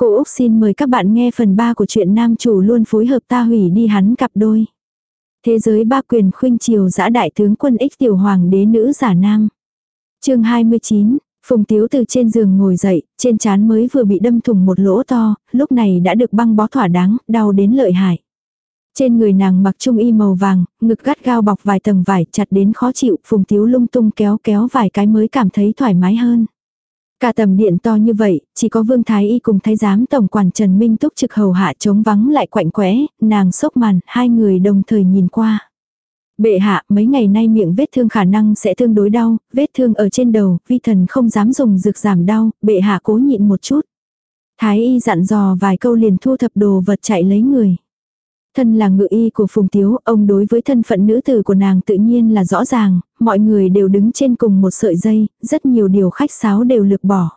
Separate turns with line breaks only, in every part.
Cô Úc xin mời các bạn nghe phần 3 của truyện nam chủ luôn phối hợp ta hủy đi hắn cặp đôi. Thế giới ba quyền khuynh triều giã đại tướng quân ích tiểu hoàng đế nữ giả nam. chương 29, Phùng Tiếu từ trên giường ngồi dậy, trên trán mới vừa bị đâm thủng một lỗ to, lúc này đã được băng bó thỏa đáng, đau đến lợi hại. Trên người nàng mặc trung y màu vàng, ngực gắt gao bọc vài tầng vải chặt đến khó chịu, Phùng Tiếu lung tung kéo kéo vài cái mới cảm thấy thoải mái hơn. Cả tầm điện to như vậy, chỉ có Vương Thái Y cùng Thái giám tổng quản Trần Minh Túc trực hầu hạ chống vắng lại quạnh quẽ, nàng sốc màn, hai người đồng thời nhìn qua. Bệ hạ, mấy ngày nay miệng vết thương khả năng sẽ tương đối đau, vết thương ở trên đầu, vi thần không dám dùng dược giảm đau, bệ hạ cố nhịn một chút. Thái y dặn dò vài câu liền thu thập đồ vật chạy lấy người. Thân là ngự y của Phùng Tiếu, ông đối với thân phận nữ tử của nàng tự nhiên là rõ ràng, mọi người đều đứng trên cùng một sợi dây, rất nhiều điều khách sáo đều lược bỏ.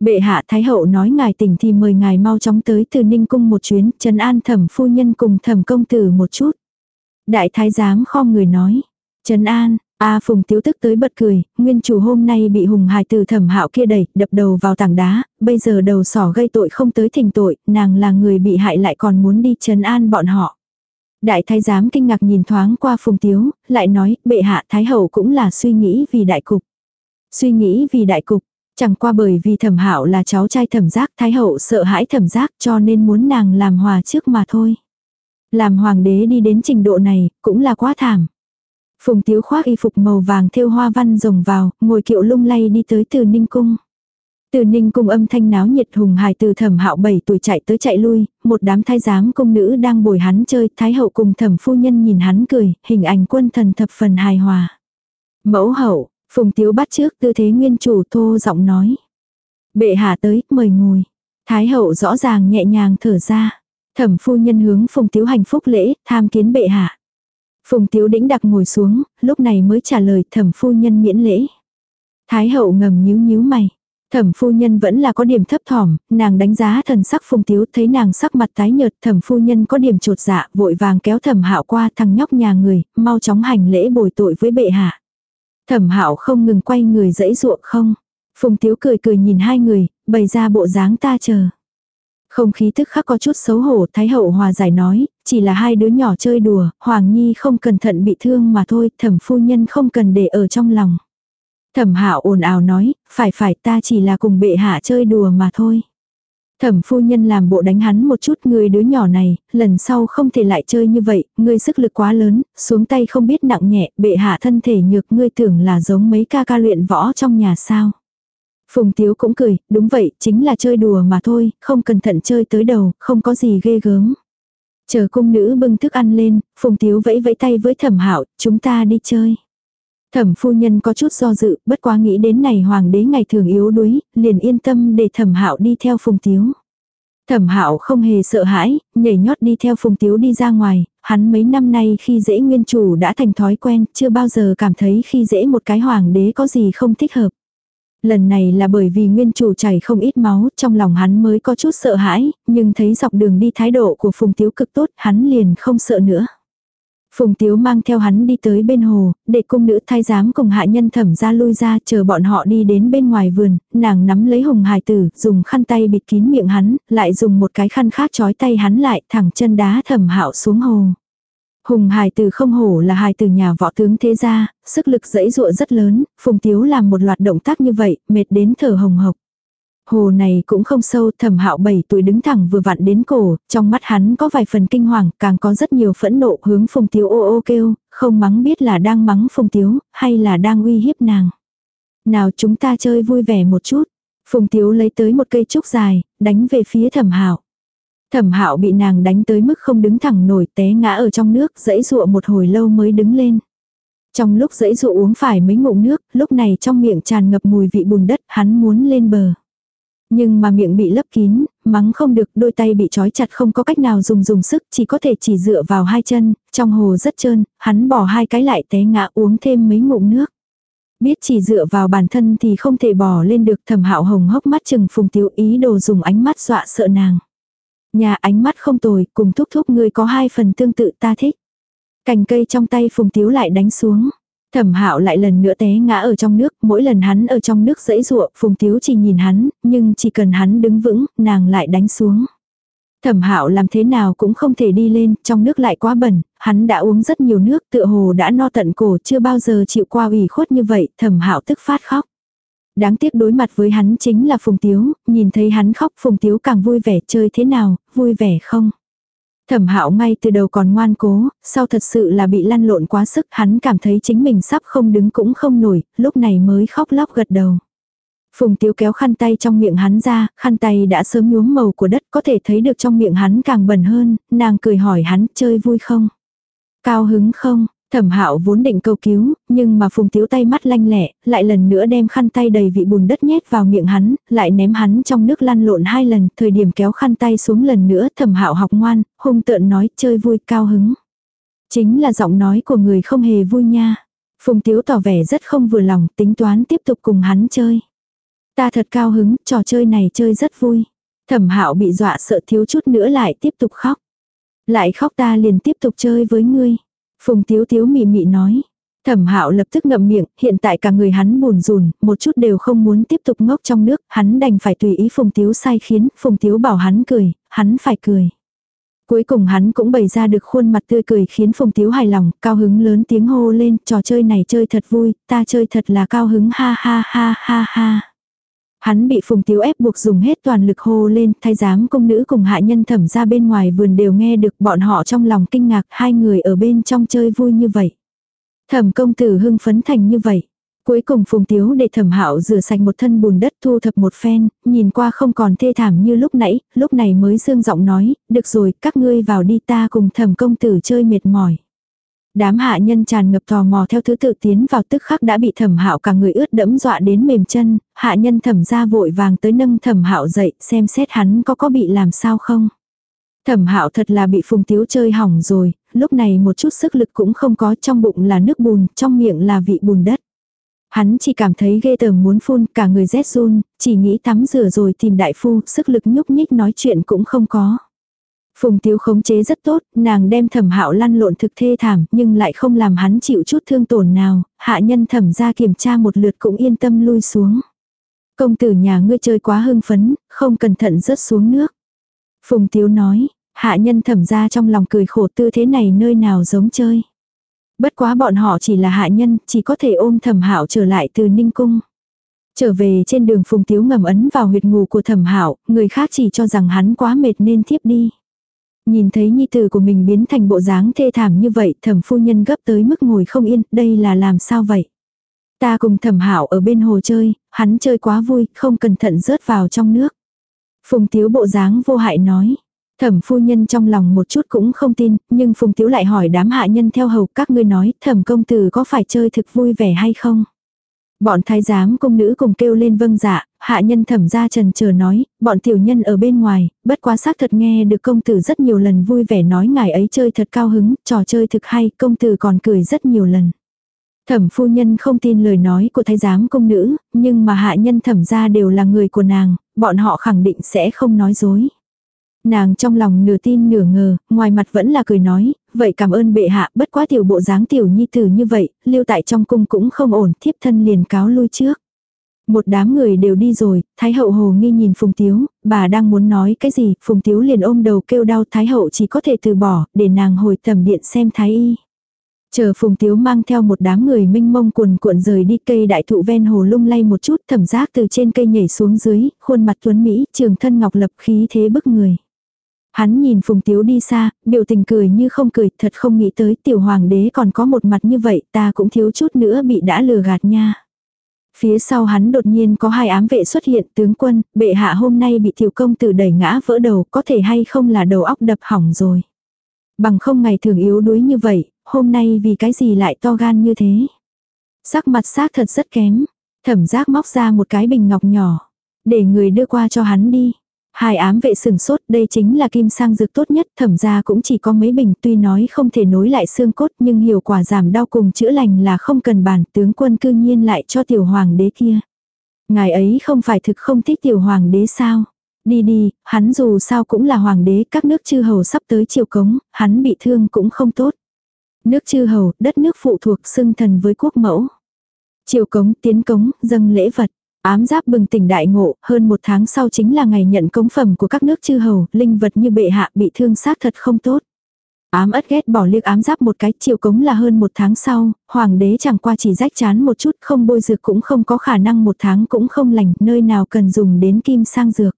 Bệ hạ Thái Hậu nói ngài tỉnh thì mời ngài mau chóng tới từ Ninh Cung một chuyến, trấn an thẩm phu nhân cùng thẩm công tử một chút. Đại thái giám kho người nói, trấn an, A Phùng Tiếu tức tới bật cười, nguyên chủ hôm nay bị hùng hài từ thẩm hạo kia đẩy, đập đầu vào tảng đá, bây giờ đầu sỏ gây tội không tới thỉnh tội, nàng là người bị hại lại còn muốn đi trấn an bọn họ. Đại thái giám kinh ngạc nhìn thoáng qua Phùng Tiếu, lại nói, bệ hạ thái hậu cũng là suy nghĩ vì đại cục. Suy nghĩ vì đại cục, chẳng qua bởi vì thẩm hạo là cháu trai thẩm giác thái hậu sợ hãi thẩm giác cho nên muốn nàng làm hòa trước mà thôi. Làm hoàng đế đi đến trình độ này, cũng là quá thảm. Phùng Tiếu khoác y phục màu vàng thêu hoa văn rồng vào, ngồi kiệu lung lay đi tới từ Ninh Cung. Từ Ninh Cung âm thanh náo nhiệt hùng hài từ thẩm hạo 7 tuổi chạy tới chạy lui, một đám thái giám công nữ đang bồi hắn chơi, thái hậu cùng thẩm phu nhân nhìn hắn cười, hình ảnh quân thần thập phần hài hòa. Mẫu hậu, Phùng Tiếu bắt trước tư thế nguyên chủ thô giọng nói. Bệ hạ tới, mời ngồi. Thái hậu rõ ràng nhẹ nhàng thở ra. Thẩm phu nhân hướng Phùng Tiếu hành phúc lễ, tham kiến bệ hạ. Phùng Tiếu đĩnh đặc ngồi xuống, lúc này mới trả lời thẩm phu nhân miễn lễ. Thái hậu ngầm nhíu nhíu mày. Thẩm phu nhân vẫn là có điểm thấp thỏm, nàng đánh giá thần sắc Phùng Tiếu thấy nàng sắc mặt tái nhợt, thẩm phu nhân có điểm trột dạ, vội vàng kéo thẩm hạo qua thằng nhóc nhà người, mau chóng hành lễ bồi tội với bệ hạ. Thẩm hạo không ngừng quay người dãy ruộng không. Phùng Tiếu cười cười nhìn hai người, bày ra bộ dáng ta chờ. Không khí tức khắc có chút xấu hổ, Thái hậu hòa giải nói, chỉ là hai đứa nhỏ chơi đùa, Hoàng Nhi không cẩn thận bị thương mà thôi, thẩm phu nhân không cần để ở trong lòng. Thẩm hạo ồn ào nói, phải phải ta chỉ là cùng bệ hạ chơi đùa mà thôi. Thẩm phu nhân làm bộ đánh hắn một chút người đứa nhỏ này, lần sau không thể lại chơi như vậy, ngươi sức lực quá lớn, xuống tay không biết nặng nhẹ, bệ hạ thân thể nhược ngươi tưởng là giống mấy ca ca luyện võ trong nhà sao. Phùng Tiếu cũng cười, đúng vậy, chính là chơi đùa mà thôi, không cẩn thận chơi tới đầu, không có gì ghê gớm. Chờ cung nữ bưng thức ăn lên, Phùng Tiếu vẫy vẫy tay với thẩm hạo chúng ta đi chơi. Thẩm phu nhân có chút do dự, bất quá nghĩ đến này hoàng đế ngày thường yếu đuối, liền yên tâm để thẩm hạo đi theo Phùng Tiếu. Thẩm hạo không hề sợ hãi, nhảy nhót đi theo Phùng Tiếu đi ra ngoài, hắn mấy năm nay khi dễ nguyên chủ đã thành thói quen, chưa bao giờ cảm thấy khi dễ một cái hoàng đế có gì không thích hợp. Lần này là bởi vì nguyên chủ chảy không ít máu, trong lòng hắn mới có chút sợ hãi, nhưng thấy dọc đường đi thái độ của Phùng Tiếu cực tốt, hắn liền không sợ nữa. Phùng Tiếu mang theo hắn đi tới bên hồ, để cung nữ thái giám cùng hạ nhân thẩm ra lui ra chờ bọn họ đi đến bên ngoài vườn, nàng nắm lấy hùng hài tử, dùng khăn tay bịt kín miệng hắn, lại dùng một cái khăn khác trói tay hắn lại, thẳng chân đá thẩm hạo xuống hồ. Hùng hài tử không hổ là hài tử nhà võ tướng thế gia, sức lực dẫy dụa rất lớn, Phùng Tiếu làm một loạt động tác như vậy, mệt đến thở hồng hộc. Hồ này cũng không sâu, thẩm hạo 7 tuổi đứng thẳng vừa vặn đến cổ, trong mắt hắn có vài phần kinh hoàng, càng có rất nhiều phẫn nộ hướng Phùng Tiếu ô ô kêu, không mắng biết là đang mắng Phùng Tiếu, hay là đang uy hiếp nàng. Nào chúng ta chơi vui vẻ một chút. Phùng Tiếu lấy tới một cây trúc dài, đánh về phía thẩm hạo. Thẩm hạo bị nàng đánh tới mức không đứng thẳng nổi té ngã ở trong nước, dãy dụa một hồi lâu mới đứng lên. Trong lúc dãy dụa uống phải mấy ngụm nước, lúc này trong miệng tràn ngập mùi vị bùn đất, hắn muốn lên bờ. Nhưng mà miệng bị lấp kín, mắng không được, đôi tay bị trói chặt không có cách nào dùng dùng sức, chỉ có thể chỉ dựa vào hai chân, trong hồ rất trơn, hắn bỏ hai cái lại té ngã uống thêm mấy ngụm nước. Biết chỉ dựa vào bản thân thì không thể bỏ lên được thẩm hạo hồng hốc mắt chừng phùng tiêu ý đồ dùng ánh mắt dọa sợ nàng. Nhà ánh mắt không tồi, cùng thúc thúc ngươi có hai phần tương tự ta thích. Cành cây trong tay phùng tiếu lại đánh xuống. Thẩm hạo lại lần nữa té ngã ở trong nước, mỗi lần hắn ở trong nước dẫy ruộng, Phùng Tiếu chỉ nhìn hắn, nhưng chỉ cần hắn đứng vững, nàng lại đánh xuống. Thẩm hạo làm thế nào cũng không thể đi lên, trong nước lại quá bẩn, hắn đã uống rất nhiều nước, tựa hồ đã no tận cổ chưa bao giờ chịu qua ủy khuất như vậy, thẩm hạo tức phát khóc. Đáng tiếc đối mặt với hắn chính là Phùng Tiếu, nhìn thấy hắn khóc Phùng Tiếu càng vui vẻ chơi thế nào, vui vẻ không? Thẩm hạo ngay từ đầu còn ngoan cố, sau thật sự là bị lăn lộn quá sức hắn cảm thấy chính mình sắp không đứng cũng không nổi, lúc này mới khóc lóc gật đầu. Phùng Tiếu kéo khăn tay trong miệng hắn ra, khăn tay đã sớm nhuốm màu của đất có thể thấy được trong miệng hắn càng bẩn hơn, nàng cười hỏi hắn chơi vui không? Cao hứng không? Thẩm hạo vốn định câu cứu, nhưng mà phùng tiếu tay mắt lanh lẹ, lại lần nữa đem khăn tay đầy vị bùn đất nhét vào miệng hắn, lại ném hắn trong nước lăn lộn hai lần, thời điểm kéo khăn tay xuống lần nữa thẩm hạo học ngoan, hung tợn nói chơi vui cao hứng. Chính là giọng nói của người không hề vui nha. Phùng tiếu tỏ vẻ rất không vừa lòng, tính toán tiếp tục cùng hắn chơi. Ta thật cao hứng, trò chơi này chơi rất vui. Thẩm hạo bị dọa sợ thiếu chút nữa lại tiếp tục khóc. Lại khóc ta liền tiếp tục chơi với ngươi. Phùng tiếu tiếu mị mị nói. Thẩm hạo lập tức ngậm miệng, hiện tại cả người hắn buồn rùn, một chút đều không muốn tiếp tục ngốc trong nước, hắn đành phải tùy ý phùng tiếu sai khiến, phùng tiếu bảo hắn cười, hắn phải cười. Cuối cùng hắn cũng bày ra được khuôn mặt tươi cười khiến phùng tiếu hài lòng, cao hứng lớn tiếng hô lên, trò chơi này chơi thật vui, ta chơi thật là cao hứng ha ha ha ha ha. Hắn bị phùng tiếu ép buộc dùng hết toàn lực hô lên, thay giám công nữ cùng hạ nhân thẩm ra bên ngoài vườn đều nghe được bọn họ trong lòng kinh ngạc hai người ở bên trong chơi vui như vậy. Thẩm công tử hưng phấn thành như vậy. Cuối cùng phùng tiếu để thẩm hạo rửa sạch một thân bùn đất thu thập một phen, nhìn qua không còn thê thảm như lúc nãy, lúc này mới dương giọng nói, được rồi, các ngươi vào đi ta cùng thẩm công tử chơi mệt mỏi. Đám hạ nhân tràn ngập tò mò theo thứ tự tiến vào tức khắc đã bị thẩm hạo cả người ướt đẫm dọa đến mềm chân, hạ nhân thẩm ra vội vàng tới nâng thẩm hạo dậy xem xét hắn có có bị làm sao không. Thẩm hạo thật là bị phùng tiếu chơi hỏng rồi, lúc này một chút sức lực cũng không có trong bụng là nước bùn, trong miệng là vị bùn đất. Hắn chỉ cảm thấy ghê tởm muốn phun cả người rét run, chỉ nghĩ tắm rửa rồi tìm đại phu, sức lực nhúc nhích nói chuyện cũng không có. Phùng Tiếu khống chế rất tốt, nàng đem thẩm hạo lăn lộn thực thê thảm nhưng lại không làm hắn chịu chút thương tổn nào, hạ nhân thẩm ra kiểm tra một lượt cũng yên tâm lui xuống. Công tử nhà ngươi chơi quá hưng phấn, không cẩn thận rớt xuống nước. Phùng Tiếu nói, hạ nhân thẩm ra trong lòng cười khổ tư thế này nơi nào giống chơi. Bất quá bọn họ chỉ là hạ nhân, chỉ có thể ôm thẩm hạo trở lại từ Ninh Cung. Trở về trên đường Phùng Tiếu ngầm ấn vào huyệt ngủ của thẩm hạo người khác chỉ cho rằng hắn quá mệt nên thiếp đi. Nhìn thấy nhi tử của mình biến thành bộ dáng thê thảm như vậy, thẩm phu nhân gấp tới mức ngồi không yên, đây là làm sao vậy? Ta cùng thẩm hảo ở bên hồ chơi, hắn chơi quá vui, không cẩn thận rớt vào trong nước. Phùng tiếu bộ dáng vô hại nói. Thẩm phu nhân trong lòng một chút cũng không tin, nhưng Phùng Tiếu lại hỏi đám hạ nhân theo hầu các ngươi nói thẩm công tử có phải chơi thực vui vẻ hay không? Bọn thái giám công nữ cùng kêu lên vâng dạ, hạ nhân thẩm ra trần chờ nói, bọn tiểu nhân ở bên ngoài, bất quá xác thật nghe được công tử rất nhiều lần vui vẻ nói ngài ấy chơi thật cao hứng, trò chơi thực hay, công tử còn cười rất nhiều lần. Thẩm phu nhân không tin lời nói của thái giám công nữ, nhưng mà hạ nhân thẩm ra đều là người của nàng, bọn họ khẳng định sẽ không nói dối. Nàng trong lòng nửa tin nửa ngờ, ngoài mặt vẫn là cười nói, vậy cảm ơn bệ hạ, bất quá tiểu bộ dáng tiểu nhi tử như vậy, lưu tại trong cung cũng không ổn, thiếp thân liền cáo lui trước. Một đám người đều đi rồi, Thái hậu hồ nghi nhìn Phùng Tiếu, bà đang muốn nói cái gì, Phùng Tiếu liền ôm đầu kêu đau Thái hậu chỉ có thể từ bỏ, để nàng hồi tầm điện xem Thái y. Chờ Phùng Tiếu mang theo một đám người minh mông cuồn cuộn rời đi cây đại thụ ven hồ lung lay một chút thẩm giác từ trên cây nhảy xuống dưới, khuôn mặt tuấn Mỹ, trường thân ngọc lập khí thế bức người. Hắn nhìn Phùng Tiếu đi xa, biểu tình cười như không cười, thật không nghĩ tới tiểu hoàng đế còn có một mặt như vậy, ta cũng thiếu chút nữa bị đã lừa gạt nha. Phía sau hắn đột nhiên có hai ám vệ xuất hiện, tướng quân, bệ hạ hôm nay bị tiểu công tử đẩy ngã vỡ đầu, có thể hay không là đầu óc đập hỏng rồi. Bằng không ngày thường yếu đuối như vậy, hôm nay vì cái gì lại to gan như thế. Sắc mặt xác thật rất kém, thẩm giác móc ra một cái bình ngọc nhỏ, để người đưa qua cho hắn đi. Hai ám vệ sừng sốt, đây chính là kim sang dược tốt nhất, thẩm ra cũng chỉ có mấy bình, tuy nói không thể nối lại xương cốt nhưng hiệu quả giảm đau cùng chữa lành là không cần bàn, tướng quân cư nhiên lại cho tiểu hoàng đế kia. Ngài ấy không phải thực không thích tiểu hoàng đế sao? Đi đi, hắn dù sao cũng là hoàng đế, các nước chư hầu sắp tới triều cống, hắn bị thương cũng không tốt. Nước chư hầu, đất nước phụ thuộc xưng thần với quốc mẫu. Triều cống, tiến cống, dâng lễ vật. Ám giáp bừng tỉnh đại ngộ, hơn một tháng sau chính là ngày nhận cống phẩm của các nước chư hầu, linh vật như bệ hạ bị thương xác thật không tốt. Ám ất ghét bỏ liếc ám giáp một cái, chiều cống là hơn một tháng sau, hoàng đế chẳng qua chỉ rách chán một chút, không bôi dược cũng không có khả năng một tháng cũng không lành, nơi nào cần dùng đến kim sang dược.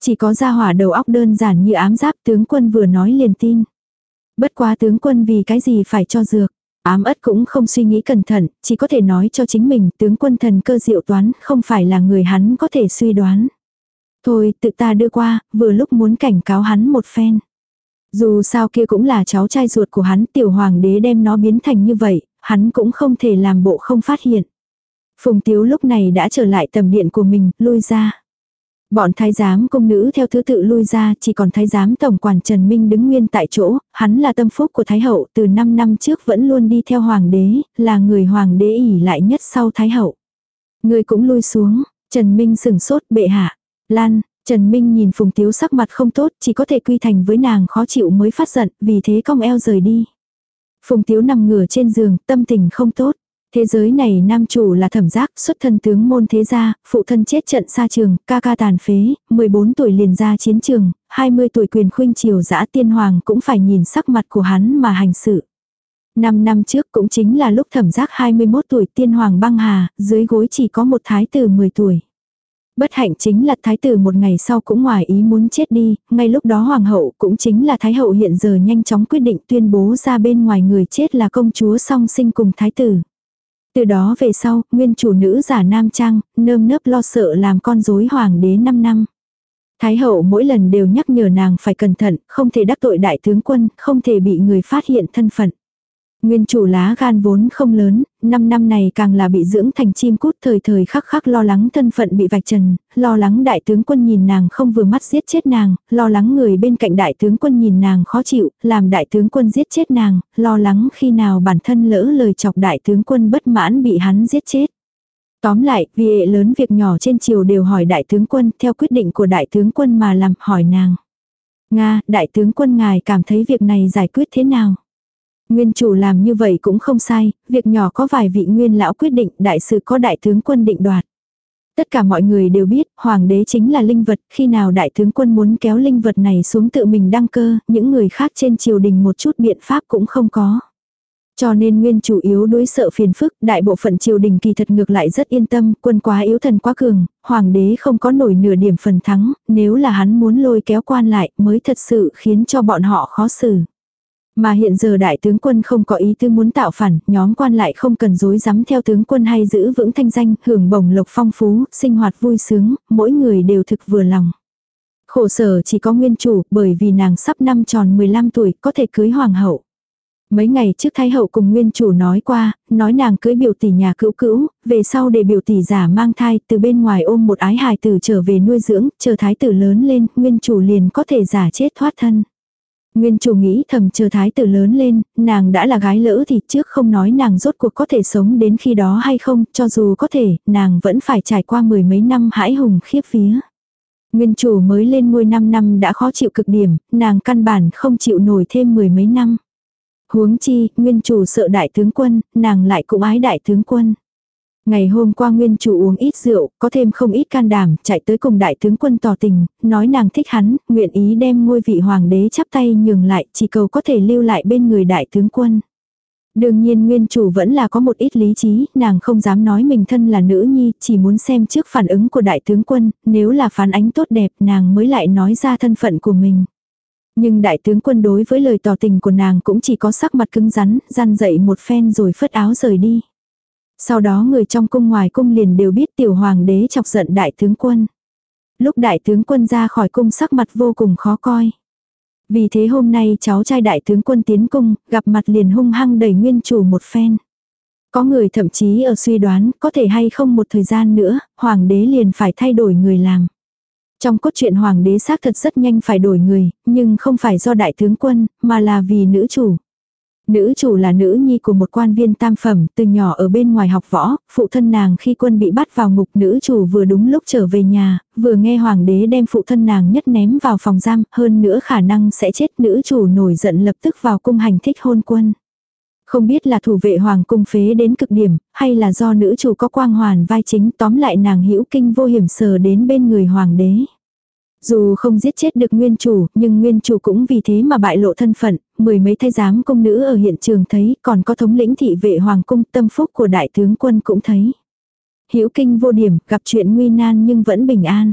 Chỉ có gia hỏa đầu óc đơn giản như ám giáp tướng quân vừa nói liền tin. Bất quá tướng quân vì cái gì phải cho dược. Ám ất cũng không suy nghĩ cẩn thận, chỉ có thể nói cho chính mình tướng quân thần cơ diệu toán không phải là người hắn có thể suy đoán. Thôi tự ta đưa qua, vừa lúc muốn cảnh cáo hắn một phen. Dù sao kia cũng là cháu trai ruột của hắn, tiểu hoàng đế đem nó biến thành như vậy, hắn cũng không thể làm bộ không phát hiện. Phùng Tiếu lúc này đã trở lại tầm điện của mình, lui ra. Bọn thái giám công nữ theo thứ tự lui ra, chỉ còn thái giám tổng quản Trần Minh đứng nguyên tại chỗ, hắn là tâm phúc của thái hậu, từ 5 năm trước vẫn luôn đi theo hoàng đế, là người hoàng đế ỉ lại nhất sau thái hậu. Người cũng lui xuống, Trần Minh sừng sốt bệ hạ. Lan, Trần Minh nhìn Phùng Tiếu sắc mặt không tốt, chỉ có thể quy thành với nàng khó chịu mới phát giận, vì thế cong eo rời đi. Phùng Tiếu nằm ngửa trên giường, tâm tình không tốt. Thế giới này nam chủ là thẩm giác, xuất thân tướng môn thế gia, phụ thân chết trận xa trường, ca ca tàn phế, 14 tuổi liền ra chiến trường, 20 tuổi quyền khuynh triều dã tiên hoàng cũng phải nhìn sắc mặt của hắn mà hành sự. Năm năm trước cũng chính là lúc thẩm giác 21 tuổi tiên hoàng băng hà, dưới gối chỉ có một thái tử 10 tuổi. Bất hạnh chính là thái tử một ngày sau cũng ngoài ý muốn chết đi, ngay lúc đó hoàng hậu cũng chính là thái hậu hiện giờ nhanh chóng quyết định tuyên bố ra bên ngoài người chết là công chúa song sinh cùng thái tử. Từ đó về sau, nguyên chủ nữ giả nam trang, nơm nớp lo sợ làm con rối hoàng đế 5 năm. Thái hậu mỗi lần đều nhắc nhở nàng phải cẩn thận, không thể đắc tội đại tướng quân, không thể bị người phát hiện thân phận. Nguyên chủ lá gan vốn không lớn, năm năm này càng là bị dưỡng thành chim cút thời thời khắc khắc lo lắng thân phận bị vạch trần, lo lắng đại tướng quân nhìn nàng không vừa mắt giết chết nàng, lo lắng người bên cạnh đại tướng quân nhìn nàng khó chịu, làm đại tướng quân giết chết nàng, lo lắng khi nào bản thân lỡ lời chọc đại tướng quân bất mãn bị hắn giết chết. Tóm lại, vì hệ lớn việc nhỏ trên triều đều hỏi đại tướng quân theo quyết định của đại tướng quân mà làm hỏi nàng. Nga, đại tướng quân ngài cảm thấy việc này giải quyết thế nào? Nguyên chủ làm như vậy cũng không sai, việc nhỏ có vài vị nguyên lão quyết định, đại sự có đại tướng quân định đoạt. Tất cả mọi người đều biết, hoàng đế chính là linh vật, khi nào đại tướng quân muốn kéo linh vật này xuống tự mình đăng cơ, những người khác trên triều đình một chút biện pháp cũng không có. Cho nên nguyên chủ yếu đối sợ phiền phức, đại bộ phận triều đình kỳ thật ngược lại rất yên tâm, quân quá yếu thần quá cường, hoàng đế không có nổi nửa điểm phần thắng, nếu là hắn muốn lôi kéo quan lại mới thật sự khiến cho bọn họ khó xử. Mà hiện giờ đại tướng quân không có ý tư muốn tạo phản, nhóm quan lại không cần dối rắm theo tướng quân hay giữ vững thanh danh, hưởng bổng lộc phong phú, sinh hoạt vui sướng, mỗi người đều thực vừa lòng. Khổ sở chỉ có nguyên chủ, bởi vì nàng sắp năm tròn 15 tuổi, có thể cưới hoàng hậu. Mấy ngày trước thái hậu cùng nguyên chủ nói qua, nói nàng cưới biểu tỷ nhà cữu cữu, về sau để biểu tỷ giả mang thai, từ bên ngoài ôm một ái hài tử trở về nuôi dưỡng, chờ thái tử lớn lên, nguyên chủ liền có thể giả chết thoát thân. Nguyên chủ nghĩ thầm chờ thái tử lớn lên, nàng đã là gái lỡ thì trước không nói nàng rốt cuộc có thể sống đến khi đó hay không, cho dù có thể, nàng vẫn phải trải qua mười mấy năm hãi hùng khiếp phía. Nguyên chủ mới lên ngôi 5 năm đã khó chịu cực điểm, nàng căn bản không chịu nổi thêm mười mấy năm. Huống chi, nguyên chủ sợ đại tướng quân, nàng lại cũng ái đại tướng quân. Ngày hôm qua nguyên chủ uống ít rượu, có thêm không ít can đảm, chạy tới cùng đại tướng quân tỏ tình, nói nàng thích hắn, nguyện ý đem ngôi vị hoàng đế chắp tay nhường lại, chỉ cầu có thể lưu lại bên người đại tướng quân. Đương nhiên nguyên chủ vẫn là có một ít lý trí, nàng không dám nói mình thân là nữ nhi, chỉ muốn xem trước phản ứng của đại tướng quân, nếu là phán ánh tốt đẹp nàng mới lại nói ra thân phận của mình. Nhưng đại tướng quân đối với lời tỏ tình của nàng cũng chỉ có sắc mặt cứng rắn, răn dậy một phen rồi phất áo rời đi. Sau đó người trong cung ngoài cung liền đều biết tiểu hoàng đế chọc giận đại tướng quân. Lúc đại tướng quân ra khỏi cung sắc mặt vô cùng khó coi. Vì thế hôm nay cháu trai đại tướng quân tiến cung, gặp mặt liền hung hăng đẩy nguyên chủ một phen. Có người thậm chí ở suy đoán có thể hay không một thời gian nữa, hoàng đế liền phải thay đổi người làm. Trong cốt truyện hoàng đế xác thật rất nhanh phải đổi người, nhưng không phải do đại tướng quân, mà là vì nữ chủ. Nữ chủ là nữ nhi của một quan viên tam phẩm, từ nhỏ ở bên ngoài học võ, phụ thân nàng khi quân bị bắt vào ngục nữ chủ vừa đúng lúc trở về nhà, vừa nghe hoàng đế đem phụ thân nàng nhất ném vào phòng giam, hơn nữa khả năng sẽ chết nữ chủ nổi giận lập tức vào cung hành thích hôn quân. Không biết là thủ vệ hoàng cung phế đến cực điểm, hay là do nữ chủ có quang hoàn vai chính tóm lại nàng hữu kinh vô hiểm sờ đến bên người hoàng đế. Dù không giết chết được nguyên chủ, nhưng nguyên chủ cũng vì thế mà bại lộ thân phận, mười mấy thái giám công nữ ở hiện trường thấy, còn có thống lĩnh thị vệ hoàng cung tâm phúc của đại tướng quân cũng thấy. Hữu kinh vô điểm, gặp chuyện nguy nan nhưng vẫn bình an.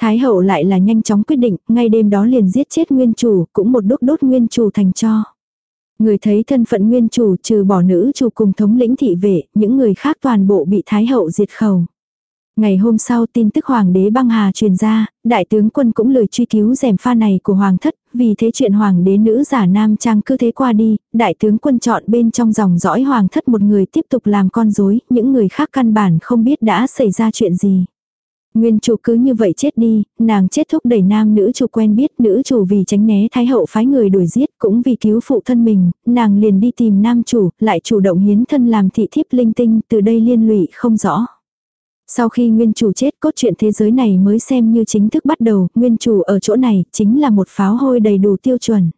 Thái hậu lại là nhanh chóng quyết định, ngay đêm đó liền giết chết nguyên chủ, cũng một đốt đốt nguyên chủ thành cho. Người thấy thân phận nguyên chủ trừ bỏ nữ chủ cùng thống lĩnh thị vệ, những người khác toàn bộ bị Thái hậu diệt khẩu. Ngày hôm sau tin tức Hoàng đế băng hà truyền ra, đại tướng quân cũng lời truy cứu rèm pha này của Hoàng thất, vì thế chuyện Hoàng đế nữ giả nam trang cứ thế qua đi, đại tướng quân chọn bên trong dòng dõi Hoàng thất một người tiếp tục làm con rối những người khác căn bản không biết đã xảy ra chuyện gì. Nguyên chủ cứ như vậy chết đi, nàng chết thúc đẩy nam nữ chủ quen biết nữ chủ vì tránh né thái hậu phái người đuổi giết cũng vì cứu phụ thân mình, nàng liền đi tìm nam chủ, lại chủ động hiến thân làm thị thiếp linh tinh, từ đây liên lụy không rõ. Sau khi nguyên chủ chết cốt truyện thế giới này mới xem như chính thức bắt đầu, nguyên chủ ở chỗ này chính là một pháo hôi đầy đủ tiêu chuẩn.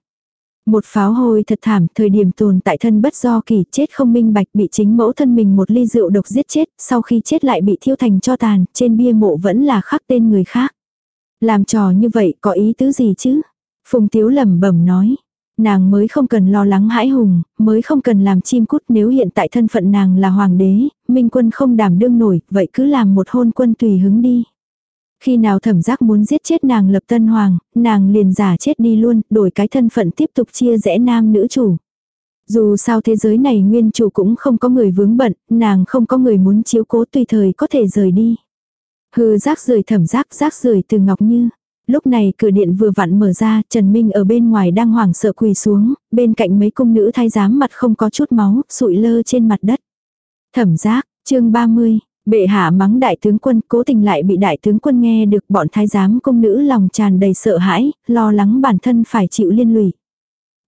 Một pháo hôi thật thảm, thời điểm tồn tại thân bất do kỳ, chết không minh bạch bị chính mẫu thân mình một ly rượu độc giết chết, sau khi chết lại bị thiêu thành cho tàn, trên bia mộ vẫn là khắc tên người khác. Làm trò như vậy có ý tứ gì chứ? Phùng Tiếu lẩm bẩm nói. Nàng mới không cần lo lắng hãi hùng, mới không cần làm chim cút nếu hiện tại thân phận nàng là hoàng đế, minh quân không đảm đương nổi, vậy cứ làm một hôn quân tùy hứng đi. Khi nào thẩm giác muốn giết chết nàng lập tân hoàng, nàng liền giả chết đi luôn, đổi cái thân phận tiếp tục chia rẽ nam nữ chủ. Dù sao thế giới này nguyên chủ cũng không có người vướng bận, nàng không có người muốn chiếu cố tùy thời có thể rời đi. Hư giác rời thẩm giác giác rời từ Ngọc Như. Lúc này cửa điện vừa vặn mở ra, Trần Minh ở bên ngoài đang hoảng sợ quỳ xuống, bên cạnh mấy cung nữ thái giám mặt không có chút máu, sụi lơ trên mặt đất. Thẩm giác, chương 30, Bệ hạ mắng đại tướng quân cố tình lại bị đại tướng quân nghe được bọn thái giám công nữ lòng tràn đầy sợ hãi, lo lắng bản thân phải chịu liên lụy.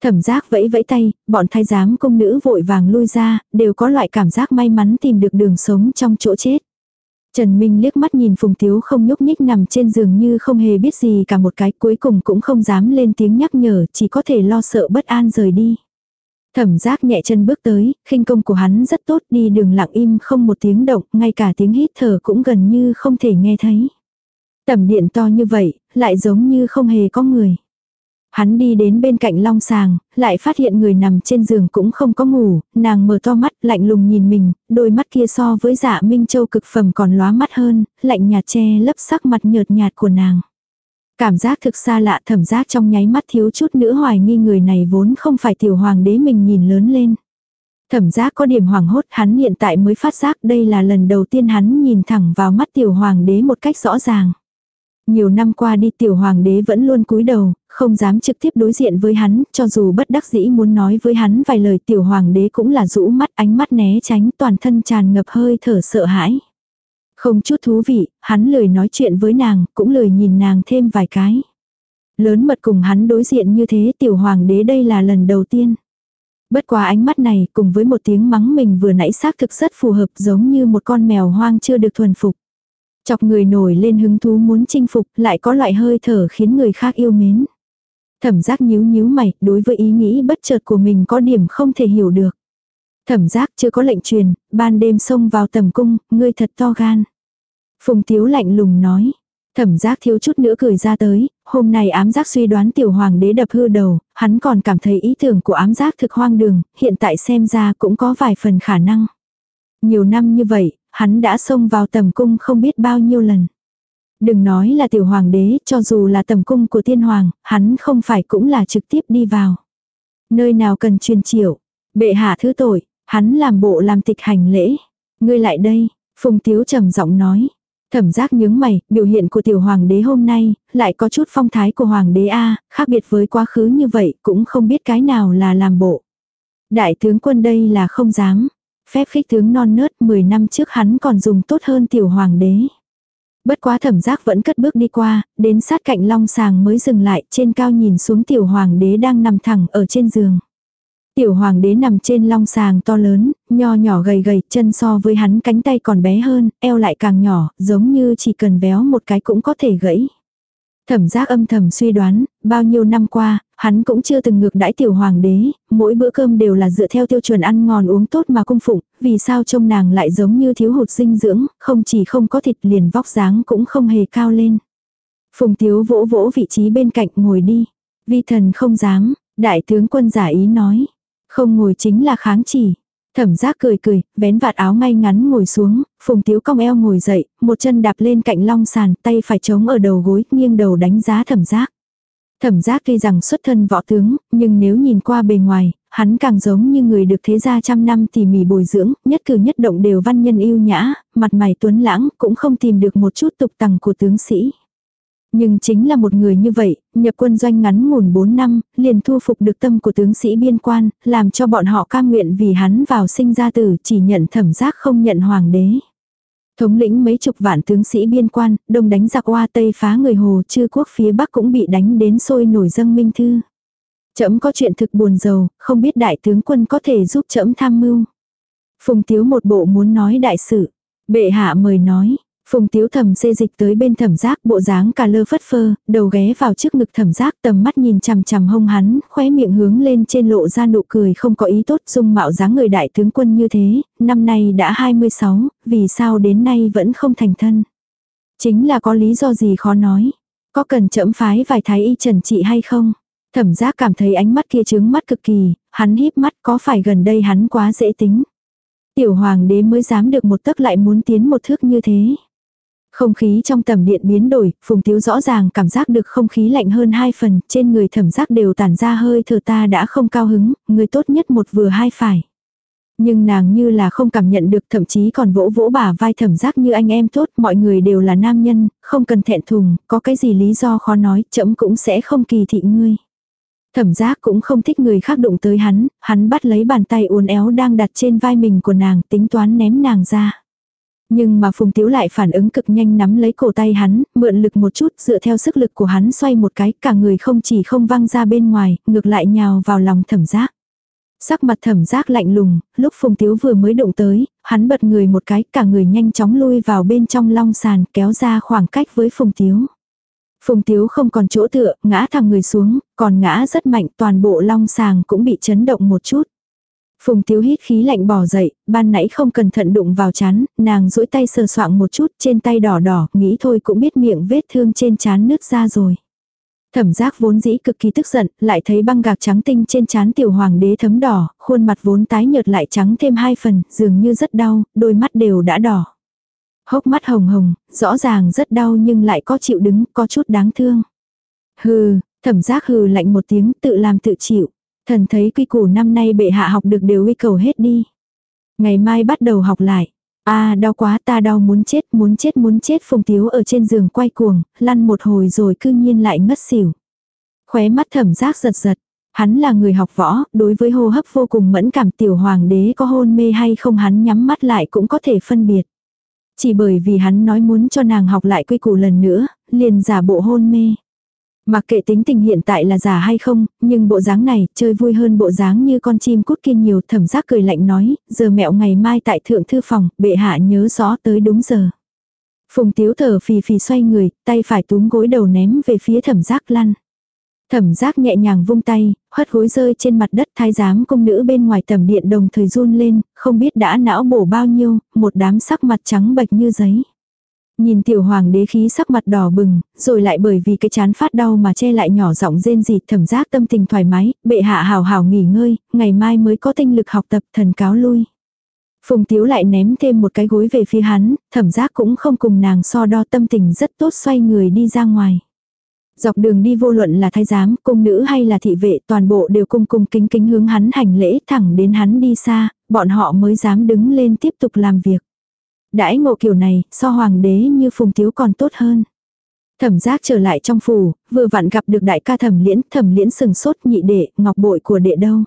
Thẩm giác vẫy vẫy tay, bọn thái giám công nữ vội vàng lui ra, đều có loại cảm giác may mắn tìm được đường sống trong chỗ chết. Trần Minh liếc mắt nhìn Phùng Tiếu không nhúc nhích nằm trên giường như không hề biết gì cả một cái cuối cùng cũng không dám lên tiếng nhắc nhở, chỉ có thể lo sợ bất an rời đi. Thẩm giác nhẹ chân bước tới, khinh công của hắn rất tốt đi đường lặng im không một tiếng động, ngay cả tiếng hít thở cũng gần như không thể nghe thấy. Tầm điện to như vậy, lại giống như không hề có người. Hắn đi đến bên cạnh long sàng, lại phát hiện người nằm trên giường cũng không có ngủ, nàng mở to mắt lạnh lùng nhìn mình, đôi mắt kia so với dạ Minh Châu cực phẩm còn lóa mắt hơn, lạnh nhạt che lấp sắc mặt nhợt nhạt của nàng. Cảm giác thực xa lạ thẩm giác trong nháy mắt thiếu chút nữa hoài nghi người này vốn không phải tiểu hoàng đế mình nhìn lớn lên. Thẩm giác có điểm hoàng hốt hắn hiện tại mới phát giác đây là lần đầu tiên hắn nhìn thẳng vào mắt tiểu hoàng đế một cách rõ ràng. Nhiều năm qua đi tiểu hoàng đế vẫn luôn cúi đầu, không dám trực tiếp đối diện với hắn, cho dù bất đắc dĩ muốn nói với hắn vài lời tiểu hoàng đế cũng là rũ mắt ánh mắt né tránh toàn thân tràn ngập hơi thở sợ hãi. Không chút thú vị, hắn lười nói chuyện với nàng, cũng lười nhìn nàng thêm vài cái. Lớn mật cùng hắn đối diện như thế tiểu hoàng đế đây là lần đầu tiên. Bất quá ánh mắt này cùng với một tiếng mắng mình vừa nãy xác thực rất phù hợp giống như một con mèo hoang chưa được thuần phục. Chọc người nổi lên hứng thú muốn chinh phục lại có loại hơi thở khiến người khác yêu mến. Thẩm giác nhíu nhíu mày đối với ý nghĩ bất chợt của mình có điểm không thể hiểu được. Thẩm giác chưa có lệnh truyền, ban đêm xông vào tầm cung, ngươi thật to gan. Phùng Tiếu lạnh lùng nói. Thẩm giác thiếu chút nữa cười ra tới, hôm nay ám giác suy đoán tiểu hoàng đế đập hư đầu, hắn còn cảm thấy ý tưởng của ám giác thực hoang đường, hiện tại xem ra cũng có vài phần khả năng. Nhiều năm như vậy, hắn đã xông vào tầm cung không biết bao nhiêu lần. Đừng nói là tiểu hoàng đế, cho dù là tầm cung của tiên hoàng, hắn không phải cũng là trực tiếp đi vào. Nơi nào cần truyền triệu, bệ hạ thứ tội, hắn làm bộ làm tịch hành lễ. Ngươi lại đây, Phùng Tiếu trầm giọng nói. Thẩm giác nhướng mày, biểu hiện của tiểu hoàng đế hôm nay, lại có chút phong thái của hoàng đế A, khác biệt với quá khứ như vậy, cũng không biết cái nào là làm bộ. Đại tướng quân đây là không dám. Phép khích tướng non nớt 10 năm trước hắn còn dùng tốt hơn tiểu hoàng đế. Bất quá thẩm giác vẫn cất bước đi qua, đến sát cạnh long sàng mới dừng lại trên cao nhìn xuống tiểu hoàng đế đang nằm thẳng ở trên giường. Tiểu hoàng đế nằm trên long sàng to lớn, nho nhỏ gầy gầy, chân so với hắn cánh tay còn bé hơn, eo lại càng nhỏ, giống như chỉ cần véo một cái cũng có thể gãy. Thẩm giác âm thầm suy đoán, bao nhiêu năm qua, Hắn cũng chưa từng ngược đãi tiểu hoàng đế, mỗi bữa cơm đều là dựa theo tiêu chuẩn ăn ngon uống tốt mà cung phụng, vì sao trông nàng lại giống như thiếu hụt dinh dưỡng, không chỉ không có thịt liền vóc dáng cũng không hề cao lên. Phùng Tiếu vỗ vỗ vị trí bên cạnh ngồi đi. Vi thần không dám, đại tướng quân giả ý nói. Không ngồi chính là kháng chỉ. Thẩm giác cười cười, vén vạt áo ngay ngắn ngồi xuống, phùng tiếu cong eo ngồi dậy, một chân đạp lên cạnh long sàn, tay phải chống ở đầu gối, nghiêng đầu đánh giá thẩm giác. Thẩm giác tuy rằng xuất thân võ tướng, nhưng nếu nhìn qua bề ngoài, hắn càng giống như người được thế gia trăm năm tỉ mỉ bồi dưỡng, nhất cử nhất động đều văn nhân yêu nhã, mặt mày tuấn lãng, cũng không tìm được một chút tục tằng của tướng sĩ. Nhưng chính là một người như vậy, nhập quân doanh ngắn ngủn 4 năm, liền thu phục được tâm của tướng sĩ biên quan, làm cho bọn họ cam nguyện vì hắn vào sinh ra tử chỉ nhận thẩm giác không nhận hoàng đế. Thống lĩnh mấy chục vạn tướng sĩ biên quan, đông đánh giặc qua tây phá người hồ, chư quốc phía bắc cũng bị đánh đến sôi nổi dâng minh thư. Trẫm có chuyện thực buồn giàu, không biết đại tướng quân có thể giúp trẫm tham mưu. Phùng Tiếu một bộ muốn nói đại sự. Bệ hạ mời nói, Phùng tiếu thầm xê dịch tới bên thẩm giác bộ dáng cà lơ phất phơ, đầu ghé vào trước ngực thẩm giác tầm mắt nhìn chằm chằm hông hắn, khóe miệng hướng lên trên lộ ra nụ cười không có ý tốt dung mạo dáng người đại tướng quân như thế, năm nay đã 26, vì sao đến nay vẫn không thành thân. Chính là có lý do gì khó nói. Có cần chậm phái vài thái y trần trị hay không? Thẩm giác cảm thấy ánh mắt kia trướng mắt cực kỳ, hắn híp mắt có phải gần đây hắn quá dễ tính. Tiểu hoàng đế mới dám được một tấc lại muốn tiến một thước như thế. Không khí trong tầm điện biến đổi, Phùng Tiếu rõ ràng cảm giác được không khí lạnh hơn hai phần, trên người thẩm giác đều tản ra hơi thở ta đã không cao hứng, người tốt nhất một vừa hai phải. Nhưng nàng như là không cảm nhận được thậm chí còn vỗ vỗ bả vai thẩm giác như anh em tốt, mọi người đều là nam nhân, không cần thẹn thùng, có cái gì lý do khó nói, chậm cũng sẽ không kỳ thị ngươi. Thẩm giác cũng không thích người khác đụng tới hắn, hắn bắt lấy bàn tay uốn éo đang đặt trên vai mình của nàng, tính toán ném nàng ra. Nhưng mà Phùng Tiếu lại phản ứng cực nhanh nắm lấy cổ tay hắn, mượn lực một chút dựa theo sức lực của hắn xoay một cái, cả người không chỉ không văng ra bên ngoài, ngược lại nhào vào lòng thẩm giác. Sắc mặt thẩm giác lạnh lùng, lúc Phùng Tiếu vừa mới động tới, hắn bật người một cái, cả người nhanh chóng lui vào bên trong long sàn, kéo ra khoảng cách với Phùng Tiếu. Phùng Tiếu không còn chỗ tựa, ngã thẳng người xuống, còn ngã rất mạnh, toàn bộ long sàng cũng bị chấn động một chút. Phùng Tiếu hít khí lạnh bỏ dậy, ban nãy không cẩn thận đụng vào chán, nàng duỗi tay sờ soạng một chút trên tay đỏ đỏ, nghĩ thôi cũng biết miệng vết thương trên chán nứt ra rồi. Thẩm giác vốn dĩ cực kỳ tức giận, lại thấy băng gạc trắng tinh trên chán tiểu hoàng đế thấm đỏ, khuôn mặt vốn tái nhợt lại trắng thêm hai phần, dường như rất đau, đôi mắt đều đã đỏ. Hốc mắt hồng hồng, rõ ràng rất đau nhưng lại có chịu đứng, có chút đáng thương. Hừ, thẩm giác hừ lạnh một tiếng tự làm tự chịu. Thần thấy quy củ năm nay bệ hạ học được đều uy cầu hết đi. Ngày mai bắt đầu học lại. a đau quá ta đau muốn chết muốn chết muốn chết phùng tiếu ở trên giường quay cuồng, lăn một hồi rồi cư nhiên lại ngất xỉu. Khóe mắt thẩm giác giật giật. Hắn là người học võ, đối với hô hấp vô cùng mẫn cảm tiểu hoàng đế có hôn mê hay không hắn nhắm mắt lại cũng có thể phân biệt. Chỉ bởi vì hắn nói muốn cho nàng học lại quy củ lần nữa, liền giả bộ hôn mê. Mặc kệ tính tình hiện tại là giả hay không, nhưng bộ dáng này chơi vui hơn bộ dáng như con chim cút kia nhiều thẩm giác cười lạnh nói, giờ mẹo ngày mai tại thượng thư phòng, bệ hạ nhớ rõ tới đúng giờ. Phùng tiếu thở phì phì xoay người, tay phải túm gối đầu ném về phía thẩm giác lăn. Thẩm giác nhẹ nhàng vung tay, hất gối rơi trên mặt đất thái giám công nữ bên ngoài tầm điện đồng thời run lên, không biết đã não bổ bao nhiêu, một đám sắc mặt trắng bệch như giấy. Nhìn tiểu hoàng đế khí sắc mặt đỏ bừng, rồi lại bởi vì cái chán phát đau mà che lại nhỏ giọng rên rỉ thẩm giác tâm tình thoải mái, bệ hạ hào hào nghỉ ngơi, ngày mai mới có tinh lực học tập thần cáo lui. Phùng tiếu lại ném thêm một cái gối về phía hắn, thẩm giác cũng không cùng nàng so đo tâm tình rất tốt xoay người đi ra ngoài. Dọc đường đi vô luận là thái giám, cung nữ hay là thị vệ toàn bộ đều cung cung kính kính hướng hắn hành lễ thẳng đến hắn đi xa, bọn họ mới dám đứng lên tiếp tục làm việc. Đãi ngộ kiểu này, so hoàng đế như phùng tiếu còn tốt hơn. Thẩm giác trở lại trong phủ, vừa vặn gặp được đại ca thẩm liễn, thẩm liễn sừng sốt nhị đệ, ngọc bội của đệ đâu.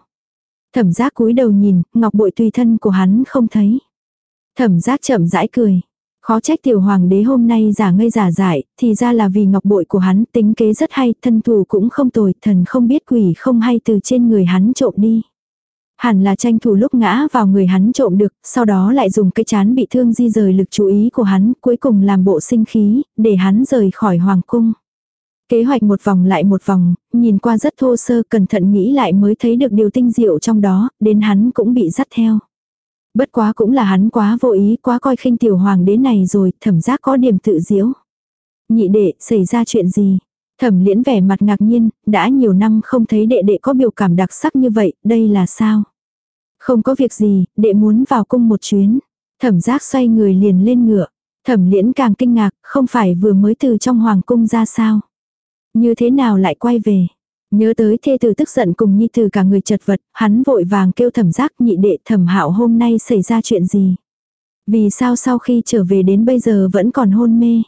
Thẩm giác cúi đầu nhìn, ngọc bội tùy thân của hắn không thấy. Thẩm giác chậm rãi cười. Khó trách tiểu hoàng đế hôm nay giả ngây giả dại, thì ra là vì ngọc bội của hắn tính kế rất hay, thân thủ cũng không tồi, thần không biết quỷ không hay từ trên người hắn trộm đi. Hẳn là tranh thủ lúc ngã vào người hắn trộm được, sau đó lại dùng cái chán bị thương di rời lực chú ý của hắn, cuối cùng làm bộ sinh khí, để hắn rời khỏi hoàng cung. Kế hoạch một vòng lại một vòng, nhìn qua rất thô sơ cẩn thận nghĩ lại mới thấy được điều tinh diệu trong đó, đến hắn cũng bị dắt theo. Bất quá cũng là hắn quá vô ý quá coi khinh tiểu hoàng đế này rồi, thẩm giác có điểm tự diễu. Nhị đệ, xảy ra chuyện gì? Thẩm liễn vẻ mặt ngạc nhiên, đã nhiều năm không thấy đệ đệ có biểu cảm đặc sắc như vậy, đây là sao? Không có việc gì, đệ muốn vào cung một chuyến. Thẩm giác xoay người liền lên ngựa. Thẩm liễn càng kinh ngạc, không phải vừa mới từ trong hoàng cung ra sao? Như thế nào lại quay về? Nhớ tới thê tử tức giận cùng nhi tử cả người chật vật, hắn vội vàng kêu thẩm giác nhị đệ thẩm hạo hôm nay xảy ra chuyện gì? Vì sao sau khi trở về đến bây giờ vẫn còn hôn mê?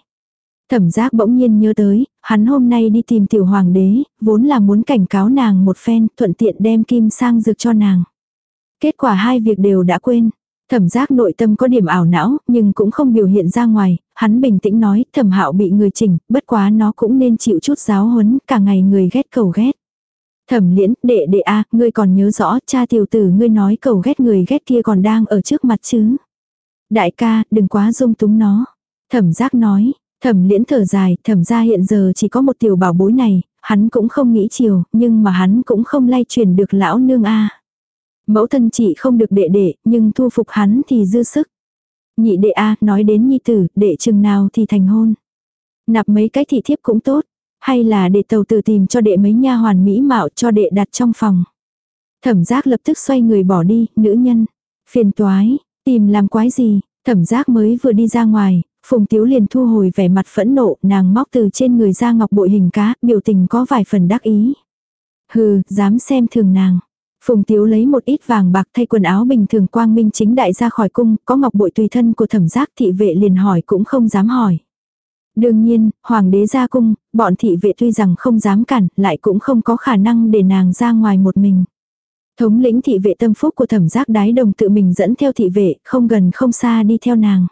Thẩm giác bỗng nhiên nhớ tới, hắn hôm nay đi tìm tiểu hoàng đế, vốn là muốn cảnh cáo nàng một phen, thuận tiện đem kim sang dược cho nàng. Kết quả hai việc đều đã quên. Thẩm giác nội tâm có điểm ảo não, nhưng cũng không biểu hiện ra ngoài, hắn bình tĩnh nói, thẩm hạo bị người chỉnh, bất quá nó cũng nên chịu chút giáo huấn, cả ngày người ghét cầu ghét. Thẩm liễn, đệ đệ a ngươi còn nhớ rõ, cha tiểu tử ngươi nói cầu ghét người ghét kia còn đang ở trước mặt chứ. Đại ca, đừng quá dung túng nó. Thẩm giác nói, thẩm liễn thở dài, thẩm ra hiện giờ chỉ có một tiểu bảo bối này, hắn cũng không nghĩ chiều, nhưng mà hắn cũng không lay truyền được lão nương a Mẫu thân chị không được đệ đệ, nhưng thu phục hắn thì dư sức. Nhị đệ a nói đến nhi tử, đệ chừng nào thì thành hôn. Nạp mấy cái thị thiếp cũng tốt. Hay là để tàu tử tìm cho đệ mấy nha hoàn mỹ mạo cho đệ đặt trong phòng. Thẩm giác lập tức xoay người bỏ đi, nữ nhân. Phiền toái, tìm làm quái gì, thẩm giác mới vừa đi ra ngoài, Phùng Tiếu liền thu hồi vẻ mặt phẫn nộ, nàng móc từ trên người ra ngọc bội hình cá, biểu tình có vài phần đắc ý. Hừ, dám xem thường nàng. Phùng Tiếu lấy một ít vàng bạc thay quần áo bình thường quang minh chính đại ra khỏi cung, có ngọc bội tùy thân của thẩm giác thị vệ liền hỏi cũng không dám hỏi. Đương nhiên, hoàng đế ra cung, bọn thị vệ tuy rằng không dám cản, lại cũng không có khả năng để nàng ra ngoài một mình. Thống lĩnh thị vệ tâm phúc của thẩm giác đái đồng tự mình dẫn theo thị vệ, không gần không xa đi theo nàng.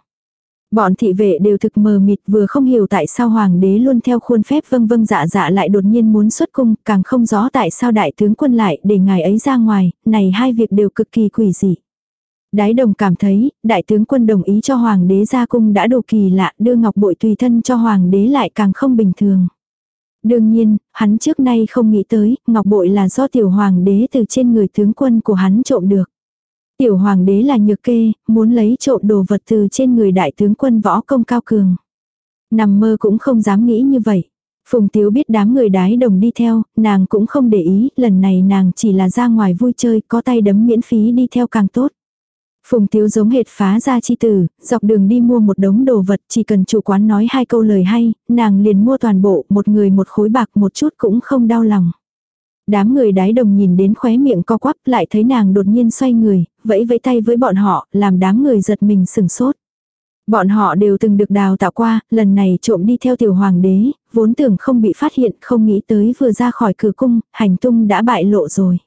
Bọn thị vệ đều thực mờ mịt vừa không hiểu tại sao hoàng đế luôn theo khuôn phép vâng vâng dạ dạ lại đột nhiên muốn xuất cung, càng không rõ tại sao đại tướng quân lại để ngài ấy ra ngoài, này hai việc đều cực kỳ quỷ dị. Đái đồng cảm thấy, đại tướng quân đồng ý cho hoàng đế ra cung đã đồ kỳ lạ, đưa ngọc bội tùy thân cho hoàng đế lại càng không bình thường. Đương nhiên, hắn trước nay không nghĩ tới, ngọc bội là do tiểu hoàng đế từ trên người tướng quân của hắn trộm được. Tiểu hoàng đế là nhược kê, muốn lấy trộm đồ vật từ trên người đại tướng quân võ công cao cường. Nằm mơ cũng không dám nghĩ như vậy. Phùng Tiếu biết đám người đái đồng đi theo, nàng cũng không để ý, lần này nàng chỉ là ra ngoài vui chơi, có tay đấm miễn phí đi theo càng tốt. Phùng Tiếu giống hệt phá ra chi tử, dọc đường đi mua một đống đồ vật, chỉ cần chủ quán nói hai câu lời hay, nàng liền mua toàn bộ, một người một khối bạc một chút cũng không đau lòng. Đám người đái đồng nhìn đến khóe miệng co quắp lại thấy nàng đột nhiên xoay người, vẫy vẫy tay với bọn họ, làm đám người giật mình sừng sốt. Bọn họ đều từng được đào tạo qua, lần này trộm đi theo tiểu hoàng đế, vốn tưởng không bị phát hiện, không nghĩ tới vừa ra khỏi cửa cung, hành tung đã bại lộ rồi.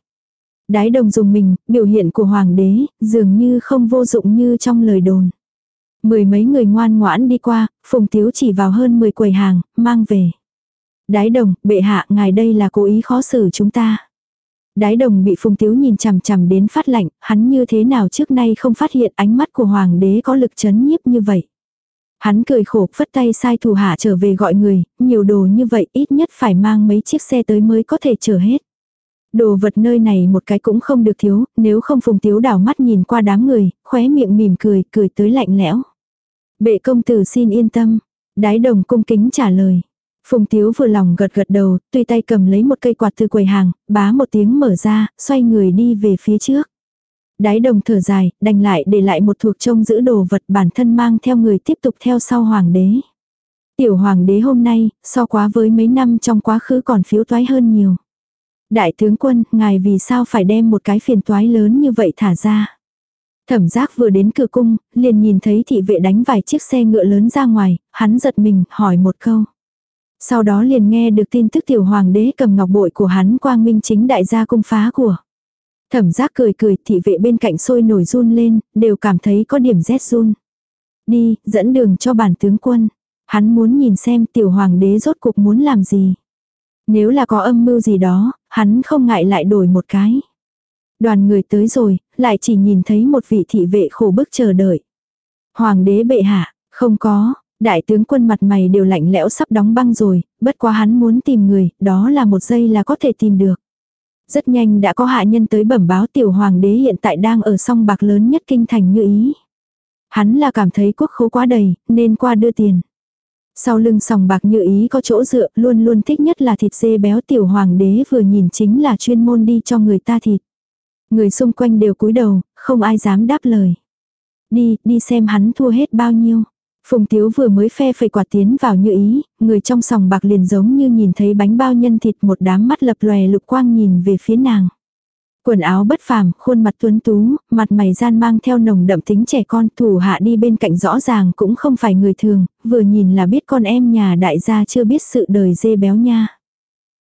Đái đồng dùng mình, biểu hiện của hoàng đế, dường như không vô dụng như trong lời đồn. Mười mấy người ngoan ngoãn đi qua, phùng tiếu chỉ vào hơn 10 quầy hàng, mang về. Đái đồng, bệ hạ, ngài đây là cố ý khó xử chúng ta. Đái đồng bị phùng tiếu nhìn chằm chằm đến phát lạnh, hắn như thế nào trước nay không phát hiện ánh mắt của hoàng đế có lực chấn nhiếp như vậy. Hắn cười khổ phất tay sai thủ hạ trở về gọi người, nhiều đồ như vậy ít nhất phải mang mấy chiếc xe tới mới có thể chở hết. Đồ vật nơi này một cái cũng không được thiếu, nếu không phùng tiếu đảo mắt nhìn qua đám người, khóe miệng mỉm cười, cười tới lạnh lẽo. Bệ công tử xin yên tâm. Đái đồng cung kính trả lời. Phùng Tiếu vừa lòng gật gật đầu, tùy tay cầm lấy một cây quạt từ quầy hàng, bá một tiếng mở ra, xoay người đi về phía trước. Đái đồng thở dài, đành lại để lại một thuộc trông giữ đồ vật bản thân mang theo người tiếp tục theo sau hoàng đế. Tiểu hoàng đế hôm nay, so quá với mấy năm trong quá khứ còn phiếu toái hơn nhiều. Đại tướng quân, ngài vì sao phải đem một cái phiền toái lớn như vậy thả ra? Thẩm giác vừa đến cửa cung, liền nhìn thấy thị vệ đánh vài chiếc xe ngựa lớn ra ngoài, hắn giật mình, hỏi một câu. Sau đó liền nghe được tin tức tiểu hoàng đế cầm ngọc bội của hắn quang minh chính đại gia cung phá của. Thẩm giác cười cười thị vệ bên cạnh sôi nổi run lên, đều cảm thấy có điểm rét run. Đi, dẫn đường cho bản tướng quân. Hắn muốn nhìn xem tiểu hoàng đế rốt cuộc muốn làm gì. Nếu là có âm mưu gì đó, hắn không ngại lại đổi một cái. Đoàn người tới rồi, lại chỉ nhìn thấy một vị thị vệ khổ bức chờ đợi. Hoàng đế bệ hạ, không có, Đại tướng quân mặt mày đều lạnh lẽo sắp đóng băng rồi, bất quá hắn muốn tìm người, đó là một giây là có thể tìm được. Rất nhanh đã có hạ nhân tới bẩm báo tiểu hoàng đế hiện tại đang ở song bạc lớn nhất kinh thành như ý. Hắn là cảm thấy quốc khố quá đầy, nên qua đưa tiền. Sau lưng sòng bạc như ý có chỗ dựa, luôn luôn thích nhất là thịt dê béo tiểu hoàng đế vừa nhìn chính là chuyên môn đi cho người ta thịt. Người xung quanh đều cúi đầu, không ai dám đáp lời. Đi, đi xem hắn thua hết bao nhiêu. Phùng Tiếu vừa mới phe phẩy quạt tiến vào như ý, người trong sòng bạc liền giống như nhìn thấy bánh bao nhân thịt một đám mắt lập lòe lục quang nhìn về phía nàng. Quần áo bất phàm, khuôn mặt tuấn tú, mặt mày gian mang theo nồng đậm tính trẻ con, thủ hạ đi bên cạnh rõ ràng cũng không phải người thường, vừa nhìn là biết con em nhà đại gia chưa biết sự đời dê béo nha.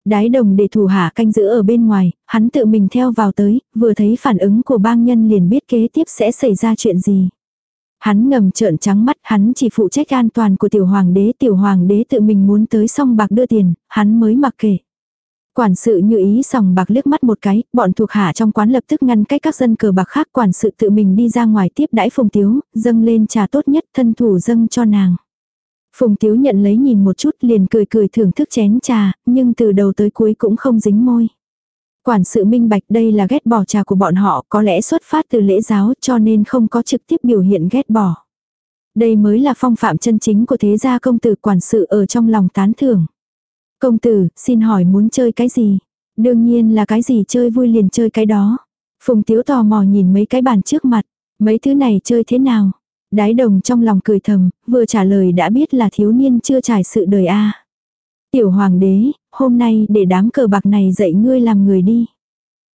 Đái đồng để thủ hạ canh giữ ở bên ngoài, hắn tự mình theo vào tới, vừa thấy phản ứng của bang nhân liền biết kế tiếp sẽ xảy ra chuyện gì. Hắn ngầm trợn trắng mắt, hắn chỉ phụ trách an toàn của tiểu hoàng đế, tiểu hoàng đế tự mình muốn tới song bạc đưa tiền, hắn mới mặc kệ. Quản sự như ý sòng bạc liếc mắt một cái, bọn thuộc hạ trong quán lập tức ngăn cách các dân cờ bạc khác quản sự tự mình đi ra ngoài tiếp đãi phùng tiếu, dâng lên trà tốt nhất thân thủ dâng cho nàng. Phùng tiếu nhận lấy nhìn một chút liền cười cười thưởng thức chén trà, nhưng từ đầu tới cuối cũng không dính môi. Quản sự minh bạch đây là ghét bỏ trà của bọn họ có lẽ xuất phát từ lễ giáo cho nên không có trực tiếp biểu hiện ghét bỏ. Đây mới là phong phạm chân chính của thế gia công tử quản sự ở trong lòng tán thưởng. Công tử, xin hỏi muốn chơi cái gì? Đương nhiên là cái gì chơi vui liền chơi cái đó. Phùng Tiếu tò mò nhìn mấy cái bàn trước mặt. Mấy thứ này chơi thế nào? Đái đồng trong lòng cười thầm, vừa trả lời đã biết là thiếu niên chưa trải sự đời a. Tiểu hoàng đế, hôm nay để đám cờ bạc này dạy ngươi làm người đi.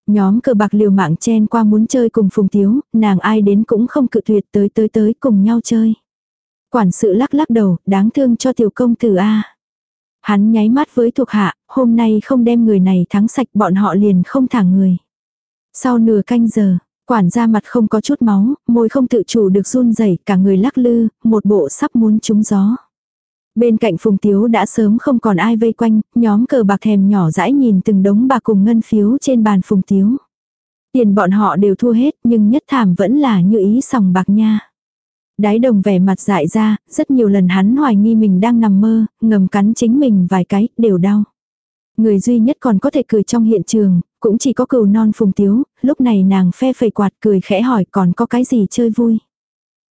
Nhóm cờ bạc liều mạng chen qua muốn chơi cùng Phùng Tiếu, nàng ai đến cũng không cự tuyệt tới tới tới cùng nhau chơi. Quản sự lắc lắc đầu, đáng thương cho tiểu công tử a. Hắn nháy mắt với thuộc hạ, hôm nay không đem người này thắng sạch bọn họ liền không thả người. Sau nửa canh giờ, quản gia mặt không có chút máu, môi không tự chủ được run rẩy cả người lắc lư, một bộ sắp muốn trúng gió. Bên cạnh Phùng Tiếu đã sớm không còn ai vây quanh, nhóm cờ bạc thèm nhỏ dãi nhìn từng đống bạc cùng ngân phiếu trên bàn Phùng Tiếu. Tiền bọn họ đều thua hết nhưng nhất thảm vẫn là như ý sòng bạc nha. Đái đồng vẻ mặt dại ra, rất nhiều lần hắn hoài nghi mình đang nằm mơ, ngầm cắn chính mình vài cái, đều đau. Người duy nhất còn có thể cười trong hiện trường, cũng chỉ có cừu non phùng tiếu, lúc này nàng phe phẩy quạt cười khẽ hỏi còn có cái gì chơi vui.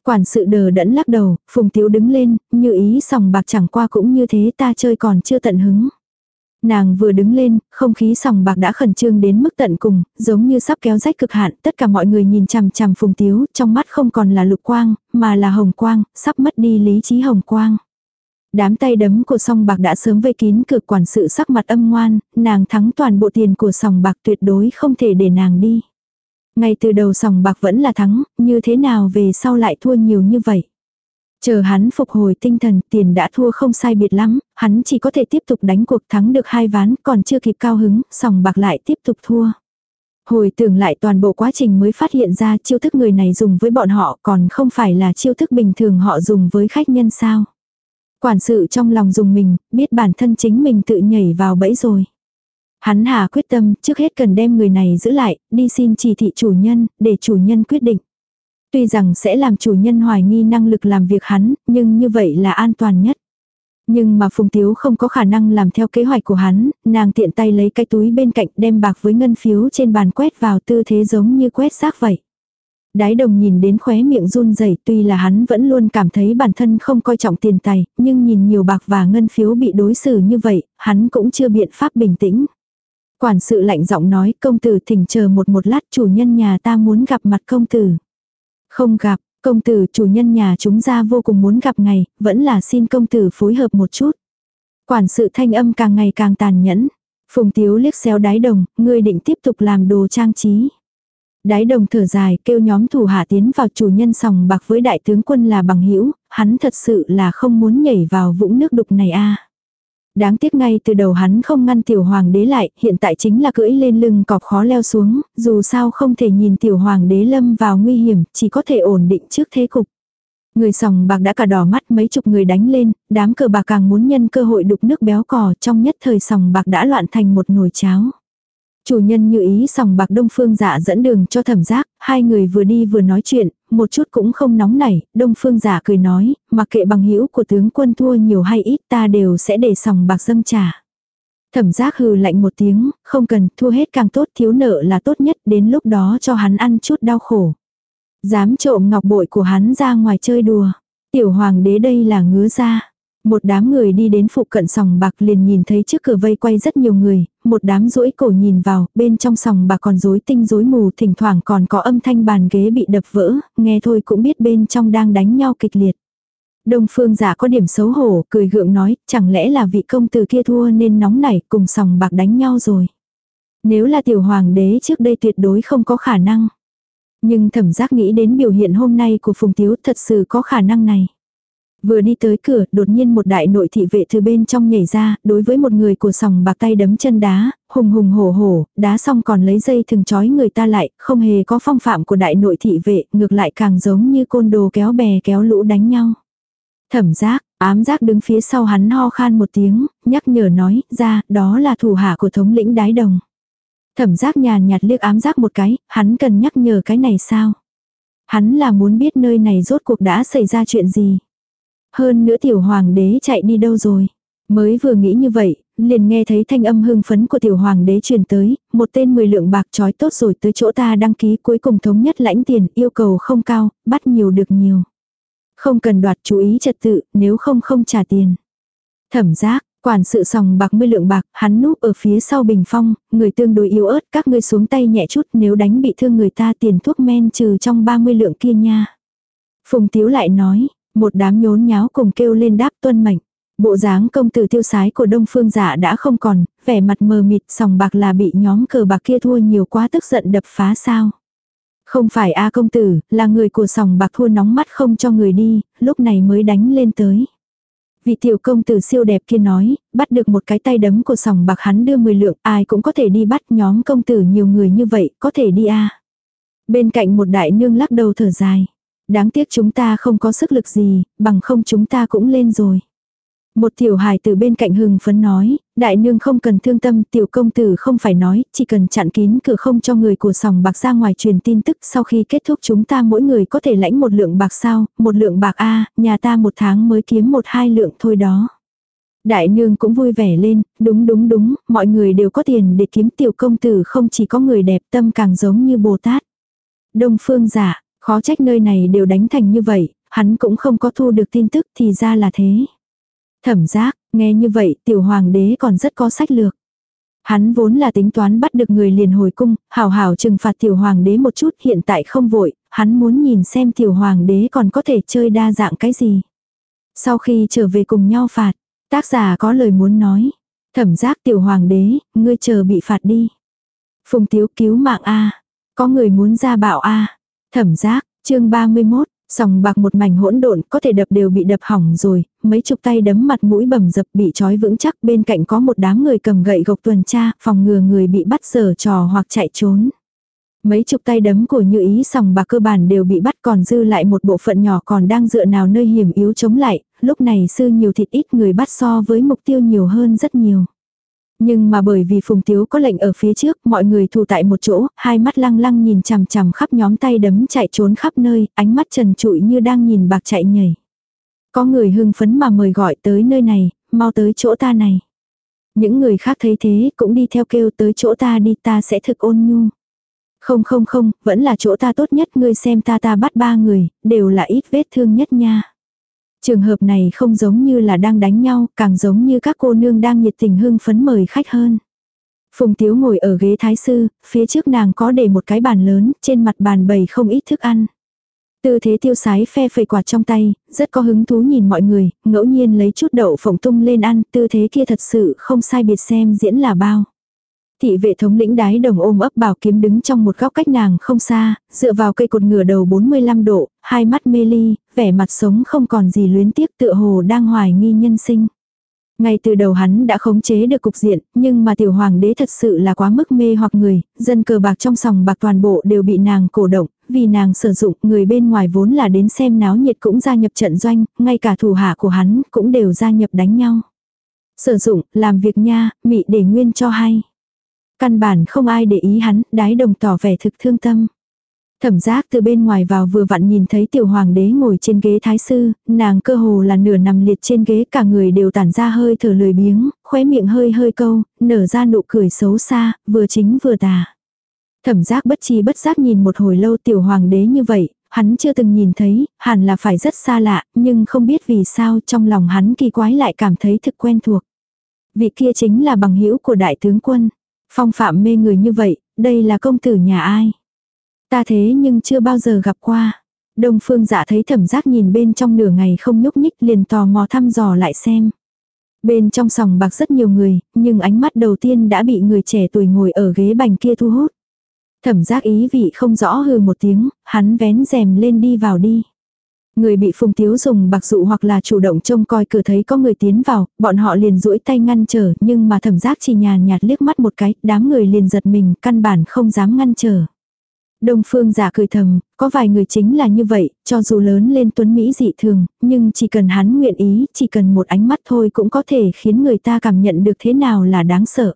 Quản sự đờ đẫn lắc đầu, phùng tiếu đứng lên, như ý sòng bạc chẳng qua cũng như thế ta chơi còn chưa tận hứng. Nàng vừa đứng lên, không khí sòng bạc đã khẩn trương đến mức tận cùng, giống như sắp kéo rách cực hạn, tất cả mọi người nhìn chằm chằm phùng tiếu, trong mắt không còn là lục quang, mà là hồng quang, sắp mất đi lý trí hồng quang. Đám tay đấm của sòng bạc đã sớm vây kín cực quản sự sắc mặt âm ngoan, nàng thắng toàn bộ tiền của sòng bạc tuyệt đối không thể để nàng đi. Ngay từ đầu sòng bạc vẫn là thắng, như thế nào về sau lại thua nhiều như vậy. Chờ hắn phục hồi tinh thần, tiền đã thua không sai biệt lắm, hắn chỉ có thể tiếp tục đánh cuộc thắng được hai ván, còn chưa kịp cao hứng, sòng bạc lại tiếp tục thua. Hồi tưởng lại toàn bộ quá trình mới phát hiện ra chiêu thức người này dùng với bọn họ còn không phải là chiêu thức bình thường họ dùng với khách nhân sao. Quản sự trong lòng dùng mình, biết bản thân chính mình tự nhảy vào bẫy rồi. Hắn hà quyết tâm trước hết cần đem người này giữ lại, đi xin chỉ thị chủ nhân, để chủ nhân quyết định. Tuy rằng sẽ làm chủ nhân hoài nghi năng lực làm việc hắn, nhưng như vậy là an toàn nhất. Nhưng mà Phùng Tiếu không có khả năng làm theo kế hoạch của hắn, nàng tiện tay lấy cái túi bên cạnh đem bạc với ngân phiếu trên bàn quét vào tư thế giống như quét xác vậy. Đái đồng nhìn đến khóe miệng run rẩy tuy là hắn vẫn luôn cảm thấy bản thân không coi trọng tiền tài, nhưng nhìn nhiều bạc và ngân phiếu bị đối xử như vậy, hắn cũng chưa biện pháp bình tĩnh. Quản sự lạnh giọng nói công tử thỉnh chờ một một lát chủ nhân nhà ta muốn gặp mặt công tử. Không gặp, công tử chủ nhân nhà chúng ra vô cùng muốn gặp ngày, vẫn là xin công tử phối hợp một chút. Quản sự thanh âm càng ngày càng tàn nhẫn. Phùng tiếu liếc xéo đái đồng, ngươi định tiếp tục làm đồ trang trí. Đái đồng thở dài kêu nhóm thủ hạ tiến vào chủ nhân sòng bạc với đại tướng quân là bằng hữu hắn thật sự là không muốn nhảy vào vũng nước đục này a Đáng tiếc ngay từ đầu hắn không ngăn tiểu hoàng đế lại, hiện tại chính là cưỡi lên lưng cọp khó leo xuống, dù sao không thể nhìn tiểu hoàng đế lâm vào nguy hiểm, chỉ có thể ổn định trước thế cục. Người sòng bạc đã cả đỏ mắt mấy chục người đánh lên, đám cờ bạc càng muốn nhân cơ hội đục nước béo cò trong nhất thời sòng bạc đã loạn thành một nồi cháo. Chủ nhân như ý sòng bạc Đông Phương Dạ dẫn đường cho thẩm giác, hai người vừa đi vừa nói chuyện, một chút cũng không nóng nảy, Đông Phương Dạ cười nói, mặc kệ bằng hữu của tướng quân thua nhiều hay ít ta đều sẽ để sòng bạc dâm trả. Thẩm giác hừ lạnh một tiếng, không cần, thua hết càng tốt, thiếu nợ là tốt nhất, đến lúc đó cho hắn ăn chút đau khổ. Dám trộm ngọc bội của hắn ra ngoài chơi đùa. Tiểu hoàng đế đây là ngứa ra. Một đám người đi đến phụ cận sòng bạc liền nhìn thấy trước cửa vây quay rất nhiều người, một đám rũi cổ nhìn vào, bên trong sòng bạc còn rối tinh rối mù, thỉnh thoảng còn có âm thanh bàn ghế bị đập vỡ, nghe thôi cũng biết bên trong đang đánh nhau kịch liệt. Đông phương giả có điểm xấu hổ, cười gượng nói, chẳng lẽ là vị công tử kia thua nên nóng nảy cùng sòng bạc đánh nhau rồi. Nếu là tiểu hoàng đế trước đây tuyệt đối không có khả năng. Nhưng thẩm giác nghĩ đến biểu hiện hôm nay của Phùng Tiếu thật sự có khả năng này. Vừa đi tới cửa, đột nhiên một đại nội thị vệ từ bên trong nhảy ra, đối với một người của sòng bạc tay đấm chân đá, hùng hùng hổ hổ, đá xong còn lấy dây thừng trói người ta lại, không hề có phong phạm của đại nội thị vệ, ngược lại càng giống như côn đồ kéo bè kéo lũ đánh nhau. Thẩm giác, ám giác đứng phía sau hắn ho khan một tiếng, nhắc nhở nói, ra, đó là thủ hạ của thống lĩnh đái đồng. Thẩm giác nhàn nhạt liếc ám giác một cái, hắn cần nhắc nhở cái này sao? Hắn là muốn biết nơi này rốt cuộc đã xảy ra chuyện gì. Hơn nữa tiểu hoàng đế chạy đi đâu rồi. Mới vừa nghĩ như vậy, liền nghe thấy thanh âm hưng phấn của tiểu hoàng đế truyền tới, một tên 10 lượng bạc trói tốt rồi tới chỗ ta đăng ký cuối cùng thống nhất lãnh tiền, yêu cầu không cao, bắt nhiều được nhiều. Không cần đoạt chú ý trật tự, nếu không không trả tiền. Thẩm giác, quản sự sòng bạc mươi lượng bạc, hắn núp ở phía sau bình phong, người tương đối yếu ớt, các ngươi xuống tay nhẹ chút nếu đánh bị thương người ta tiền thuốc men trừ trong 30 lượng kia nha. Phùng Tiếu lại nói, một đám nhốn nháo cùng kêu lên đáp tuân mệnh. Bộ dáng công tử tiêu sái của đông phương giả đã không còn, vẻ mặt mờ mịt sòng bạc là bị nhóm cờ bạc kia thua nhiều quá tức giận đập phá sao. Không phải A công tử, là người của sòng bạc thua nóng mắt không cho người đi, lúc này mới đánh lên tới. Vị tiểu công tử siêu đẹp kia nói, bắt được một cái tay đấm của sòng bạc hắn đưa 10 lượng, ai cũng có thể đi bắt nhóm công tử nhiều người như vậy, có thể đi a Bên cạnh một đại nương lắc đầu thở dài. Đáng tiếc chúng ta không có sức lực gì, bằng không chúng ta cũng lên rồi. Một tiểu hài từ bên cạnh hừng phấn nói, đại nương không cần thương tâm, tiểu công tử không phải nói, chỉ cần chặn kín cửa không cho người của sòng bạc ra ngoài truyền tin tức sau khi kết thúc chúng ta mỗi người có thể lãnh một lượng bạc sao, một lượng bạc A, nhà ta một tháng mới kiếm một hai lượng thôi đó. Đại nương cũng vui vẻ lên, đúng đúng đúng, mọi người đều có tiền để kiếm tiểu công tử không chỉ có người đẹp tâm càng giống như Bồ Tát. Đông phương giả, khó trách nơi này đều đánh thành như vậy, hắn cũng không có thu được tin tức thì ra là thế. Thẩm giác, nghe như vậy tiểu hoàng đế còn rất có sách lược. Hắn vốn là tính toán bắt được người liền hồi cung, hảo hảo trừng phạt tiểu hoàng đế một chút hiện tại không vội, hắn muốn nhìn xem tiểu hoàng đế còn có thể chơi đa dạng cái gì. Sau khi trở về cùng nhau phạt, tác giả có lời muốn nói. Thẩm giác tiểu hoàng đế, ngươi chờ bị phạt đi. Phùng tiếu cứu mạng A. Có người muốn ra bảo A. Thẩm giác, chương 31, Sòng bạc một mảnh hỗn độn, có thể đập đều bị đập hỏng rồi, mấy chục tay đấm mặt mũi bầm dập bị trói vững chắc bên cạnh có một đám người cầm gậy gộc tuần tra, phòng ngừa người bị bắt sở trò hoặc chạy trốn. Mấy chục tay đấm của như ý sòng bạc cơ bản đều bị bắt còn dư lại một bộ phận nhỏ còn đang dựa nào nơi hiểm yếu chống lại, lúc này sư nhiều thịt ít người bắt so với mục tiêu nhiều hơn rất nhiều. Nhưng mà bởi vì Phùng Tiếu có lệnh ở phía trước, mọi người thù tại một chỗ, hai mắt lăng lăng nhìn chằm chằm khắp nhóm tay đấm chạy trốn khắp nơi, ánh mắt trần trụi như đang nhìn bạc chạy nhảy. Có người hưng phấn mà mời gọi tới nơi này, mau tới chỗ ta này. Những người khác thấy thế cũng đi theo kêu tới chỗ ta đi ta sẽ thực ôn nhu. Không không không, vẫn là chỗ ta tốt nhất ngươi xem ta ta bắt ba người, đều là ít vết thương nhất nha. Trường hợp này không giống như là đang đánh nhau, càng giống như các cô nương đang nhiệt tình hưng phấn mời khách hơn. Phùng Tiếu ngồi ở ghế thái sư, phía trước nàng có để một cái bàn lớn, trên mặt bàn bày không ít thức ăn. Tư thế tiêu sái phe phẩy quạt trong tay, rất có hứng thú nhìn mọi người, ngẫu nhiên lấy chút đậu phộng tung lên ăn, tư thế kia thật sự không sai biệt xem diễn là bao. Thị vệ thống lĩnh đái đồng ôm ấp bảo kiếm đứng trong một góc cách nàng không xa, dựa vào cây cột ngửa đầu 45 độ, hai mắt mê ly, vẻ mặt sống không còn gì luyến tiếc tựa hồ đang hoài nghi nhân sinh. Ngay từ đầu hắn đã khống chế được cục diện, nhưng mà tiểu hoàng đế thật sự là quá mức mê hoặc người, dân cờ bạc trong sòng bạc toàn bộ đều bị nàng cổ động, vì nàng sử dụng người bên ngoài vốn là đến xem náo nhiệt cũng gia nhập trận doanh, ngay cả thủ hạ của hắn cũng đều gia nhập đánh nhau. Sử dụng, làm việc nha, mị để nguyên cho hay. Căn bản không ai để ý hắn, đái đồng tỏ vẻ thực thương tâm. Thẩm giác từ bên ngoài vào vừa vặn nhìn thấy tiểu hoàng đế ngồi trên ghế thái sư, nàng cơ hồ là nửa nằm liệt trên ghế cả người đều tản ra hơi thở lười biếng, khóe miệng hơi hơi câu, nở ra nụ cười xấu xa, vừa chính vừa tà. Thẩm giác bất chi bất giác nhìn một hồi lâu tiểu hoàng đế như vậy, hắn chưa từng nhìn thấy, hẳn là phải rất xa lạ, nhưng không biết vì sao trong lòng hắn kỳ quái lại cảm thấy thực quen thuộc. Vị kia chính là bằng hữu của đại tướng quân. Phong phạm mê người như vậy, đây là công tử nhà ai? Ta thế nhưng chưa bao giờ gặp qua. Đông phương dạ thấy thẩm giác nhìn bên trong nửa ngày không nhúc nhích liền tò mò thăm dò lại xem. Bên trong sòng bạc rất nhiều người, nhưng ánh mắt đầu tiên đã bị người trẻ tuổi ngồi ở ghế bành kia thu hút. Thẩm giác ý vị không rõ hừ một tiếng, hắn vén rèm lên đi vào đi. Người bị phùng tiếu dùng bạc dụ hoặc là chủ động trông coi cửa thấy có người tiến vào, bọn họ liền duỗi tay ngăn trở, nhưng mà thẩm giác chỉ nhàn nhạt liếc mắt một cái, đám người liền giật mình, căn bản không dám ngăn trở. Đông phương giả cười thầm, có vài người chính là như vậy, cho dù lớn lên tuấn Mỹ dị thường, nhưng chỉ cần hắn nguyện ý, chỉ cần một ánh mắt thôi cũng có thể khiến người ta cảm nhận được thế nào là đáng sợ.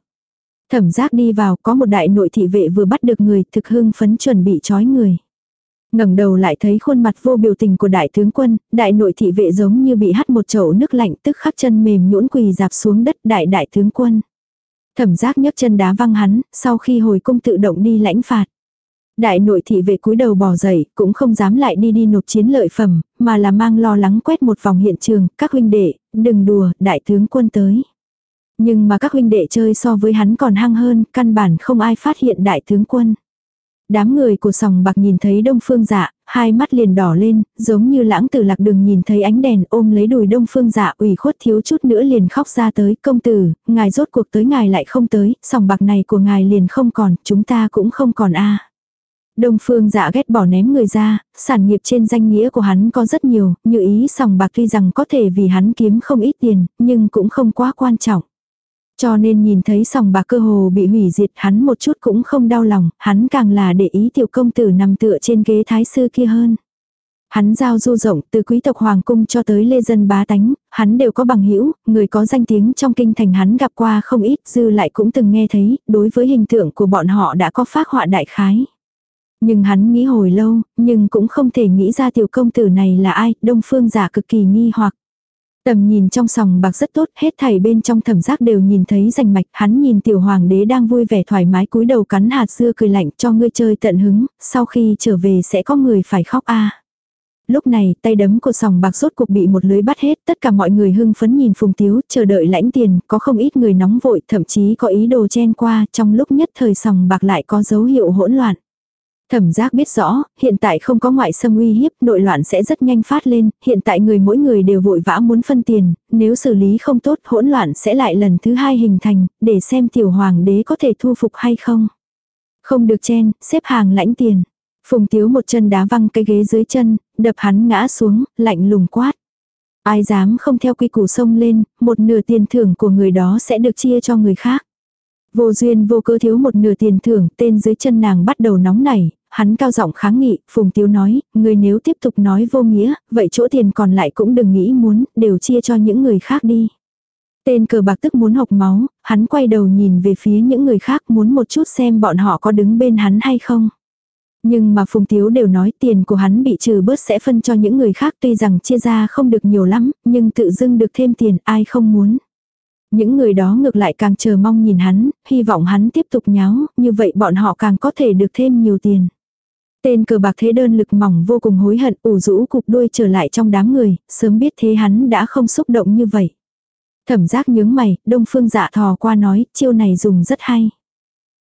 Thẩm giác đi vào, có một đại nội thị vệ vừa bắt được người, thực hưng phấn chuẩn bị trói người. ngẩng đầu lại thấy khuôn mặt vô biểu tình của đại tướng quân, đại nội thị vệ giống như bị hắt một chậu nước lạnh tức khắc chân mềm nhũn quỳ dạp xuống đất đại đại tướng quân. Thẩm giác nhấc chân đá văng hắn, sau khi hồi cung tự động đi lãnh phạt. Đại nội thị vệ cúi đầu bỏ dậy, cũng không dám lại đi đi nộp chiến lợi phẩm, mà là mang lo lắng quét một vòng hiện trường, các huynh đệ, đừng đùa, đại tướng quân tới. Nhưng mà các huynh đệ chơi so với hắn còn hăng hơn, căn bản không ai phát hiện đại tướng quân. Đám người của sòng bạc nhìn thấy đông phương dạ, hai mắt liền đỏ lên, giống như lãng tử lạc đường nhìn thấy ánh đèn ôm lấy đùi đông phương dạ ủy khuất thiếu chút nữa liền khóc ra tới, công tử, ngài rốt cuộc tới ngài lại không tới, sòng bạc này của ngài liền không còn, chúng ta cũng không còn a Đông phương dạ ghét bỏ ném người ra, sản nghiệp trên danh nghĩa của hắn có rất nhiều, như ý sòng bạc tuy rằng có thể vì hắn kiếm không ít tiền, nhưng cũng không quá quan trọng. Cho nên nhìn thấy sòng bạc cơ hồ bị hủy diệt hắn một chút cũng không đau lòng, hắn càng là để ý tiểu công tử nằm tựa trên ghế thái sư kia hơn. Hắn giao du rộng từ quý tộc hoàng cung cho tới lê dân bá tánh, hắn đều có bằng hữu người có danh tiếng trong kinh thành hắn gặp qua không ít, dư lại cũng từng nghe thấy, đối với hình tượng của bọn họ đã có phác họa đại khái. Nhưng hắn nghĩ hồi lâu, nhưng cũng không thể nghĩ ra tiểu công tử này là ai, đông phương giả cực kỳ nghi hoặc. Tầm nhìn trong sòng bạc rất tốt, hết thảy bên trong thẩm giác đều nhìn thấy rành mạch, hắn nhìn tiểu hoàng đế đang vui vẻ thoải mái cúi đầu cắn hạt dưa cười lạnh cho ngươi chơi tận hứng, sau khi trở về sẽ có người phải khóc a. Lúc này, tay đấm của sòng bạc rốt cuộc bị một lưới bắt hết, tất cả mọi người hưng phấn nhìn Phùng Tiếu, chờ đợi lãnh tiền, có không ít người nóng vội, thậm chí có ý đồ chen qua, trong lúc nhất thời sòng bạc lại có dấu hiệu hỗn loạn. Thẩm giác biết rõ, hiện tại không có ngoại xâm uy hiếp, nội loạn sẽ rất nhanh phát lên, hiện tại người mỗi người đều vội vã muốn phân tiền, nếu xử lý không tốt hỗn loạn sẽ lại lần thứ hai hình thành, để xem tiểu hoàng đế có thể thu phục hay không. Không được chen, xếp hàng lãnh tiền. Phùng tiếu một chân đá văng cái ghế dưới chân, đập hắn ngã xuống, lạnh lùng quát. Ai dám không theo quy củ sông lên, một nửa tiền thưởng của người đó sẽ được chia cho người khác. Vô duyên vô cơ thiếu một nửa tiền thưởng, tên dưới chân nàng bắt đầu nóng nảy, hắn cao giọng kháng nghị, Phùng Tiếu nói, người nếu tiếp tục nói vô nghĩa, vậy chỗ tiền còn lại cũng đừng nghĩ muốn, đều chia cho những người khác đi. Tên cờ bạc tức muốn học máu, hắn quay đầu nhìn về phía những người khác muốn một chút xem bọn họ có đứng bên hắn hay không. Nhưng mà Phùng Tiếu đều nói tiền của hắn bị trừ bớt sẽ phân cho những người khác tuy rằng chia ra không được nhiều lắm, nhưng tự dưng được thêm tiền ai không muốn. Những người đó ngược lại càng chờ mong nhìn hắn, hy vọng hắn tiếp tục nháo, như vậy bọn họ càng có thể được thêm nhiều tiền. Tên cờ bạc thế đơn lực mỏng vô cùng hối hận ủ rũ cục đuôi trở lại trong đám người, sớm biết thế hắn đã không xúc động như vậy. Thẩm giác nhướng mày, đông phương dạ thò qua nói, chiêu này dùng rất hay.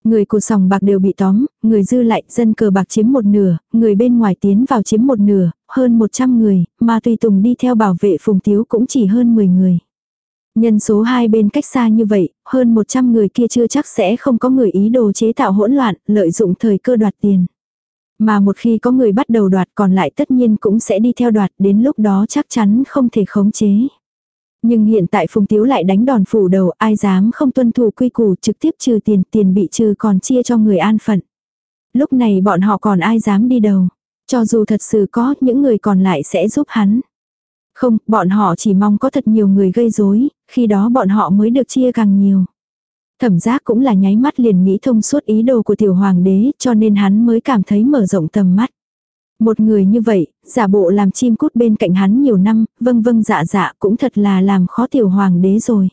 Người của sòng bạc đều bị tóm, người dư lại, dân cờ bạc chiếm một nửa, người bên ngoài tiến vào chiếm một nửa, hơn 100 người, mà tùy tùng đi theo bảo vệ phùng tiếu cũng chỉ hơn 10 người. Nhân số hai bên cách xa như vậy, hơn 100 người kia chưa chắc sẽ không có người ý đồ chế tạo hỗn loạn, lợi dụng thời cơ đoạt tiền. Mà một khi có người bắt đầu đoạt còn lại tất nhiên cũng sẽ đi theo đoạt đến lúc đó chắc chắn không thể khống chế. Nhưng hiện tại Phùng Tiếu lại đánh đòn phủ đầu ai dám không tuân thủ quy củ trực tiếp trừ tiền tiền bị trừ còn chia cho người an phận. Lúc này bọn họ còn ai dám đi đầu. Cho dù thật sự có những người còn lại sẽ giúp hắn. Không, bọn họ chỉ mong có thật nhiều người gây rối khi đó bọn họ mới được chia càng nhiều. Thẩm giác cũng là nháy mắt liền nghĩ thông suốt ý đồ của tiểu hoàng đế cho nên hắn mới cảm thấy mở rộng tầm mắt. Một người như vậy, giả bộ làm chim cút bên cạnh hắn nhiều năm, vâng vâng dạ dạ cũng thật là làm khó tiểu hoàng đế rồi.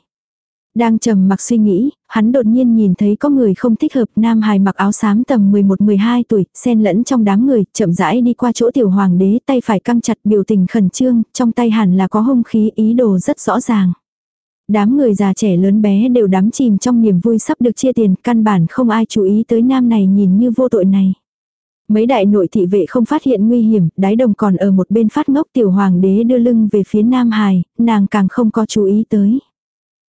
Đang trầm mặc suy nghĩ, hắn đột nhiên nhìn thấy có người không thích hợp nam hài mặc áo xám tầm 11-12 tuổi, xen lẫn trong đám người, chậm rãi đi qua chỗ tiểu hoàng đế, tay phải căng chặt biểu tình khẩn trương, trong tay hẳn là có hung khí ý đồ rất rõ ràng. Đám người già trẻ lớn bé đều đắm chìm trong niềm vui sắp được chia tiền, căn bản không ai chú ý tới nam này nhìn như vô tội này. Mấy đại nội thị vệ không phát hiện nguy hiểm, đái đồng còn ở một bên phát ngốc tiểu hoàng đế đưa lưng về phía nam hài, nàng càng không có chú ý tới.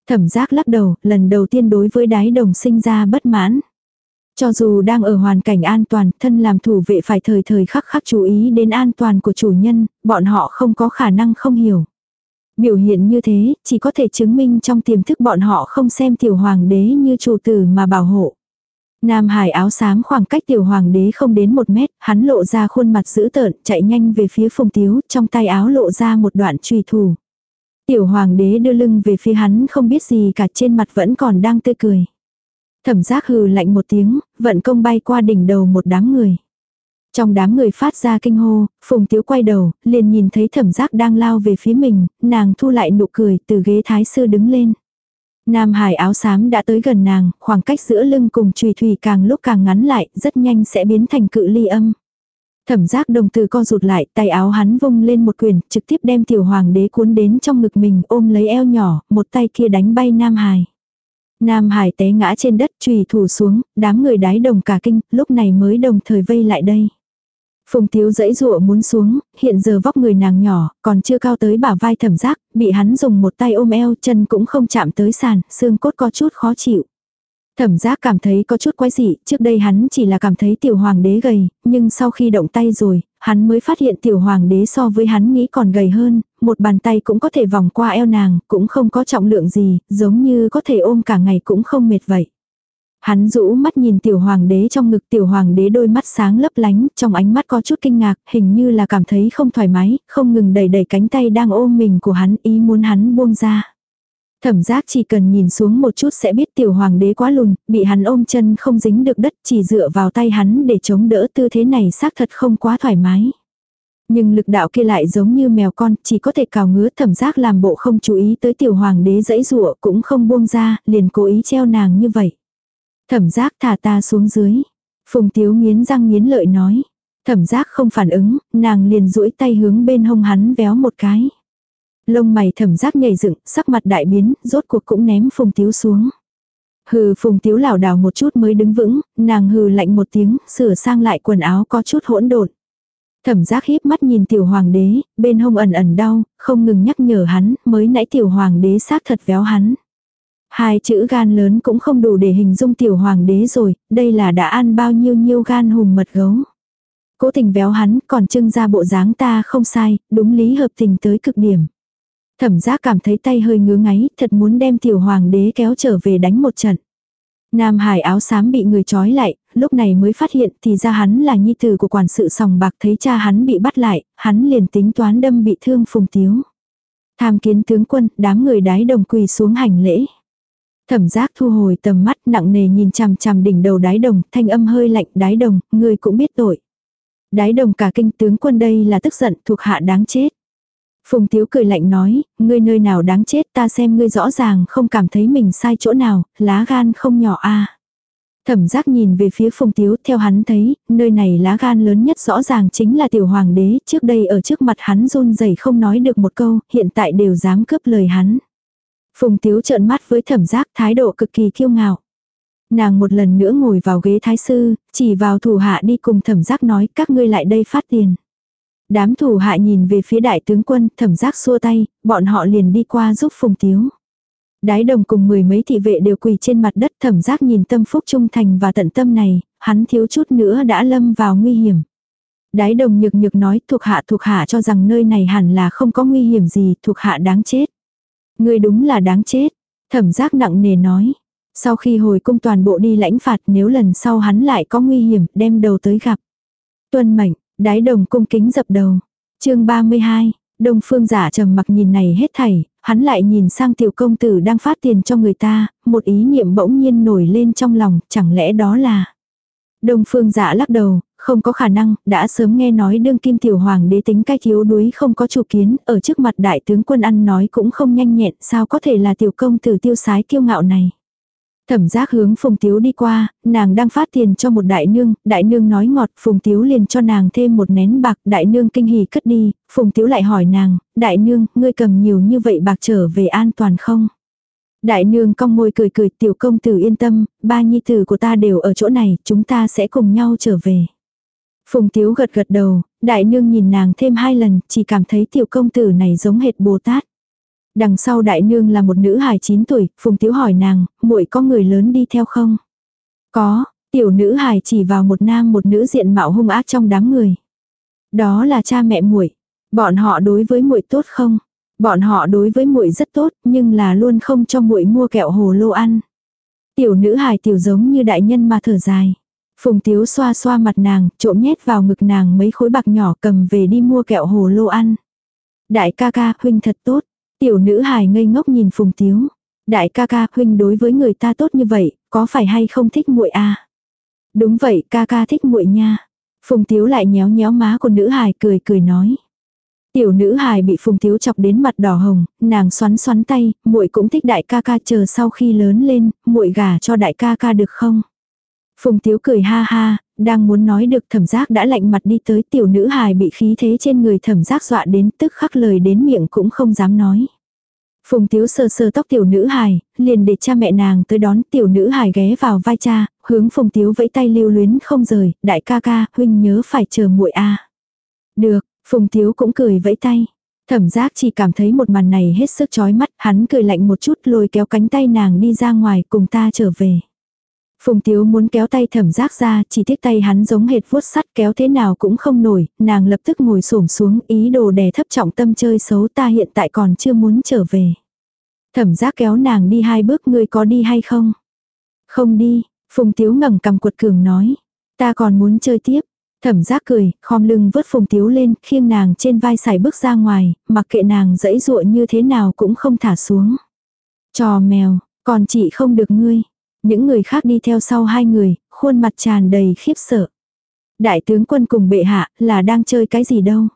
Thẩm giác lắc đầu, lần đầu tiên đối với đái đồng sinh ra bất mãn. Cho dù đang ở hoàn cảnh an toàn, thân làm thủ vệ phải thời thời khắc khắc chú ý đến an toàn của chủ nhân, bọn họ không có khả năng không hiểu. Biểu hiện như thế, chỉ có thể chứng minh trong tiềm thức bọn họ không xem tiểu hoàng đế như chủ tử mà bảo hộ. Nam Hải áo xám khoảng cách tiểu hoàng đế không đến một mét, hắn lộ ra khuôn mặt dữ tợn, chạy nhanh về phía phùng tiếu, trong tay áo lộ ra một đoạn trùy thủ. Tiểu hoàng đế đưa lưng về phía hắn không biết gì cả trên mặt vẫn còn đang tươi cười. Thẩm giác hừ lạnh một tiếng, vận công bay qua đỉnh đầu một đám người. Trong đám người phát ra kinh hô, phùng tiếu quay đầu, liền nhìn thấy thẩm giác đang lao về phía mình, nàng thu lại nụ cười từ ghế thái sư đứng lên. Nam hải áo xám đã tới gần nàng, khoảng cách giữa lưng cùng trùy thủy càng lúc càng ngắn lại, rất nhanh sẽ biến thành cự ly âm. Thẩm giác đồng từ co rụt lại, tay áo hắn vung lên một quyền, trực tiếp đem tiểu hoàng đế cuốn đến trong ngực mình, ôm lấy eo nhỏ, một tay kia đánh bay Nam Hải. Nam Hải té ngã trên đất, trùy thủ xuống, đám người đái đồng cả kinh, lúc này mới đồng thời vây lại đây. Phùng Tiếu dãy rụa muốn xuống, hiện giờ vóc người nàng nhỏ, còn chưa cao tới bả vai thẩm giác, bị hắn dùng một tay ôm eo chân cũng không chạm tới sàn, xương cốt có chút khó chịu. Thẩm giác cảm thấy có chút quái dị, trước đây hắn chỉ là cảm thấy tiểu hoàng đế gầy, nhưng sau khi động tay rồi, hắn mới phát hiện tiểu hoàng đế so với hắn nghĩ còn gầy hơn, một bàn tay cũng có thể vòng qua eo nàng, cũng không có trọng lượng gì, giống như có thể ôm cả ngày cũng không mệt vậy. Hắn rũ mắt nhìn tiểu hoàng đế trong ngực tiểu hoàng đế đôi mắt sáng lấp lánh, trong ánh mắt có chút kinh ngạc, hình như là cảm thấy không thoải mái, không ngừng đẩy đẩy cánh tay đang ôm mình của hắn ý muốn hắn buông ra. Thẩm giác chỉ cần nhìn xuống một chút sẽ biết tiểu hoàng đế quá lùn, bị hắn ôm chân không dính được đất chỉ dựa vào tay hắn để chống đỡ tư thế này xác thật không quá thoải mái. Nhưng lực đạo kia lại giống như mèo con, chỉ có thể cào ngứa thẩm giác làm bộ không chú ý tới tiểu hoàng đế dãy rụa cũng không buông ra, liền cố ý treo nàng như vậy. Thẩm giác thả ta xuống dưới. Phùng tiếu nghiến răng nghiến lợi nói. Thẩm giác không phản ứng, nàng liền duỗi tay hướng bên hông hắn véo một cái. Lông mày thẩm giác nhảy dựng, sắc mặt đại biến, rốt cuộc cũng ném phùng tiếu xuống. Hừ phùng tiếu lảo đảo một chút mới đứng vững, nàng hừ lạnh một tiếng, sửa sang lại quần áo có chút hỗn độn. Thẩm giác híp mắt nhìn tiểu hoàng đế, bên hông ẩn ẩn đau, không ngừng nhắc nhở hắn, mới nãy tiểu hoàng đế xác thật véo hắn. Hai chữ gan lớn cũng không đủ để hình dung tiểu hoàng đế rồi, đây là đã ăn bao nhiêu nhiêu gan hùm mật gấu. Cố tình véo hắn còn trưng ra bộ dáng ta không sai, đúng lý hợp tình tới cực điểm. Thẩm giác cảm thấy tay hơi ngứa ngáy, thật muốn đem tiểu hoàng đế kéo trở về đánh một trận. Nam hải áo xám bị người trói lại, lúc này mới phát hiện thì ra hắn là nhi tử của quản sự sòng bạc thấy cha hắn bị bắt lại, hắn liền tính toán đâm bị thương phùng tiếu. Tham kiến tướng quân, đám người đái đồng quỳ xuống hành lễ. Thẩm giác thu hồi tầm mắt nặng nề nhìn chằm chằm đỉnh đầu đái đồng, thanh âm hơi lạnh đái đồng, ngươi cũng biết tội. Đái đồng cả kinh tướng quân đây là tức giận thuộc hạ đáng chết. Phùng Tiếu cười lạnh nói, ngươi nơi nào đáng chết ta xem ngươi rõ ràng không cảm thấy mình sai chỗ nào, lá gan không nhỏ a. Thẩm giác nhìn về phía Phùng Tiếu theo hắn thấy, nơi này lá gan lớn nhất rõ ràng chính là tiểu hoàng đế, trước đây ở trước mặt hắn run rẩy không nói được một câu, hiện tại đều dám cướp lời hắn. Phùng Tiếu trợn mắt với thẩm giác thái độ cực kỳ kiêu ngạo. Nàng một lần nữa ngồi vào ghế thái sư, chỉ vào thủ hạ đi cùng thẩm giác nói các ngươi lại đây phát tiền. Đám thủ hạ nhìn về phía đại tướng quân, thẩm giác xua tay, bọn họ liền đi qua giúp Phùng Tiếu. Đái đồng cùng mười mấy thị vệ đều quỳ trên mặt đất thẩm giác nhìn tâm phúc trung thành và tận tâm này, hắn thiếu chút nữa đã lâm vào nguy hiểm. Đái đồng nhược nhược nói thuộc hạ thuộc hạ cho rằng nơi này hẳn là không có nguy hiểm gì, thuộc hạ đáng chết ngươi đúng là đáng chết. Thẩm giác nặng nề nói. Sau khi hồi cung toàn bộ đi lãnh phạt nếu lần sau hắn lại có nguy hiểm đem đầu tới gặp. Tuân mệnh, đái đồng cung kính dập đầu. chương 32, Đông phương giả trầm mặc nhìn này hết thảy, hắn lại nhìn sang tiểu công tử đang phát tiền cho người ta, một ý niệm bỗng nhiên nổi lên trong lòng, chẳng lẽ đó là... Đông phương giả lắc đầu, không có khả năng, đã sớm nghe nói đương kim tiểu hoàng đế tính cách yếu đuối không có chủ kiến, ở trước mặt đại tướng quân ăn nói cũng không nhanh nhẹn, sao có thể là tiểu công tử tiêu sái kiêu ngạo này. Thẩm giác hướng Phùng Tiếu đi qua, nàng đang phát tiền cho một đại nương, đại nương nói ngọt, Phùng Tiếu liền cho nàng thêm một nén bạc, đại nương kinh hỉ cất đi, Phùng Tiếu lại hỏi nàng, đại nương, ngươi cầm nhiều như vậy bạc trở về an toàn không? Đại nương cong môi cười cười, tiểu công tử yên tâm, ba nhi tử của ta đều ở chỗ này, chúng ta sẽ cùng nhau trở về. Phùng Tiếu gật gật đầu, đại nương nhìn nàng thêm hai lần, chỉ cảm thấy tiểu công tử này giống hệt Bồ Tát. Đằng sau đại nương là một nữ hài 9 tuổi, Phùng Tiếu hỏi nàng, muội có người lớn đi theo không? Có, tiểu nữ hài chỉ vào một nam một nữ diện mạo hung ác trong đám người. Đó là cha mẹ muội. Bọn họ đối với muội tốt không? Bọn họ đối với muội rất tốt, nhưng là luôn không cho muội mua kẹo hồ lô ăn. Tiểu nữ hài tiểu giống như đại nhân mà thở dài. Phùng Tiếu xoa xoa mặt nàng, trộm nhét vào ngực nàng mấy khối bạc nhỏ cầm về đi mua kẹo hồ lô ăn. Đại ca ca, huynh thật tốt. Tiểu nữ hài ngây ngốc nhìn Phùng Tiếu. Đại ca ca, huynh đối với người ta tốt như vậy, có phải hay không thích muội à? Đúng vậy, ca ca thích muội nha. Phùng Tiếu lại nhéo nhéo má của nữ hài cười cười nói. Tiểu nữ hài bị Phùng Tiếu chọc đến mặt đỏ hồng, nàng xoắn xoắn tay, muội cũng thích đại ca ca chờ sau khi lớn lên, muội gả cho đại ca ca được không? Phùng Tiếu cười ha ha, đang muốn nói được thẩm giác đã lạnh mặt đi tới tiểu nữ hài bị khí thế trên người thẩm giác dọa đến tức khắc lời đến miệng cũng không dám nói. Phùng Tiếu sờ sờ tóc tiểu nữ hài, liền để cha mẹ nàng tới đón tiểu nữ hài ghé vào vai cha, hướng Phùng Tiếu vẫy tay lưu luyến không rời, đại ca ca, huynh nhớ phải chờ muội a. Được, Phùng Tiếu cũng cười vẫy tay. Thẩm giác chỉ cảm thấy một màn này hết sức chói mắt, hắn cười lạnh một chút lôi kéo cánh tay nàng đi ra ngoài cùng ta trở về. Phùng Tiếu muốn kéo tay thẩm giác ra, chỉ tiếc tay hắn giống hệt vuốt sắt kéo thế nào cũng không nổi, nàng lập tức ngồi xổm xuống ý đồ đè thấp trọng tâm chơi xấu ta hiện tại còn chưa muốn trở về. Thẩm giác kéo nàng đi hai bước ngươi có đi hay không? Không đi, Phùng Tiếu ngẩng cầm quật cường nói. Ta còn muốn chơi tiếp. Thẩm giác cười, khom lưng vớt Phùng Tiếu lên, khiêng nàng trên vai xài bước ra ngoài, mặc kệ nàng dẫy dụa như thế nào cũng không thả xuống. Trò mèo, còn chị không được ngươi. Những người khác đi theo sau hai người, khuôn mặt tràn đầy khiếp sợ. Đại tướng quân cùng bệ hạ là đang chơi cái gì đâu.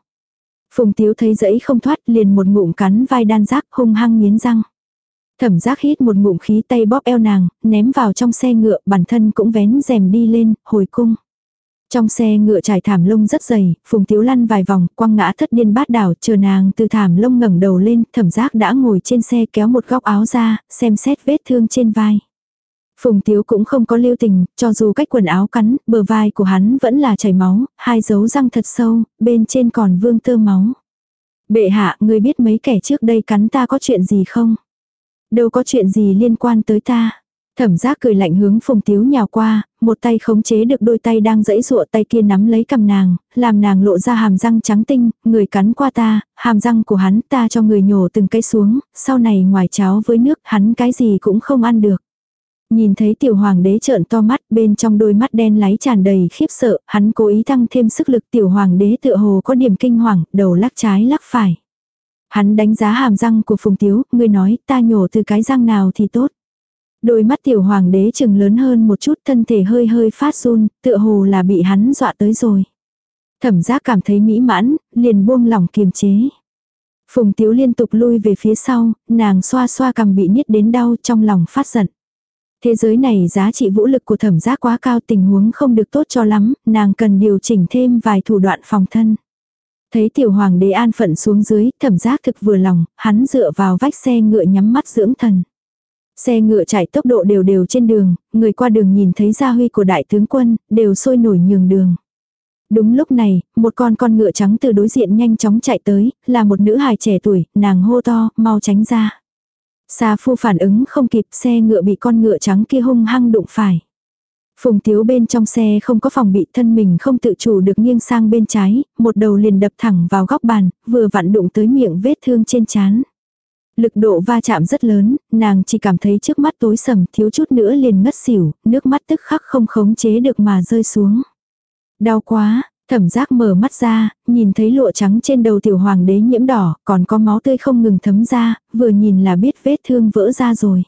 Phùng tiếu thấy dẫy không thoát liền một ngụm cắn vai đan giác hung hăng nghiến răng. Thẩm giác hít một ngụm khí tay bóp eo nàng, ném vào trong xe ngựa bản thân cũng vén rèm đi lên, hồi cung. Trong xe ngựa trải thảm lông rất dày, Phùng Tiếu lăn vài vòng, quăng ngã thất điên bát đảo, chờ nàng từ thảm lông ngẩng đầu lên, thẩm giác đã ngồi trên xe kéo một góc áo ra, xem xét vết thương trên vai. Phùng Tiếu cũng không có lưu tình, cho dù cách quần áo cắn, bờ vai của hắn vẫn là chảy máu, hai dấu răng thật sâu, bên trên còn vương tơ máu. Bệ hạ, người biết mấy kẻ trước đây cắn ta có chuyện gì không? Đâu có chuyện gì liên quan tới ta. Thẩm giác cười lạnh hướng phùng tiếu nhào qua, một tay khống chế được đôi tay đang dẫy dụa tay kia nắm lấy cầm nàng, làm nàng lộ ra hàm răng trắng tinh, người cắn qua ta, hàm răng của hắn ta cho người nhổ từng cái xuống, sau này ngoài cháo với nước hắn cái gì cũng không ăn được. Nhìn thấy tiểu hoàng đế trợn to mắt bên trong đôi mắt đen láy tràn đầy khiếp sợ, hắn cố ý tăng thêm sức lực tiểu hoàng đế tựa hồ có điểm kinh hoàng, đầu lắc trái lắc phải. Hắn đánh giá hàm răng của Phùng Tiếu, người nói ta nhổ từ cái răng nào thì tốt. Đôi mắt tiểu hoàng đế chừng lớn hơn một chút thân thể hơi hơi phát run, tựa hồ là bị hắn dọa tới rồi. Thẩm giác cảm thấy mỹ mãn, liền buông lỏng kiềm chế. Phùng Tiếu liên tục lui về phía sau, nàng xoa xoa cầm bị niết đến đau trong lòng phát giận. Thế giới này giá trị vũ lực của thẩm giác quá cao tình huống không được tốt cho lắm, nàng cần điều chỉnh thêm vài thủ đoạn phòng thân. Thấy tiểu hoàng đế an phận xuống dưới, thẩm giác thực vừa lòng, hắn dựa vào vách xe ngựa nhắm mắt dưỡng thần. Xe ngựa chạy tốc độ đều đều trên đường, người qua đường nhìn thấy gia huy của đại tướng quân, đều sôi nổi nhường đường. Đúng lúc này, một con con ngựa trắng từ đối diện nhanh chóng chạy tới, là một nữ hài trẻ tuổi, nàng hô to, mau tránh ra. Sa phu phản ứng không kịp xe ngựa bị con ngựa trắng kia hung hăng đụng phải. Phùng thiếu bên trong xe không có phòng bị thân mình không tự chủ được nghiêng sang bên trái, một đầu liền đập thẳng vào góc bàn, vừa vặn đụng tới miệng vết thương trên chán. Lực độ va chạm rất lớn, nàng chỉ cảm thấy trước mắt tối sầm thiếu chút nữa liền ngất xỉu, nước mắt tức khắc không khống chế được mà rơi xuống. Đau quá, Thẩm giác mở mắt ra, nhìn thấy lụa trắng trên đầu tiểu hoàng đế nhiễm đỏ, còn có máu tươi không ngừng thấm ra, vừa nhìn là biết vết thương vỡ ra rồi.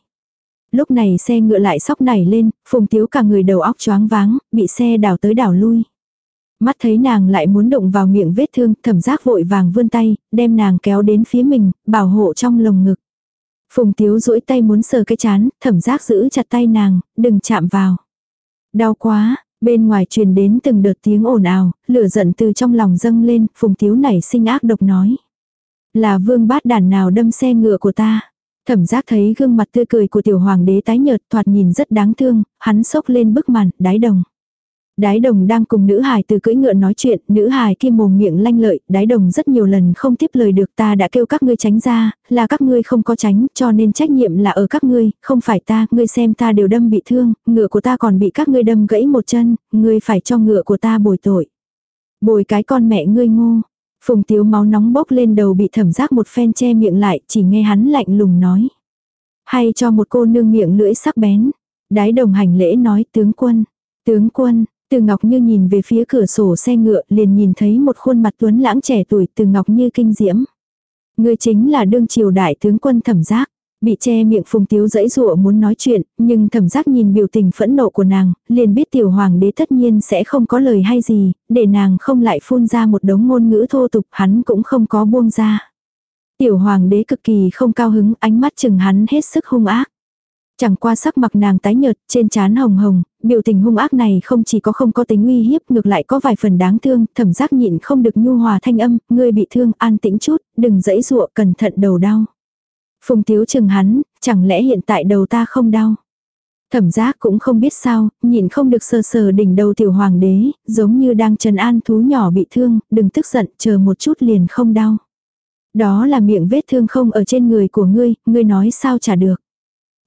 Lúc này xe ngựa lại sóc nảy lên, phùng tiếu cả người đầu óc choáng váng, bị xe đảo tới đảo lui. Mắt thấy nàng lại muốn động vào miệng vết thương, thẩm giác vội vàng vươn tay, đem nàng kéo đến phía mình, bảo hộ trong lồng ngực. Phùng tiếu duỗi tay muốn sờ cái chán, thẩm giác giữ chặt tay nàng, đừng chạm vào. Đau quá, bên ngoài truyền đến từng đợt tiếng ồn ào, lửa giận từ trong lòng dâng lên, phùng tiếu nảy sinh ác độc nói. Là vương bát đàn nào đâm xe ngựa của ta. Thẩm giác thấy gương mặt tươi cười của tiểu hoàng đế tái nhợt thoạt nhìn rất đáng thương, hắn sốc lên bức màn, đái đồng. Đái đồng đang cùng nữ hài từ cưỡi ngựa nói chuyện, nữ hài kia mồm miệng lanh lợi, đái đồng rất nhiều lần không tiếp lời được ta đã kêu các ngươi tránh ra, là các ngươi không có tránh, cho nên trách nhiệm là ở các ngươi, không phải ta, ngươi xem ta đều đâm bị thương, ngựa của ta còn bị các ngươi đâm gãy một chân, ngươi phải cho ngựa của ta bồi tội. Bồi cái con mẹ ngươi ngô. Phùng tiếu máu nóng bốc lên đầu bị thẩm giác một phen che miệng lại, chỉ nghe hắn lạnh lùng nói. Hay cho một cô nương miệng lưỡi sắc bén. Đái đồng hành lễ nói tướng quân. Tướng quân, từ Ngọc Như nhìn về phía cửa sổ xe ngựa liền nhìn thấy một khuôn mặt tuấn lãng trẻ tuổi từ Ngọc Như kinh diễm. Người chính là đương triều đại tướng quân thẩm giác. Bị che miệng phùng tiếu dẫy dụa muốn nói chuyện, nhưng thẩm giác nhìn biểu tình phẫn nộ của nàng, liền biết tiểu hoàng đế tất nhiên sẽ không có lời hay gì, để nàng không lại phun ra một đống ngôn ngữ thô tục hắn cũng không có buông ra. Tiểu hoàng đế cực kỳ không cao hứng, ánh mắt chừng hắn hết sức hung ác. Chẳng qua sắc mặt nàng tái nhợt, trên trán hồng hồng, biểu tình hung ác này không chỉ có không có tính uy hiếp, ngược lại có vài phần đáng thương, thẩm giác nhịn không được nhu hòa thanh âm, ngươi bị thương, an tĩnh chút, đừng dẫy dụa, cẩn thận đầu đau. Phùng tiếu chừng hắn, chẳng lẽ hiện tại đầu ta không đau. Thẩm giác cũng không biết sao, nhìn không được sờ sờ đỉnh đầu tiểu hoàng đế, giống như đang trần an thú nhỏ bị thương, đừng tức giận, chờ một chút liền không đau. Đó là miệng vết thương không ở trên người của ngươi, ngươi nói sao trả được.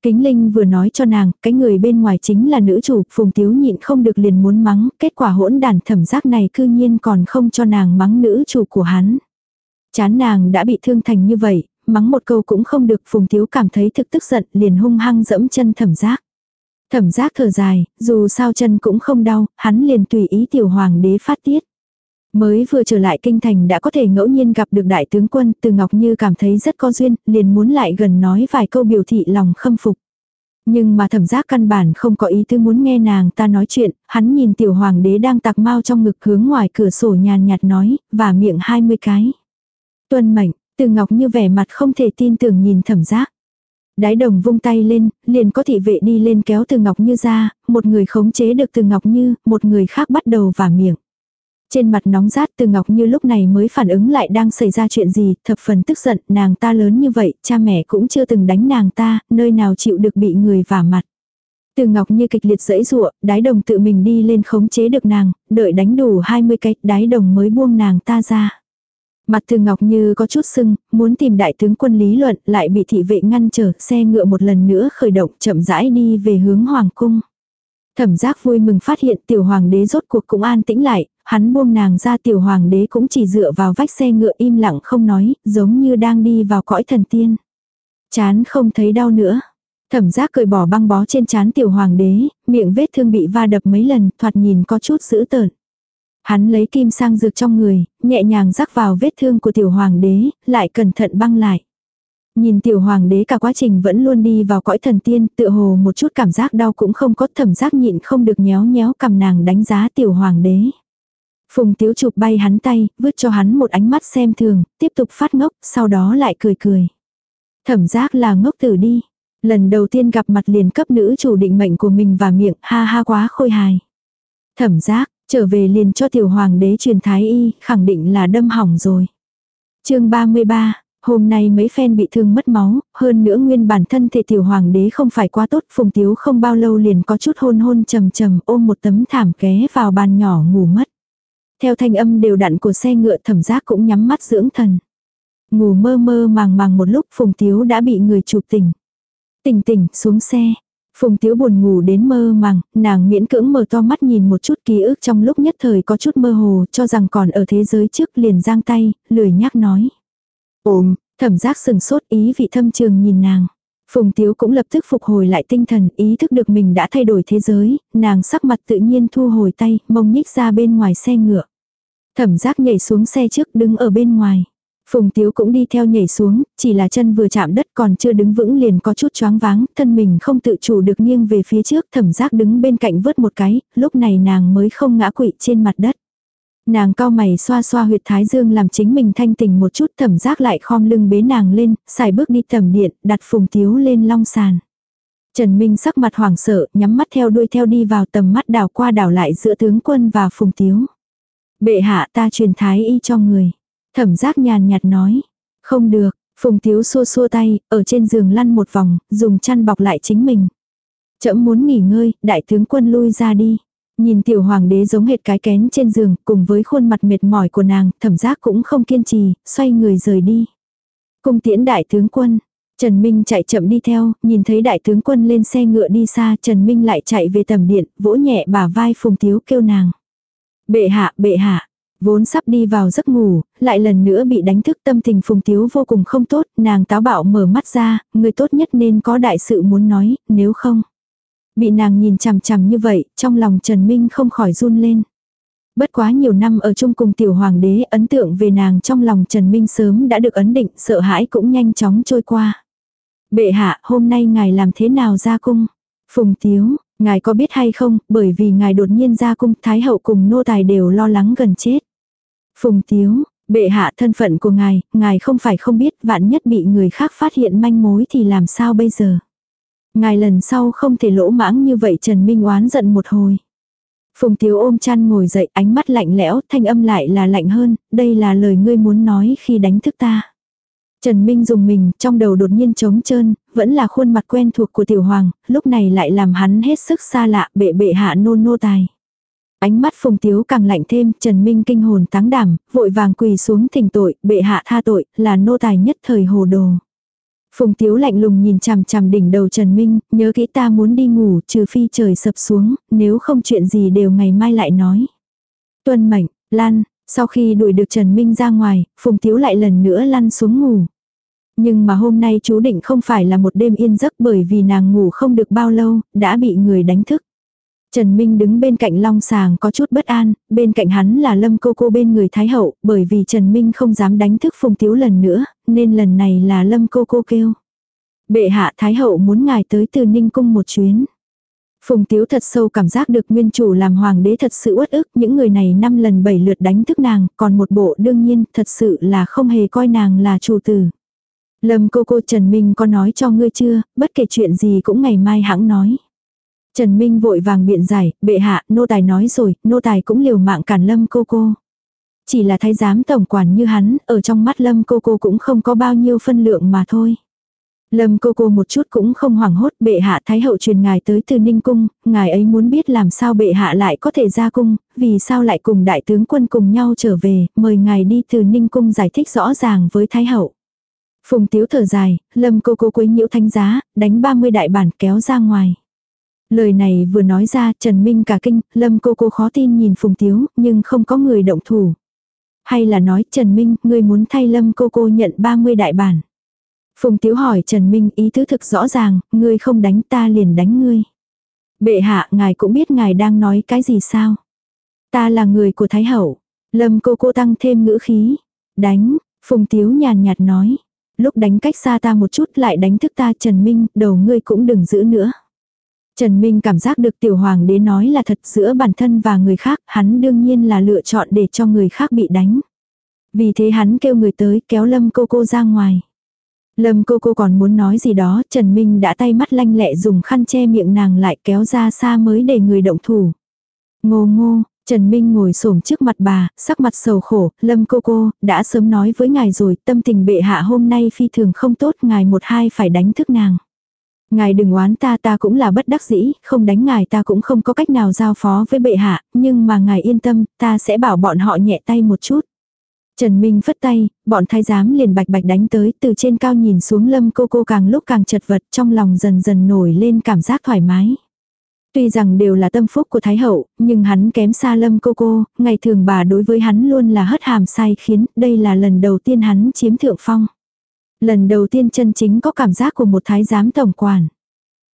Kính Linh vừa nói cho nàng, cái người bên ngoài chính là nữ chủ, Phùng Tiếu nhịn không được liền muốn mắng, kết quả hỗn đàn thẩm giác này cư nhiên còn không cho nàng mắng nữ chủ của hắn. Chán nàng đã bị thương thành như vậy, mắng một câu cũng không được, Phùng Tiếu cảm thấy thực tức giận, liền hung hăng dẫm chân thẩm giác. Thẩm giác thở dài, dù sao chân cũng không đau, hắn liền tùy ý tiểu hoàng đế phát tiết. Mới vừa trở lại kinh thành đã có thể ngẫu nhiên gặp được đại tướng quân, từ Ngọc Như cảm thấy rất có duyên, liền muốn lại gần nói vài câu biểu thị lòng khâm phục. Nhưng mà thẩm giác căn bản không có ý tư muốn nghe nàng ta nói chuyện, hắn nhìn tiểu hoàng đế đang tạc mau trong ngực hướng ngoài cửa sổ nhàn nhạt nói, và miệng 20 cái. Tuân mệnh, từ Ngọc Như vẻ mặt không thể tin tưởng nhìn thẩm giác. Đái đồng vung tay lên, liền có thị vệ đi lên kéo từ Ngọc Như ra, một người khống chế được từ Ngọc Như, một người khác bắt đầu vả miệng. Trên mặt nóng rát từ Ngọc Như lúc này mới phản ứng lại đang xảy ra chuyện gì, thập phần tức giận, nàng ta lớn như vậy, cha mẹ cũng chưa từng đánh nàng ta, nơi nào chịu được bị người vả mặt. Từ Ngọc Như kịch liệt dẫy rụa, đái đồng tự mình đi lên khống chế được nàng, đợi đánh đủ 20 cái, đái đồng mới buông nàng ta ra. Mặt từ Ngọc Như có chút sưng, muốn tìm đại tướng quân lý luận, lại bị thị vệ ngăn trở, xe ngựa một lần nữa khởi động chậm rãi đi về hướng Hoàng cung. Thẩm giác vui mừng phát hiện tiểu hoàng đế rốt cuộc cũng an tĩnh lại, hắn buông nàng ra tiểu hoàng đế cũng chỉ dựa vào vách xe ngựa im lặng không nói, giống như đang đi vào cõi thần tiên. Chán không thấy đau nữa. Thẩm giác cởi bỏ băng bó trên chán tiểu hoàng đế, miệng vết thương bị va đập mấy lần, thoạt nhìn có chút dữ tợn. Hắn lấy kim sang dược trong người, nhẹ nhàng rắc vào vết thương của tiểu hoàng đế, lại cẩn thận băng lại. Nhìn tiểu hoàng đế cả quá trình vẫn luôn đi vào cõi thần tiên, tựa hồ một chút cảm giác đau cũng không có thẩm giác nhịn không được nhéo nhéo cầm nàng đánh giá tiểu hoàng đế. Phùng tiếu chụp bay hắn tay, vứt cho hắn một ánh mắt xem thường, tiếp tục phát ngốc, sau đó lại cười cười. Thẩm giác là ngốc tử đi. Lần đầu tiên gặp mặt liền cấp nữ chủ định mệnh của mình và miệng, ha ha quá khôi hài. Thẩm giác, trở về liền cho tiểu hoàng đế truyền thái y, khẳng định là đâm hỏng rồi. chương 33, Hôm nay mấy phen bị thương mất máu, hơn nữa nguyên bản thân thể tiểu hoàng đế không phải quá tốt, phùng tiếu không bao lâu liền có chút hôn hôn trầm trầm ôm một tấm thảm ké vào bàn nhỏ ngủ mất. Theo thanh âm đều đặn của xe ngựa thẩm giác cũng nhắm mắt dưỡng thần. Ngủ mơ mơ màng màng một lúc phùng tiếu đã bị người chụp tỉnh. Tỉnh tỉnh xuống xe. Phùng tiếu buồn ngủ đến mơ màng, nàng miễn cưỡng mở to mắt nhìn một chút ký ức trong lúc nhất thời có chút mơ hồ cho rằng còn ở thế giới trước liền giang tay, lười nhắc nói. Ôm, thẩm giác sừng sốt ý vị thâm trường nhìn nàng. Phùng Tiếu cũng lập tức phục hồi lại tinh thần, ý thức được mình đã thay đổi thế giới, nàng sắc mặt tự nhiên thu hồi tay, mông nhích ra bên ngoài xe ngựa. Thẩm giác nhảy xuống xe trước đứng ở bên ngoài. Phùng Tiếu cũng đi theo nhảy xuống, chỉ là chân vừa chạm đất còn chưa đứng vững liền có chút choáng váng, thân mình không tự chủ được nghiêng về phía trước, thẩm giác đứng bên cạnh vớt một cái, lúc này nàng mới không ngã quỵ trên mặt đất. Nàng cao mày xoa xoa huyệt thái dương làm chính mình thanh tỉnh một chút thẩm giác lại khom lưng bế nàng lên, xài bước đi tầm điện, đặt Phùng Tiếu lên long sàn. Trần Minh sắc mặt hoảng sợ, nhắm mắt theo đuôi theo đi vào tầm mắt đảo qua đảo lại giữa tướng quân và Phùng Tiếu. Bệ hạ ta truyền thái y cho người. Thẩm giác nhàn nhạt nói. Không được, Phùng Tiếu xua xua tay, ở trên giường lăn một vòng, dùng chăn bọc lại chính mình. Chậm muốn nghỉ ngơi, đại tướng quân lui ra đi. Nhìn tiểu hoàng đế giống hệt cái kén trên giường, cùng với khuôn mặt mệt mỏi của nàng, thẩm giác cũng không kiên trì, xoay người rời đi. Cung tiễn đại tướng quân. Trần Minh chạy chậm đi theo, nhìn thấy đại tướng quân lên xe ngựa đi xa, Trần Minh lại chạy về tầm điện, vỗ nhẹ bả vai Phùng Tiếu kêu nàng. Bệ hạ, bệ hạ, Vốn sắp đi vào giấc ngủ, lại lần nữa bị đánh thức tâm tình phùng tiếu vô cùng không tốt, nàng táo bạo mở mắt ra, người tốt nhất nên có đại sự muốn nói, nếu không. Bị nàng nhìn chằm chằm như vậy, trong lòng Trần Minh không khỏi run lên. Bất quá nhiều năm ở chung cùng tiểu hoàng đế, ấn tượng về nàng trong lòng Trần Minh sớm đã được ấn định, sợ hãi cũng nhanh chóng trôi qua. Bệ hạ, hôm nay ngài làm thế nào ra cung? Phùng Tiếu, ngài có biết hay không, bởi vì ngài đột nhiên ra cung, Thái hậu cùng nô tài đều lo lắng gần chết. Phùng Tiếu, bệ hạ thân phận của ngài, ngài không phải không biết vạn nhất bị người khác phát hiện manh mối thì làm sao bây giờ. Ngài lần sau không thể lỗ mãng như vậy Trần Minh oán giận một hồi. Phùng Tiếu ôm chăn ngồi dậy ánh mắt lạnh lẽo thanh âm lại là lạnh hơn, đây là lời ngươi muốn nói khi đánh thức ta. Trần Minh dùng mình, trong đầu đột nhiên trống trơn, vẫn là khuôn mặt quen thuộc của tiểu hoàng, lúc này lại làm hắn hết sức xa lạ, bệ bệ hạ nôn nô tài. Ánh mắt phùng tiếu càng lạnh thêm, Trần Minh kinh hồn táng đảm, vội vàng quỳ xuống thỉnh tội, bệ hạ tha tội, là nô tài nhất thời hồ đồ. Phùng tiếu lạnh lùng nhìn chằm chằm đỉnh đầu Trần Minh, nhớ kỹ ta muốn đi ngủ, trừ phi trời sập xuống, nếu không chuyện gì đều ngày mai lại nói. Tuân mệnh, lan, sau khi đuổi được Trần Minh ra ngoài, Phùng tiếu lại lần nữa lăn xuống ngủ. Nhưng mà hôm nay chú định không phải là một đêm yên giấc bởi vì nàng ngủ không được bao lâu, đã bị người đánh thức. Trần Minh đứng bên cạnh long sàng có chút bất an, bên cạnh hắn là lâm cô cô bên người Thái Hậu, bởi vì Trần Minh không dám đánh thức Phùng Tiếu lần nữa, nên lần này là lâm cô cô kêu. Bệ hạ Thái Hậu muốn ngài tới từ Ninh Cung một chuyến. Phùng Tiếu thật sâu cảm giác được nguyên chủ làm hoàng đế thật sự uất ức, những người này năm lần bảy lượt đánh thức nàng, còn một bộ đương nhiên thật sự là không hề coi nàng là chủ tử. Lâm cô cô Trần Minh có nói cho ngươi chưa, bất kể chuyện gì cũng ngày mai hãng nói. Trần Minh vội vàng biện giải, bệ hạ, nô tài nói rồi, nô tài cũng liều mạng cản lâm cô cô. Chỉ là thái giám tổng quản như hắn, ở trong mắt lâm cô cô cũng không có bao nhiêu phân lượng mà thôi. Lâm cô cô một chút cũng không hoảng hốt bệ hạ thái hậu truyền ngài tới từ Ninh Cung, ngài ấy muốn biết làm sao bệ hạ lại có thể ra cung, vì sao lại cùng đại tướng quân cùng nhau trở về, mời ngài đi từ Ninh Cung giải thích rõ ràng với thái hậu. Phùng tiếu thở dài, lâm cô cô quấy nhiễu thánh giá, đánh 30 đại bản kéo ra ngoài. Lời này vừa nói ra Trần Minh cả kinh, Lâm cô cô khó tin nhìn Phùng Tiếu, nhưng không có người động thủ. Hay là nói Trần Minh, ngươi muốn thay Lâm cô cô nhận 30 đại bản. Phùng Tiếu hỏi Trần Minh ý tứ thực rõ ràng, ngươi không đánh ta liền đánh ngươi. Bệ hạ, ngài cũng biết ngài đang nói cái gì sao? Ta là người của Thái Hậu. Lâm cô cô tăng thêm ngữ khí. Đánh, Phùng Tiếu nhàn nhạt nói. Lúc đánh cách xa ta một chút lại đánh thức ta Trần Minh, đầu ngươi cũng đừng giữ nữa. Trần Minh cảm giác được tiểu hoàng đế nói là thật giữa bản thân và người khác, hắn đương nhiên là lựa chọn để cho người khác bị đánh. Vì thế hắn kêu người tới kéo Lâm cô cô ra ngoài. Lâm cô cô còn muốn nói gì đó, Trần Minh đã tay mắt lanh lẹ dùng khăn che miệng nàng lại kéo ra xa mới để người động thủ. Ngô ngô, Trần Minh ngồi xổm trước mặt bà, sắc mặt sầu khổ, Lâm cô cô, đã sớm nói với ngài rồi, tâm tình bệ hạ hôm nay phi thường không tốt, ngài một hai phải đánh thức nàng. Ngài đừng oán ta ta cũng là bất đắc dĩ, không đánh ngài ta cũng không có cách nào giao phó với bệ hạ, nhưng mà ngài yên tâm, ta sẽ bảo bọn họ nhẹ tay một chút. Trần Minh phất tay, bọn thái giám liền bạch bạch đánh tới, từ trên cao nhìn xuống lâm cô cô càng lúc càng chật vật, trong lòng dần dần nổi lên cảm giác thoải mái. Tuy rằng đều là tâm phúc của Thái Hậu, nhưng hắn kém xa lâm cô cô, ngày thường bà đối với hắn luôn là hất hàm sai khiến, đây là lần đầu tiên hắn chiếm thượng phong. Lần đầu tiên chân chính có cảm giác của một thái giám tổng quản.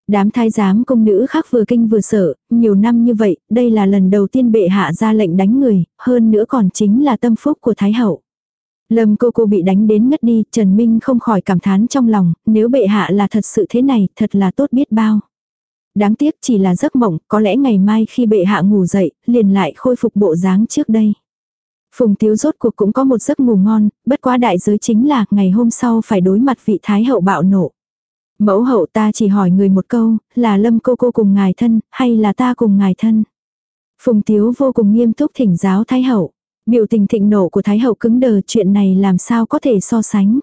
Đám thái giám công nữ khác vừa kinh vừa sợ, nhiều năm như vậy, đây là lần đầu tiên bệ hạ ra lệnh đánh người, hơn nữa còn chính là tâm phúc của thái hậu. Lâm cô cô bị đánh đến ngất đi, Trần Minh không khỏi cảm thán trong lòng, nếu bệ hạ là thật sự thế này, thật là tốt biết bao. Đáng tiếc chỉ là giấc mộng, có lẽ ngày mai khi bệ hạ ngủ dậy, liền lại khôi phục bộ dáng trước đây. Phùng Tiếu rốt cuộc cũng có một giấc ngủ ngon, bất quá đại giới chính là ngày hôm sau phải đối mặt vị thái hậu bạo nộ. Mẫu hậu ta chỉ hỏi người một câu, là lâm cô cô cùng ngài thân, hay là ta cùng ngài thân? Phùng Tiếu vô cùng nghiêm túc thỉnh giáo thái hậu. Biểu tình thịnh nộ của thái hậu cứng đờ chuyện này làm sao có thể so sánh.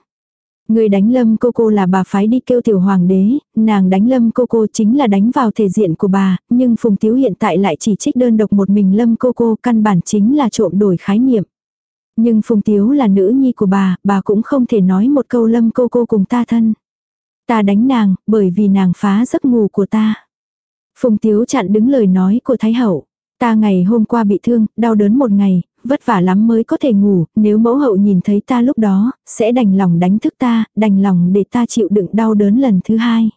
Người đánh lâm cô cô là bà phái đi kêu tiểu hoàng đế, nàng đánh lâm cô cô chính là đánh vào thể diện của bà, nhưng Phùng Tiếu hiện tại lại chỉ trích đơn độc một mình lâm cô cô căn bản chính là trộm đổi khái niệm. Nhưng Phùng Tiếu là nữ nhi của bà, bà cũng không thể nói một câu lâm cô cô cùng ta thân. Ta đánh nàng, bởi vì nàng phá giấc ngủ của ta. Phùng Tiếu chặn đứng lời nói của Thái Hậu. Ta ngày hôm qua bị thương, đau đớn một ngày, vất vả lắm mới có thể ngủ, nếu mẫu hậu nhìn thấy ta lúc đó, sẽ đành lòng đánh thức ta, đành lòng để ta chịu đựng đau đớn lần thứ hai.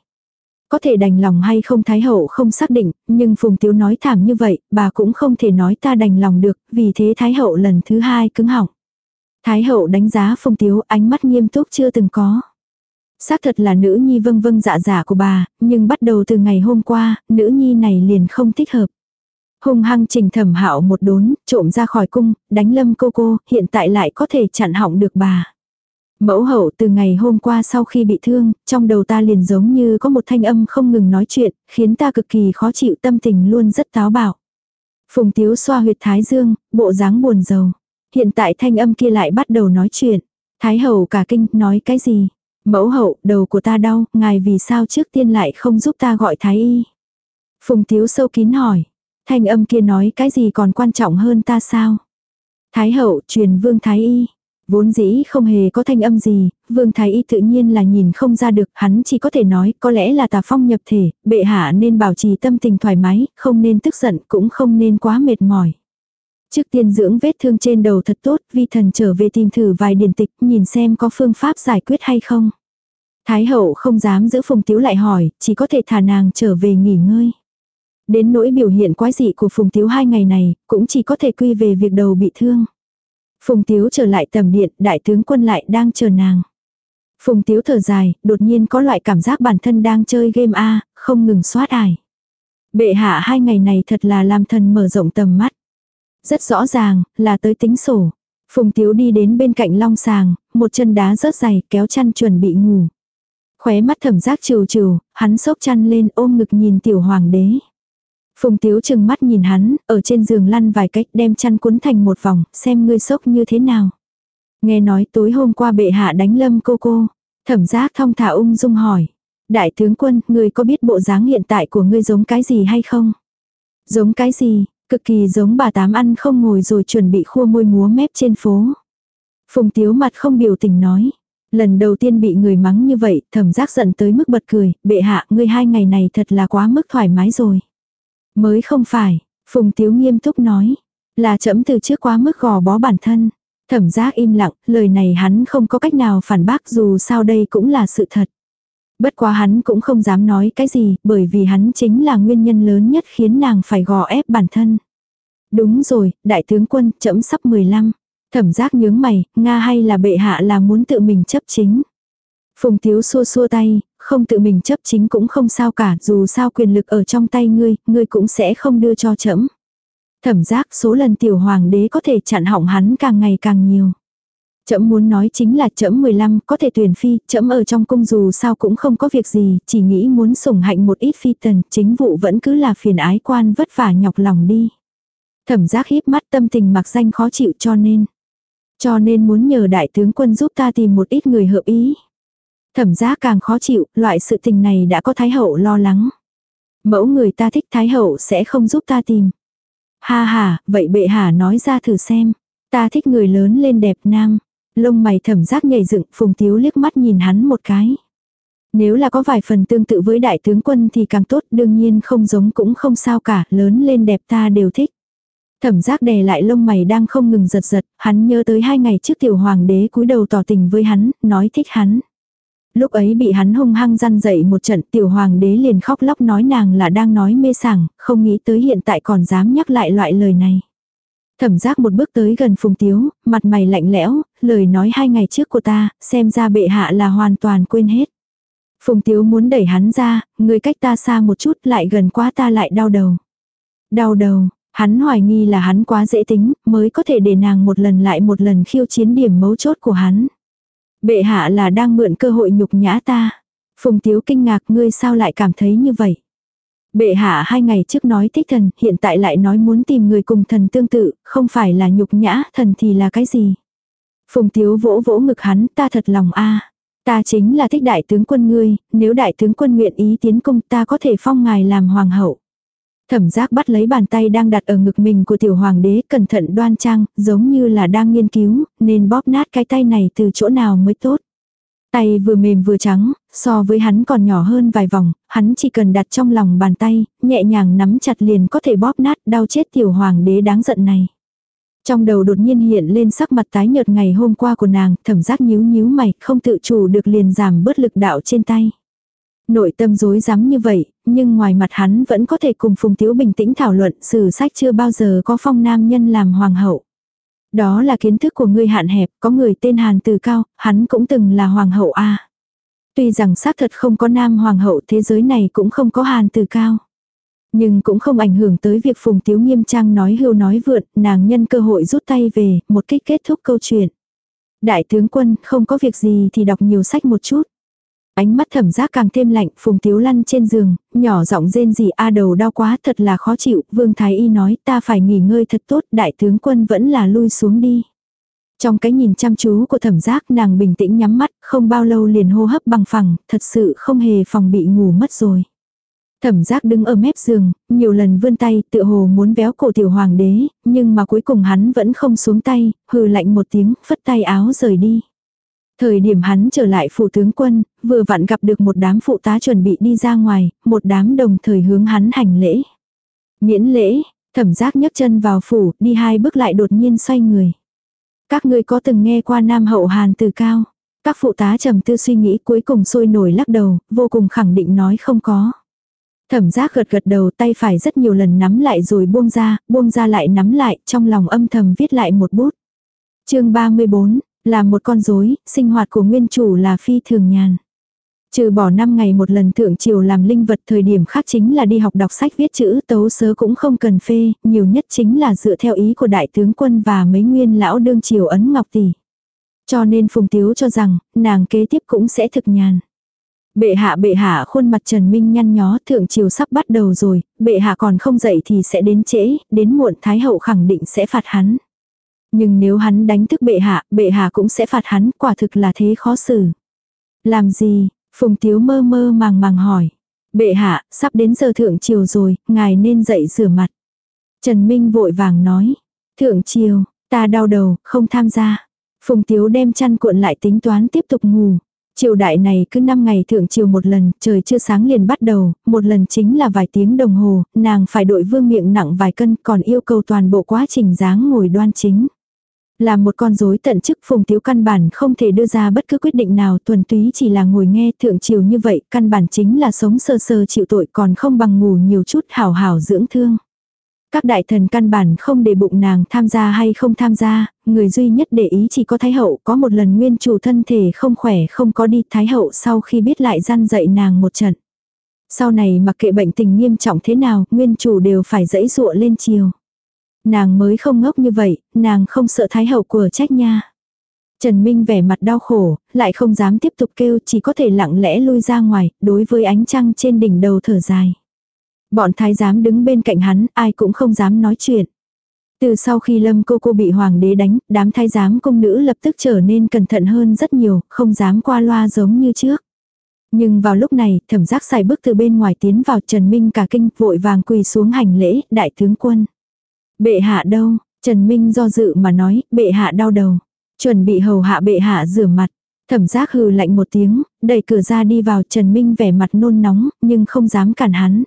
Có thể đành lòng hay không Thái Hậu không xác định, nhưng Phùng Tiếu nói thảm như vậy, bà cũng không thể nói ta đành lòng được, vì thế Thái Hậu lần thứ hai cứng họng. Thái Hậu đánh giá Phùng Tiếu ánh mắt nghiêm túc chưa từng có. Xác thật là nữ nhi vâng vâng dạ dạ của bà, nhưng bắt đầu từ ngày hôm qua, nữ nhi này liền không thích hợp. Hung hăng trình thẩm hạo một đốn, trộm ra khỏi cung, đánh lâm cô cô, hiện tại lại có thể chặn họng được bà. Mẫu hậu từ ngày hôm qua sau khi bị thương, trong đầu ta liền giống như có một thanh âm không ngừng nói chuyện, khiến ta cực kỳ khó chịu tâm tình luôn rất táo bạo. Phùng tiếu xoa huyệt thái dương, bộ dáng buồn rầu. Hiện tại thanh âm kia lại bắt đầu nói chuyện. Thái hậu cả kinh, nói cái gì? Mẫu hậu, đầu của ta đau, ngài vì sao trước tiên lại không giúp ta gọi thái y? Phùng tiếu sâu kín hỏi. Thanh âm kia nói cái gì còn quan trọng hơn ta sao? Thái hậu truyền vương thái y. Vốn dĩ không hề có thanh âm gì, vương thái y tự nhiên là nhìn không ra được, hắn chỉ có thể nói có lẽ là tà phong nhập thể, bệ hạ nên bảo trì tâm tình thoải mái, không nên tức giận, cũng không nên quá mệt mỏi. Trước tiên dưỡng vết thương trên đầu thật tốt, vi thần trở về tìm thử vài điển tịch, nhìn xem có phương pháp giải quyết hay không. Thái hậu không dám giữ phùng tiếu lại hỏi, chỉ có thể thả nàng trở về nghỉ ngơi. Đến nỗi biểu hiện quái dị của Phùng Tiếu hai ngày này, cũng chỉ có thể quy về việc đầu bị thương. Phùng Tiếu trở lại tầm điện, đại tướng quân lại đang chờ nàng. Phùng Tiếu thở dài, đột nhiên có loại cảm giác bản thân đang chơi game A, không ngừng soát ải. Bệ hạ hai ngày này thật là làm thần mở rộng tầm mắt. Rất rõ ràng, là tới tính sổ. Phùng Tiếu đi đến bên cạnh long sàng, một chân đá rớt dày kéo chăn chuẩn bị ngủ. Khóe mắt thẩm giác trừ trừ, hắn sốc chăn lên ôm ngực nhìn tiểu hoàng đế. Phùng Tiếu chừng mắt nhìn hắn, ở trên giường lăn vài cách đem chăn cuốn thành một vòng, xem ngươi sốc như thế nào. Nghe nói tối hôm qua bệ hạ đánh lâm cô cô. Thẩm giác thong thả ung dung hỏi. Đại tướng quân, ngươi có biết bộ dáng hiện tại của ngươi giống cái gì hay không? Giống cái gì? Cực kỳ giống bà tám ăn không ngồi rồi chuẩn bị khua môi múa mép trên phố. Phùng Tiếu mặt không biểu tình nói. Lần đầu tiên bị người mắng như vậy, thẩm giác giận tới mức bật cười, bệ hạ, ngươi hai ngày này thật là quá mức thoải mái rồi. Mới không phải, Phùng Tiếu nghiêm túc nói. Là chấm từ trước quá mức gò bó bản thân. Thẩm giác im lặng, lời này hắn không có cách nào phản bác dù sao đây cũng là sự thật. Bất quá hắn cũng không dám nói cái gì, bởi vì hắn chính là nguyên nhân lớn nhất khiến nàng phải gò ép bản thân. Đúng rồi, đại tướng quân, chấm sắp 15. Thẩm giác nhướng mày, Nga hay là bệ hạ là muốn tự mình chấp chính. Phùng Tiếu xua xua tay, không tự mình chấp chính cũng không sao cả, dù sao quyền lực ở trong tay ngươi, ngươi cũng sẽ không đưa cho trẫm. Thẩm giác số lần tiểu hoàng đế có thể chặn hỏng hắn càng ngày càng nhiều. Trẫm muốn nói chính là trẫm 15 có thể tuyển phi, trẫm ở trong cung dù sao cũng không có việc gì, chỉ nghĩ muốn sủng hạnh một ít phi tần, chính vụ vẫn cứ là phiền ái quan vất vả nhọc lòng đi. Thẩm giác híp mắt tâm tình mặc danh khó chịu cho nên. Cho nên muốn nhờ đại tướng quân giúp ta tìm một ít người hợp ý. Thẩm giác càng khó chịu, loại sự tình này đã có Thái Hậu lo lắng. Mẫu người ta thích Thái Hậu sẽ không giúp ta tìm. Ha ha, vậy bệ hạ nói ra thử xem. Ta thích người lớn lên đẹp nam. Lông mày thẩm giác nhảy dựng, phùng tiếu liếc mắt nhìn hắn một cái. Nếu là có vài phần tương tự với đại tướng quân thì càng tốt, đương nhiên không giống cũng không sao cả, lớn lên đẹp ta đều thích. Thẩm giác đè lại lông mày đang không ngừng giật giật, hắn nhớ tới hai ngày trước tiểu hoàng đế cúi đầu tỏ tình với hắn, nói thích hắn. Lúc ấy bị hắn hung hăng răn dậy một trận tiểu hoàng đế liền khóc lóc nói nàng là đang nói mê sảng, không nghĩ tới hiện tại còn dám nhắc lại loại lời này. Thẩm giác một bước tới gần phùng tiếu, mặt mày lạnh lẽo, lời nói hai ngày trước của ta, xem ra bệ hạ là hoàn toàn quên hết. Phùng tiếu muốn đẩy hắn ra, người cách ta xa một chút lại gần quá ta lại đau đầu. Đau đầu, hắn hoài nghi là hắn quá dễ tính, mới có thể để nàng một lần lại một lần khiêu chiến điểm mấu chốt của hắn. Bệ hạ là đang mượn cơ hội nhục nhã ta. Phùng tiếu kinh ngạc ngươi sao lại cảm thấy như vậy. Bệ hạ hai ngày trước nói thích thần, hiện tại lại nói muốn tìm người cùng thần tương tự, không phải là nhục nhã, thần thì là cái gì. Phùng tiếu vỗ vỗ ngực hắn, ta thật lòng a Ta chính là thích đại tướng quân ngươi, nếu đại tướng quân nguyện ý tiến công ta có thể phong ngài làm hoàng hậu. Thẩm giác bắt lấy bàn tay đang đặt ở ngực mình của tiểu hoàng đế cẩn thận đoan trang, giống như là đang nghiên cứu, nên bóp nát cái tay này từ chỗ nào mới tốt. Tay vừa mềm vừa trắng, so với hắn còn nhỏ hơn vài vòng, hắn chỉ cần đặt trong lòng bàn tay, nhẹ nhàng nắm chặt liền có thể bóp nát đau chết tiểu hoàng đế đáng giận này. Trong đầu đột nhiên hiện lên sắc mặt tái nhợt ngày hôm qua của nàng, thẩm giác nhíu nhíu mày, không tự chủ được liền giảm bớt lực đạo trên tay. Nội tâm dối rắm như vậy, nhưng ngoài mặt hắn vẫn có thể cùng Phùng Tiếu bình tĩnh thảo luận sử sách chưa bao giờ có phong nam nhân làm hoàng hậu. Đó là kiến thức của người hạn hẹp, có người tên Hàn Từ Cao, hắn cũng từng là hoàng hậu A. Tuy rằng xác thật không có nam hoàng hậu thế giới này cũng không có Hàn Từ Cao. Nhưng cũng không ảnh hưởng tới việc Phùng Tiếu nghiêm trang nói hưu nói vượn, nàng nhân cơ hội rút tay về, một cách kết thúc câu chuyện. Đại tướng quân không có việc gì thì đọc nhiều sách một chút. Ánh mắt thẩm giác càng thêm lạnh, phùng tiếu lăn trên giường, nhỏ giọng rên gì a đầu đau quá thật là khó chịu, vương thái y nói ta phải nghỉ ngơi thật tốt, đại tướng quân vẫn là lui xuống đi. Trong cái nhìn chăm chú của thẩm giác nàng bình tĩnh nhắm mắt, không bao lâu liền hô hấp bằng phẳng, thật sự không hề phòng bị ngủ mất rồi. Thẩm giác đứng ở mép giường, nhiều lần vươn tay tựa hồ muốn véo cổ tiểu hoàng đế, nhưng mà cuối cùng hắn vẫn không xuống tay, hừ lạnh một tiếng, phất tay áo rời đi. Thời điểm hắn trở lại phủ tướng quân, vừa vặn gặp được một đám phụ tá chuẩn bị đi ra ngoài, một đám đồng thời hướng hắn hành lễ. Miễn lễ, thẩm giác nhấc chân vào phủ, đi hai bước lại đột nhiên xoay người. Các ngươi có từng nghe qua Nam Hậu Hàn từ cao? Các phụ tá trầm tư suy nghĩ cuối cùng sôi nổi lắc đầu, vô cùng khẳng định nói không có. Thẩm giác gật gật đầu tay phải rất nhiều lần nắm lại rồi buông ra, buông ra lại nắm lại, trong lòng âm thầm viết lại một bút. chương 34, là một con rối, sinh hoạt của nguyên chủ là phi thường nhàn. Trừ bỏ 5 ngày một lần thượng triều làm linh vật thời điểm khác chính là đi học đọc sách viết chữ tấu sớ cũng không cần phê, nhiều nhất chính là dựa theo ý của đại tướng quân và mấy nguyên lão đương triều ấn ngọc tỷ. Cho nên Phùng Tiếu cho rằng, nàng kế tiếp cũng sẽ thực nhàn. Bệ hạ bệ hạ khuôn mặt Trần Minh nhăn nhó thượng triều sắp bắt đầu rồi, bệ hạ còn không dậy thì sẽ đến trễ, đến muộn Thái hậu khẳng định sẽ phạt hắn. Nhưng nếu hắn đánh thức bệ hạ, bệ hạ cũng sẽ phạt hắn, quả thực là thế khó xử. Làm gì? Phùng Tiếu mơ mơ màng màng hỏi. Bệ hạ, sắp đến giờ thượng triều rồi, ngài nên dậy rửa mặt. Trần Minh vội vàng nói. Thượng triều, ta đau đầu, không tham gia. Phùng Tiếu đem chăn cuộn lại tính toán tiếp tục ngủ. Triều đại này cứ 5 ngày thượng triều một lần, trời chưa sáng liền bắt đầu, một lần chính là vài tiếng đồng hồ, nàng phải đội vương miệng nặng vài cân còn yêu cầu toàn bộ quá trình dáng ngồi đoan chính. Là một con rối tận chức phùng tiếu căn bản không thể đưa ra bất cứ quyết định nào tuần túy chỉ là ngồi nghe thượng triều như vậy, căn bản chính là sống sơ sơ chịu tội còn không bằng ngủ nhiều chút hảo hảo dưỡng thương. Các đại thần căn bản không để bụng nàng tham gia hay không tham gia, người duy nhất để ý chỉ có Thái Hậu có một lần nguyên chủ thân thể không khỏe không có đi Thái Hậu sau khi biết lại gian dạy nàng một trận. Sau này mặc kệ bệnh tình nghiêm trọng thế nào, nguyên chủ đều phải dẫy dụa lên chiều. Nàng mới không ngốc như vậy, nàng không sợ thái hậu của trách nha. Trần Minh vẻ mặt đau khổ, lại không dám tiếp tục kêu chỉ có thể lặng lẽ lui ra ngoài, đối với ánh trăng trên đỉnh đầu thở dài. Bọn thái giám đứng bên cạnh hắn, ai cũng không dám nói chuyện. Từ sau khi lâm cô cô bị hoàng đế đánh, đám thái giám công nữ lập tức trở nên cẩn thận hơn rất nhiều, không dám qua loa giống như trước. Nhưng vào lúc này, thẩm giác xài bước từ bên ngoài tiến vào Trần Minh cả kinh vội vàng quỳ xuống hành lễ, đại tướng quân. Bệ hạ đâu? Trần Minh do dự mà nói, bệ hạ đau đầu. Chuẩn bị hầu hạ bệ hạ rửa mặt. Thẩm giác hừ lạnh một tiếng, đẩy cửa ra đi vào Trần Minh vẻ mặt nôn nóng, nhưng không dám cản hắn.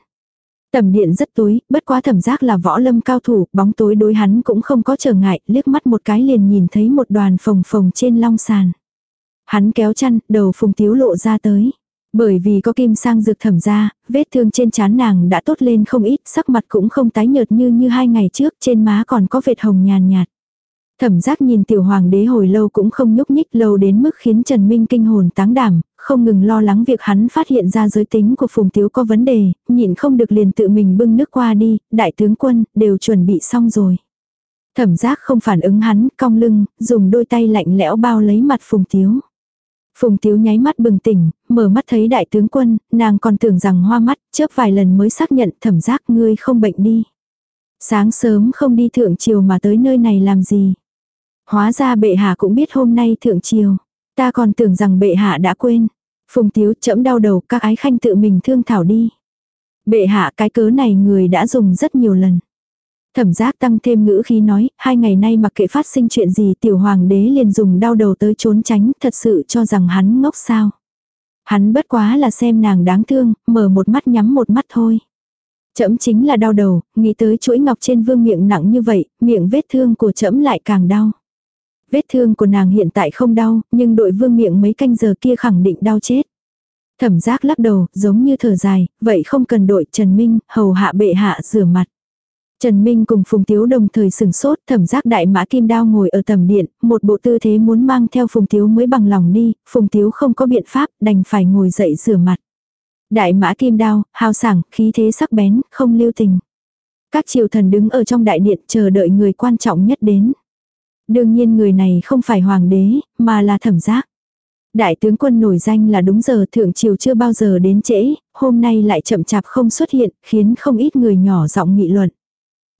Tầm điện rất tối, bất quá thẩm giác là võ lâm cao thủ, bóng tối đối hắn cũng không có trở ngại, liếc mắt một cái liền nhìn thấy một đoàn phồng phồng trên long sàn. Hắn kéo chăn, đầu phùng tiếu lộ ra tới. Bởi vì có kim sang dược thẩm ra, vết thương trên trán nàng đã tốt lên không ít, sắc mặt cũng không tái nhợt như như hai ngày trước, trên má còn có vệt hồng nhàn nhạt. Thẩm giác nhìn tiểu hoàng đế hồi lâu cũng không nhúc nhích lâu đến mức khiến Trần Minh kinh hồn táng đảm, không ngừng lo lắng việc hắn phát hiện ra giới tính của Phùng Tiếu có vấn đề, nhịn không được liền tự mình bưng nước qua đi, đại tướng quân, đều chuẩn bị xong rồi. Thẩm giác không phản ứng hắn, cong lưng, dùng đôi tay lạnh lẽo bao lấy mặt Phùng Tiếu. Phùng Tiếu nháy mắt bừng tỉnh, mở mắt thấy đại tướng quân, nàng còn tưởng rằng hoa mắt, chớp vài lần mới xác nhận thẩm giác ngươi không bệnh đi. Sáng sớm không đi thượng triều mà tới nơi này làm gì. Hóa ra bệ hạ cũng biết hôm nay thượng triều. Ta còn tưởng rằng bệ hạ đã quên. Phùng Tiếu chẫm đau đầu các ái khanh tự mình thương thảo đi. Bệ hạ cái cớ này người đã dùng rất nhiều lần. Thẩm giác tăng thêm ngữ khí nói, hai ngày nay mặc kệ phát sinh chuyện gì tiểu hoàng đế liền dùng đau đầu tới trốn tránh, thật sự cho rằng hắn ngốc sao. Hắn bất quá là xem nàng đáng thương, mở một mắt nhắm một mắt thôi. Chấm chính là đau đầu, nghĩ tới chuỗi ngọc trên vương miệng nặng như vậy, miệng vết thương của chấm lại càng đau. Vết thương của nàng hiện tại không đau, nhưng đội vương miệng mấy canh giờ kia khẳng định đau chết. Thẩm giác lắc đầu, giống như thở dài, vậy không cần đội Trần Minh, hầu hạ bệ hạ rửa mặt. Trần Minh cùng Phùng Tiếu đồng thời sừng sốt, thẩm giác đại mã kim đao ngồi ở tầm điện, một bộ tư thế muốn mang theo Phùng Tiếu mới bằng lòng đi, Phùng Tiếu không có biện pháp, đành phải ngồi dậy rửa mặt. Đại mã kim đao, hào sảng, khí thế sắc bén, không lưu tình. Các triều thần đứng ở trong đại điện chờ đợi người quan trọng nhất đến. Đương nhiên người này không phải hoàng đế, mà là thẩm giác. Đại tướng quân nổi danh là đúng giờ thượng triều chưa bao giờ đến trễ, hôm nay lại chậm chạp không xuất hiện, khiến không ít người nhỏ giọng nghị luận.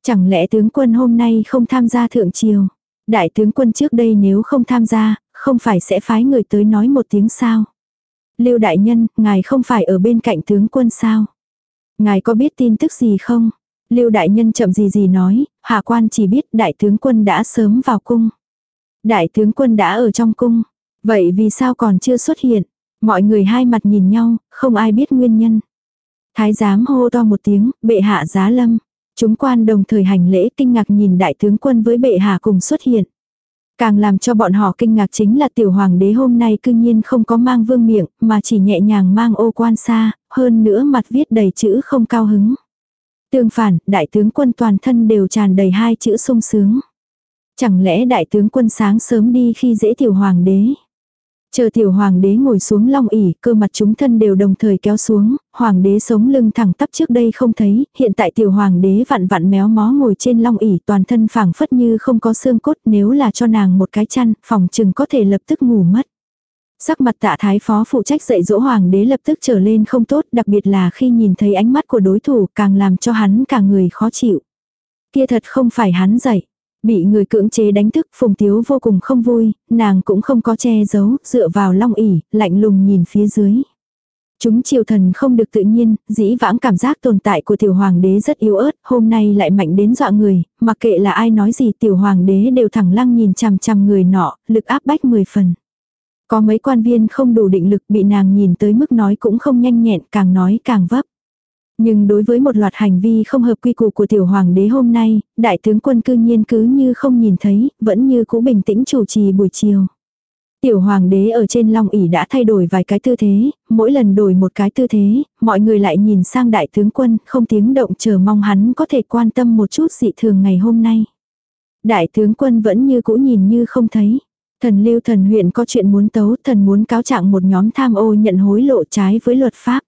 Chẳng lẽ tướng quân hôm nay không tham gia thượng triều? Đại tướng quân trước đây nếu không tham gia, không phải sẽ phái người tới nói một tiếng sao? Lưu đại nhân, ngài không phải ở bên cạnh tướng quân sao? Ngài có biết tin tức gì không? Lưu đại nhân chậm gì gì nói, hạ quan chỉ biết đại tướng quân đã sớm vào cung. Đại tướng quân đã ở trong cung. Vậy vì sao còn chưa xuất hiện? Mọi người hai mặt nhìn nhau, không ai biết nguyên nhân. Thái giám hô to một tiếng, bệ hạ giá lâm. Chúng quan đồng thời hành lễ kinh ngạc nhìn đại tướng quân với bệ hạ cùng xuất hiện. Càng làm cho bọn họ kinh ngạc chính là tiểu hoàng đế hôm nay cư nhiên không có mang vương miệng, mà chỉ nhẹ nhàng mang ô quan xa, hơn nữa mặt viết đầy chữ không cao hứng. Tương phản, đại tướng quân toàn thân đều tràn đầy hai chữ sung sướng. Chẳng lẽ đại tướng quân sáng sớm đi khi dễ tiểu hoàng đế? Chờ tiểu hoàng đế ngồi xuống long ỉ, cơ mặt chúng thân đều đồng thời kéo xuống, hoàng đế sống lưng thẳng tắp trước đây không thấy, hiện tại tiểu hoàng đế vặn vặn méo mó ngồi trên long ỉ toàn thân phảng phất như không có xương cốt nếu là cho nàng một cái chăn, phòng chừng có thể lập tức ngủ mất. Sắc mặt tạ thái phó phụ trách dạy dỗ hoàng đế lập tức trở lên không tốt, đặc biệt là khi nhìn thấy ánh mắt của đối thủ càng làm cho hắn cả người khó chịu. Kia thật không phải hắn dạy. Bị người cưỡng chế đánh thức Phùng Tiếu vô cùng không vui, nàng cũng không có che giấu, dựa vào long ỉ, lạnh lùng nhìn phía dưới. Chúng triều thần không được tự nhiên, dĩ vãng cảm giác tồn tại của tiểu hoàng đế rất yếu ớt, hôm nay lại mạnh đến dọa người, mặc kệ là ai nói gì tiểu hoàng đế đều thẳng lăng nhìn chằm chằm người nọ, lực áp bách 10 phần. Có mấy quan viên không đủ định lực bị nàng nhìn tới mức nói cũng không nhanh nhẹn, càng nói càng vấp. Nhưng đối với một loạt hành vi không hợp quy củ của tiểu hoàng đế hôm nay, đại tướng quân cư nhiên cứ như không nhìn thấy, vẫn như cũ bình tĩnh chủ trì buổi chiều. Tiểu hoàng đế ở trên long ỷ đã thay đổi vài cái tư thế, mỗi lần đổi một cái tư thế, mọi người lại nhìn sang đại tướng quân, không tiếng động chờ mong hắn có thể quan tâm một chút dị thường ngày hôm nay. Đại tướng quân vẫn như cũ nhìn như không thấy. Thần lưu thần huyện có chuyện muốn tấu, thần muốn cáo trạng một nhóm tham ô nhận hối lộ trái với luật pháp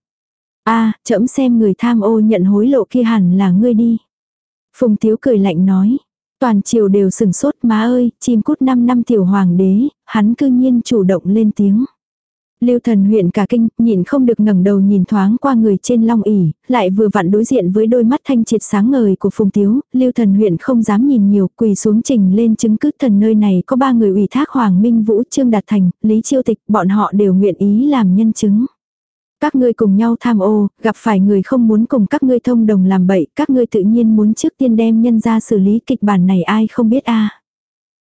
a à, chậm xem người tham ô nhận hối lộ kia hẳn là ngươi đi. Phùng Tiếu cười lạnh nói. Toàn triều đều sừng sốt má ơi, chim cút 5 năm tiểu hoàng đế, hắn cư nhiên chủ động lên tiếng. Lưu thần huyện cả kinh, nhìn không được ngẩng đầu nhìn thoáng qua người trên long ỉ, lại vừa vặn đối diện với đôi mắt thanh triệt sáng ngời của Phùng Tiếu, Lưu thần huyện không dám nhìn nhiều, quỳ xuống trình lên chứng cứ thần nơi này có ba người ủy thác Hoàng Minh Vũ, Trương Đạt Thành, Lý Chiêu Tịch, bọn họ đều nguyện ý làm nhân chứng. Các ngươi cùng nhau tham ô, gặp phải người không muốn cùng các ngươi thông đồng làm bậy, các ngươi tự nhiên muốn trước tiên đem nhân ra xử lý kịch bản này ai không biết a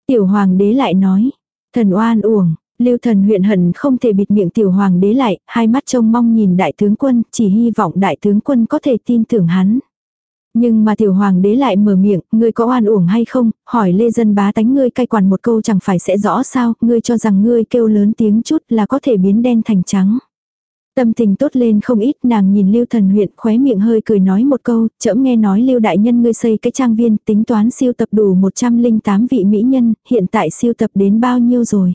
Tiểu hoàng đế lại nói, thần oan uổng, lưu thần huyện hận không thể bịt miệng tiểu hoàng đế lại, hai mắt trông mong nhìn đại tướng quân, chỉ hy vọng đại tướng quân có thể tin tưởng hắn. Nhưng mà tiểu hoàng đế lại mở miệng, ngươi có oan uổng hay không, hỏi lê dân bá tánh ngươi cai quản một câu chẳng phải sẽ rõ sao, ngươi cho rằng ngươi kêu lớn tiếng chút là có thể biến đen thành trắng. Tâm tình tốt lên không ít nàng nhìn Lưu Thần huyện khóe miệng hơi cười nói một câu, chậm nghe nói Lưu Đại Nhân ngươi xây cái trang viên tính toán siêu tập đủ 108 vị mỹ nhân, hiện tại siêu tập đến bao nhiêu rồi.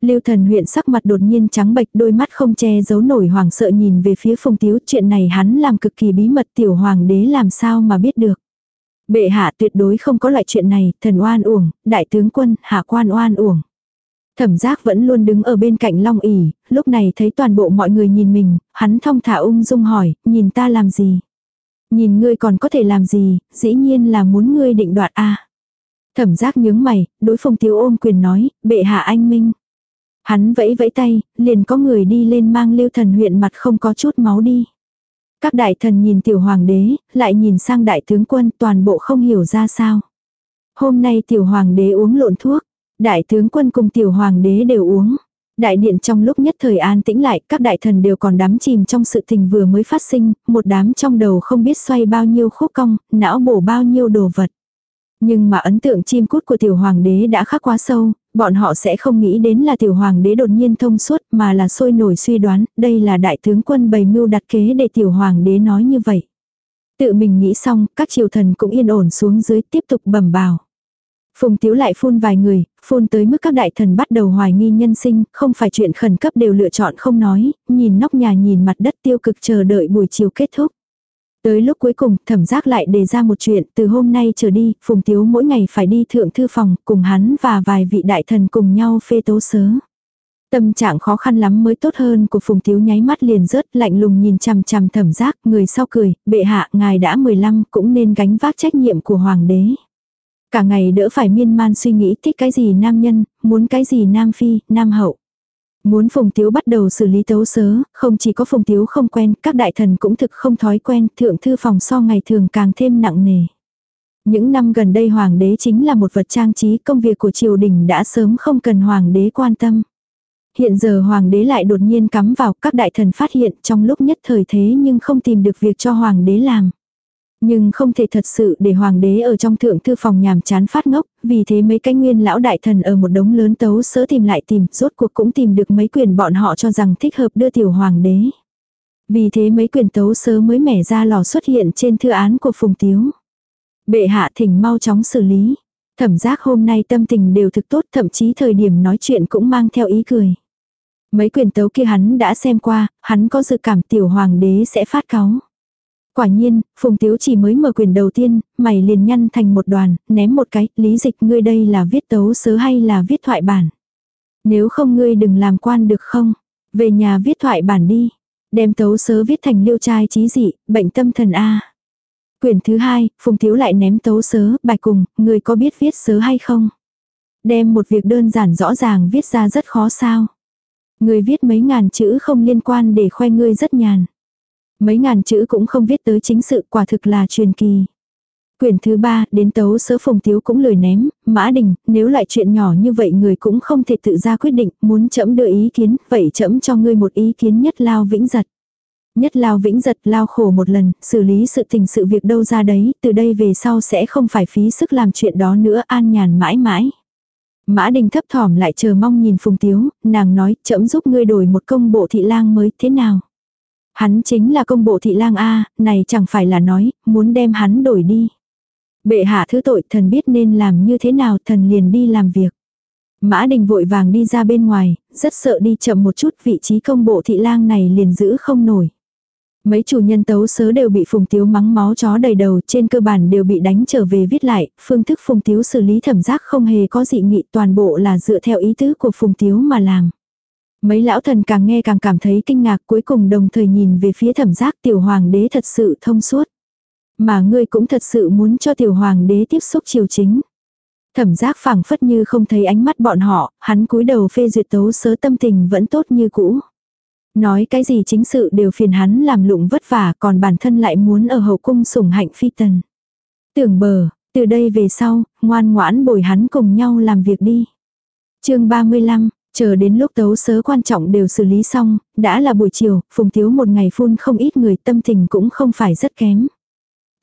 Lưu Thần huyện sắc mặt đột nhiên trắng bệch đôi mắt không che giấu nổi hoàng sợ nhìn về phía Phùng Tiếu chuyện này hắn làm cực kỳ bí mật tiểu hoàng đế làm sao mà biết được. Bệ hạ tuyệt đối không có loại chuyện này, thần oan uổng, đại tướng quân, hạ quan oan uổng. Thẩm giác vẫn luôn đứng ở bên cạnh long ỉ, lúc này thấy toàn bộ mọi người nhìn mình, hắn thong thả ung dung hỏi, nhìn ta làm gì? Nhìn ngươi còn có thể làm gì, dĩ nhiên là muốn ngươi định đoạt a Thẩm giác nhướng mày, đối phong tiếu ôm quyền nói, bệ hạ anh minh. Hắn vẫy vẫy tay, liền có người đi lên mang lưu thần huyện mặt không có chút máu đi. Các đại thần nhìn tiểu hoàng đế, lại nhìn sang đại tướng quân toàn bộ không hiểu ra sao. Hôm nay tiểu hoàng đế uống lộn thuốc, đại tướng quân cùng tiểu hoàng đế đều uống. Đại điện trong lúc nhất thời an tĩnh lại, các đại thần đều còn đắm chìm trong sự tình vừa mới phát sinh, một đám trong đầu không biết xoay bao nhiêu khúc cong, não bổ bao nhiêu đồ vật. Nhưng mà ấn tượng chim cút của tiểu hoàng đế đã khắc quá sâu, bọn họ sẽ không nghĩ đến là tiểu hoàng đế đột nhiên thông suốt mà là sôi nổi suy đoán, đây là đại tướng quân bày mưu đặt kế để tiểu hoàng đế nói như vậy. Tự mình nghĩ xong, các triều thần cũng yên ổn xuống dưới tiếp tục bẩm bào. Phùng Tiếu lại phun vài người, phun tới mức các đại thần bắt đầu hoài nghi nhân sinh, không phải chuyện khẩn cấp đều lựa chọn không nói, nhìn nóc nhà nhìn mặt đất tiêu cực chờ đợi buổi chiều kết thúc. Tới lúc cuối cùng, thẩm giác lại đề ra một chuyện, từ hôm nay trở đi, Phùng Tiếu mỗi ngày phải đi thượng thư phòng, cùng hắn và vài vị đại thần cùng nhau phê tố sớ. Tâm trạng khó khăn lắm mới tốt hơn của Phùng Tiếu nháy mắt liền rớt, lạnh lùng nhìn chằm chằm thẩm giác, người sau cười, bệ hạ, ngài đã 15, cũng nên gánh vác trách nhiệm của hoàng đế. Cả ngày đỡ phải miên man suy nghĩ thích cái gì nam nhân, muốn cái gì nam phi, nam hậu. Muốn Phùng Tiếu bắt đầu xử lý tấu sớ, không chỉ có Phùng Tiếu không quen, các đại thần cũng thực không thói quen, thượng thư phòng so ngày thường càng thêm nặng nề. Những năm gần đây hoàng đế chính là một vật trang trí, công việc của triều đình đã sớm không cần hoàng đế quan tâm. Hiện giờ hoàng đế lại đột nhiên cắm vào, các đại thần phát hiện trong lúc nhất thời thế nhưng không tìm được việc cho hoàng đế làm. Nhưng không thể thật sự để hoàng đế ở trong thượng thư phòng nhàm chán phát ngốc, vì thế mấy cái nguyên lão đại thần ở một đống lớn tấu sớ tìm lại tìm, rốt cuộc cũng tìm được mấy quyền bọn họ cho rằng thích hợp đưa tiểu hoàng đế. Vì thế mấy quyền tấu sớ mới mẻ ra lò xuất hiện trên thư án của Phùng Tiếu. Bệ hạ thỉnh mau chóng xử lý. Thẩm giác hôm nay tâm tình đều thực tốt thậm chí thời điểm nói chuyện cũng mang theo ý cười. Mấy quyền tấu kia hắn đã xem qua, hắn có dự cảm tiểu hoàng đế sẽ phát cáu. Quả nhiên, Phùng Tiếu chỉ mới mở quyền đầu tiên, mày liền nhăn thành một đoàn, ném một cái, lý dịch ngươi đây là viết tấu sớ hay là viết thoại bản. Nếu không ngươi đừng làm quan được không? Về nhà viết thoại bản đi. Đem tấu sớ viết thành liêu trai trí dị, bệnh tâm thần A. Quyền thứ hai, Phùng Tiếu lại ném tấu sớ, bài cùng, ngươi có biết viết sớ hay không? Đem một việc đơn giản rõ ràng viết ra rất khó sao. Ngươi viết mấy ngàn chữ không liên quan để khoe ngươi rất nhàn. Mấy ngàn chữ cũng không viết tới chính sự quả thực là truyền kỳ. Quyển thứ ba, đến tấu sớ phùng tiếu cũng lười ném, mã đình, nếu lại chuyện nhỏ như vậy người cũng không thể tự ra quyết định, muốn chậm đưa ý kiến, vậy chậm cho ngươi một ý kiến nhất lao vĩnh giật. Nhất lao vĩnh giật lao khổ một lần, xử lý sự tình sự việc đâu ra đấy, từ đây về sau sẽ không phải phí sức làm chuyện đó nữa an nhàn mãi mãi. Mã đình thấp thỏm lại chờ mong nhìn phùng tiếu, nàng nói chậm giúp ngươi đổi một công bộ thị lang mới thế nào. Hắn chính là công bộ thị lang A, này chẳng phải là nói, muốn đem hắn đổi đi. Bệ hạ thứ tội thần biết nên làm như thế nào thần liền đi làm việc. Mã đình vội vàng đi ra bên ngoài, rất sợ đi chậm một chút vị trí công bộ thị lang này liền giữ không nổi. Mấy chủ nhân tấu sớ đều bị phùng tiếu mắng máu chó đầy đầu trên cơ bản đều bị đánh trở về viết lại, phương thức phùng tiếu xử lý thẩm giác không hề có dị nghị toàn bộ là dựa theo ý tứ của phùng tiếu mà làm. Mấy lão thần càng nghe càng cảm thấy kinh ngạc cuối cùng đồng thời nhìn về phía thẩm giác tiểu hoàng đế thật sự thông suốt. Mà ngươi cũng thật sự muốn cho tiểu hoàng đế tiếp xúc triều chính. Thẩm giác phảng phất như không thấy ánh mắt bọn họ, hắn cúi đầu phê duyệt tấu sớ tâm tình vẫn tốt như cũ. Nói cái gì chính sự đều phiền hắn làm lụng vất vả còn bản thân lại muốn ở hậu cung sủng hạnh phi tần. Tưởng bờ, từ đây về sau, ngoan ngoãn bồi hắn cùng nhau làm việc đi. chương 35, Chờ đến lúc tấu sớ quan trọng đều xử lý xong, đã là buổi chiều, phùng thiếu một ngày phun không ít người tâm tình cũng không phải rất kém.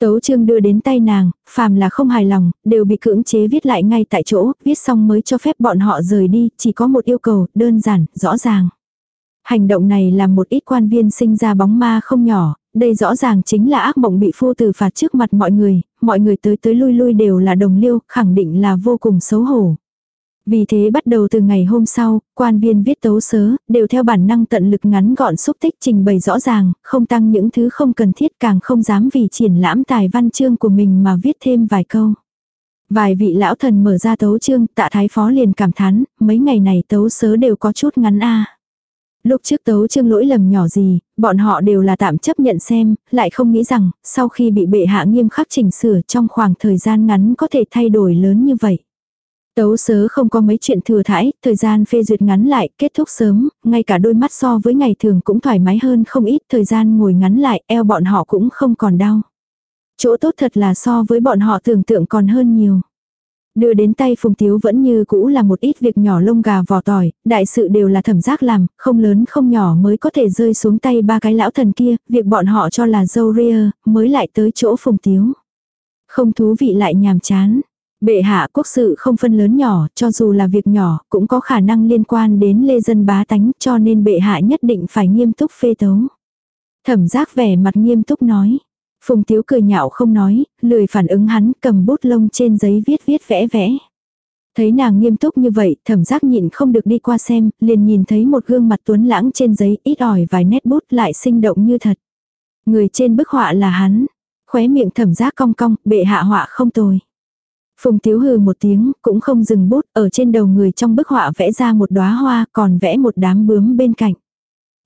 Tấu chương đưa đến tay nàng, phàm là không hài lòng, đều bị cưỡng chế viết lại ngay tại chỗ, viết xong mới cho phép bọn họ rời đi, chỉ có một yêu cầu, đơn giản, rõ ràng. Hành động này làm một ít quan viên sinh ra bóng ma không nhỏ, đây rõ ràng chính là ác mộng bị phu tử phạt trước mặt mọi người, mọi người tới tới lui lui đều là đồng liêu, khẳng định là vô cùng xấu hổ. Vì thế bắt đầu từ ngày hôm sau, quan viên viết tấu sớ, đều theo bản năng tận lực ngắn gọn xúc tích trình bày rõ ràng, không tăng những thứ không cần thiết càng không dám vì triển lãm tài văn chương của mình mà viết thêm vài câu. Vài vị lão thần mở ra tấu chương, tạ thái phó liền cảm thán, mấy ngày này tấu sớ đều có chút ngắn a Lúc trước tấu chương lỗi lầm nhỏ gì, bọn họ đều là tạm chấp nhận xem, lại không nghĩ rằng, sau khi bị bệ hạ nghiêm khắc chỉnh sửa trong khoảng thời gian ngắn có thể thay đổi lớn như vậy. Tấu sớ không có mấy chuyện thừa thãi, thời gian phê duyệt ngắn lại, kết thúc sớm, ngay cả đôi mắt so với ngày thường cũng thoải mái hơn không ít, thời gian ngồi ngắn lại, eo bọn họ cũng không còn đau. Chỗ tốt thật là so với bọn họ tưởng tượng còn hơn nhiều. Đưa đến tay Phùng Tiếu vẫn như cũ là một ít việc nhỏ lông gà vò tỏi, đại sự đều là thẩm giác làm, không lớn không nhỏ mới có thể rơi xuống tay ba cái lão thần kia, việc bọn họ cho là dâu ria, mới lại tới chỗ Phùng Tiếu. Không thú vị lại nhàm chán. Bệ hạ quốc sự không phân lớn nhỏ, cho dù là việc nhỏ, cũng có khả năng liên quan đến lê dân bá tánh, cho nên bệ hạ nhất định phải nghiêm túc phê tấu. Thẩm giác vẻ mặt nghiêm túc nói. Phùng Tiếu cười nhạo không nói, lười phản ứng hắn cầm bút lông trên giấy viết viết vẽ vẽ. Thấy nàng nghiêm túc như vậy, thẩm giác nhịn không được đi qua xem, liền nhìn thấy một gương mặt tuấn lãng trên giấy ít ỏi vài nét bút lại sinh động như thật. Người trên bức họa là hắn, khóe miệng thẩm giác cong cong, bệ hạ họa không tồi. Phùng Tiếu hừ một tiếng, cũng không dừng bút, ở trên đầu người trong bức họa vẽ ra một đóa hoa, còn vẽ một đám bướm bên cạnh.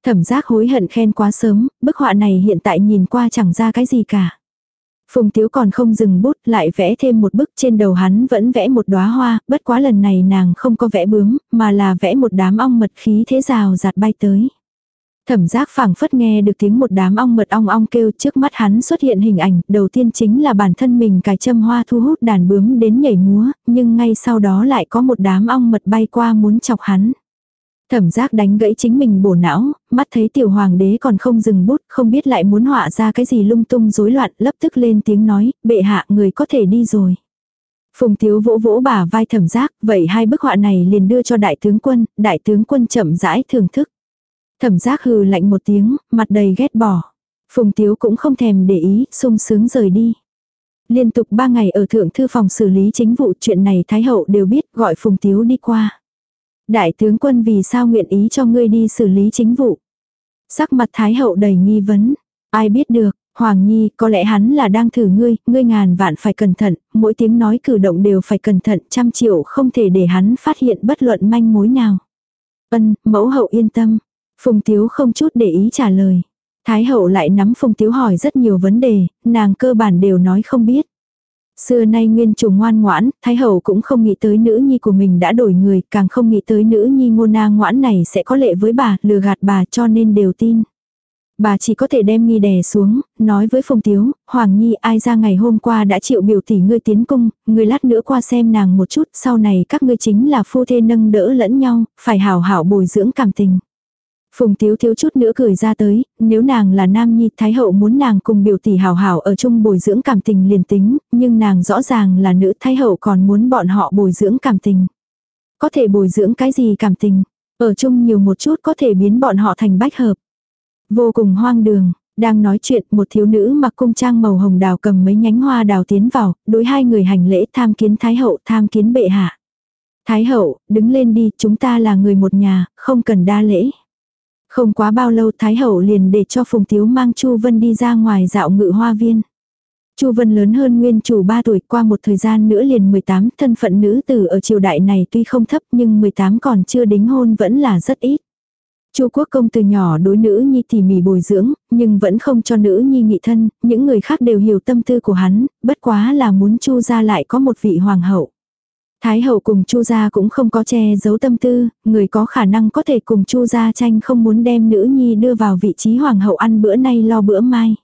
Thẩm giác hối hận khen quá sớm, bức họa này hiện tại nhìn qua chẳng ra cái gì cả. Phùng Tiếu còn không dừng bút, lại vẽ thêm một bức trên đầu hắn vẫn vẽ một đóa hoa, bất quá lần này nàng không có vẽ bướm, mà là vẽ một đám ong mật khí thế rào giạt bay tới. Thẩm giác phảng phất nghe được tiếng một đám ong mật ong ong kêu trước mắt hắn xuất hiện hình ảnh, đầu tiên chính là bản thân mình cài châm hoa thu hút đàn bướm đến nhảy múa, nhưng ngay sau đó lại có một đám ong mật bay qua muốn chọc hắn. Thẩm giác đánh gãy chính mình bổ não, mắt thấy tiểu hoàng đế còn không dừng bút, không biết lại muốn họa ra cái gì lung tung rối loạn, lập tức lên tiếng nói, bệ hạ người có thể đi rồi. Phùng thiếu vỗ vỗ bả vai thẩm giác, vậy hai bức họa này liền đưa cho đại tướng quân, đại tướng quân chậm rãi thưởng thức. Thẩm giác hừ lạnh một tiếng, mặt đầy ghét bỏ. Phùng Tiếu cũng không thèm để ý, sung sướng rời đi. Liên tục ba ngày ở thượng thư phòng xử lý chính vụ chuyện này Thái Hậu đều biết gọi Phùng Tiếu đi qua. Đại tướng quân vì sao nguyện ý cho ngươi đi xử lý chính vụ. Sắc mặt Thái Hậu đầy nghi vấn. Ai biết được, Hoàng Nhi, có lẽ hắn là đang thử ngươi, ngươi ngàn vạn phải cẩn thận, mỗi tiếng nói cử động đều phải cẩn thận, trăm triệu không thể để hắn phát hiện bất luận manh mối nào. Ân, mẫu hậu yên tâm. Phùng Tiếu không chút để ý trả lời. Thái hậu lại nắm Phùng Tiếu hỏi rất nhiều vấn đề, nàng cơ bản đều nói không biết. Xưa nay nguyên chủ ngoan ngoãn, Thái hậu cũng không nghĩ tới nữ nhi của mình đã đổi người, càng không nghĩ tới nữ nhi ngô na ngoãn này sẽ có lệ với bà, lừa gạt bà cho nên đều tin. Bà chỉ có thể đem nghi đè xuống, nói với Phùng Tiếu, Hoàng Nhi ai ra ngày hôm qua đã chịu biểu tỷ ngươi tiến cung, ngươi lát nữa qua xem nàng một chút, sau này các ngươi chính là phu thê nâng đỡ lẫn nhau, phải hảo hảo bồi dưỡng cảm tình. Phùng Tiếu thiếu chút nữa cười ra tới, nếu nàng là nam nhi, Thái hậu muốn nàng cùng biểu tỷ hào hảo ở chung bồi dưỡng cảm tình liền tính, nhưng nàng rõ ràng là nữ Thái hậu còn muốn bọn họ bồi dưỡng cảm tình. Có thể bồi dưỡng cái gì cảm tình, ở chung nhiều một chút có thể biến bọn họ thành bách hợp. Vô cùng hoang đường, đang nói chuyện một thiếu nữ mặc cung trang màu hồng đào cầm mấy nhánh hoa đào tiến vào, đối hai người hành lễ tham kiến Thái hậu tham kiến bệ hạ. Thái hậu, đứng lên đi, chúng ta là người một nhà, không cần đa lễ. Không quá bao lâu Thái Hậu liền để cho Phùng Tiếu mang Chu Vân đi ra ngoài dạo ngự hoa viên. Chu Vân lớn hơn nguyên chủ 3 tuổi qua một thời gian nữa liền 18, thân phận nữ tử ở triều đại này tuy không thấp nhưng 18 còn chưa đính hôn vẫn là rất ít. Chu Quốc công từ nhỏ đối nữ nhi tỉ mỉ bồi dưỡng, nhưng vẫn không cho nữ nhi nghị thân, những người khác đều hiểu tâm tư của hắn, bất quá là muốn Chu gia lại có một vị hoàng hậu. Thái hậu cùng Chu gia cũng không có che giấu tâm tư, người có khả năng có thể cùng Chu gia tranh không muốn đem nữ nhi đưa vào vị trí hoàng hậu ăn bữa nay lo bữa mai.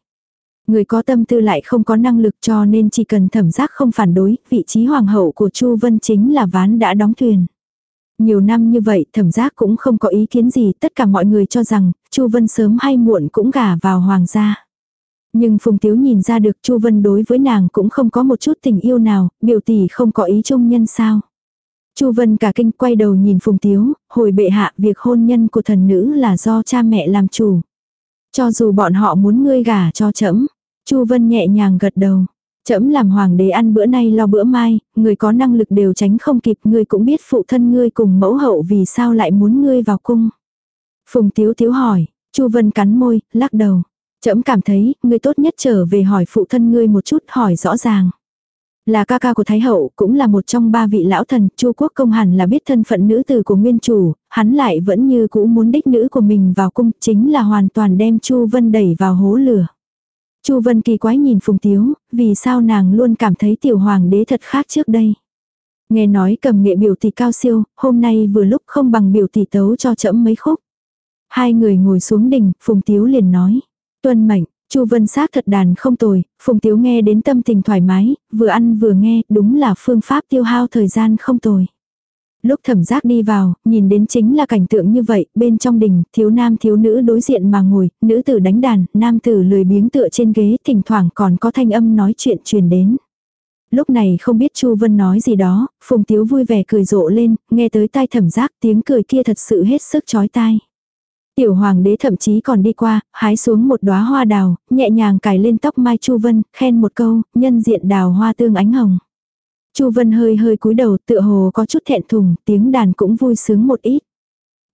Người có tâm tư lại không có năng lực cho nên chỉ cần thẩm giác không phản đối, vị trí hoàng hậu của Chu Vân chính là ván đã đóng thuyền. Nhiều năm như vậy thẩm giác cũng không có ý kiến gì, tất cả mọi người cho rằng Chu Vân sớm hay muộn cũng gả vào hoàng gia. Nhưng Phùng Tiếu nhìn ra được Chu Vân đối với nàng cũng không có một chút tình yêu nào, biểu tỷ không có ý chung nhân sao. Chu Vân cả kinh quay đầu nhìn Phùng Tiếu, hồi bệ hạ việc hôn nhân của thần nữ là do cha mẹ làm chủ. Cho dù bọn họ muốn ngươi gả cho trẫm Chu Vân nhẹ nhàng gật đầu. Trẫm làm hoàng đế ăn bữa nay lo bữa mai, người có năng lực đều tránh không kịp, ngươi cũng biết phụ thân ngươi cùng mẫu hậu vì sao lại muốn ngươi vào cung. Phùng Tiếu Tiếu hỏi, Chu Vân cắn môi, lắc đầu. Trẫm cảm thấy, ngươi tốt nhất trở về hỏi phụ thân ngươi một chút hỏi rõ ràng. Là ca ca của Thái Hậu, cũng là một trong ba vị lão thần, Chu Quốc công hẳn là biết thân phận nữ tử của nguyên chủ, hắn lại vẫn như cũ muốn đích nữ của mình vào cung, chính là hoàn toàn đem Chu Vân đẩy vào hố lửa. Chu Vân kỳ quái nhìn Phùng Tiếu, vì sao nàng luôn cảm thấy tiểu hoàng đế thật khác trước đây. Nghe nói cầm nghệ biểu tỷ cao siêu, hôm nay vừa lúc không bằng biểu tỷ tấu cho chẫm mấy khúc. Hai người ngồi xuống đỉnh, Phùng Tiếu liền nói. Tuân mệnh, Chu Vân xác thật đàn không tồi, Phùng Tiếu nghe đến tâm tình thoải mái, vừa ăn vừa nghe, đúng là phương pháp tiêu hao thời gian không tồi. Lúc thẩm giác đi vào, nhìn đến chính là cảnh tượng như vậy, bên trong đình, thiếu nam thiếu nữ đối diện mà ngồi, nữ tử đánh đàn, nam tử lười biếng tựa trên ghế, thỉnh thoảng còn có thanh âm nói chuyện truyền đến. Lúc này không biết Chu Vân nói gì đó, Phùng Tiếu vui vẻ cười rộ lên, nghe tới tai thẩm giác tiếng cười kia thật sự hết sức chói tai. Tiểu hoàng đế thậm chí còn đi qua, hái xuống một đóa hoa đào, nhẹ nhàng cài lên tóc Mai Chu Vân, khen một câu, nhân diện đào hoa tương ánh hồng. Chu Vân hơi hơi cúi đầu tựa hồ có chút thẹn thùng, tiếng đàn cũng vui sướng một ít.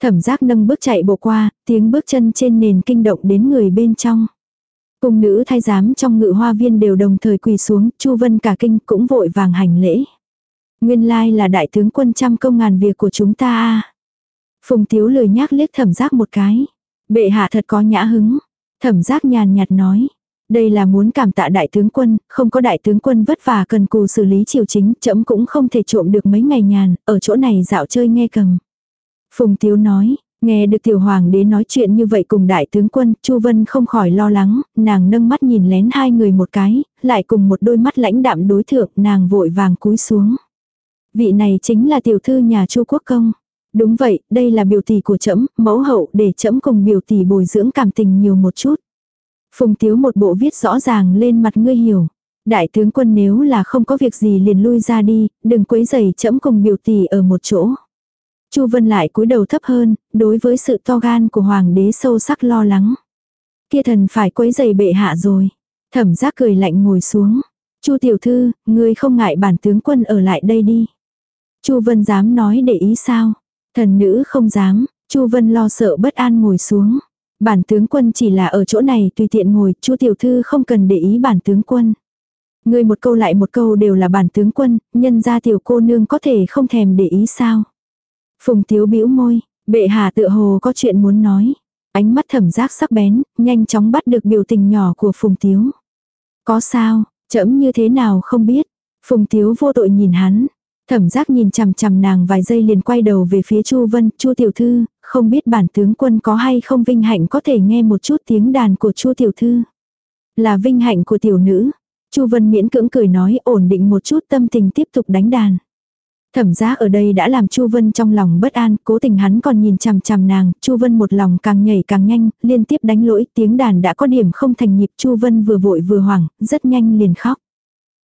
Thẩm giác nâng bước chạy bộ qua, tiếng bước chân trên nền kinh động đến người bên trong. Cung nữ thay giám trong ngự hoa viên đều đồng thời quỳ xuống, Chu Vân cả kinh cũng vội vàng hành lễ. Nguyên lai là đại tướng quân trăm công ngàn việc của chúng ta a. Phùng Tiếu lười nhác liếc thẩm giác một cái. Bệ hạ thật có nhã hứng. Thẩm giác nhàn nhạt nói. Đây là muốn cảm tạ đại tướng quân, không có đại tướng quân vất vả cần cù xử lý triều chính, chấm cũng không thể trộm được mấy ngày nhàn, ở chỗ này dạo chơi nghe cầm. Phùng Tiếu nói, nghe được tiểu hoàng đế nói chuyện như vậy cùng đại tướng quân, Chu Vân không khỏi lo lắng, nàng nâng mắt nhìn lén hai người một cái, lại cùng một đôi mắt lãnh đạm đối thượng, nàng vội vàng cúi xuống. Vị này chính là tiểu thư nhà Chu Quốc công. Đúng vậy, đây là biểu tỷ của trẫm, mẫu hậu để trẫm cùng biểu tỷ bồi dưỡng cảm tình nhiều một chút. Phùng Tiếu một bộ viết rõ ràng lên mặt ngươi hiểu. Đại tướng quân nếu là không có việc gì liền lui ra đi, đừng quấy giày trẫm cùng biểu tỷ ở một chỗ. Chu Vân lại cúi đầu thấp hơn, đối với sự to gan của hoàng đế sâu sắc lo lắng. Kia thần phải quấy giày bệ hạ rồi. Thẩm giác cười lạnh ngồi xuống. Chu tiểu thư, ngươi không ngại bản tướng quân ở lại đây đi. Chu Vân dám nói để ý sao? Thần nữ không dám, Chu Vân lo sợ bất an ngồi xuống. Bản tướng quân chỉ là ở chỗ này tùy tiện ngồi, Chu tiểu thư không cần để ý bản tướng quân. ngươi một câu lại một câu đều là bản tướng quân, nhân ra tiểu cô nương có thể không thèm để ý sao. Phùng tiếu bĩu môi, bệ hạ tựa hồ có chuyện muốn nói. Ánh mắt thẩm giác sắc bén, nhanh chóng bắt được biểu tình nhỏ của Phùng tiếu. Có sao, chậm như thế nào không biết. Phùng tiếu vô tội nhìn hắn, Thẩm giác nhìn chằm chằm nàng vài giây liền quay đầu về phía Chu Vân, Chu tiểu thư, không biết bản tướng quân có hay không vinh hạnh có thể nghe một chút tiếng đàn của Chu tiểu thư. Là vinh hạnh của tiểu nữ. Chu Vân miễn cưỡng cười nói ổn định một chút tâm tình tiếp tục đánh đàn. Thẩm giác ở đây đã làm Chu Vân trong lòng bất an, cố tình hắn còn nhìn chằm chằm nàng, Chu Vân một lòng càng nhảy càng nhanh, liên tiếp đánh lỗi, tiếng đàn đã có điểm không thành nhịp, Chu Vân vừa vội vừa hoảng, rất nhanh liền khóc.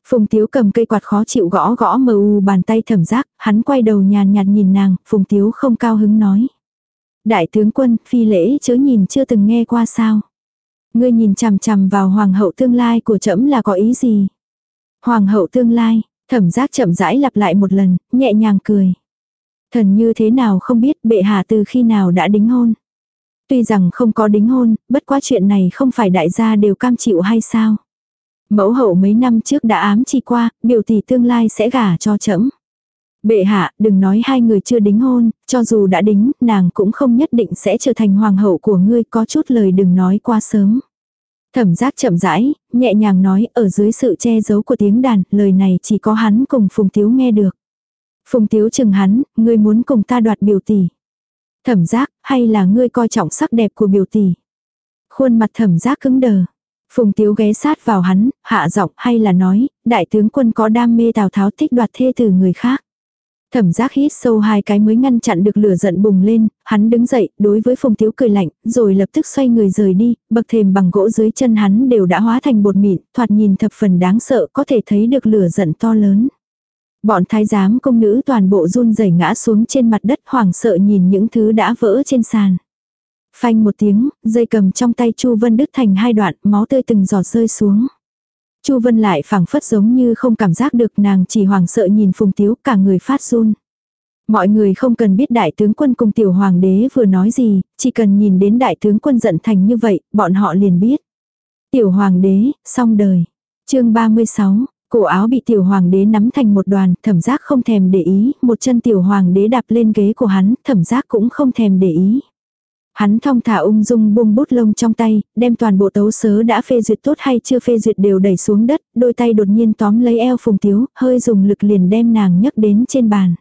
Phùng Tiếu cầm cây quạt khó chịu gõ gõ mờ u bàn tay thẩm giác, hắn quay đầu nhàn nhạt nhìn nàng, Phùng Tiếu không cao hứng nói. Đại tướng quân, phi lễ chớ nhìn chưa từng nghe qua sao. Ngươi nhìn chằm chằm vào hoàng hậu tương lai của trẫm là có ý gì? Hoàng hậu tương lai, thẩm giác chậm rãi lặp lại một lần, nhẹ nhàng cười. Thần như thế nào không biết bệ hạ từ khi nào đã đính hôn. Tuy rằng không có đính hôn, bất quá chuyện này không phải đại gia đều cam chịu hay sao? Mẫu hậu mấy năm trước đã ám chỉ qua, biểu tỷ tương lai sẽ gả cho trẫm. Bệ hạ, đừng nói hai người chưa đính hôn, cho dù đã đính, nàng cũng không nhất định sẽ trở thành hoàng hậu của ngươi, có chút lời đừng nói quá sớm. Thẩm giác chậm rãi, nhẹ nhàng nói ở dưới sự che giấu của tiếng đàn, lời này chỉ có hắn cùng Phùng Tiếu nghe được. Phùng Tiếu chừng hắn, ngươi muốn cùng ta đoạt biểu tỷ. Thẩm giác, hay là ngươi coi trọng sắc đẹp của biểu tỷ. Khuôn mặt thẩm giác cứng đờ. Phùng Tiếu ghé sát vào hắn, hạ giọng hay là nói, đại tướng quân có đam mê Tào Tháo thích đoạt thê từ người khác. Thẩm giác hít sâu hai cái mới ngăn chặn được lửa giận bùng lên, hắn đứng dậy, đối với Phùng Tiếu cười lạnh, rồi lập tức xoay người rời đi, bậc thềm bằng gỗ dưới chân hắn đều đã hóa thành bột mịn, thoạt nhìn thập phần đáng sợ, có thể thấy được lửa giận to lớn. Bọn thái giám công nữ toàn bộ run rẩy ngã xuống trên mặt đất hoảng sợ nhìn những thứ đã vỡ trên sàn. Phanh một tiếng, dây cầm trong tay Chu Vân đứt thành hai đoạn, máu tươi từng giọt rơi xuống. Chu Vân lại phảng phất giống như không cảm giác được nàng chỉ hoàng sợ nhìn Phùng Tiếu cả người phát run. Mọi người không cần biết đại tướng quân cùng tiểu hoàng đế vừa nói gì, chỉ cần nhìn đến đại tướng quân giận thành như vậy, bọn họ liền biết. Tiểu hoàng đế, xong đời. chương 36, cổ áo bị tiểu hoàng đế nắm thành một đoàn, thẩm giác không thèm để ý, một chân tiểu hoàng đế đạp lên ghế của hắn, thẩm giác cũng không thèm để ý. Hắn thong thả ung dung buông bút lông trong tay, đem toàn bộ tấu sớ đã phê duyệt tốt hay chưa phê duyệt đều đẩy xuống đất, đôi tay đột nhiên tóm lấy eo Phùng Tiếu, hơi dùng lực liền đem nàng nhấc đến trên bàn.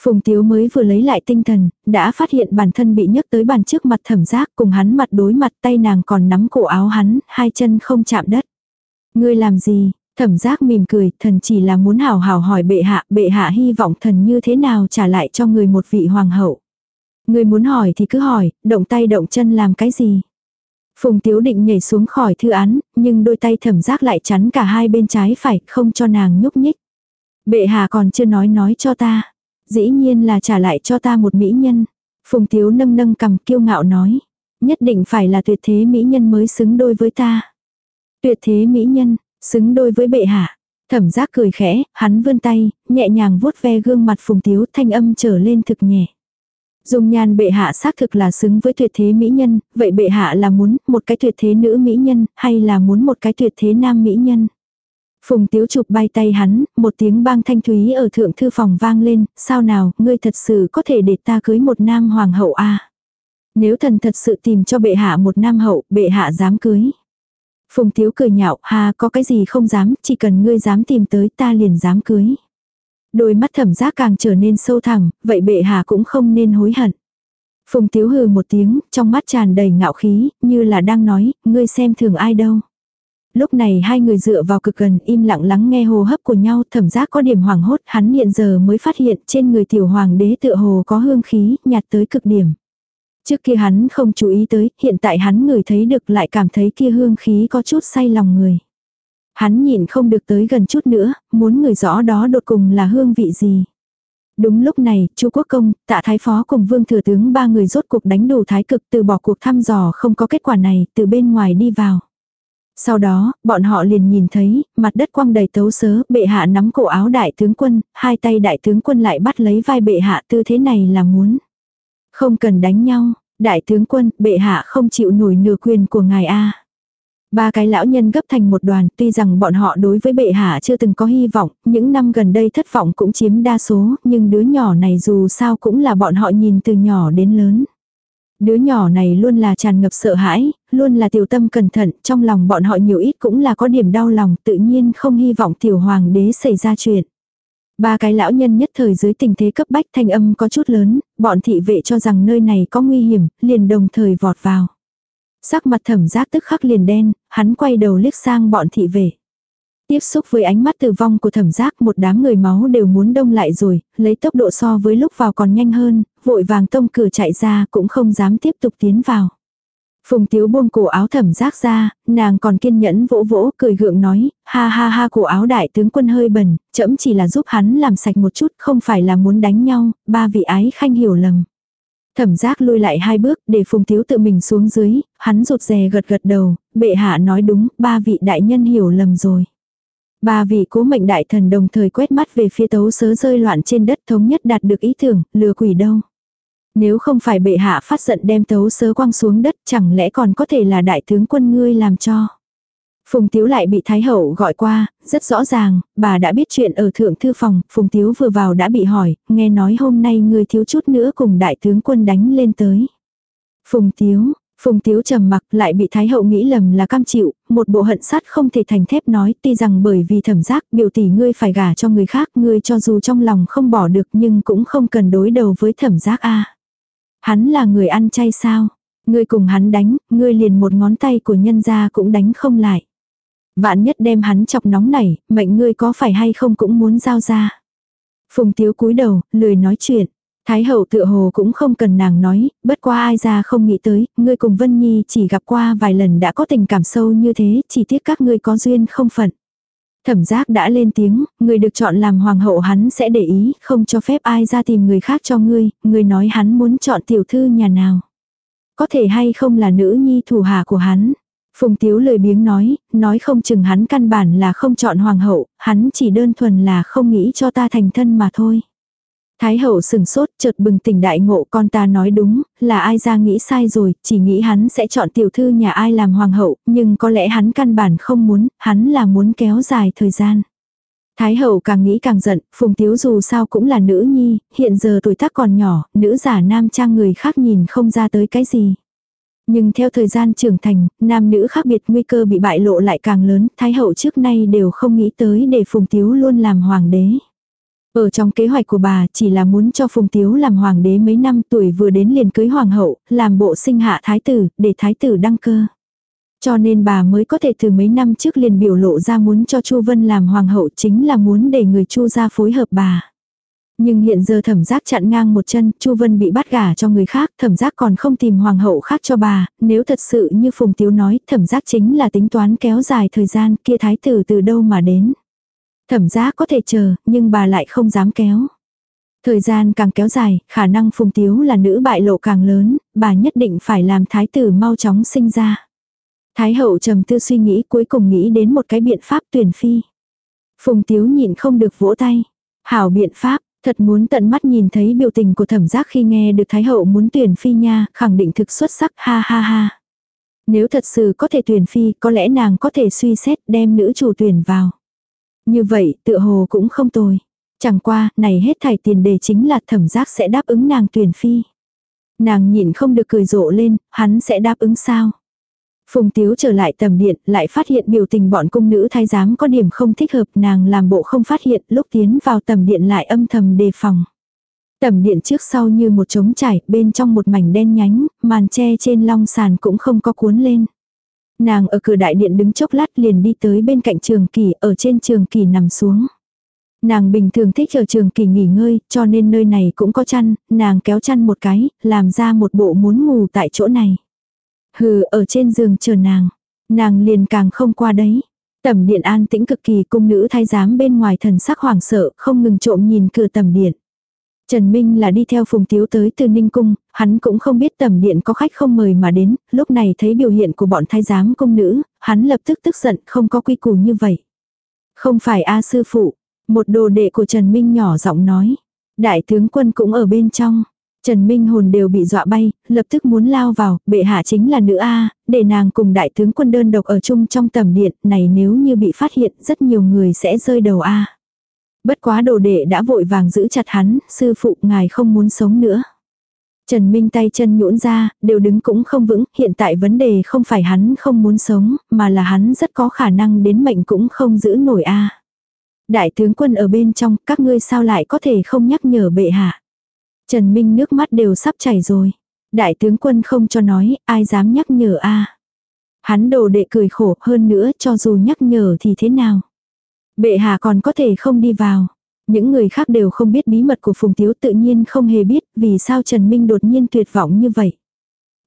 Phùng Tiếu mới vừa lấy lại tinh thần, đã phát hiện bản thân bị nhấc tới bàn trước mặt thẩm giác cùng hắn mặt đối mặt tay nàng còn nắm cổ áo hắn, hai chân không chạm đất. Ngươi làm gì? Thẩm giác mỉm cười, thần chỉ là muốn hào hào hỏi bệ hạ, bệ hạ hy vọng thần như thế nào trả lại cho người một vị hoàng hậu. Người muốn hỏi thì cứ hỏi, động tay động chân làm cái gì. Phùng Tiếu định nhảy xuống khỏi thư án, nhưng đôi tay thẩm giác lại chắn cả hai bên trái phải, không cho nàng nhúc nhích. Bệ hạ còn chưa nói nói cho ta. Dĩ nhiên là trả lại cho ta một mỹ nhân. Phùng Tiếu nâng nâng cầm kiêu ngạo nói. Nhất định phải là tuyệt thế mỹ nhân mới xứng đôi với ta. Tuyệt thế mỹ nhân, xứng đôi với bệ hạ. Thẩm giác cười khẽ, hắn vươn tay, nhẹ nhàng vuốt ve gương mặt Phùng Tiếu thanh âm trở lên thực nhẹ. Dung nhan bệ hạ xác thực là xứng với tuyệt thế mỹ nhân, vậy bệ hạ là muốn một cái tuyệt thế nữ mỹ nhân, hay là muốn một cái tuyệt thế nam mỹ nhân? Phùng tiếu chụp bay tay hắn, một tiếng bang thanh thúy ở thượng thư phòng vang lên, sao nào, ngươi thật sự có thể để ta cưới một nam hoàng hậu a Nếu thần thật sự tìm cho bệ hạ một nam hậu, bệ hạ dám cưới. Phùng tiếu cười nhạo, ha có cái gì không dám, chỉ cần ngươi dám tìm tới ta liền dám cưới. Đôi mắt thẩm giác càng trở nên sâu thẳng, vậy bệ hạ cũng không nên hối hận. Phùng tiếu hừ một tiếng, trong mắt tràn đầy ngạo khí, như là đang nói, ngươi xem thường ai đâu. Lúc này hai người dựa vào cực gần im lặng lắng nghe hô hấp của nhau thẩm giác có điểm hoảng hốt hắn hiện giờ mới phát hiện trên người tiểu hoàng đế tựa hồ có hương khí nhạt tới cực điểm. Trước kia hắn không chú ý tới, hiện tại hắn người thấy được lại cảm thấy kia hương khí có chút say lòng người. Hắn nhìn không được tới gần chút nữa, muốn người rõ đó đột cùng là hương vị gì. Đúng lúc này, chu quốc công, tạ thái phó cùng vương thừa tướng ba người rốt cuộc đánh đủ thái cực từ bỏ cuộc thăm dò không có kết quả này, từ bên ngoài đi vào. Sau đó, bọn họ liền nhìn thấy, mặt đất quăng đầy tấu sớ, bệ hạ nắm cổ áo đại tướng quân, hai tay đại tướng quân lại bắt lấy vai bệ hạ tư thế này là muốn. Không cần đánh nhau, đại tướng quân, bệ hạ không chịu nổi nửa quyền của ngài A. Ba cái lão nhân gấp thành một đoàn, tuy rằng bọn họ đối với bệ hạ chưa từng có hy vọng, những năm gần đây thất vọng cũng chiếm đa số, nhưng đứa nhỏ này dù sao cũng là bọn họ nhìn từ nhỏ đến lớn. Đứa nhỏ này luôn là tràn ngập sợ hãi, luôn là tiểu tâm cẩn thận, trong lòng bọn họ nhiều ít cũng là có điểm đau lòng, tự nhiên không hy vọng tiểu hoàng đế xảy ra chuyện. Ba cái lão nhân nhất thời dưới tình thế cấp bách thanh âm có chút lớn, bọn thị vệ cho rằng nơi này có nguy hiểm, liền đồng thời vọt vào. Sắc mặt thẩm giác tức khắc liền đen, hắn quay đầu liếc sang bọn thị vệ. Tiếp xúc với ánh mắt tử vong của thẩm giác một đám người máu đều muốn đông lại rồi, lấy tốc độ so với lúc vào còn nhanh hơn, vội vàng tông cửa chạy ra cũng không dám tiếp tục tiến vào. Phùng tiếu buông cổ áo thẩm giác ra, nàng còn kiên nhẫn vỗ vỗ cười gượng nói, ha ha ha cổ áo đại tướng quân hơi bẩn, chậm chỉ là giúp hắn làm sạch một chút không phải là muốn đánh nhau, ba vị ái khanh hiểu lầm. Thẩm giác lui lại hai bước để phùng thiếu tự mình xuống dưới, hắn rụt rè gật gật đầu, bệ hạ nói đúng, ba vị đại nhân hiểu lầm rồi. Ba vị cố mệnh đại thần đồng thời quét mắt về phía tấu sớ rơi loạn trên đất thống nhất đạt được ý tưởng, lừa quỷ đâu. Nếu không phải bệ hạ phát giận đem tấu sớ quăng xuống đất chẳng lẽ còn có thể là đại tướng quân ngươi làm cho. Phùng Tiếu lại bị Thái Hậu gọi qua, rất rõ ràng, bà đã biết chuyện ở thượng thư phòng, Phùng Tiếu vừa vào đã bị hỏi, nghe nói hôm nay người thiếu chút nữa cùng đại tướng quân đánh lên tới. Phùng Tiếu, Phùng Tiếu trầm mặc lại bị Thái Hậu nghĩ lầm là cam chịu, một bộ hận sắt không thể thành thép nói tuy rằng bởi vì thẩm giác biểu tỷ ngươi phải gả cho người khác ngươi cho dù trong lòng không bỏ được nhưng cũng không cần đối đầu với thẩm giác a Hắn là người ăn chay sao? Ngươi cùng hắn đánh, ngươi liền một ngón tay của nhân gia cũng đánh không lại. Vạn nhất đem hắn chọc nóng này, mệnh ngươi có phải hay không cũng muốn giao ra. Phùng Tiếu cúi đầu, lười nói chuyện. Thái hậu tựa hồ cũng không cần nàng nói, bất qua ai ra không nghĩ tới, ngươi cùng Vân Nhi chỉ gặp qua vài lần đã có tình cảm sâu như thế, chỉ tiếc các ngươi có duyên không phận. Thẩm giác đã lên tiếng, người được chọn làm hoàng hậu hắn sẽ để ý, không cho phép ai ra tìm người khác cho ngươi, người nói hắn muốn chọn tiểu thư nhà nào. Có thể hay không là nữ nhi thủ hạ của hắn. Phùng Tiếu lời biếng nói, nói không chừng hắn căn bản là không chọn hoàng hậu, hắn chỉ đơn thuần là không nghĩ cho ta thành thân mà thôi. Thái hậu sừng sốt chợt bừng tỉnh đại ngộ con ta nói đúng, là ai ra nghĩ sai rồi, chỉ nghĩ hắn sẽ chọn tiểu thư nhà ai làm hoàng hậu, nhưng có lẽ hắn căn bản không muốn, hắn là muốn kéo dài thời gian. Thái hậu càng nghĩ càng giận, Phùng Tiếu dù sao cũng là nữ nhi, hiện giờ tuổi tác còn nhỏ, nữ giả nam trang người khác nhìn không ra tới cái gì. Nhưng theo thời gian trưởng thành, nam nữ khác biệt nguy cơ bị bại lộ lại càng lớn, Thái hậu trước nay đều không nghĩ tới để Phùng Tiếu luôn làm hoàng đế. Ở trong kế hoạch của bà chỉ là muốn cho Phùng Tiếu làm hoàng đế mấy năm tuổi vừa đến liền cưới hoàng hậu, làm bộ sinh hạ thái tử, để thái tử đăng cơ. Cho nên bà mới có thể từ mấy năm trước liền biểu lộ ra muốn cho Chu Vân làm hoàng hậu chính là muốn để người Chu ra phối hợp bà. Nhưng hiện giờ thẩm giác chặn ngang một chân, Chu Vân bị bắt gả cho người khác, thẩm giác còn không tìm hoàng hậu khác cho bà, nếu thật sự như Phùng Tiếu nói, thẩm giác chính là tính toán kéo dài thời gian kia thái tử từ đâu mà đến. Thẩm giác có thể chờ, nhưng bà lại không dám kéo. Thời gian càng kéo dài, khả năng Phùng Tiếu là nữ bại lộ càng lớn, bà nhất định phải làm thái tử mau chóng sinh ra. Thái hậu trầm tư suy nghĩ cuối cùng nghĩ đến một cái biện pháp tuyển phi. Phùng Tiếu nhịn không được vỗ tay. Hảo biện pháp, thật muốn tận mắt nhìn thấy biểu tình của thẩm giác khi nghe được Thái hậu muốn tuyển phi nha, khẳng định thực xuất sắc ha ha ha. Nếu thật sự có thể tuyển phi, có lẽ nàng có thể suy xét đem nữ chủ tuyển vào. Như vậy, tựa hồ cũng không tồi. Chẳng qua, này hết thảy tiền đề chính là thẩm giác sẽ đáp ứng nàng tuyển phi. Nàng nhịn không được cười rộ lên, hắn sẽ đáp ứng sao? Phùng Tiếu trở lại tầm điện, lại phát hiện biểu tình bọn cung nữ thái giám có điểm không thích hợp, nàng làm bộ không phát hiện, lúc tiến vào tầm điện lại âm thầm đề phòng. Tầm điện trước sau như một trống trải, bên trong một mảnh đen nhánh, màn tre trên long sàn cũng không có cuốn lên. Nàng ở cửa đại điện đứng chốc lát liền đi tới bên cạnh trường kỳ, ở trên trường kỳ nằm xuống. Nàng bình thường thích ở trường kỳ nghỉ ngơi, cho nên nơi này cũng có chăn, nàng kéo chăn một cái, làm ra một bộ muốn ngủ tại chỗ này. Hừ, ở trên giường chờ nàng. Nàng liền càng không qua đấy. tẩm điện an tĩnh cực kỳ cung nữ thái giám bên ngoài thần sắc hoảng sợ, không ngừng trộm nhìn cửa tẩm điện. Trần Minh là đi theo Phùng Tiếu tới từ Ninh Cung, hắn cũng không biết tầm điện có khách không mời mà đến, lúc này thấy biểu hiện của bọn thái giám cung nữ, hắn lập tức tức giận không có quy củ như vậy. Không phải A sư phụ, một đồ đệ của Trần Minh nhỏ giọng nói. Đại tướng quân cũng ở bên trong. Trần Minh hồn đều bị dọa bay, lập tức muốn lao vào, bệ hạ chính là nữ A, để nàng cùng đại tướng quân đơn độc ở chung trong tầm điện, này nếu như bị phát hiện rất nhiều người sẽ rơi đầu A. Bất quá đồ đệ đã vội vàng giữ chặt hắn, sư phụ ngài không muốn sống nữa. Trần Minh tay chân nhũn ra, đều đứng cũng không vững, hiện tại vấn đề không phải hắn không muốn sống, mà là hắn rất có khả năng đến mệnh cũng không giữ nổi a. Đại tướng quân ở bên trong, các ngươi sao lại có thể không nhắc nhở bệ hạ. Trần Minh nước mắt đều sắp chảy rồi. Đại tướng quân không cho nói, ai dám nhắc nhở a. Hắn đồ đệ cười khổ hơn nữa cho dù nhắc nhở thì thế nào. Bệ hạ còn có thể không đi vào. Những người khác đều không biết bí mật của Phùng Tiếu tự nhiên không hề biết vì sao Trần Minh đột nhiên tuyệt vọng như vậy.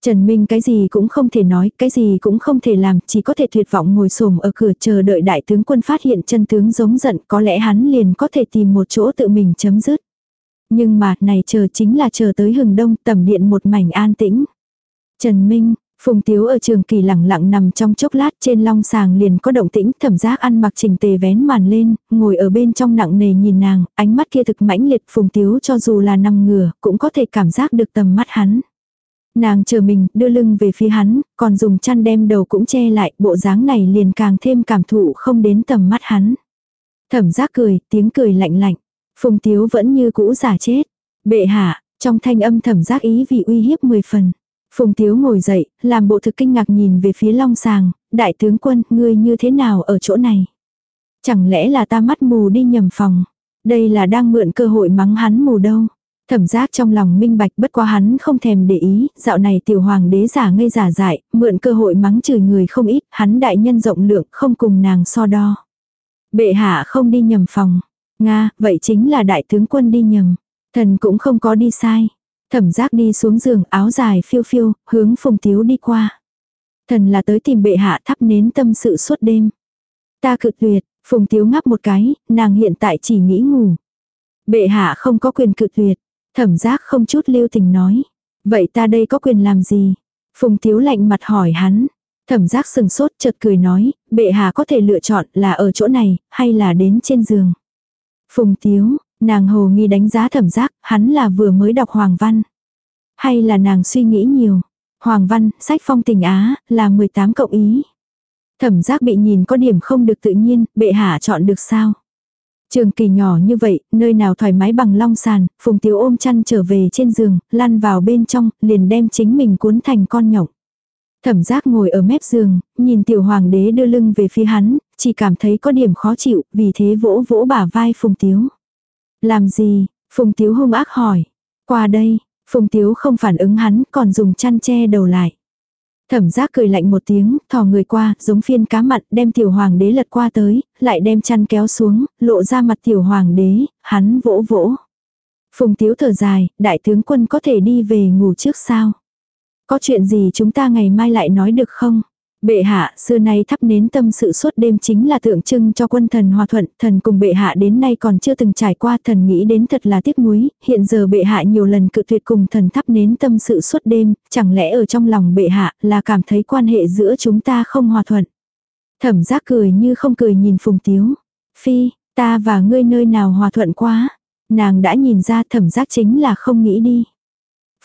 Trần Minh cái gì cũng không thể nói, cái gì cũng không thể làm, chỉ có thể tuyệt vọng ngồi xổm ở cửa chờ đợi đại tướng quân phát hiện chân tướng giống giận, có lẽ hắn liền có thể tìm một chỗ tự mình chấm dứt. Nhưng mà, này chờ chính là chờ tới hừng đông tầm điện một mảnh an tĩnh. Trần Minh, Phùng Tiếu ở trường kỳ lặng lặng nằm trong chốc lát trên long sàng liền có động tĩnh thẩm giác ăn mặc trình tề vén màn lên, ngồi ở bên trong nặng nề nhìn nàng, ánh mắt kia thực mãnh liệt Phùng Tiếu cho dù là nằm ngửa cũng có thể cảm giác được tầm mắt hắn. Nàng chờ mình, đưa lưng về phía hắn, còn dùng chăn đem đầu cũng che lại, bộ dáng này liền càng thêm cảm thụ không đến tầm mắt hắn. Thẩm giác cười, tiếng cười lạnh lạnh. Phùng Tiếu vẫn như cũ giả chết. Bệ hạ, trong thanh âm thẩm giác ý vì uy hiếp mười phần. Phùng Tiếu ngồi dậy, làm bộ thực kinh ngạc nhìn về phía long sàng, đại tướng quân, ngươi như thế nào ở chỗ này? Chẳng lẽ là ta mắt mù đi nhầm phòng? Đây là đang mượn cơ hội mắng hắn mù đâu. Thẩm giác trong lòng minh bạch bất quá hắn không thèm để ý, dạo này tiểu hoàng đế giả ngây giả dại, mượn cơ hội mắng chửi người không ít, hắn đại nhân rộng lượng không cùng nàng so đo. Bệ hạ không đi nhầm phòng. Nga, vậy chính là đại tướng quân đi nhầm. Thần cũng không có đi sai. Thẩm giác đi xuống giường áo dài phiêu phiêu, hướng phùng tiếu đi qua. Thần là tới tìm bệ hạ thắp nến tâm sự suốt đêm. Ta cự tuyệt, phùng tiếu ngắp một cái, nàng hiện tại chỉ nghĩ ngủ. Bệ hạ không có quyền cự tuyệt. Thẩm giác không chút lưu tình nói. Vậy ta đây có quyền làm gì? Phùng tiếu lạnh mặt hỏi hắn. Thẩm giác sừng sốt chợt cười nói, bệ hạ có thể lựa chọn là ở chỗ này, hay là đến trên giường. Phùng tiếu, nàng hồ nghi đánh giá thẩm giác, hắn là vừa mới đọc Hoàng Văn. Hay là nàng suy nghĩ nhiều. Hoàng Văn, sách phong tình Á, là 18 cộng ý. Thẩm giác bị nhìn có điểm không được tự nhiên, bệ hạ chọn được sao. Trường kỳ nhỏ như vậy, nơi nào thoải mái bằng long sàn, phùng tiếu ôm chăn trở về trên giường, lăn vào bên trong, liền đem chính mình cuốn thành con nhộng. Thẩm giác ngồi ở mép giường, nhìn tiểu hoàng đế đưa lưng về phía hắn, chỉ cảm thấy có điểm khó chịu, vì thế vỗ vỗ bả vai phùng tiếu. Làm gì? Phùng tiếu hung ác hỏi. Qua đây, phùng tiếu không phản ứng hắn, còn dùng chăn che đầu lại. Thẩm giác cười lạnh một tiếng, thò người qua, giống phiên cá mặn, đem tiểu hoàng đế lật qua tới, lại đem chăn kéo xuống, lộ ra mặt tiểu hoàng đế, hắn vỗ vỗ. Phùng tiếu thở dài, đại tướng quân có thể đi về ngủ trước sao? Có chuyện gì chúng ta ngày mai lại nói được không? Bệ hạ, xưa nay thắp nến tâm sự suốt đêm chính là tượng trưng cho quân thần hòa thuận, thần cùng bệ hạ đến nay còn chưa từng trải qua, thần nghĩ đến thật là tiếc nuối, hiện giờ bệ hạ nhiều lần cự tuyệt cùng thần thắp nến tâm sự suốt đêm, chẳng lẽ ở trong lòng bệ hạ là cảm thấy quan hệ giữa chúng ta không hòa thuận. Thẩm giác cười như không cười nhìn phùng tiếu. Phi, ta và ngươi nơi nào hòa thuận quá. Nàng đã nhìn ra thẩm giác chính là không nghĩ đi.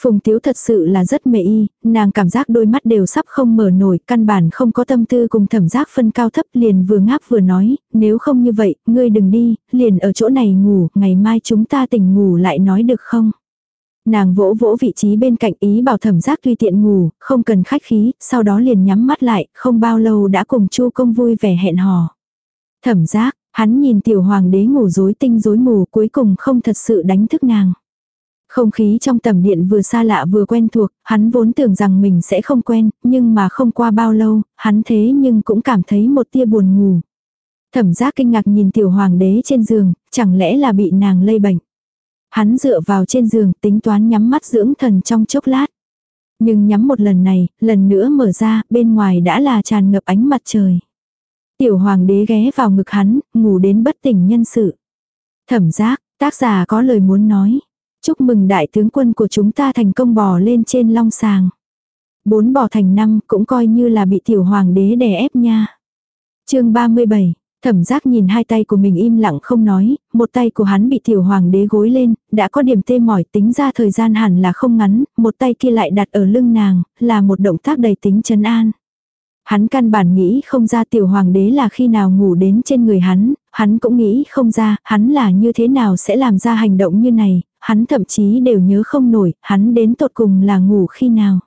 Phùng Tiếu thật sự là rất mê y, nàng cảm giác đôi mắt đều sắp không mở nổi, căn bản không có tâm tư cùng thẩm giác phân cao thấp liền vừa ngáp vừa nói, nếu không như vậy, ngươi đừng đi, liền ở chỗ này ngủ, ngày mai chúng ta tỉnh ngủ lại nói được không? Nàng vỗ vỗ vị trí bên cạnh ý bảo thẩm giác tùy tiện ngủ, không cần khách khí, sau đó liền nhắm mắt lại, không bao lâu đã cùng chu công vui vẻ hẹn hò. Thẩm giác, hắn nhìn tiểu hoàng đế ngủ rối tinh rối mù cuối cùng không thật sự đánh thức nàng. Không khí trong tầm điện vừa xa lạ vừa quen thuộc, hắn vốn tưởng rằng mình sẽ không quen, nhưng mà không qua bao lâu, hắn thế nhưng cũng cảm thấy một tia buồn ngủ. Thẩm giác kinh ngạc nhìn tiểu hoàng đế trên giường, chẳng lẽ là bị nàng lây bệnh. Hắn dựa vào trên giường tính toán nhắm mắt dưỡng thần trong chốc lát. Nhưng nhắm một lần này, lần nữa mở ra, bên ngoài đã là tràn ngập ánh mặt trời. Tiểu hoàng đế ghé vào ngực hắn, ngủ đến bất tỉnh nhân sự. Thẩm giác, tác giả có lời muốn nói. Chúc mừng đại tướng quân của chúng ta thành công bò lên trên long sàng. Bốn bò thành năm cũng coi như là bị tiểu hoàng đế đè ép nha. chương 37, thẩm giác nhìn hai tay của mình im lặng không nói, một tay của hắn bị tiểu hoàng đế gối lên, đã có điểm tê mỏi tính ra thời gian hẳn là không ngắn, một tay kia lại đặt ở lưng nàng, là một động tác đầy tính trấn an. Hắn căn bản nghĩ không ra tiểu hoàng đế là khi nào ngủ đến trên người hắn, hắn cũng nghĩ không ra hắn là như thế nào sẽ làm ra hành động như này, hắn thậm chí đều nhớ không nổi, hắn đến tột cùng là ngủ khi nào.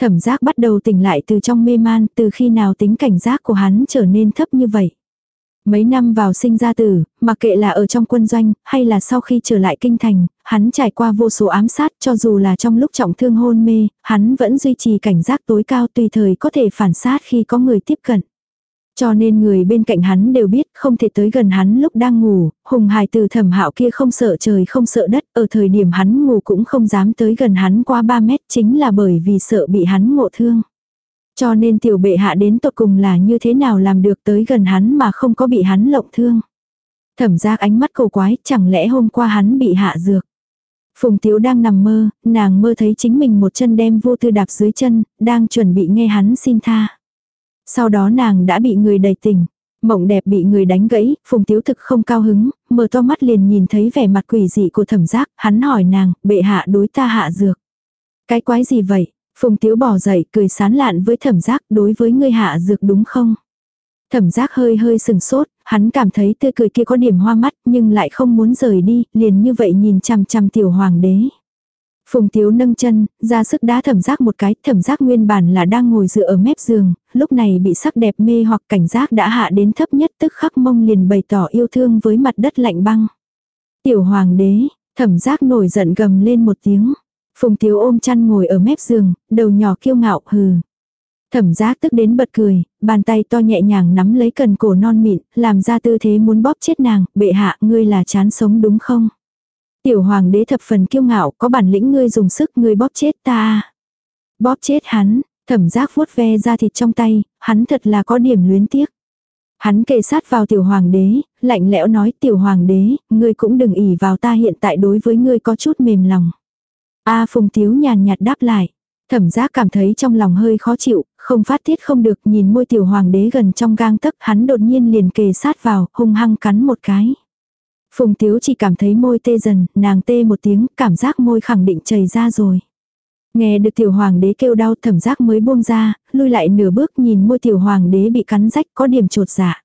Thẩm giác bắt đầu tỉnh lại từ trong mê man, từ khi nào tính cảnh giác của hắn trở nên thấp như vậy. Mấy năm vào sinh ra tử, mặc kệ là ở trong quân doanh, hay là sau khi trở lại kinh thành, hắn trải qua vô số ám sát cho dù là trong lúc trọng thương hôn mê, hắn vẫn duy trì cảnh giác tối cao tùy thời có thể phản sát khi có người tiếp cận. Cho nên người bên cạnh hắn đều biết không thể tới gần hắn lúc đang ngủ, hùng hài từ thẩm hạo kia không sợ trời không sợ đất, ở thời điểm hắn ngủ cũng không dám tới gần hắn qua 3 mét chính là bởi vì sợ bị hắn ngộ thương. Cho nên tiểu bệ hạ đến tột cùng là như thế nào làm được tới gần hắn mà không có bị hắn lộng thương. Thẩm giác ánh mắt cầu quái, chẳng lẽ hôm qua hắn bị hạ dược. Phùng Tiếu đang nằm mơ, nàng mơ thấy chính mình một chân đem vô tư đạp dưới chân, đang chuẩn bị nghe hắn xin tha. Sau đó nàng đã bị người đầy tình. Mộng đẹp bị người đánh gãy, Phùng Tiếu thực không cao hứng, mở to mắt liền nhìn thấy vẻ mặt quỷ dị của thẩm giác, hắn hỏi nàng, bệ hạ đối ta hạ dược. Cái quái gì vậy? Phùng Tiếu bỏ dậy, cười sán lạn với thẩm giác, đối với ngươi hạ dược đúng không? Thẩm giác hơi hơi sừng sốt, hắn cảm thấy tươi cười kia có điểm hoa mắt, nhưng lại không muốn rời đi, liền như vậy nhìn chằm chằm tiểu hoàng đế. Phùng Tiếu nâng chân, ra sức đá thẩm giác một cái, thẩm giác nguyên bản là đang ngồi dựa ở mép giường, lúc này bị sắc đẹp mê hoặc cảnh giác đã hạ đến thấp nhất tức khắc mông liền bày tỏ yêu thương với mặt đất lạnh băng. Tiểu hoàng đế, thẩm giác nổi giận gầm lên một tiếng. Phùng Tiếu ôm chăn ngồi ở mép giường, đầu nhỏ kiêu ngạo hừ. Thẩm giác tức đến bật cười, bàn tay to nhẹ nhàng nắm lấy cần cổ non mịn, làm ra tư thế muốn bóp chết nàng, bệ hạ ngươi là chán sống đúng không? Tiểu hoàng đế thập phần kiêu ngạo, có bản lĩnh ngươi dùng sức ngươi bóp chết ta. Bóp chết hắn, thẩm giác vuốt ve ra thịt trong tay, hắn thật là có điểm luyến tiếc. Hắn kề sát vào tiểu hoàng đế, lạnh lẽo nói tiểu hoàng đế, ngươi cũng đừng ỉ vào ta hiện tại đối với ngươi có chút mềm lòng. A phùng tiếu nhàn nhạt đáp lại. Thẩm giác cảm thấy trong lòng hơi khó chịu, không phát tiết không được nhìn môi tiểu hoàng đế gần trong gang tấc hắn đột nhiên liền kề sát vào, hung hăng cắn một cái. Phùng tiếu chỉ cảm thấy môi tê dần, nàng tê một tiếng, cảm giác môi khẳng định chảy ra rồi. Nghe được tiểu hoàng đế kêu đau thẩm giác mới buông ra, lui lại nửa bước nhìn môi tiểu hoàng đế bị cắn rách có điểm trột dạ.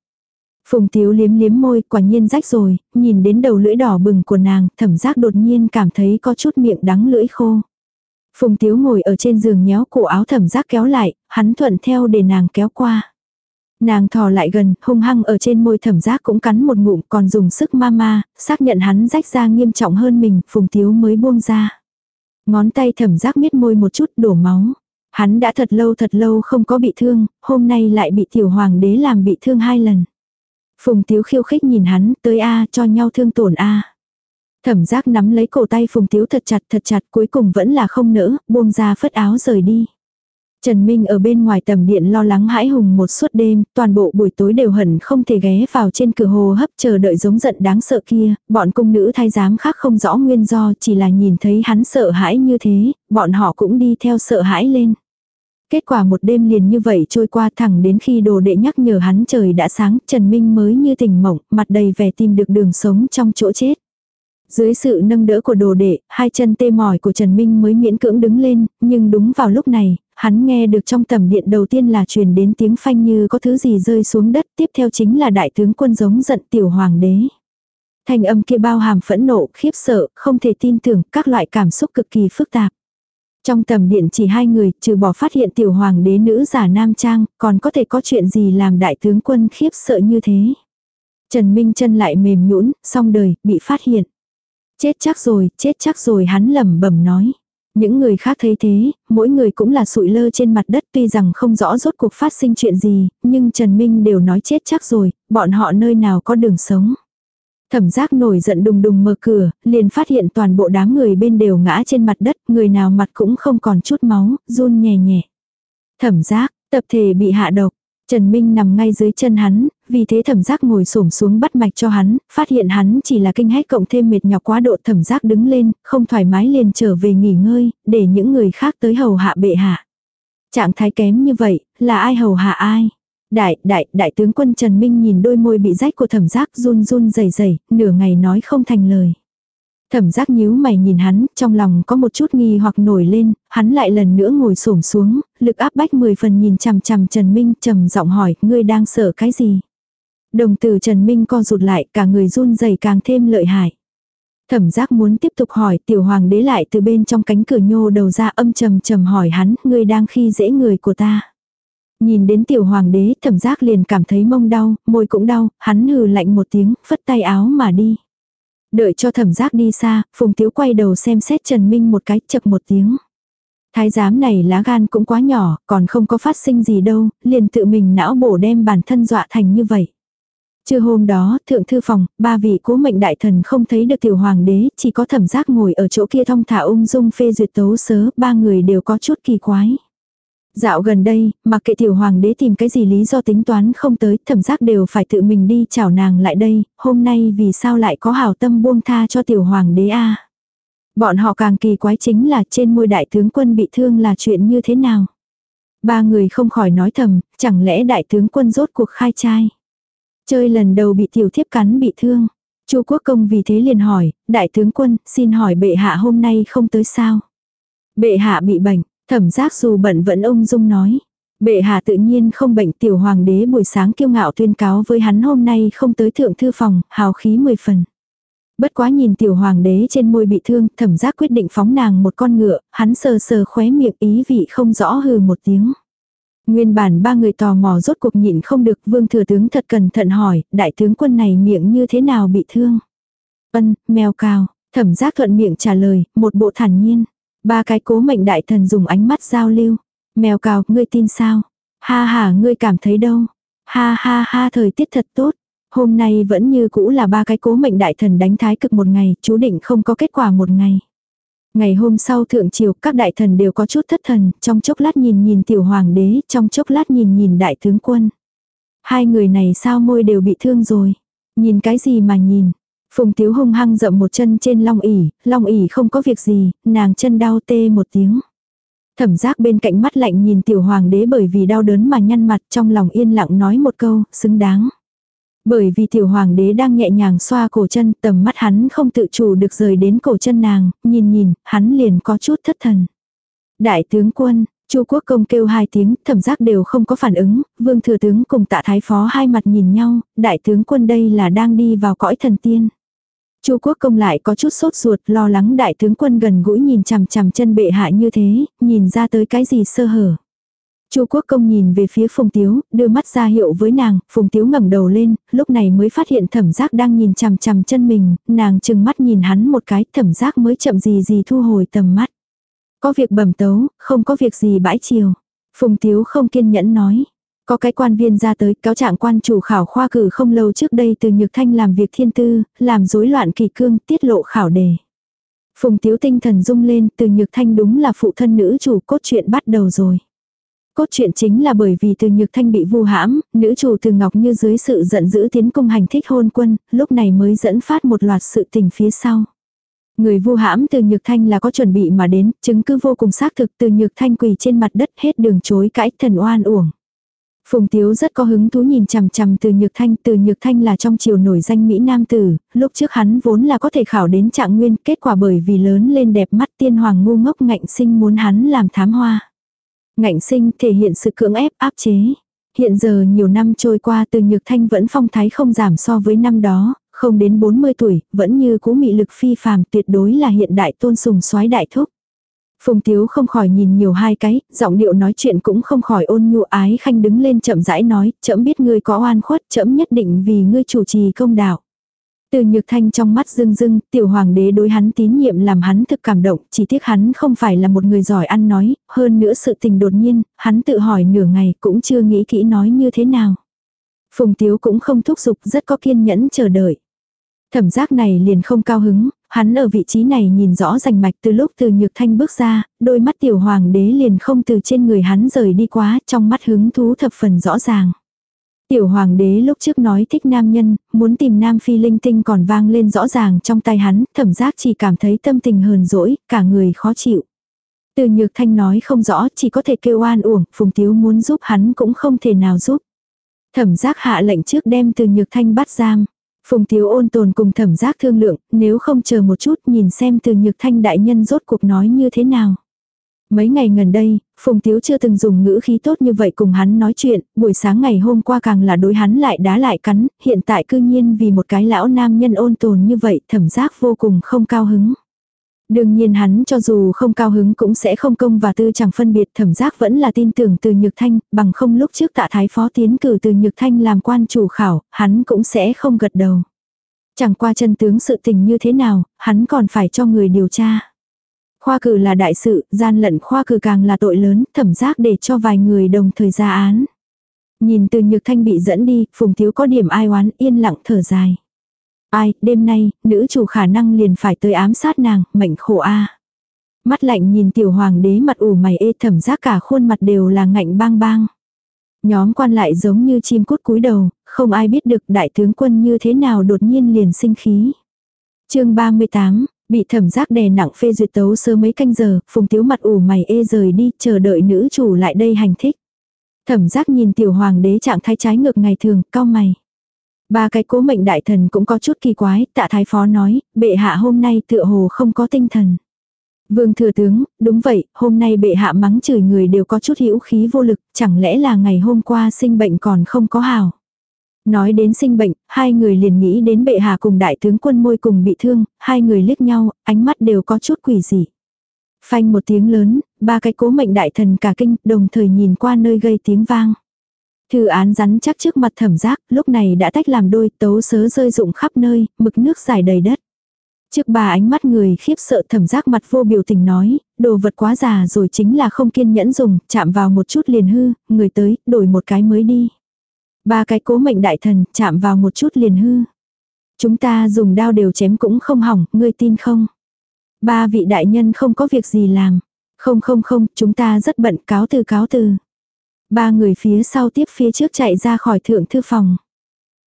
Phùng tiếu liếm liếm môi quả nhiên rách rồi, nhìn đến đầu lưỡi đỏ bừng của nàng, thẩm giác đột nhiên cảm thấy có chút miệng đắng lưỡi khô. Phùng tiếu ngồi ở trên giường nhéo cổ áo thẩm giác kéo lại, hắn thuận theo để nàng kéo qua. Nàng thò lại gần, hung hăng ở trên môi thẩm giác cũng cắn một ngụm còn dùng sức ma ma, xác nhận hắn rách ra nghiêm trọng hơn mình, phùng tiếu mới buông ra. Ngón tay thẩm giác miết môi một chút đổ máu. Hắn đã thật lâu thật lâu không có bị thương, hôm nay lại bị tiểu hoàng đế làm bị thương hai lần. Phùng tiếu khiêu khích nhìn hắn, tới A cho nhau thương tổn A. Thẩm giác nắm lấy cổ tay phùng tiếu thật chặt thật chặt cuối cùng vẫn là không nỡ, buông ra phất áo rời đi. Trần Minh ở bên ngoài tầm điện lo lắng hãi hùng một suốt đêm, toàn bộ buổi tối đều hận không thể ghé vào trên cửa hồ hấp chờ đợi giống giận đáng sợ kia, bọn cung nữ thay giám khác không rõ nguyên do chỉ là nhìn thấy hắn sợ hãi như thế, bọn họ cũng đi theo sợ hãi lên. Kết quả một đêm liền như vậy trôi qua thẳng đến khi đồ đệ nhắc nhở hắn trời đã sáng, Trần Minh mới như tỉnh mộng, mặt đầy vẻ tìm được đường sống trong chỗ chết. Dưới sự nâng đỡ của đồ đệ, hai chân tê mỏi của Trần Minh mới miễn cưỡng đứng lên, nhưng đúng vào lúc này, hắn nghe được trong tầm điện đầu tiên là truyền đến tiếng phanh như có thứ gì rơi xuống đất, tiếp theo chính là đại tướng quân giống giận tiểu hoàng đế. Thành âm kia bao hàm phẫn nộ, khiếp sợ, không thể tin tưởng, các loại cảm xúc cực kỳ phức tạp. Trong tầm điện chỉ hai người, trừ bỏ phát hiện tiểu hoàng đế nữ giả nam trang, còn có thể có chuyện gì làm đại tướng quân khiếp sợ như thế. Trần Minh chân lại mềm nhũn, xong đời, bị phát hiện. Chết chắc rồi, chết chắc rồi hắn lẩm bẩm nói. Những người khác thấy thế, mỗi người cũng là sụi lơ trên mặt đất tuy rằng không rõ rốt cuộc phát sinh chuyện gì, nhưng Trần Minh đều nói chết chắc rồi, bọn họ nơi nào có đường sống. Thẩm giác nổi giận đùng đùng mở cửa, liền phát hiện toàn bộ đám người bên đều ngã trên mặt đất, người nào mặt cũng không còn chút máu, run nhẹ nhẹ. Thẩm giác, tập thể bị hạ độc, Trần Minh nằm ngay dưới chân hắn, vì thế thẩm giác ngồi xổm xuống bắt mạch cho hắn, phát hiện hắn chỉ là kinh hách cộng thêm mệt nhọc quá độ thẩm giác đứng lên, không thoải mái liền trở về nghỉ ngơi, để những người khác tới hầu hạ bệ hạ. Trạng thái kém như vậy, là ai hầu hạ ai? Đại, đại, đại tướng quân Trần Minh nhìn đôi môi bị rách của thẩm giác run run rẩy rẩy nửa ngày nói không thành lời. Thẩm giác nhíu mày nhìn hắn, trong lòng có một chút nghi hoặc nổi lên, hắn lại lần nữa ngồi xổm xuống, lực áp bách mười phần nhìn chằm chằm Trần Minh trầm giọng hỏi, ngươi đang sợ cái gì? Đồng tử Trần Minh co rụt lại, cả người run rẩy càng thêm lợi hại. Thẩm giác muốn tiếp tục hỏi, tiểu hoàng đế lại từ bên trong cánh cửa nhô đầu ra âm trầm trầm hỏi hắn, ngươi đang khi dễ người của ta. Nhìn đến tiểu hoàng đế, thẩm giác liền cảm thấy mông đau, môi cũng đau, hắn hừ lạnh một tiếng, phất tay áo mà đi. Đợi cho thẩm giác đi xa, Phùng Tiếu quay đầu xem xét Trần Minh một cái chập một tiếng. Thái giám này lá gan cũng quá nhỏ, còn không có phát sinh gì đâu, liền tự mình não bổ đem bản thân dọa thành như vậy. Trưa hôm đó, thượng thư phòng, ba vị cố mệnh đại thần không thấy được tiểu hoàng đế, chỉ có thẩm giác ngồi ở chỗ kia thong thả ung dung phê duyệt tấu sớ, ba người đều có chút kỳ quái. Dạo gần đây, mặc kệ tiểu hoàng đế tìm cái gì lý do tính toán không tới, thẩm giác đều phải tự mình đi chào nàng lại đây, hôm nay vì sao lại có hảo tâm buông tha cho tiểu hoàng đế a Bọn họ càng kỳ quái chính là trên môi đại tướng quân bị thương là chuyện như thế nào. Ba người không khỏi nói thầm, chẳng lẽ đại tướng quân rốt cuộc khai trai. Chơi lần đầu bị tiểu thiếp cắn bị thương. Chu quốc công vì thế liền hỏi, đại tướng quân, xin hỏi bệ hạ hôm nay không tới sao. Bệ hạ bị bệnh, Thẩm giác dù bận vẫn ung dung nói. Bệ hạ tự nhiên không bệnh tiểu hoàng đế buổi sáng kiêu ngạo tuyên cáo với hắn hôm nay không tới thượng thư phòng, hào khí mười phần. Bất quá nhìn tiểu hoàng đế trên môi bị thương, thẩm giác quyết định phóng nàng một con ngựa, hắn sờ sờ khóe miệng ý vị không rõ hừ một tiếng. Nguyên bản ba người tò mò rốt cuộc nhịn không được vương thừa tướng thật cẩn thận hỏi, đại tướng quân này miệng như thế nào bị thương. Ân, mèo cao, thẩm giác thuận miệng trả lời, một bộ thản nhiên. Ba cái cố mệnh đại thần dùng ánh mắt giao lưu. Mèo cào, ngươi tin sao? Ha ha ngươi cảm thấy đâu? Ha ha ha thời tiết thật tốt. Hôm nay vẫn như cũ là ba cái cố mệnh đại thần đánh thái cực một ngày, chú định không có kết quả một ngày. Ngày hôm sau thượng triều các đại thần đều có chút thất thần, trong chốc lát nhìn nhìn tiểu hoàng đế, trong chốc lát nhìn nhìn đại tướng quân. Hai người này sao môi đều bị thương rồi. Nhìn cái gì mà nhìn. Phùng tiếu hung hăng dậm một chân trên long ỉ, long ỉ không có việc gì, nàng chân đau tê một tiếng. Thẩm giác bên cạnh mắt lạnh nhìn tiểu hoàng đế bởi vì đau đớn mà nhăn mặt trong lòng yên lặng nói một câu, xứng đáng. Bởi vì tiểu hoàng đế đang nhẹ nhàng xoa cổ chân, tầm mắt hắn không tự chủ được rời đến cổ chân nàng, nhìn nhìn, hắn liền có chút thất thần. Đại tướng quân, Chu quốc công kêu hai tiếng, thẩm giác đều không có phản ứng, vương thừa tướng cùng tạ thái phó hai mặt nhìn nhau, đại tướng quân đây là đang đi vào cõi thần tiên. Chu quốc công lại có chút sốt ruột, lo lắng đại tướng quân gần gũi nhìn chằm chằm chân bệ hạ như thế, nhìn ra tới cái gì sơ hở. Chu Quốc Công nhìn về phía Phùng Tiếu, đưa mắt ra hiệu với nàng, Phùng Tiếu ngẩng đầu lên, lúc này mới phát hiện thẩm giác đang nhìn chằm chằm chân mình, nàng chừng mắt nhìn hắn một cái, thẩm giác mới chậm gì gì thu hồi tầm mắt. Có việc bẩm tấu, không có việc gì bãi chiều. Phùng Tiếu không kiên nhẫn nói. Có cái quan viên ra tới, cáo trạng quan chủ khảo khoa cử không lâu trước đây từ Nhược Thanh làm việc thiên tư, làm rối loạn kỳ cương, tiết lộ khảo đề. Phùng Tiếu tinh thần rung lên, từ Nhược Thanh đúng là phụ thân nữ chủ cốt truyện bắt đầu rồi. Cốt truyện chính là bởi vì từ nhược thanh bị vu hãm, nữ chủ từ ngọc như dưới sự giận dữ tiến công hành thích hôn quân, lúc này mới dẫn phát một loạt sự tình phía sau. Người vu hãm từ nhược thanh là có chuẩn bị mà đến, chứng cứ vô cùng xác thực từ nhược thanh quỳ trên mặt đất hết đường chối cãi thần oan uổng. Phùng Tiếu rất có hứng thú nhìn chằm chằm từ Nhược Thanh, từ Nhược Thanh là trong chiều nổi danh Mỹ Nam Tử, lúc trước hắn vốn là có thể khảo đến trạng nguyên, kết quả bởi vì lớn lên đẹp mắt tiên hoàng ngu ngốc ngạnh sinh muốn hắn làm thám hoa. Ngạnh sinh thể hiện sự cưỡng ép áp chế. Hiện giờ nhiều năm trôi qua từ nhược thanh vẫn phong thái không giảm so với năm đó, không đến 40 tuổi, vẫn như cú mị lực phi phàm tuyệt đối là hiện đại tôn sùng soái đại thúc. Phùng Tiếu không khỏi nhìn nhiều hai cái, giọng điệu nói chuyện cũng không khỏi ôn nhu ái khanh đứng lên chậm rãi nói, chậm biết ngươi có oan khuất, chậm nhất định vì ngươi chủ trì công đạo. Từ nhược thanh trong mắt rưng rưng, tiểu hoàng đế đối hắn tín nhiệm làm hắn thực cảm động, chỉ tiếc hắn không phải là một người giỏi ăn nói, hơn nữa sự tình đột nhiên, hắn tự hỏi nửa ngày cũng chưa nghĩ kỹ nói như thế nào. Phùng tiếu cũng không thúc giục rất có kiên nhẫn chờ đợi. Thẩm giác này liền không cao hứng, hắn ở vị trí này nhìn rõ rành mạch từ lúc từ nhược thanh bước ra, đôi mắt tiểu hoàng đế liền không từ trên người hắn rời đi quá, trong mắt hứng thú thập phần rõ ràng. Tiểu hoàng đế lúc trước nói thích nam nhân, muốn tìm nam phi linh tinh còn vang lên rõ ràng trong tay hắn, thẩm giác chỉ cảm thấy tâm tình hờn dỗi, cả người khó chịu. Từ nhược thanh nói không rõ, chỉ có thể kêu oan uổng, phùng tiếu muốn giúp hắn cũng không thể nào giúp. Thẩm giác hạ lệnh trước đem từ nhược thanh bắt giam. Phùng tiếu ôn tồn cùng thẩm giác thương lượng, nếu không chờ một chút nhìn xem từ nhược thanh đại nhân rốt cuộc nói như thế nào. Mấy ngày gần đây, Phùng Tiếu chưa từng dùng ngữ khí tốt như vậy cùng hắn nói chuyện, buổi sáng ngày hôm qua càng là đối hắn lại đá lại cắn, hiện tại cư nhiên vì một cái lão nam nhân ôn tồn như vậy thẩm giác vô cùng không cao hứng. Đương nhiên hắn cho dù không cao hứng cũng sẽ không công và tư chẳng phân biệt thẩm giác vẫn là tin tưởng từ Nhược Thanh, bằng không lúc trước tạ thái phó tiến cử từ Nhược Thanh làm quan chủ khảo, hắn cũng sẽ không gật đầu. Chẳng qua chân tướng sự tình như thế nào, hắn còn phải cho người điều tra. Khoa cử là đại sự, gian lận khoa cử càng là tội lớn, thẩm giác để cho vài người đồng thời ra án. Nhìn từ nhược thanh bị dẫn đi, phùng thiếu có điểm ai oán yên lặng thở dài. Ai, đêm nay, nữ chủ khả năng liền phải tới ám sát nàng, mệnh khổ a. Mắt lạnh nhìn tiểu hoàng đế mặt ủ mày ê thẩm giác cả khuôn mặt đều là ngạnh bang bang. Nhóm quan lại giống như chim cút cúi đầu, không ai biết được đại tướng quân như thế nào đột nhiên liền sinh khí. chương 38, Bị thẩm giác đè nặng phê duyệt tấu sơ mấy canh giờ, phùng tiếu mặt ủ mày ê rời đi, chờ đợi nữ chủ lại đây hành thích. Thẩm giác nhìn tiểu hoàng đế trạng thái trái ngược ngày thường, cao mày. Ba cái cố mệnh đại thần cũng có chút kỳ quái, tạ thái phó nói, bệ hạ hôm nay tựa hồ không có tinh thần. Vương thừa tướng, đúng vậy, hôm nay bệ hạ mắng chửi người đều có chút hữu khí vô lực, chẳng lẽ là ngày hôm qua sinh bệnh còn không có hào. Nói đến sinh bệnh, hai người liền nghĩ đến bệ hạ cùng đại tướng quân môi cùng bị thương, hai người liếc nhau, ánh mắt đều có chút quỷ dị. Phanh một tiếng lớn, ba cái cố mệnh đại thần cả kinh, đồng thời nhìn qua nơi gây tiếng vang. Thư án rắn chắc trước mặt thẩm giác, lúc này đã tách làm đôi, tấu sớ rơi rụng khắp nơi, mực nước dài đầy đất. Trước bà ánh mắt người khiếp sợ thẩm giác mặt vô biểu tình nói, đồ vật quá già rồi chính là không kiên nhẫn dùng, chạm vào một chút liền hư, người tới, đổi một cái mới đi. Ba cái cố mệnh đại thần, chạm vào một chút liền hư. Chúng ta dùng đao đều chém cũng không hỏng, ngươi tin không? Ba vị đại nhân không có việc gì làm. Không không không, chúng ta rất bận cáo từ cáo từ. Ba người phía sau tiếp phía trước chạy ra khỏi thượng thư phòng.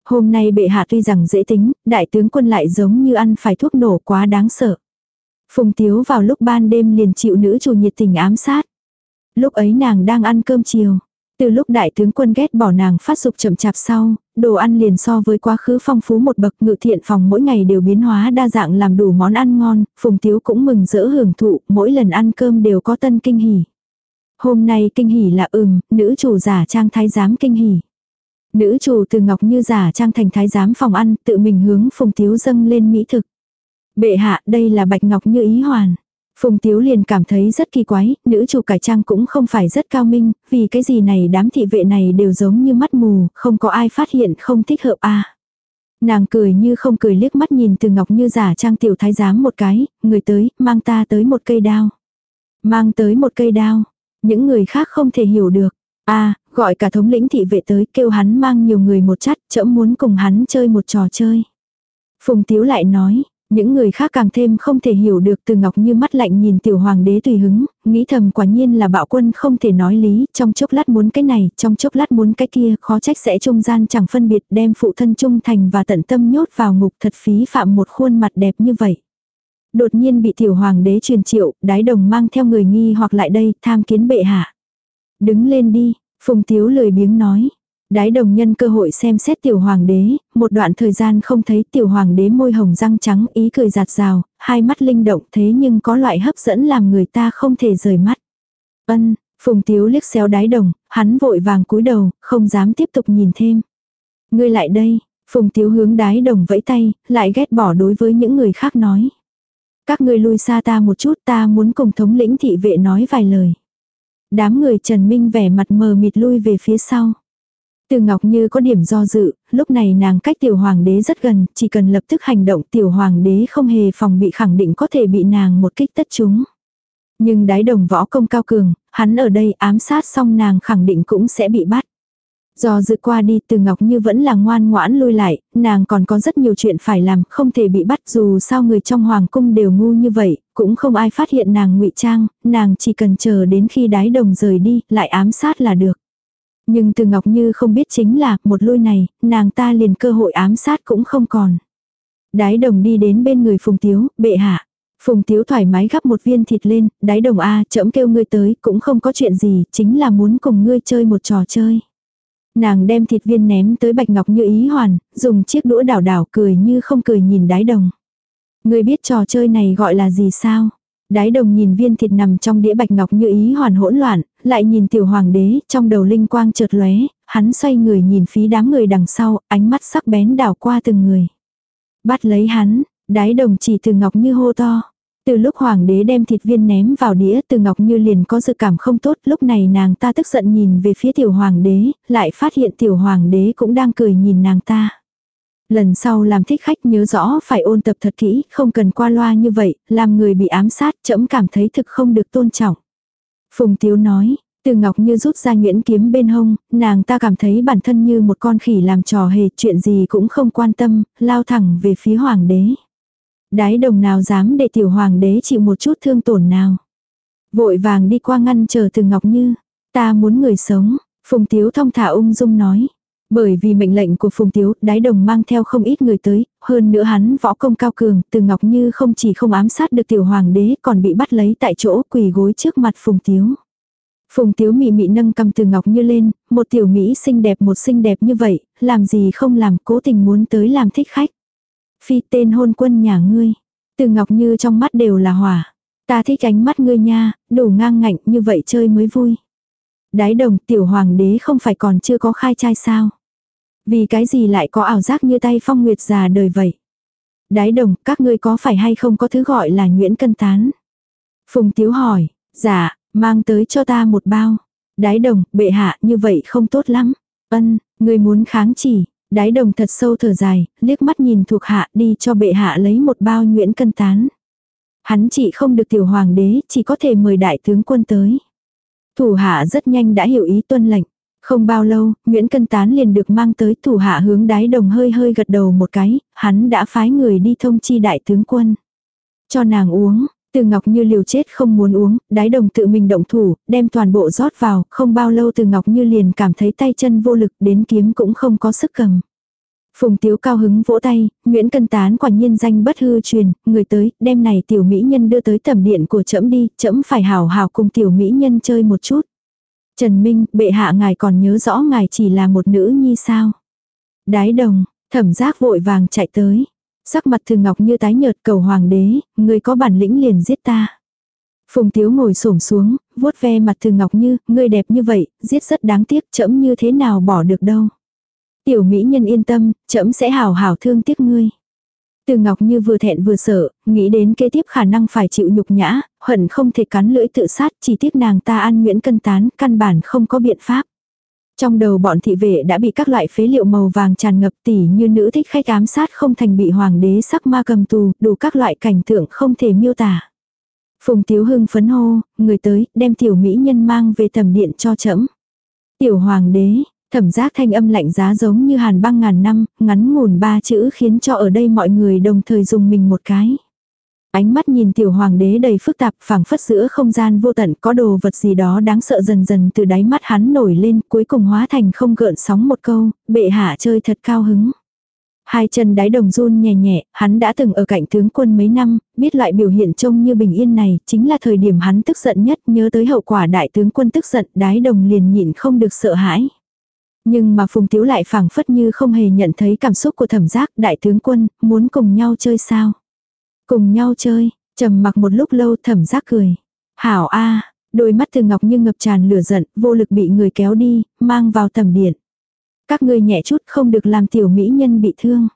Hôm nay bệ hạ tuy rằng dễ tính, đại tướng quân lại giống như ăn phải thuốc nổ quá đáng sợ. Phùng Tiếu vào lúc ban đêm liền chịu nữ chủ nhiệt tình ám sát. Lúc ấy nàng đang ăn cơm chiều. Từ lúc đại tướng quân ghét bỏ nàng phát dục chậm chạp sau, đồ ăn liền so với quá khứ phong phú một bậc ngự thiện phòng mỗi ngày đều biến hóa đa dạng làm đủ món ăn ngon, Phùng Tiếu cũng mừng rỡ hưởng thụ, mỗi lần ăn cơm đều có tân kinh hỉ. Hôm nay kinh hỉ là ừm, nữ chủ giả trang thái giám kinh hỉ. Nữ chủ từ Ngọc Như giả trang thành thái giám phòng ăn, tự mình hướng Phùng Tiếu dâng lên mỹ thực. Bệ hạ, đây là Bạch Ngọc Như ý hoàn. Phùng Tiếu liền cảm thấy rất kỳ quái, nữ chủ cải trang cũng không phải rất cao minh, vì cái gì này đám thị vệ này đều giống như mắt mù, không có ai phát hiện không thích hợp a. Nàng cười như không cười liếc mắt nhìn từ Ngọc Như giả trang tiểu thái giám một cái, người tới, mang ta tới một cây đao. Mang tới một cây đao. Những người khác không thể hiểu được. a gọi cả thống lĩnh thị vệ tới kêu hắn mang nhiều người một chắt, chậm muốn cùng hắn chơi một trò chơi. Phùng Tiếu lại nói, những người khác càng thêm không thể hiểu được từ ngọc như mắt lạnh nhìn tiểu hoàng đế tùy hứng, nghĩ thầm quả nhiên là bạo quân không thể nói lý, trong chốc lát muốn cái này, trong chốc lát muốn cái kia, khó trách sẽ trung gian chẳng phân biệt đem phụ thân trung thành và tận tâm nhốt vào ngục thật phí phạm một khuôn mặt đẹp như vậy. Đột nhiên bị tiểu hoàng đế truyền triệu, đái đồng mang theo người nghi hoặc lại đây, tham kiến bệ hạ. Đứng lên đi, Phùng Tiếu lười biếng nói. Đái đồng nhân cơ hội xem xét tiểu hoàng đế, một đoạn thời gian không thấy tiểu hoàng đế môi hồng răng trắng ý cười giạt rào, hai mắt linh động thế nhưng có loại hấp dẫn làm người ta không thể rời mắt. Ân, Phùng Tiếu liếc xéo đái đồng, hắn vội vàng cúi đầu, không dám tiếp tục nhìn thêm. Ngươi lại đây, Phùng Tiếu hướng đái đồng vẫy tay, lại ghét bỏ đối với những người khác nói. Các ngươi lui xa ta một chút ta muốn cùng thống lĩnh thị vệ nói vài lời. Đám người Trần Minh vẻ mặt mờ mịt lui về phía sau. Từ Ngọc Như có điểm do dự, lúc này nàng cách tiểu hoàng đế rất gần, chỉ cần lập tức hành động tiểu hoàng đế không hề phòng bị khẳng định có thể bị nàng một kích tất chúng. Nhưng đái đồng võ công cao cường, hắn ở đây ám sát xong nàng khẳng định cũng sẽ bị bắt. Do dự qua đi từ Ngọc Như vẫn là ngoan ngoãn lui lại, nàng còn có rất nhiều chuyện phải làm, không thể bị bắt dù sao người trong hoàng cung đều ngu như vậy, cũng không ai phát hiện nàng ngụy trang, nàng chỉ cần chờ đến khi đái đồng rời đi, lại ám sát là được. Nhưng từ Ngọc Như không biết chính là, một lui này, nàng ta liền cơ hội ám sát cũng không còn. Đái đồng đi đến bên người Phùng Tiếu, bệ hạ. Phùng Tiếu thoải mái gắp một viên thịt lên, đái đồng A, chậm kêu ngươi tới, cũng không có chuyện gì, chính là muốn cùng ngươi chơi một trò chơi. Nàng đem thịt viên ném tới Bạch Ngọc Như ý hoàn, dùng chiếc đũa đảo đảo cười như không cười nhìn đái đồng. người biết trò chơi này gọi là gì sao? Đái đồng nhìn viên thịt nằm trong đĩa bạch ngọc như ý hoàn hỗn loạn, lại nhìn tiểu hoàng đế, trong đầu linh quang chợt lóe, hắn xoay người nhìn phí đám người đằng sau, ánh mắt sắc bén đảo qua từng người. Bắt lấy hắn, đái đồng chỉ từ ngọc như hô to. Từ lúc hoàng đế đem thịt viên ném vào đĩa từ ngọc như liền có dự cảm không tốt, lúc này nàng ta tức giận nhìn về phía tiểu hoàng đế, lại phát hiện tiểu hoàng đế cũng đang cười nhìn nàng ta. Lần sau làm thích khách nhớ rõ phải ôn tập thật kỹ, không cần qua loa như vậy, làm người bị ám sát chậm cảm thấy thực không được tôn trọng. Phùng Tiếu nói, từ Ngọc Như rút ra nguyễn kiếm bên hông, nàng ta cảm thấy bản thân như một con khỉ làm trò hề, chuyện gì cũng không quan tâm, lao thẳng về phía hoàng đế. Đái đồng nào dám để tiểu hoàng đế chịu một chút thương tổn nào. Vội vàng đi qua ngăn chờ từ Ngọc Như, ta muốn người sống, Phùng Tiếu thông thả ung dung nói. Bởi vì mệnh lệnh của Phùng Tiếu, đái đồng mang theo không ít người tới, hơn nữa hắn võ công cao cường, từ Ngọc Như không chỉ không ám sát được tiểu hoàng đế còn bị bắt lấy tại chỗ quỳ gối trước mặt Phùng Tiếu. Phùng Tiếu mị mị nâng cầm từ Ngọc Như lên, một tiểu Mỹ xinh đẹp một xinh đẹp như vậy, làm gì không làm cố tình muốn tới làm thích khách. Phi tên hôn quân nhà ngươi, từ Ngọc Như trong mắt đều là hỏa. Ta thích ánh mắt ngươi nha, đủ ngang ngạnh như vậy chơi mới vui. Đái đồng tiểu hoàng đế không phải còn chưa có khai trai sao. Vì cái gì lại có ảo giác như tay phong nguyệt già đời vậy? Đái đồng, các ngươi có phải hay không có thứ gọi là Nguyễn Cân Tán? Phùng Tiếu hỏi, dạ, mang tới cho ta một bao. Đái đồng, bệ hạ, như vậy không tốt lắm. Ân, ngươi muốn kháng chỉ. Đái đồng thật sâu thở dài, liếc mắt nhìn thuộc hạ đi cho bệ hạ lấy một bao nhuyễn cân tán. Hắn chỉ không được tiểu hoàng đế, chỉ có thể mời đại tướng quân tới. Thủ hạ rất nhanh đã hiểu ý tuân lệnh. Không bao lâu, Nguyễn Cân Tán liền được mang tới thủ hạ hướng đái đồng hơi hơi gật đầu một cái, hắn đã phái người đi thông chi đại tướng quân. Cho nàng uống, từ Ngọc Như liều chết không muốn uống, đái đồng tự mình động thủ, đem toàn bộ rót vào, không bao lâu từ Ngọc Như liền cảm thấy tay chân vô lực đến kiếm cũng không có sức cầm. Phùng Tiếu cao hứng vỗ tay, Nguyễn Cân Tán quả nhiên danh bất hư truyền, người tới, đem này tiểu mỹ nhân đưa tới tầm điện của trẫm đi, trẫm phải hào hào cùng tiểu mỹ nhân chơi một chút. Trần Minh, bệ hạ ngài còn nhớ rõ ngài chỉ là một nữ nhi sao. Đái đồng, thẩm giác vội vàng chạy tới. Sắc mặt thường ngọc như tái nhợt cầu hoàng đế, người có bản lĩnh liền giết ta. Phùng Tiếu ngồi xổm xuống, vuốt ve mặt thường ngọc như, ngươi đẹp như vậy, giết rất đáng tiếc, chậm như thế nào bỏ được đâu. Tiểu mỹ nhân yên tâm, chậm sẽ hào hào thương tiếc ngươi. Từ Ngọc Như vừa thẹn vừa sợ, nghĩ đến kế tiếp khả năng phải chịu nhục nhã, hận không thể cắn lưỡi tự sát, chỉ tiếc nàng ta ăn nguyễn cân tán, căn bản không có biện pháp. Trong đầu bọn thị vệ đã bị các loại phế liệu màu vàng tràn ngập tỉ như nữ thích khách ám sát không thành bị hoàng đế sắc ma cầm tù, đủ các loại cảnh tượng không thể miêu tả. Phùng Tiếu Hưng phấn hô, người tới, đem tiểu mỹ nhân mang về tầm điện cho trẫm. Tiểu hoàng đế, Thẩm giác thanh âm lạnh giá giống như hàn băng ngàn năm, ngắn ngủn ba chữ khiến cho ở đây mọi người đồng thời dùng mình một cái. Ánh mắt nhìn tiểu hoàng đế đầy phức tạp phảng phất giữa không gian vô tận có đồ vật gì đó đáng sợ dần dần từ đáy mắt hắn nổi lên cuối cùng hóa thành không gợn sóng một câu, bệ hạ chơi thật cao hứng. Hai chân đáy đồng run nhẹ nhẹ, hắn đã từng ở cạnh tướng quân mấy năm, biết loại biểu hiện trông như bình yên này, chính là thời điểm hắn tức giận nhất, nhớ tới hậu quả đại tướng quân tức giận, đáy đồng liền nhịn không được sợ hãi. Nhưng mà Phùng Tiếu lại phảng phất như không hề nhận thấy cảm xúc của thẩm giác đại tướng quân, muốn cùng nhau chơi sao. Cùng nhau chơi, trầm mặc một lúc lâu thẩm giác cười. Hảo a đôi mắt từ ngọc như ngập tràn lửa giận, vô lực bị người kéo đi, mang vào tầm điện. Các ngươi nhẹ chút không được làm tiểu mỹ nhân bị thương.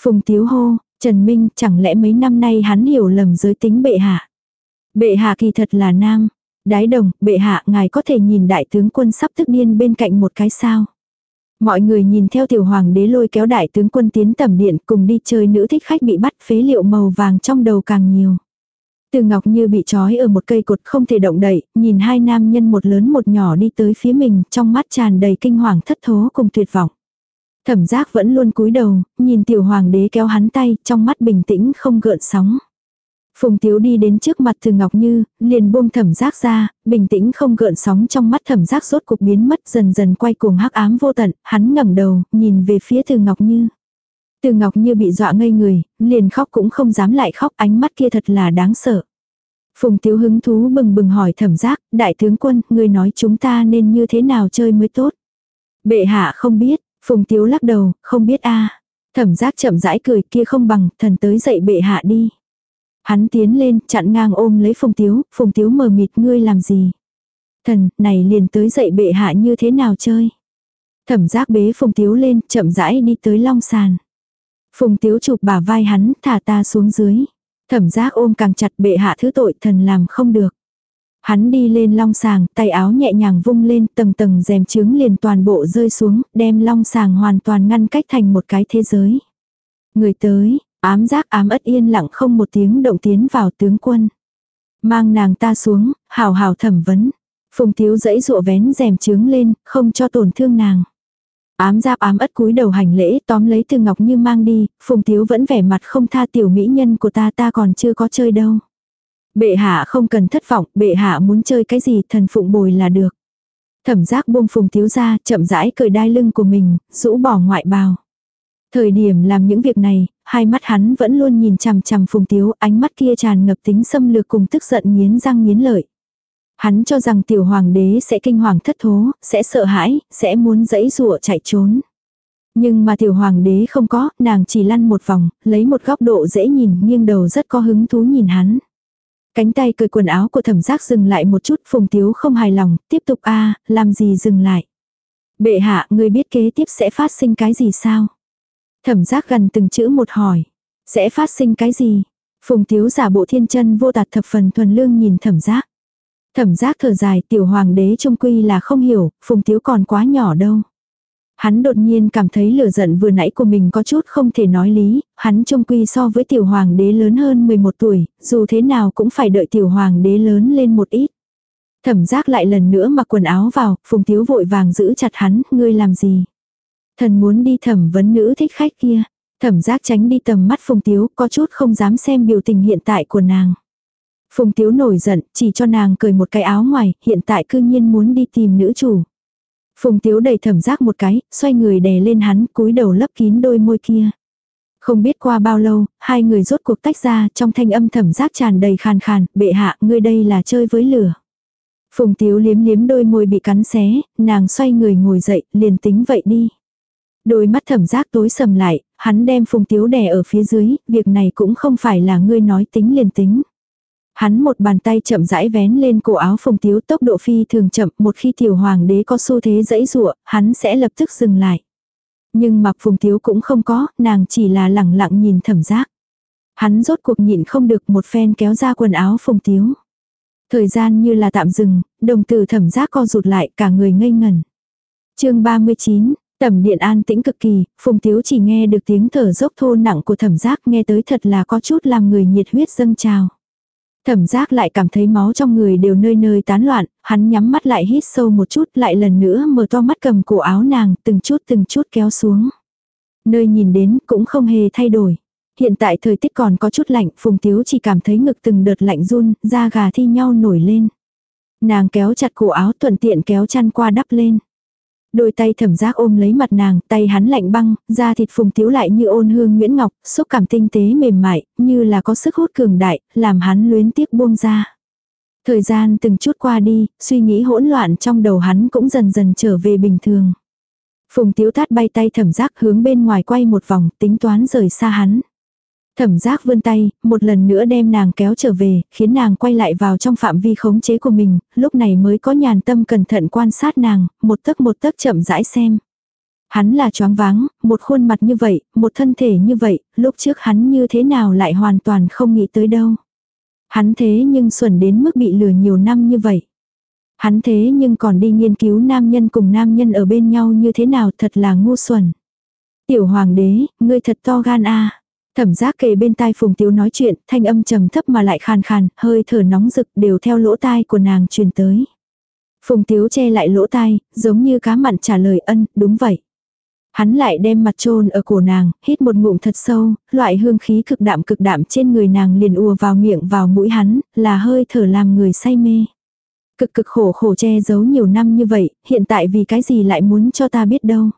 Phùng Tiếu hô, Trần Minh chẳng lẽ mấy năm nay hắn hiểu lầm giới tính bệ hạ. Bệ hạ kỳ thật là nam, Đái đồng, bệ hạ, ngài có thể nhìn đại tướng quân sắp tức điên bên cạnh một cái sao. Mọi người nhìn theo tiểu hoàng đế lôi kéo đại tướng quân tiến tầm điện cùng đi chơi nữ thích khách bị bắt phế liệu màu vàng trong đầu càng nhiều. Từ ngọc như bị trói ở một cây cột không thể động đậy, nhìn hai nam nhân một lớn một nhỏ đi tới phía mình, trong mắt tràn đầy kinh hoàng thất thố cùng tuyệt vọng. Thẩm giác vẫn luôn cúi đầu, nhìn tiểu hoàng đế kéo hắn tay, trong mắt bình tĩnh không gợn sóng. Phùng Tiếu đi đến trước mặt Từ Ngọc Như, liền buông thẩm giác ra, bình tĩnh không gợn sóng trong mắt thẩm giác rốt cục biến mất dần dần quay cuồng hắc ám vô tận, hắn ngẩng đầu, nhìn về phía Từ Ngọc Như. Từ Ngọc Như bị dọa ngây người, liền khóc cũng không dám lại khóc, ánh mắt kia thật là đáng sợ. Phùng Tiếu hứng thú bừng bừng hỏi thẩm giác, đại tướng quân, người nói chúng ta nên như thế nào chơi mới tốt. Bệ hạ không biết, Phùng Tiếu lắc đầu, không biết a Thẩm giác chậm rãi cười kia không bằng, thần tới dậy bệ hạ đi. Hắn tiến lên, chặn ngang ôm lấy Phùng Tiếu, Phùng Tiếu mờ mịt ngươi làm gì. Thần, này liền tới dậy bệ hạ như thế nào chơi. Thẩm giác bế Phùng Tiếu lên, chậm rãi đi tới long sàn. Phùng Tiếu chụp bả vai hắn, thả ta xuống dưới. Thẩm giác ôm càng chặt bệ hạ thứ tội thần làm không được. Hắn đi lên long sàng, tay áo nhẹ nhàng vung lên, tầng tầng rèm trướng liền toàn bộ rơi xuống, đem long sàng hoàn toàn ngăn cách thành một cái thế giới. Người tới, Ám giác ám ất yên lặng không một tiếng động tiến vào tướng quân. Mang nàng ta xuống, hào hào thẩm vấn. Phùng thiếu dẫy dụa vén rèm trướng lên, không cho tổn thương nàng. Ám giáp ám ất cúi đầu hành lễ tóm lấy từ ngọc như mang đi, phùng thiếu vẫn vẻ mặt không tha tiểu mỹ nhân của ta ta còn chưa có chơi đâu. Bệ hạ không cần thất vọng, bệ hạ muốn chơi cái gì thần phụng bồi là được. Thẩm giác buông phùng thiếu ra, chậm rãi cởi đai lưng của mình, rũ bỏ ngoại bào. Thời điểm làm những việc này, hai mắt hắn vẫn luôn nhìn chằm chằm phùng tiếu, ánh mắt kia tràn ngập tính xâm lược cùng tức giận nghiến răng nghiến lợi. Hắn cho rằng tiểu hoàng đế sẽ kinh hoàng thất thố, sẽ sợ hãi, sẽ muốn dẫy rụa chạy trốn. Nhưng mà tiểu hoàng đế không có, nàng chỉ lăn một vòng, lấy một góc độ dễ nhìn, nghiêng đầu rất có hứng thú nhìn hắn. Cánh tay cởi quần áo của thẩm giác dừng lại một chút, phùng tiếu không hài lòng, tiếp tục a làm gì dừng lại. Bệ hạ, người biết kế tiếp sẽ phát sinh cái gì sao? Thẩm giác gần từng chữ một hỏi. Sẽ phát sinh cái gì? Phùng tiếu giả bộ thiên chân vô tạt thập phần thuần lương nhìn thẩm giác. Thẩm giác thở dài tiểu hoàng đế trung quy là không hiểu, phùng tiếu còn quá nhỏ đâu. Hắn đột nhiên cảm thấy lửa giận vừa nãy của mình có chút không thể nói lý, hắn trông quy so với tiểu hoàng đế lớn hơn 11 tuổi, dù thế nào cũng phải đợi tiểu hoàng đế lớn lên một ít. Thẩm giác lại lần nữa mặc quần áo vào, phùng tiếu vội vàng giữ chặt hắn, ngươi làm gì? Thần muốn đi thẩm vấn nữ thích khách kia. Thẩm giác tránh đi tầm mắt phùng tiếu, có chút không dám xem biểu tình hiện tại của nàng. Phùng tiếu nổi giận, chỉ cho nàng cười một cái áo ngoài, hiện tại cư nhiên muốn đi tìm nữ chủ. Phùng tiếu đẩy thẩm giác một cái, xoay người đè lên hắn, cúi đầu lấp kín đôi môi kia. Không biết qua bao lâu, hai người rốt cuộc tách ra, trong thanh âm thẩm giác tràn đầy khàn khàn, bệ hạ, ngươi đây là chơi với lửa. Phùng tiếu liếm liếm đôi môi bị cắn xé, nàng xoay người ngồi dậy, liền tính vậy đi. Đôi mắt thẩm giác tối sầm lại, hắn đem phùng tiếu đè ở phía dưới, việc này cũng không phải là ngươi nói tính liền tính. Hắn một bàn tay chậm rãi vén lên cổ áo phùng tiếu tốc độ phi thường chậm, một khi tiểu hoàng đế có xu thế dãy dụa, hắn sẽ lập tức dừng lại. Nhưng mặc phùng tiếu cũng không có, nàng chỉ là lẳng lặng nhìn thẩm giác. Hắn rốt cuộc nhịn không được một phen kéo ra quần áo phùng tiếu. Thời gian như là tạm dừng, đồng tử thẩm giác co rụt lại cả người ngây ngần. chương 39, tầm điện an tĩnh cực kỳ, phùng tiếu chỉ nghe được tiếng thở dốc thô nặng của thẩm giác nghe tới thật là có chút làm người nhiệt huyết dâng trào. Thẩm giác lại cảm thấy máu trong người đều nơi nơi tán loạn, hắn nhắm mắt lại hít sâu một chút lại lần nữa mở to mắt cầm cổ áo nàng từng chút từng chút kéo xuống. Nơi nhìn đến cũng không hề thay đổi. Hiện tại thời tiết còn có chút lạnh, Phùng Tiếu chỉ cảm thấy ngực từng đợt lạnh run, da gà thi nhau nổi lên. Nàng kéo chặt cổ áo thuận tiện kéo chăn qua đắp lên. Đôi tay thẩm giác ôm lấy mặt nàng, tay hắn lạnh băng, da thịt phùng tiếu lại như ôn hương nguyễn ngọc, xúc cảm tinh tế mềm mại, như là có sức hút cường đại, làm hắn luyến tiếc buông ra. Thời gian từng chút qua đi, suy nghĩ hỗn loạn trong đầu hắn cũng dần dần trở về bình thường. Phùng tiếu tát bay tay thẩm giác hướng bên ngoài quay một vòng, tính toán rời xa hắn. Thẩm giác vươn tay, một lần nữa đem nàng kéo trở về, khiến nàng quay lại vào trong phạm vi khống chế của mình, lúc này mới có nhàn tâm cẩn thận quan sát nàng, một tấc một tấc chậm rãi xem. Hắn là choáng váng, một khuôn mặt như vậy, một thân thể như vậy, lúc trước hắn như thế nào lại hoàn toàn không nghĩ tới đâu. Hắn thế nhưng xuẩn đến mức bị lừa nhiều năm như vậy. Hắn thế nhưng còn đi nghiên cứu nam nhân cùng nam nhân ở bên nhau như thế nào thật là ngu xuẩn. Tiểu hoàng đế, ngươi thật to gan a Thẩm giác kề bên tai Phùng Tiếu nói chuyện, thanh âm trầm thấp mà lại khàn khàn, hơi thở nóng rực đều theo lỗ tai của nàng truyền tới. Phùng Tiếu che lại lỗ tai, giống như cá mặn trả lời ân, đúng vậy. Hắn lại đem mặt trôn ở cổ nàng, hít một ngụm thật sâu, loại hương khí cực đạm cực đạm trên người nàng liền ùa vào miệng vào mũi hắn, là hơi thở làm người say mê. Cực cực khổ khổ che giấu nhiều năm như vậy, hiện tại vì cái gì lại muốn cho ta biết đâu.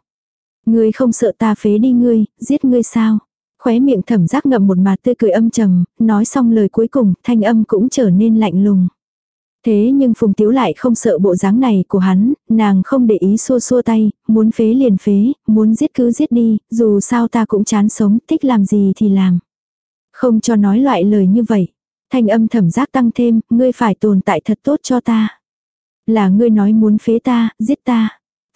Ngươi không sợ ta phế đi ngươi, giết ngươi sao? Khóe miệng thẩm giác ngậm một mặt tươi cười âm trầm, nói xong lời cuối cùng, thanh âm cũng trở nên lạnh lùng. Thế nhưng Phùng Tiếu lại không sợ bộ dáng này của hắn, nàng không để ý xua xua tay, muốn phế liền phế, muốn giết cứ giết đi, dù sao ta cũng chán sống, thích làm gì thì làm. Không cho nói loại lời như vậy. Thanh âm thẩm giác tăng thêm, ngươi phải tồn tại thật tốt cho ta. Là ngươi nói muốn phế ta, giết ta.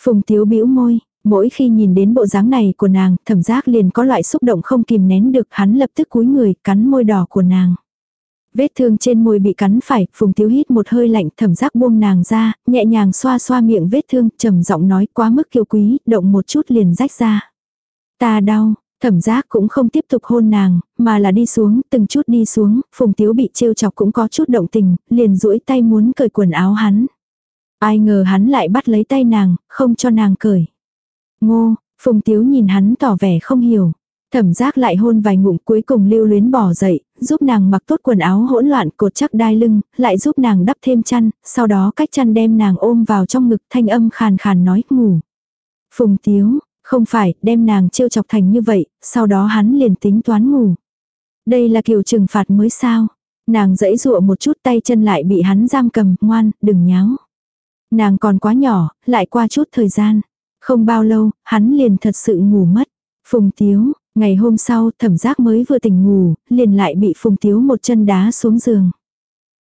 Phùng Tiếu bĩu môi, Mỗi khi nhìn đến bộ dáng này của nàng, thẩm giác liền có loại xúc động không kìm nén được hắn lập tức cúi người cắn môi đỏ của nàng. Vết thương trên môi bị cắn phải, phùng tiếu hít một hơi lạnh thẩm giác buông nàng ra, nhẹ nhàng xoa xoa miệng vết thương, trầm giọng nói quá mức kiêu quý, động một chút liền rách ra. Ta đau, thẩm giác cũng không tiếp tục hôn nàng, mà là đi xuống, từng chút đi xuống, phùng tiếu bị trêu chọc cũng có chút động tình, liền duỗi tay muốn cởi quần áo hắn. Ai ngờ hắn lại bắt lấy tay nàng, không cho nàng cởi. Ngô, Phùng Tiếu nhìn hắn tỏ vẻ không hiểu. Thẩm giác lại hôn vài ngụm cuối cùng lưu luyến bỏ dậy, giúp nàng mặc tốt quần áo hỗn loạn cột chắc đai lưng, lại giúp nàng đắp thêm chăn, sau đó cách chăn đem nàng ôm vào trong ngực thanh âm khàn khàn nói ngủ. Phùng Tiếu, không phải, đem nàng trêu chọc thành như vậy, sau đó hắn liền tính toán ngủ. Đây là kiểu trừng phạt mới sao. Nàng dẫy dụa một chút tay chân lại bị hắn giam cầm, ngoan, đừng nháo. Nàng còn quá nhỏ, lại qua chút thời gian. Không bao lâu, hắn liền thật sự ngủ mất. Phùng Tiếu, ngày hôm sau thẩm giác mới vừa tỉnh ngủ, liền lại bị Phùng Tiếu một chân đá xuống giường.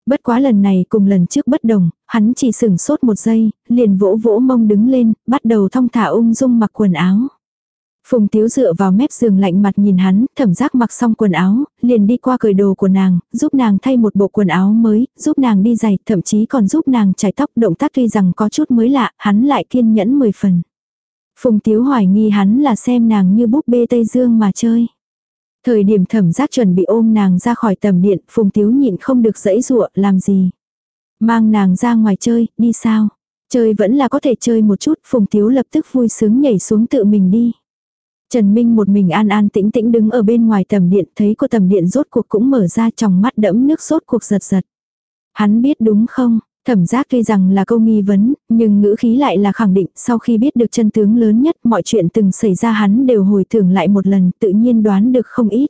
Bất quá lần này cùng lần trước bất đồng, hắn chỉ sửng sốt một giây, liền vỗ vỗ mông đứng lên, bắt đầu thong thả ung dung mặc quần áo. Phùng Tiếu dựa vào mép giường lạnh mặt nhìn hắn, thẩm giác mặc xong quần áo, liền đi qua cởi đồ của nàng, giúp nàng thay một bộ quần áo mới, giúp nàng đi giày, thậm chí còn giúp nàng chải tóc động tác tuy rằng có chút mới lạ, hắn lại kiên nhẫn mười phần. Phùng Tiếu hoài nghi hắn là xem nàng như búp bê Tây Dương mà chơi. Thời điểm thẩm giác chuẩn bị ôm nàng ra khỏi tầm điện, Phùng Tiếu nhịn không được dẫy dụa, làm gì. Mang nàng ra ngoài chơi, đi sao? Chơi vẫn là có thể chơi một chút, Phùng Tiếu lập tức vui sướng nhảy xuống tự mình đi. Trần Minh một mình an an tĩnh tĩnh đứng ở bên ngoài tầm điện, thấy cô tầm điện rốt cuộc cũng mở ra trong mắt đẫm nước rốt cuộc giật giật. Hắn biết đúng không? Thẩm giác tuy rằng là câu nghi vấn, nhưng ngữ khí lại là khẳng định, sau khi biết được chân tướng lớn nhất, mọi chuyện từng xảy ra hắn đều hồi tưởng lại một lần, tự nhiên đoán được không ít.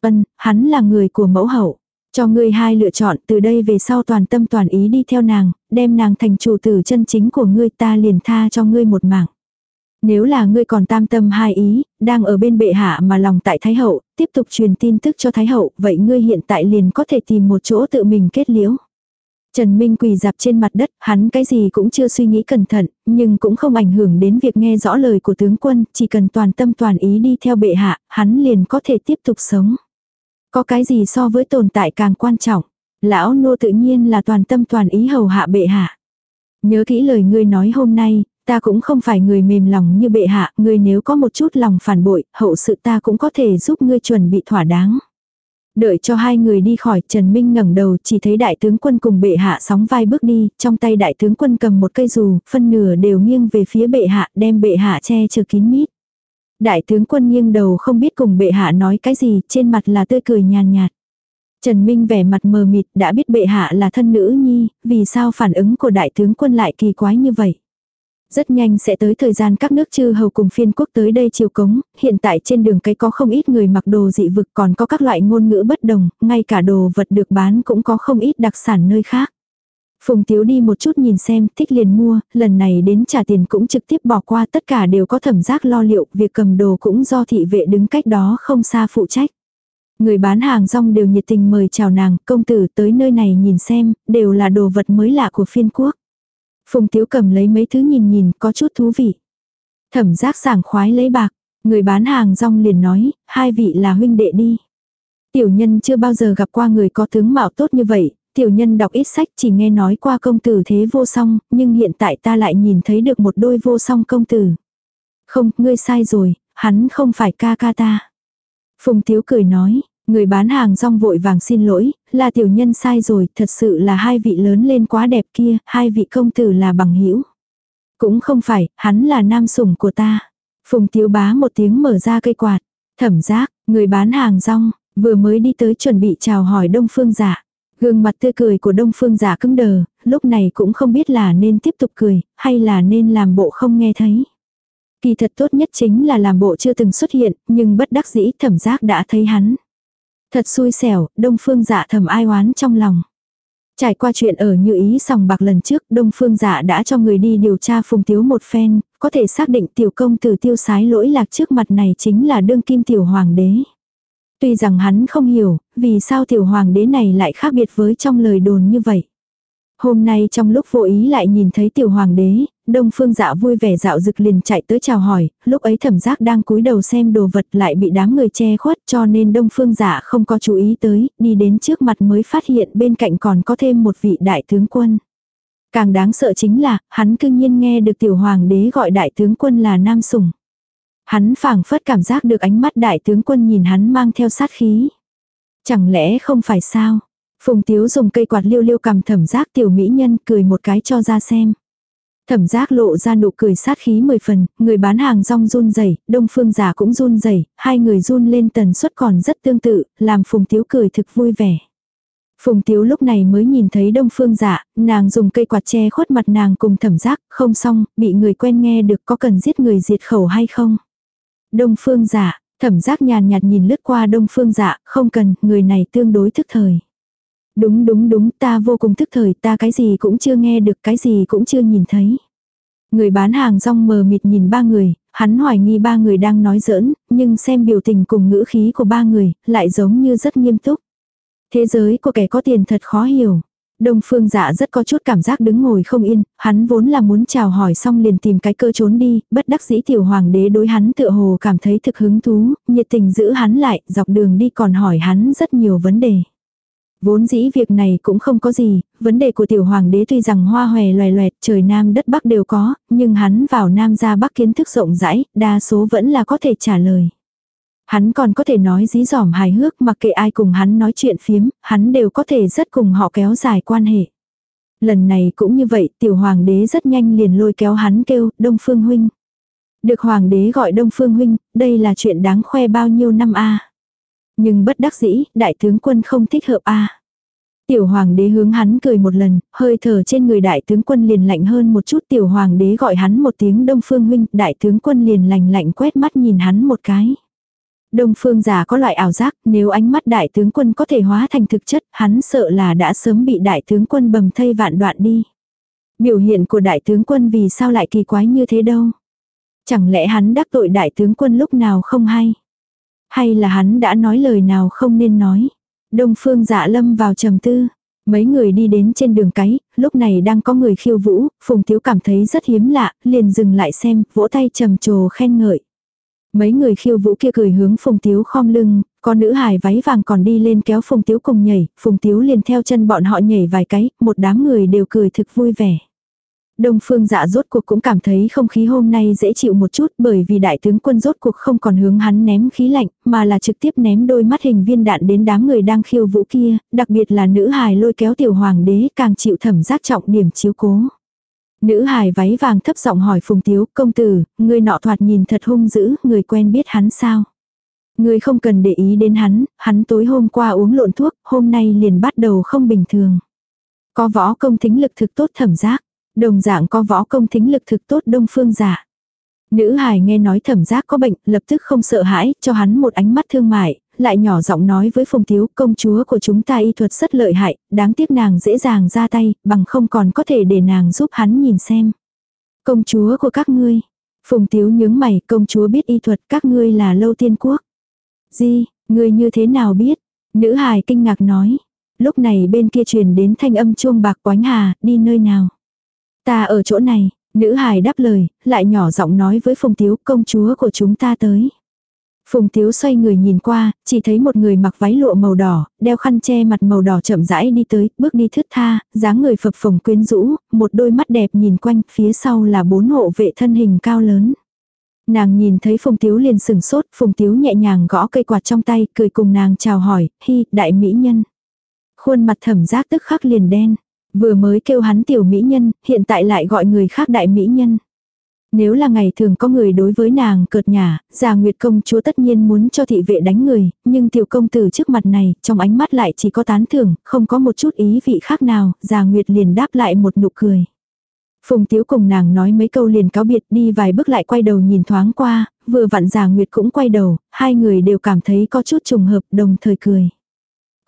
Ân, hắn là người của mẫu hậu. Cho ngươi hai lựa chọn, từ đây về sau toàn tâm toàn ý đi theo nàng, đem nàng thành chủ tử chân chính của ngươi ta liền tha cho ngươi một mạng. Nếu là ngươi còn tam tâm hai ý, đang ở bên bệ hạ mà lòng tại Thái Hậu, tiếp tục truyền tin tức cho Thái Hậu, vậy ngươi hiện tại liền có thể tìm một chỗ tự mình kết liễu. Trần Minh quỳ dạp trên mặt đất, hắn cái gì cũng chưa suy nghĩ cẩn thận, nhưng cũng không ảnh hưởng đến việc nghe rõ lời của tướng quân, chỉ cần toàn tâm toàn ý đi theo bệ hạ, hắn liền có thể tiếp tục sống. Có cái gì so với tồn tại càng quan trọng? Lão nô tự nhiên là toàn tâm toàn ý hầu hạ bệ hạ. Nhớ kỹ lời ngươi nói hôm nay, ta cũng không phải người mềm lòng như bệ hạ, ngươi nếu có một chút lòng phản bội, hậu sự ta cũng có thể giúp ngươi chuẩn bị thỏa đáng. Đợi cho hai người đi khỏi, Trần Minh ngẩng đầu chỉ thấy đại tướng quân cùng bệ hạ sóng vai bước đi, trong tay đại tướng quân cầm một cây dù, phân nửa đều nghiêng về phía bệ hạ, đem bệ hạ che chở kín mít. Đại tướng quân nghiêng đầu không biết cùng bệ hạ nói cái gì, trên mặt là tươi cười nhàn nhạt. Trần Minh vẻ mặt mờ mịt đã biết bệ hạ là thân nữ nhi, vì sao phản ứng của đại tướng quân lại kỳ quái như vậy. Rất nhanh sẽ tới thời gian các nước chư hầu cùng phiên quốc tới đây chiều cống, hiện tại trên đường cái có không ít người mặc đồ dị vực còn có các loại ngôn ngữ bất đồng, ngay cả đồ vật được bán cũng có không ít đặc sản nơi khác. Phùng Tiếu đi một chút nhìn xem, thích liền mua, lần này đến trả tiền cũng trực tiếp bỏ qua tất cả đều có thẩm giác lo liệu, việc cầm đồ cũng do thị vệ đứng cách đó không xa phụ trách. Người bán hàng rong đều nhiệt tình mời chào nàng, công tử tới nơi này nhìn xem, đều là đồ vật mới lạ của phiên quốc. Phùng Tiếu cầm lấy mấy thứ nhìn nhìn, có chút thú vị. Thẩm giác sảng khoái lấy bạc, người bán hàng rong liền nói, hai vị là huynh đệ đi. Tiểu nhân chưa bao giờ gặp qua người có tướng mạo tốt như vậy, tiểu nhân đọc ít sách chỉ nghe nói qua công tử thế vô song, nhưng hiện tại ta lại nhìn thấy được một đôi vô song công tử. Không, ngươi sai rồi, hắn không phải ca ca ta. Phùng Tiếu cười nói, Người bán hàng rong vội vàng xin lỗi, là tiểu nhân sai rồi, thật sự là hai vị lớn lên quá đẹp kia, hai vị công tử là bằng hữu Cũng không phải, hắn là nam sủng của ta. Phùng tiếu bá một tiếng mở ra cây quạt. Thẩm giác, người bán hàng rong, vừa mới đi tới chuẩn bị chào hỏi đông phương giả. Gương mặt tươi cười của đông phương giả cứng đờ, lúc này cũng không biết là nên tiếp tục cười, hay là nên làm bộ không nghe thấy. Kỳ thật tốt nhất chính là làm bộ chưa từng xuất hiện, nhưng bất đắc dĩ thẩm giác đã thấy hắn. Thật xui xẻo, đông phương dạ thầm ai oán trong lòng. Trải qua chuyện ở như ý sòng bạc lần trước, Đông Phương Dạ đã cho người đi điều tra Phùng Tiếu một phen, có thể xác định tiểu công tử tiêu sái lỗi lạc trước mặt này chính là đương kim tiểu hoàng đế. Tuy rằng hắn không hiểu, vì sao tiểu hoàng đế này lại khác biệt với trong lời đồn như vậy. Hôm nay trong lúc vô ý lại nhìn thấy tiểu hoàng đế, đông phương dạ vui vẻ dạo rực liền chạy tới chào hỏi, lúc ấy thẩm giác đang cúi đầu xem đồ vật lại bị đám người che khuất cho nên đông phương dạ không có chú ý tới, đi đến trước mặt mới phát hiện bên cạnh còn có thêm một vị đại tướng quân. Càng đáng sợ chính là, hắn cương nhiên nghe được tiểu hoàng đế gọi đại tướng quân là nam sủng. Hắn phảng phất cảm giác được ánh mắt đại tướng quân nhìn hắn mang theo sát khí. Chẳng lẽ không phải sao? Phùng Tiếu dùng cây quạt liêu liêu cầm thẩm giác tiểu mỹ nhân cười một cái cho ra xem. Thẩm giác lộ ra nụ cười sát khí mười phần, người bán hàng rong run rẩy, đông phương giả cũng run rẩy, hai người run lên tần suất còn rất tương tự, làm Phùng Tiếu cười thực vui vẻ. Phùng Tiếu lúc này mới nhìn thấy đông phương giả, nàng dùng cây quạt che khuất mặt nàng cùng thẩm giác, không xong, bị người quen nghe được có cần giết người diệt khẩu hay không. Đông phương giả, thẩm giác nhàn nhạt nhìn lướt qua đông phương giả, không cần, người này tương đối thức thời. Đúng đúng đúng ta vô cùng thức thời ta cái gì cũng chưa nghe được cái gì cũng chưa nhìn thấy. Người bán hàng rong mờ mịt nhìn ba người, hắn hoài nghi ba người đang nói giỡn, nhưng xem biểu tình cùng ngữ khí của ba người, lại giống như rất nghiêm túc. Thế giới của kẻ có tiền thật khó hiểu. Đông phương dạ rất có chút cảm giác đứng ngồi không yên, hắn vốn là muốn chào hỏi xong liền tìm cái cơ trốn đi, bất đắc dĩ tiểu hoàng đế đối hắn tựa hồ cảm thấy thực hứng thú, nhiệt tình giữ hắn lại, dọc đường đi còn hỏi hắn rất nhiều vấn đề. Vốn dĩ việc này cũng không có gì, vấn đề của tiểu hoàng đế tuy rằng hoa hòe loè loẹt trời nam đất bắc đều có, nhưng hắn vào nam ra bắc kiến thức rộng rãi, đa số vẫn là có thể trả lời. Hắn còn có thể nói dí dỏm hài hước mặc kệ ai cùng hắn nói chuyện phiếm, hắn đều có thể rất cùng họ kéo dài quan hệ. Lần này cũng như vậy, tiểu hoàng đế rất nhanh liền lôi kéo hắn kêu, Đông Phương Huynh. Được hoàng đế gọi Đông Phương Huynh, đây là chuyện đáng khoe bao nhiêu năm a nhưng bất đắc dĩ, đại tướng quân không thích hợp a Tiểu hoàng đế hướng hắn cười một lần, hơi thở trên người đại tướng quân liền lạnh hơn một chút tiểu hoàng đế gọi hắn một tiếng Đông Phương Huynh, đại tướng quân liền lạnh lạnh quét mắt nhìn hắn một cái. Đông phương giả có loại ảo giác, nếu ánh mắt đại tướng quân có thể hóa thành thực chất, hắn sợ là đã sớm bị đại tướng quân bầm thây vạn đoạn đi. Biểu hiện của đại tướng quân vì sao lại kỳ quái như thế đâu. Chẳng lẽ hắn đắc tội đại tướng quân lúc nào không hay? Hay là hắn đã nói lời nào không nên nói? Đông phương dạ lâm vào trầm tư. Mấy người đi đến trên đường cái, lúc này đang có người khiêu vũ, Phùng Tiếu cảm thấy rất hiếm lạ, liền dừng lại xem, vỗ tay trầm trồ khen ngợi. Mấy người khiêu vũ kia cười hướng Phùng Tiếu khom lưng, con nữ hài váy vàng còn đi lên kéo Phùng Tiếu cùng nhảy, Phùng Tiếu liền theo chân bọn họ nhảy vài cái, một đám người đều cười thực vui vẻ. Đông phương dạ rốt cuộc cũng cảm thấy không khí hôm nay dễ chịu một chút bởi vì đại tướng quân rốt cuộc không còn hướng hắn ném khí lạnh, mà là trực tiếp ném đôi mắt hình viên đạn đến đám người đang khiêu vũ kia, đặc biệt là nữ hài lôi kéo tiểu hoàng đế càng chịu thẩm giác trọng điểm chiếu cố. Nữ hài váy vàng thấp giọng hỏi Phùng Tiếu, công tử, người nọ thoạt nhìn thật hung dữ, người quen biết hắn sao? Người không cần để ý đến hắn, hắn tối hôm qua uống lộn thuốc, hôm nay liền bắt đầu không bình thường. Có võ công thính lực thực tốt thẩm giác, đồng dạng có võ công thính lực thực tốt đông phương giả. Nữ hài nghe nói thẩm giác có bệnh, lập tức không sợ hãi, cho hắn một ánh mắt thương mại, lại nhỏ giọng nói với Phùng thiếu công chúa của chúng ta y thuật rất lợi hại, đáng tiếc nàng dễ dàng ra tay, bằng không còn có thể để nàng giúp hắn nhìn xem. Công chúa của các ngươi. Phùng thiếu nhướng mày, công chúa biết y thuật các ngươi là lâu tiên quốc. Gì, ngươi như thế nào biết? Nữ hài kinh ngạc nói. Lúc này bên kia truyền đến thanh âm chuông bạc quánh hà, đi nơi nào? Ta ở chỗ này, nữ hài đáp lời, lại nhỏ giọng nói với Phùng Tiếu, công chúa của chúng ta tới. Phùng Tiếu xoay người nhìn qua, chỉ thấy một người mặc váy lụa màu đỏ, đeo khăn che mặt màu đỏ chậm rãi đi tới, bước đi thướt tha, dáng người phập phồng quyến rũ, một đôi mắt đẹp nhìn quanh, phía sau là bốn hộ vệ thân hình cao lớn. Nàng nhìn thấy Phùng Tiếu liền sừng sốt, Phùng Tiếu nhẹ nhàng gõ cây quạt trong tay, cười cùng nàng chào hỏi, hi, đại mỹ nhân. Khuôn mặt thẩm giác tức khắc liền đen, vừa mới kêu hắn tiểu mỹ nhân, hiện tại lại gọi người khác đại mỹ nhân. Nếu là ngày thường có người đối với nàng cợt nhả, già Nguyệt công chúa tất nhiên muốn cho thị vệ đánh người, nhưng tiểu công tử trước mặt này, trong ánh mắt lại chỉ có tán thưởng, không có một chút ý vị khác nào, già Nguyệt liền đáp lại một nụ cười. Phùng Tiếu cùng nàng nói mấy câu liền cáo biệt đi vài bước lại quay đầu nhìn thoáng qua, vừa vặn già Nguyệt cũng quay đầu, hai người đều cảm thấy có chút trùng hợp đồng thời cười.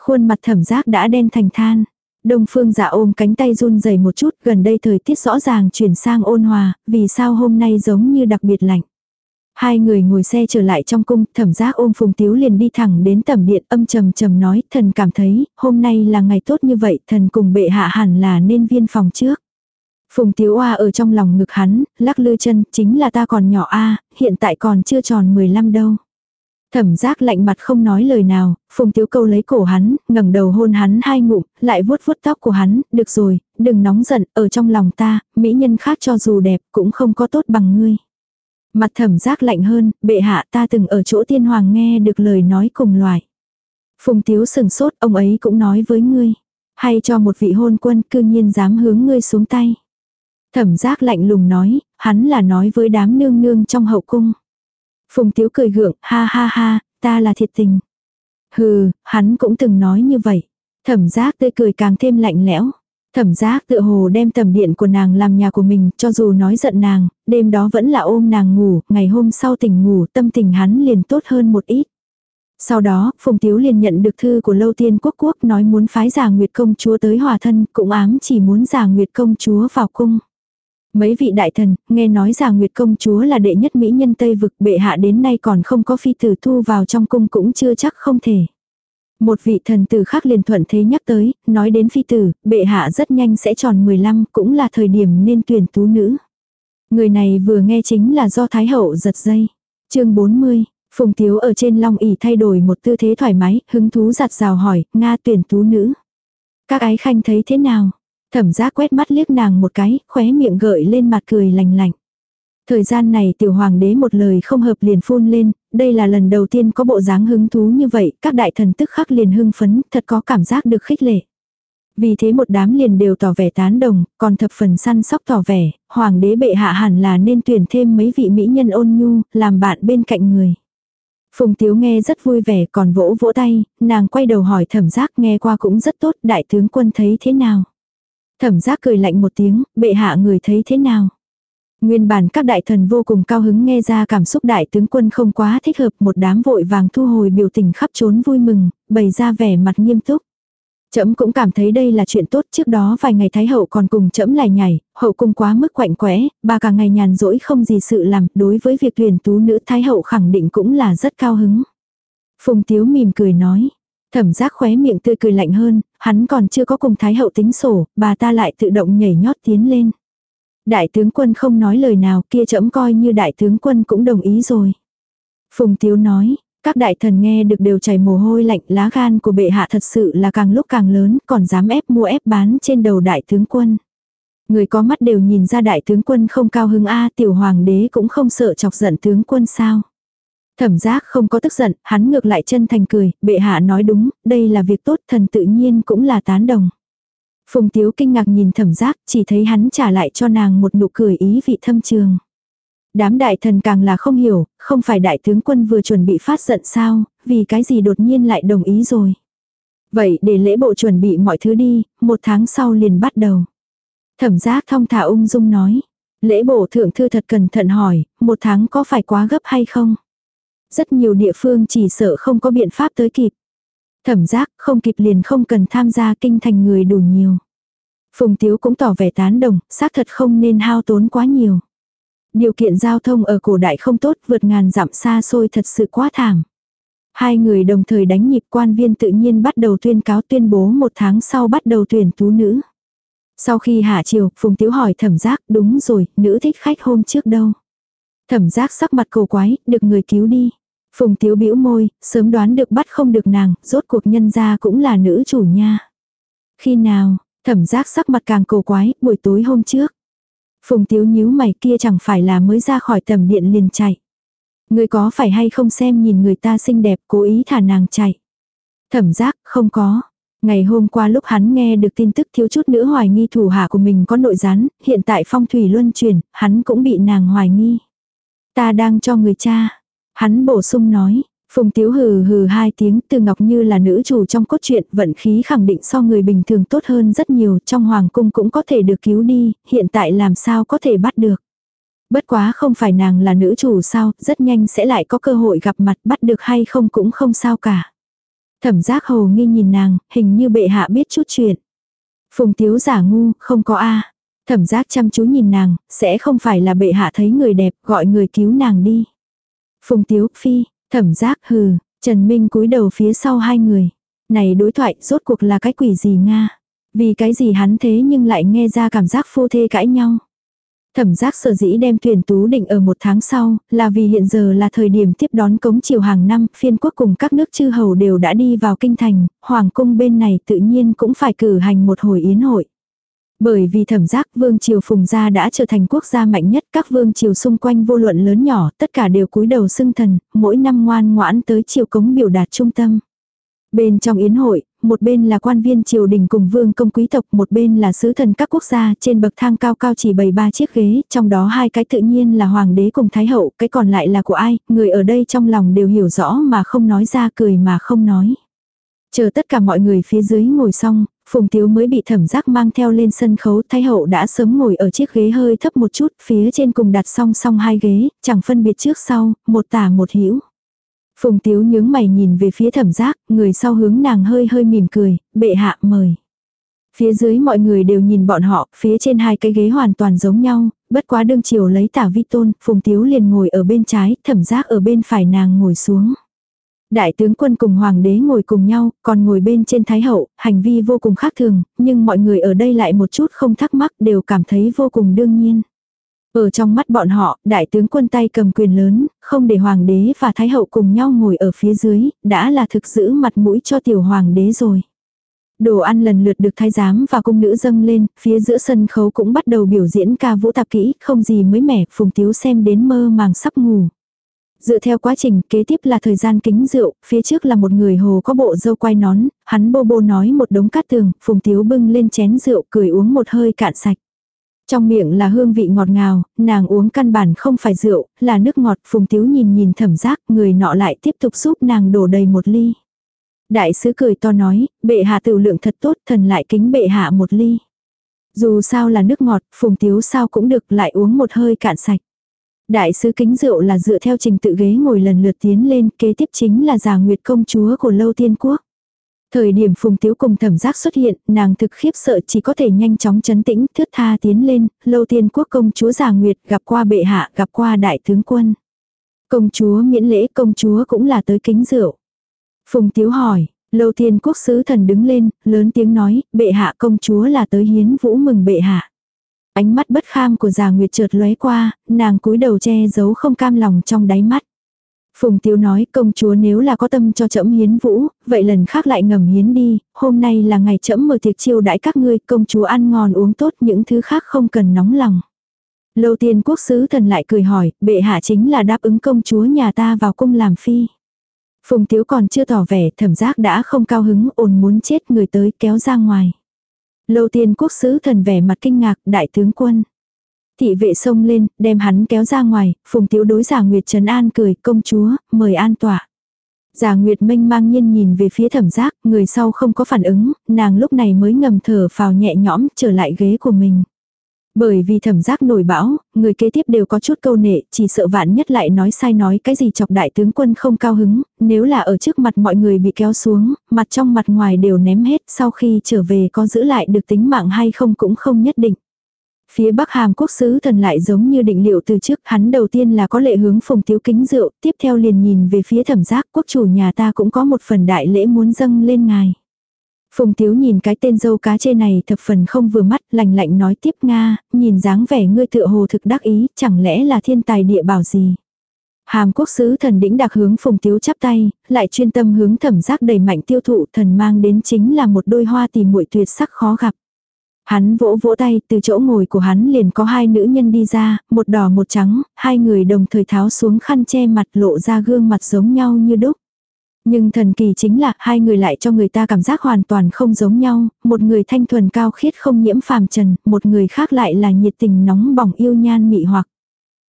Khuôn mặt thẩm giác đã đen thành than. Đông phương giả ôm cánh tay run rẩy một chút, gần đây thời tiết rõ ràng chuyển sang ôn hòa, vì sao hôm nay giống như đặc biệt lạnh. Hai người ngồi xe trở lại trong cung, thẩm giác ôm phùng tiếu liền đi thẳng đến tầm điện âm trầm trầm nói, thần cảm thấy, hôm nay là ngày tốt như vậy, thần cùng bệ hạ hẳn là nên viên phòng trước. Phùng tiếu a ở trong lòng ngực hắn, lắc lư chân, chính là ta còn nhỏ a hiện tại còn chưa tròn 15 đâu. Thẩm giác lạnh mặt không nói lời nào, phùng tiếu câu lấy cổ hắn, ngẩng đầu hôn hắn hai ngụm, lại vuốt vuốt tóc của hắn, được rồi, đừng nóng giận, ở trong lòng ta, mỹ nhân khác cho dù đẹp cũng không có tốt bằng ngươi. Mặt thẩm giác lạnh hơn, bệ hạ ta từng ở chỗ tiên hoàng nghe được lời nói cùng loại. Phùng tiếu sừng sốt, ông ấy cũng nói với ngươi. Hay cho một vị hôn quân cư nhiên dám hướng ngươi xuống tay. Thẩm giác lạnh lùng nói, hắn là nói với đám nương nương trong hậu cung. Phùng Tiếu cười gượng, ha ha ha, ta là thiệt tình. Hừ, hắn cũng từng nói như vậy. Thẩm giác tươi cười càng thêm lạnh lẽo. Thẩm giác tự hồ đem tầm điện của nàng làm nhà của mình, cho dù nói giận nàng, đêm đó vẫn là ôm nàng ngủ, ngày hôm sau tỉnh ngủ, tâm tình hắn liền tốt hơn một ít. Sau đó, Phùng Tiếu liền nhận được thư của Lâu Tiên Quốc Quốc nói muốn phái giả Nguyệt Công Chúa tới hòa thân, cũng ám chỉ muốn giả Nguyệt Công Chúa vào cung. Mấy vị đại thần, nghe nói già Nguyệt công chúa là đệ nhất mỹ nhân Tây vực bệ hạ đến nay còn không có phi tử thu vào trong cung cũng chưa chắc không thể. Một vị thần tử khác liền thuận thế nhắc tới, nói đến phi tử, bệ hạ rất nhanh sẽ tròn 15 cũng là thời điểm nên tuyển tú nữ. Người này vừa nghe chính là do Thái hậu giật dây. chương 40, Phùng Tiếu ở trên long ỉ thay đổi một tư thế thoải mái, hứng thú giặt rào hỏi, Nga tuyển tú nữ. Các ái khanh thấy thế nào? Thẩm giác quét mắt liếc nàng một cái, khóe miệng gợi lên mặt cười lành lạnh. Thời gian này tiểu hoàng đế một lời không hợp liền phun lên, đây là lần đầu tiên có bộ dáng hứng thú như vậy, các đại thần tức khắc liền hưng phấn, thật có cảm giác được khích lệ. Vì thế một đám liền đều tỏ vẻ tán đồng, còn thập phần săn sóc tỏ vẻ, hoàng đế bệ hạ hẳn là nên tuyển thêm mấy vị mỹ nhân ôn nhu, làm bạn bên cạnh người. Phùng Tiếu nghe rất vui vẻ còn vỗ vỗ tay, nàng quay đầu hỏi thẩm giác nghe qua cũng rất tốt, đại tướng quân thấy thế nào. Thẩm giác cười lạnh một tiếng, bệ hạ người thấy thế nào. Nguyên bản các đại thần vô cùng cao hứng nghe ra cảm xúc đại tướng quân không quá thích hợp một đám vội vàng thu hồi biểu tình khắp trốn vui mừng, bày ra vẻ mặt nghiêm túc. Trẫm cũng cảm thấy đây là chuyện tốt trước đó vài ngày Thái Hậu còn cùng trẫm lại nhảy, hậu cung quá mức quạnh quẽ, bà cả ngày nhàn rỗi không gì sự làm, đối với việc tuyển tú nữ Thái Hậu khẳng định cũng là rất cao hứng. Phùng Tiếu mỉm cười nói, thẩm giác khóe miệng tươi cười lạnh hơn, hắn còn chưa có cùng Thái Hậu tính sổ, bà ta lại tự động nhảy nhót tiến lên. Đại tướng quân không nói lời nào kia trẫm coi như đại tướng quân cũng đồng ý rồi. Phùng Tiếu nói, các đại thần nghe được đều chảy mồ hôi lạnh lá gan của bệ hạ thật sự là càng lúc càng lớn còn dám ép mua ép bán trên đầu đại tướng quân. Người có mắt đều nhìn ra đại tướng quân không cao hứng A tiểu hoàng đế cũng không sợ chọc giận tướng quân sao. Thẩm giác không có tức giận, hắn ngược lại chân thành cười, bệ hạ nói đúng, đây là việc tốt thần tự nhiên cũng là tán đồng. Phùng Tiếu kinh ngạc nhìn thẩm giác, chỉ thấy hắn trả lại cho nàng một nụ cười ý vị thâm trường. Đám đại thần càng là không hiểu, không phải đại tướng quân vừa chuẩn bị phát giận sao, vì cái gì đột nhiên lại đồng ý rồi. Vậy để lễ bộ chuẩn bị mọi thứ đi, một tháng sau liền bắt đầu. Thẩm giác thong thả ung dung nói. Lễ bộ thượng thư thật cẩn thận hỏi, một tháng có phải quá gấp hay không? Rất nhiều địa phương chỉ sợ không có biện pháp tới kịp. Thẩm giác không kịp liền không cần tham gia kinh thành người đủ nhiều. Phùng Tiếu cũng tỏ vẻ tán đồng, xác thật không nên hao tốn quá nhiều. Điều kiện giao thông ở cổ đại không tốt vượt ngàn dặm xa xôi thật sự quá thảm. Hai người đồng thời đánh nhịp quan viên tự nhiên bắt đầu tuyên cáo tuyên bố một tháng sau bắt đầu tuyển tú nữ. Sau khi hạ chiều, Phùng Tiếu hỏi thẩm giác, đúng rồi, nữ thích khách hôm trước đâu. Thẩm giác sắc mặt cầu quái, được người cứu đi. Phùng Tiếu bĩu môi, sớm đoán được bắt không được nàng, rốt cuộc nhân ra cũng là nữ chủ nha. Khi nào, thẩm giác sắc mặt càng cổ quái, buổi tối hôm trước. Phùng Tiếu nhíu mày kia chẳng phải là mới ra khỏi tầm điện liền chạy. Người có phải hay không xem nhìn người ta xinh đẹp cố ý thả nàng chạy. Thẩm giác, không có. Ngày hôm qua lúc hắn nghe được tin tức thiếu chút nữa hoài nghi thủ hạ của mình có nội gián, hiện tại phong thủy luân chuyển, hắn cũng bị nàng hoài nghi. Ta đang cho người cha. Hắn bổ sung nói, Phùng Tiếu hừ hừ hai tiếng từ ngọc như là nữ chủ trong cốt truyện vận khí khẳng định so người bình thường tốt hơn rất nhiều trong hoàng cung cũng có thể được cứu đi, hiện tại làm sao có thể bắt được. Bất quá không phải nàng là nữ chủ sao, rất nhanh sẽ lại có cơ hội gặp mặt bắt được hay không cũng không sao cả. Thẩm giác hầu nghi nhìn nàng, hình như bệ hạ biết chút chuyện. Phùng Tiếu giả ngu, không có a Thẩm giác chăm chú nhìn nàng, sẽ không phải là bệ hạ thấy người đẹp gọi người cứu nàng đi. Phùng Tiếu, Phi, Thẩm giác hừ, Trần Minh cúi đầu phía sau hai người. Này đối thoại rốt cuộc là cái quỷ gì Nga? Vì cái gì hắn thế nhưng lại nghe ra cảm giác phu thê cãi nhau. Thẩm giác sở dĩ đem tuyển tú định ở một tháng sau, là vì hiện giờ là thời điểm tiếp đón cống chiều hàng năm, phiên quốc cùng các nước chư hầu đều đã đi vào kinh thành, hoàng cung bên này tự nhiên cũng phải cử hành một hồi yến hội. Bởi vì thẩm giác vương triều phùng gia đã trở thành quốc gia mạnh nhất, các vương triều xung quanh vô luận lớn nhỏ, tất cả đều cúi đầu xưng thần, mỗi năm ngoan ngoãn tới triều cống biểu đạt trung tâm. Bên trong yến hội, một bên là quan viên triều đình cùng vương công quý tộc, một bên là sứ thần các quốc gia, trên bậc thang cao cao chỉ bày ba chiếc ghế, trong đó hai cái tự nhiên là hoàng đế cùng thái hậu, cái còn lại là của ai, người ở đây trong lòng đều hiểu rõ mà không nói ra cười mà không nói. Chờ tất cả mọi người phía dưới ngồi xong, Phùng Tiếu mới bị thẩm giác mang theo lên sân khấu, Thái hậu đã sớm ngồi ở chiếc ghế hơi thấp một chút, phía trên cùng đặt song song hai ghế, chẳng phân biệt trước sau, một tả một hữu Phùng Tiếu nhướng mày nhìn về phía thẩm giác, người sau hướng nàng hơi hơi mỉm cười, bệ hạ mời. Phía dưới mọi người đều nhìn bọn họ, phía trên hai cái ghế hoàn toàn giống nhau, bất quá đương chiều lấy tả vi tôn, Phùng Tiếu liền ngồi ở bên trái, thẩm giác ở bên phải nàng ngồi xuống. Đại tướng quân cùng hoàng đế ngồi cùng nhau, còn ngồi bên trên thái hậu, hành vi vô cùng khác thường, nhưng mọi người ở đây lại một chút không thắc mắc đều cảm thấy vô cùng đương nhiên. Ở trong mắt bọn họ, đại tướng quân tay cầm quyền lớn, không để hoàng đế và thái hậu cùng nhau ngồi ở phía dưới, đã là thực giữ mặt mũi cho tiểu hoàng đế rồi. Đồ ăn lần lượt được thái giám và cung nữ dâng lên, phía giữa sân khấu cũng bắt đầu biểu diễn ca vũ tạp kỹ, không gì mới mẻ, Phùng Tiếu xem đến mơ màng sắp ngủ. Dựa theo quá trình, kế tiếp là thời gian kính rượu, phía trước là một người hồ có bộ dâu quai nón, hắn bô bô nói một đống cát tường, Phùng Tiếu bưng lên chén rượu cười uống một hơi cạn sạch. Trong miệng là hương vị ngọt ngào, nàng uống căn bản không phải rượu, là nước ngọt, Phùng Tiếu nhìn nhìn thẩm giác, người nọ lại tiếp tục giúp nàng đổ đầy một ly. Đại sứ cười to nói, bệ hạ tiểu lượng thật tốt, thần lại kính bệ hạ một ly. Dù sao là nước ngọt, Phùng Tiếu sao cũng được lại uống một hơi cạn sạch. Đại sứ kính rượu là dựa theo trình tự ghế ngồi lần lượt tiến lên, kế tiếp chính là già nguyệt công chúa của Lâu Tiên Quốc. Thời điểm Phùng Tiếu cùng thẩm giác xuất hiện, nàng thực khiếp sợ chỉ có thể nhanh chóng chấn tĩnh, thướt tha tiến lên, Lâu Tiên Quốc công chúa già nguyệt gặp qua bệ hạ, gặp qua đại tướng quân. Công chúa miễn lễ công chúa cũng là tới kính rượu. Phùng Tiếu hỏi, Lâu Tiên Quốc sứ thần đứng lên, lớn tiếng nói, bệ hạ công chúa là tới hiến vũ mừng bệ hạ. Ánh mắt bất kham của già Nguyệt chợt lóe qua, nàng cúi đầu che giấu không cam lòng trong đáy mắt. Phùng tiếu nói công chúa nếu là có tâm cho trẫm hiến vũ, vậy lần khác lại ngầm hiến đi, hôm nay là ngày trẫm mở tiệc chiêu đãi các ngươi, công chúa ăn ngon uống tốt những thứ khác không cần nóng lòng. Lâu tiên quốc sứ thần lại cười hỏi, bệ hạ chính là đáp ứng công chúa nhà ta vào cung làm phi. Phùng Tiếu còn chưa tỏ vẻ, thẩm giác đã không cao hứng, ồn muốn chết người tới kéo ra ngoài. Lâu tiên quốc sứ thần vẻ mặt kinh ngạc, đại tướng quân. Thị vệ xông lên, đem hắn kéo ra ngoài, phùng tiếu đối giả Nguyệt Trấn An cười, công chúa, mời an tỏa. Giả Nguyệt mênh mang nhiên nhìn về phía thẩm giác, người sau không có phản ứng, nàng lúc này mới ngầm thở phào nhẹ nhõm trở lại ghế của mình. Bởi vì thẩm giác nổi bão, người kế tiếp đều có chút câu nệ, chỉ sợ vạn nhất lại nói sai nói cái gì chọc đại tướng quân không cao hứng, nếu là ở trước mặt mọi người bị kéo xuống, mặt trong mặt ngoài đều ném hết, sau khi trở về có giữ lại được tính mạng hay không cũng không nhất định. Phía Bắc Hàm quốc sứ thần lại giống như định liệu từ trước, hắn đầu tiên là có lệ hướng phùng tiếu kính rượu, tiếp theo liền nhìn về phía thẩm giác quốc chủ nhà ta cũng có một phần đại lễ muốn dâng lên ngài. Phùng Tiếu nhìn cái tên dâu cá chê này thập phần không vừa mắt, lạnh lạnh nói tiếp Nga, nhìn dáng vẻ ngươi tựa hồ thực đắc ý, chẳng lẽ là thiên tài địa bảo gì. Hàm quốc sứ thần đĩnh đặc hướng Phùng Tiếu chắp tay, lại chuyên tâm hướng thẩm giác đầy mạnh tiêu thụ thần mang đến chính là một đôi hoa tìm muội tuyệt sắc khó gặp. Hắn vỗ vỗ tay, từ chỗ ngồi của hắn liền có hai nữ nhân đi ra, một đỏ một trắng, hai người đồng thời tháo xuống khăn che mặt lộ ra gương mặt giống nhau như đúc. Nhưng thần kỳ chính là hai người lại cho người ta cảm giác hoàn toàn không giống nhau, một người thanh thuần cao khiết không nhiễm phàm trần, một người khác lại là nhiệt tình nóng bỏng yêu nhan mị hoặc.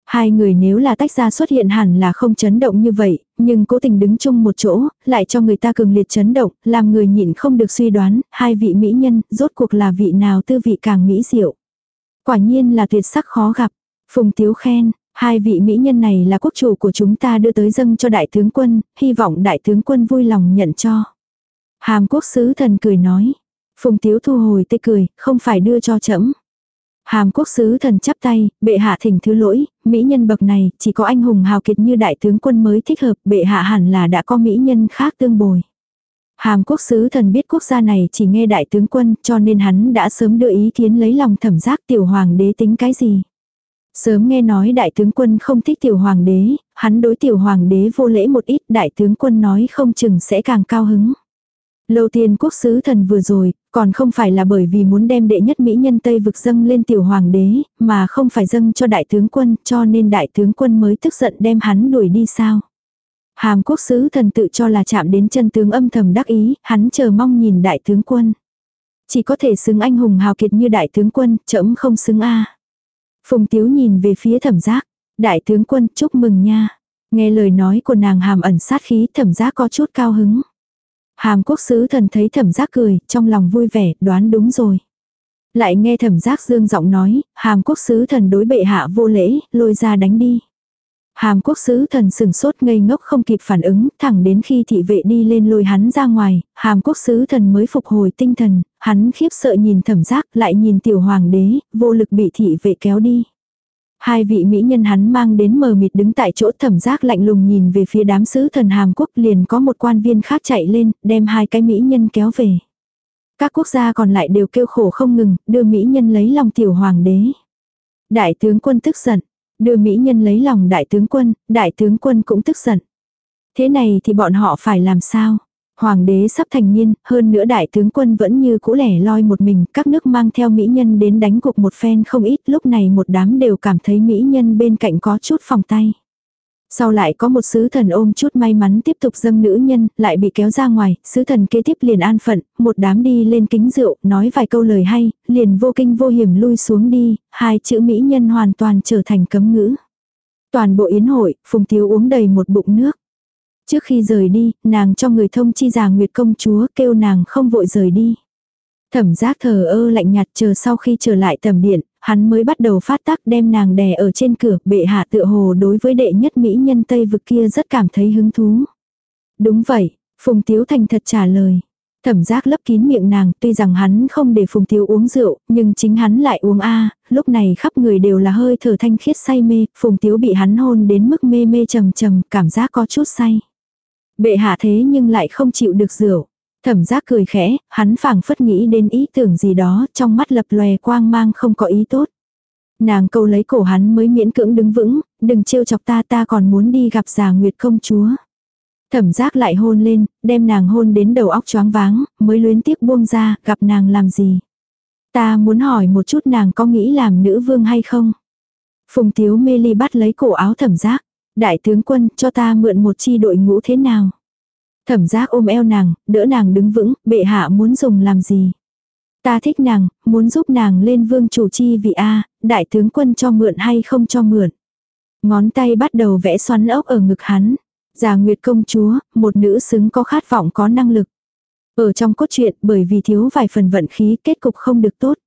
Hai người nếu là tách ra xuất hiện hẳn là không chấn động như vậy, nhưng cố tình đứng chung một chỗ, lại cho người ta cường liệt chấn động, làm người nhịn không được suy đoán, hai vị mỹ nhân, rốt cuộc là vị nào tư vị càng mỹ diệu. Quả nhiên là tuyệt sắc khó gặp. Phùng Tiếu khen, Hai vị mỹ nhân này là quốc chủ của chúng ta đưa tới dâng cho đại tướng quân, hy vọng đại tướng quân vui lòng nhận cho. Hàm quốc sứ thần cười nói. Phùng tiếu thu hồi tê cười, không phải đưa cho trẫm Hàm quốc sứ thần chắp tay, bệ hạ thỉnh thứ lỗi, mỹ nhân bậc này, chỉ có anh hùng hào kiệt như đại tướng quân mới thích hợp, bệ hạ hẳn là đã có mỹ nhân khác tương bồi. Hàm quốc sứ thần biết quốc gia này chỉ nghe đại tướng quân, cho nên hắn đã sớm đưa ý kiến lấy lòng thẩm giác tiểu hoàng đế tính cái gì. Sớm nghe nói đại tướng quân không thích tiểu hoàng đế, hắn đối tiểu hoàng đế vô lễ một ít đại tướng quân nói không chừng sẽ càng cao hứng. Lâu tiên quốc sứ thần vừa rồi, còn không phải là bởi vì muốn đem đệ nhất mỹ nhân Tây vực dâng lên tiểu hoàng đế, mà không phải dâng cho đại tướng quân, cho nên đại tướng quân mới tức giận đem hắn đuổi đi sao. Hàm quốc sứ thần tự cho là chạm đến chân tướng âm thầm đắc ý, hắn chờ mong nhìn đại tướng quân. Chỉ có thể xứng anh hùng hào kiệt như đại tướng quân, chậm không xứng a Phùng Tiếu nhìn về phía thẩm giác. Đại tướng quân chúc mừng nha. Nghe lời nói của nàng hàm ẩn sát khí thẩm giác có chút cao hứng. Hàm quốc sứ thần thấy thẩm giác cười, trong lòng vui vẻ, đoán đúng rồi. Lại nghe thẩm giác dương giọng nói, hàm quốc sứ thần đối bệ hạ vô lễ, lôi ra đánh đi. Hàm quốc sứ thần sừng sốt ngây ngốc không kịp phản ứng, thẳng đến khi thị vệ đi lên lôi hắn ra ngoài, hàm quốc sứ thần mới phục hồi tinh thần, hắn khiếp sợ nhìn thẩm giác lại nhìn tiểu hoàng đế, vô lực bị thị vệ kéo đi. Hai vị mỹ nhân hắn mang đến mờ mịt đứng tại chỗ thẩm giác lạnh lùng nhìn về phía đám sứ thần hàm quốc liền có một quan viên khác chạy lên, đem hai cái mỹ nhân kéo về. Các quốc gia còn lại đều kêu khổ không ngừng, đưa mỹ nhân lấy lòng tiểu hoàng đế. Đại tướng quân tức giận, Đưa mỹ nhân lấy lòng đại tướng quân, đại tướng quân cũng tức giận. Thế này thì bọn họ phải làm sao? Hoàng đế sắp thành niên, hơn nữa đại tướng quân vẫn như cũ lẻ loi một mình, các nước mang theo mỹ nhân đến đánh cuộc một phen không ít, lúc này một đám đều cảm thấy mỹ nhân bên cạnh có chút phòng tay. Sau lại có một sứ thần ôm chút may mắn tiếp tục dâng nữ nhân, lại bị kéo ra ngoài, sứ thần kế tiếp liền an phận, một đám đi lên kính rượu, nói vài câu lời hay, liền vô kinh vô hiểm lui xuống đi, hai chữ mỹ nhân hoàn toàn trở thành cấm ngữ. Toàn bộ yến hội, Phùng Tiếu uống đầy một bụng nước. Trước khi rời đi, nàng cho người thông chi già Nguyệt công chúa kêu nàng không vội rời đi. Thẩm giác thờ ơ lạnh nhạt chờ sau khi trở lại tầm điện, hắn mới bắt đầu phát tác đem nàng đè ở trên cửa, bệ hạ tựa hồ đối với đệ nhất mỹ nhân Tây vực kia rất cảm thấy hứng thú. Đúng vậy, Phùng Tiếu Thành thật trả lời. Thẩm giác lấp kín miệng nàng, tuy rằng hắn không để Phùng Tiếu uống rượu, nhưng chính hắn lại uống a lúc này khắp người đều là hơi thở thanh khiết say mê, Phùng Tiếu bị hắn hôn đến mức mê mê trầm trầm, cảm giác có chút say. Bệ hạ thế nhưng lại không chịu được rượu. Thẩm giác cười khẽ, hắn phảng phất nghĩ đến ý tưởng gì đó, trong mắt lập lòe quang mang không có ý tốt. Nàng câu lấy cổ hắn mới miễn cưỡng đứng vững, đừng trêu chọc ta ta còn muốn đi gặp già Nguyệt công chúa. Thẩm giác lại hôn lên, đem nàng hôn đến đầu óc choáng váng, mới luyến tiếc buông ra, gặp nàng làm gì. Ta muốn hỏi một chút nàng có nghĩ làm nữ vương hay không? Phùng tiếu mê ly bắt lấy cổ áo thẩm giác. Đại tướng quân cho ta mượn một chi đội ngũ thế nào? Thẩm giác ôm eo nàng, đỡ nàng đứng vững, bệ hạ muốn dùng làm gì? Ta thích nàng, muốn giúp nàng lên vương chủ chi vị A, đại tướng quân cho mượn hay không cho mượn. Ngón tay bắt đầu vẽ xoắn ốc ở ngực hắn. Già Nguyệt công chúa, một nữ xứng có khát vọng có năng lực. Ở trong cốt truyện bởi vì thiếu vài phần vận khí kết cục không được tốt.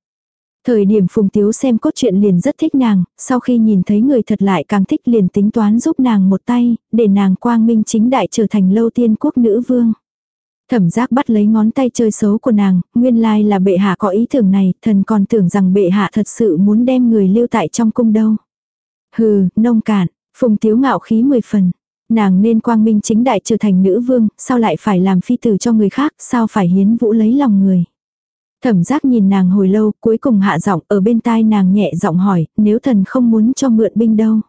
Thời điểm Phùng Tiếu xem cốt truyện liền rất thích nàng, sau khi nhìn thấy người thật lại càng thích liền tính toán giúp nàng một tay, để nàng quang minh chính đại trở thành lâu tiên quốc nữ vương. Thẩm giác bắt lấy ngón tay chơi xấu của nàng, nguyên lai là bệ hạ có ý tưởng này, thần còn tưởng rằng bệ hạ thật sự muốn đem người lưu tại trong cung đâu. Hừ, nông cạn, Phùng Tiếu ngạo khí mười phần. Nàng nên quang minh chính đại trở thành nữ vương, sao lại phải làm phi tử cho người khác, sao phải hiến vũ lấy lòng người. Thẩm giác nhìn nàng hồi lâu, cuối cùng hạ giọng ở bên tai nàng nhẹ giọng hỏi, nếu thần không muốn cho mượn binh đâu.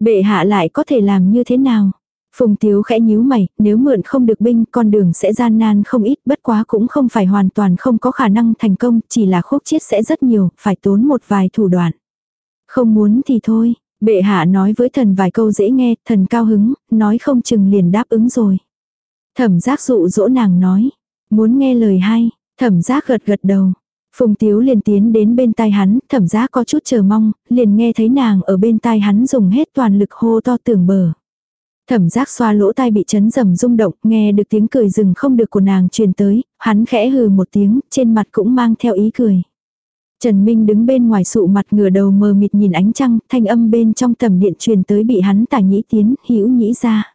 Bệ hạ lại có thể làm như thế nào? Phùng Tiếu khẽ nhíu mày, nếu mượn không được binh, con đường sẽ gian nan không ít, bất quá cũng không phải hoàn toàn không có khả năng thành công, chỉ là khúc chiết sẽ rất nhiều, phải tốn một vài thủ đoạn. Không muốn thì thôi, bệ hạ nói với thần vài câu dễ nghe, thần cao hứng, nói không chừng liền đáp ứng rồi. Thẩm giác dụ dỗ nàng nói, muốn nghe lời hay, Thẩm giác gật gật đầu. Phùng Tiếu liền tiến đến bên tai hắn, thẩm giác có chút chờ mong, liền nghe thấy nàng ở bên tai hắn dùng hết toàn lực hô to tưởng bờ. Thẩm giác xoa lỗ tai bị chấn rầm rung động, nghe được tiếng cười rừng không được của nàng truyền tới, hắn khẽ hừ một tiếng, trên mặt cũng mang theo ý cười. Trần Minh đứng bên ngoài sụ mặt ngửa đầu mờ mịt nhìn ánh trăng, thanh âm bên trong tầm điện truyền tới bị hắn tả nhĩ tiến, hữu nhĩ ra.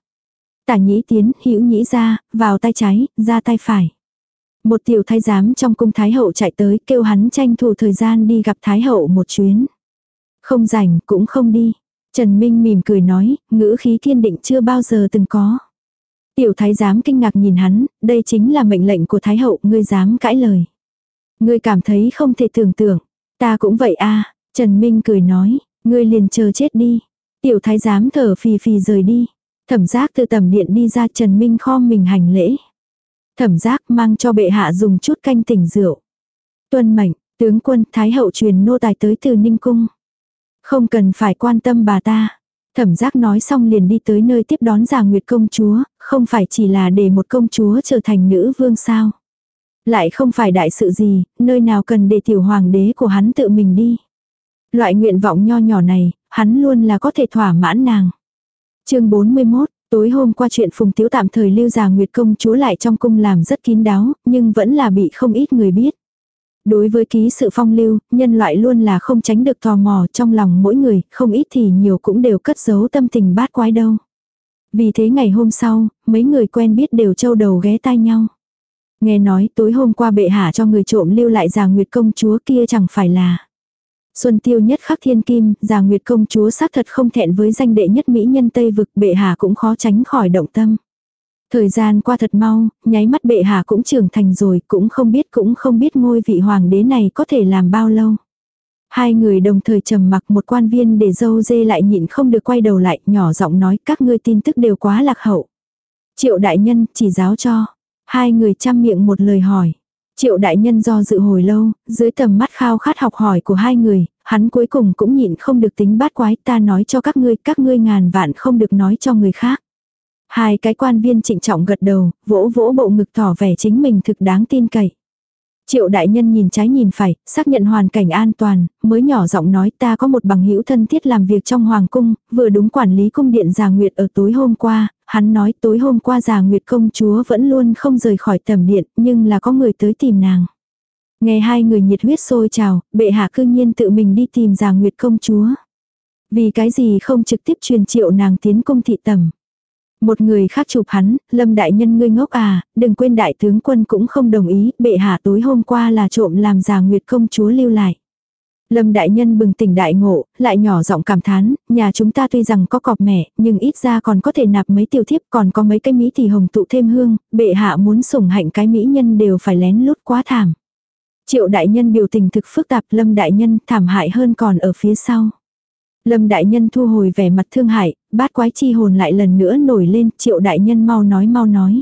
Tả nhĩ tiến, hữu nhĩ ra, vào tay trái, ra tay phải. Một tiểu thái giám trong cung thái hậu chạy tới kêu hắn tranh thủ thời gian đi gặp thái hậu một chuyến. Không rảnh cũng không đi. Trần Minh mỉm cười nói, ngữ khí kiên định chưa bao giờ từng có. Tiểu thái giám kinh ngạc nhìn hắn, đây chính là mệnh lệnh của thái hậu, ngươi dám cãi lời. Ngươi cảm thấy không thể tưởng tượng. Ta cũng vậy a Trần Minh cười nói, ngươi liền chờ chết đi. Tiểu thái giám thở phì phì rời đi. Thẩm giác từ tầm điện đi ra Trần Minh khom mình hành lễ. Thẩm giác mang cho bệ hạ dùng chút canh tỉnh rượu. Tuân mệnh, tướng quân Thái hậu truyền nô tài tới từ Ninh Cung. Không cần phải quan tâm bà ta. Thẩm giác nói xong liền đi tới nơi tiếp đón già Nguyệt công chúa, không phải chỉ là để một công chúa trở thành nữ vương sao. Lại không phải đại sự gì, nơi nào cần để tiểu hoàng đế của hắn tự mình đi. Loại nguyện vọng nho nhỏ này, hắn luôn là có thể thỏa mãn nàng. chương 41, Tối hôm qua chuyện Phùng Tiếu tạm thời lưu già Nguyệt công chúa lại trong cung làm rất kín đáo, nhưng vẫn là bị không ít người biết. Đối với ký sự phong lưu, nhân loại luôn là không tránh được tò mò trong lòng mỗi người, không ít thì nhiều cũng đều cất giấu tâm tình bát quái đâu. Vì thế ngày hôm sau, mấy người quen biết đều trâu đầu ghé tai nhau. Nghe nói tối hôm qua bệ hạ cho người trộm lưu lại già Nguyệt công chúa kia chẳng phải là. Xuân tiêu nhất khắc thiên kim, già nguyệt công chúa xác thật không thẹn với danh đệ nhất mỹ nhân Tây vực bệ hạ cũng khó tránh khỏi động tâm. Thời gian qua thật mau, nháy mắt bệ hạ cũng trưởng thành rồi, cũng không biết cũng không biết ngôi vị hoàng đế này có thể làm bao lâu. Hai người đồng thời trầm mặc một quan viên để dâu dê lại nhịn không được quay đầu lại, nhỏ giọng nói các ngươi tin tức đều quá lạc hậu. Triệu đại nhân chỉ giáo cho. Hai người chăm miệng một lời hỏi. Triệu đại nhân do dự hồi lâu, dưới tầm mắt khao khát học hỏi của hai người, hắn cuối cùng cũng nhịn không được tính bát quái ta nói cho các ngươi, các ngươi ngàn vạn không được nói cho người khác. Hai cái quan viên trịnh trọng gật đầu, vỗ vỗ bộ ngực tỏ vẻ chính mình thực đáng tin cậy. Triệu đại nhân nhìn trái nhìn phải, xác nhận hoàn cảnh an toàn, mới nhỏ giọng nói ta có một bằng hữu thân thiết làm việc trong hoàng cung, vừa đúng quản lý cung điện già nguyệt ở tối hôm qua, hắn nói tối hôm qua già nguyệt công chúa vẫn luôn không rời khỏi tầm điện, nhưng là có người tới tìm nàng. Nghe hai người nhiệt huyết sôi trào, bệ hạ cư nhiên tự mình đi tìm già nguyệt công chúa. Vì cái gì không trực tiếp truyền triệu nàng tiến cung thị tầm. Một người khác chụp hắn, lâm đại nhân ngươi ngốc à, đừng quên đại tướng quân cũng không đồng ý, bệ hạ tối hôm qua là trộm làm già nguyệt công chúa lưu lại. Lâm đại nhân bừng tỉnh đại ngộ, lại nhỏ giọng cảm thán, nhà chúng ta tuy rằng có cọp mẹ, nhưng ít ra còn có thể nạp mấy tiểu thiếp, còn có mấy cái mỹ thì hồng tụ thêm hương, bệ hạ muốn sủng hạnh cái mỹ nhân đều phải lén lút quá thảm. Triệu đại nhân biểu tình thực phức tạp, lâm đại nhân thảm hại hơn còn ở phía sau. Lâm đại nhân thu hồi vẻ mặt thương hại, bát quái chi hồn lại lần nữa nổi lên, triệu đại nhân mau nói mau nói.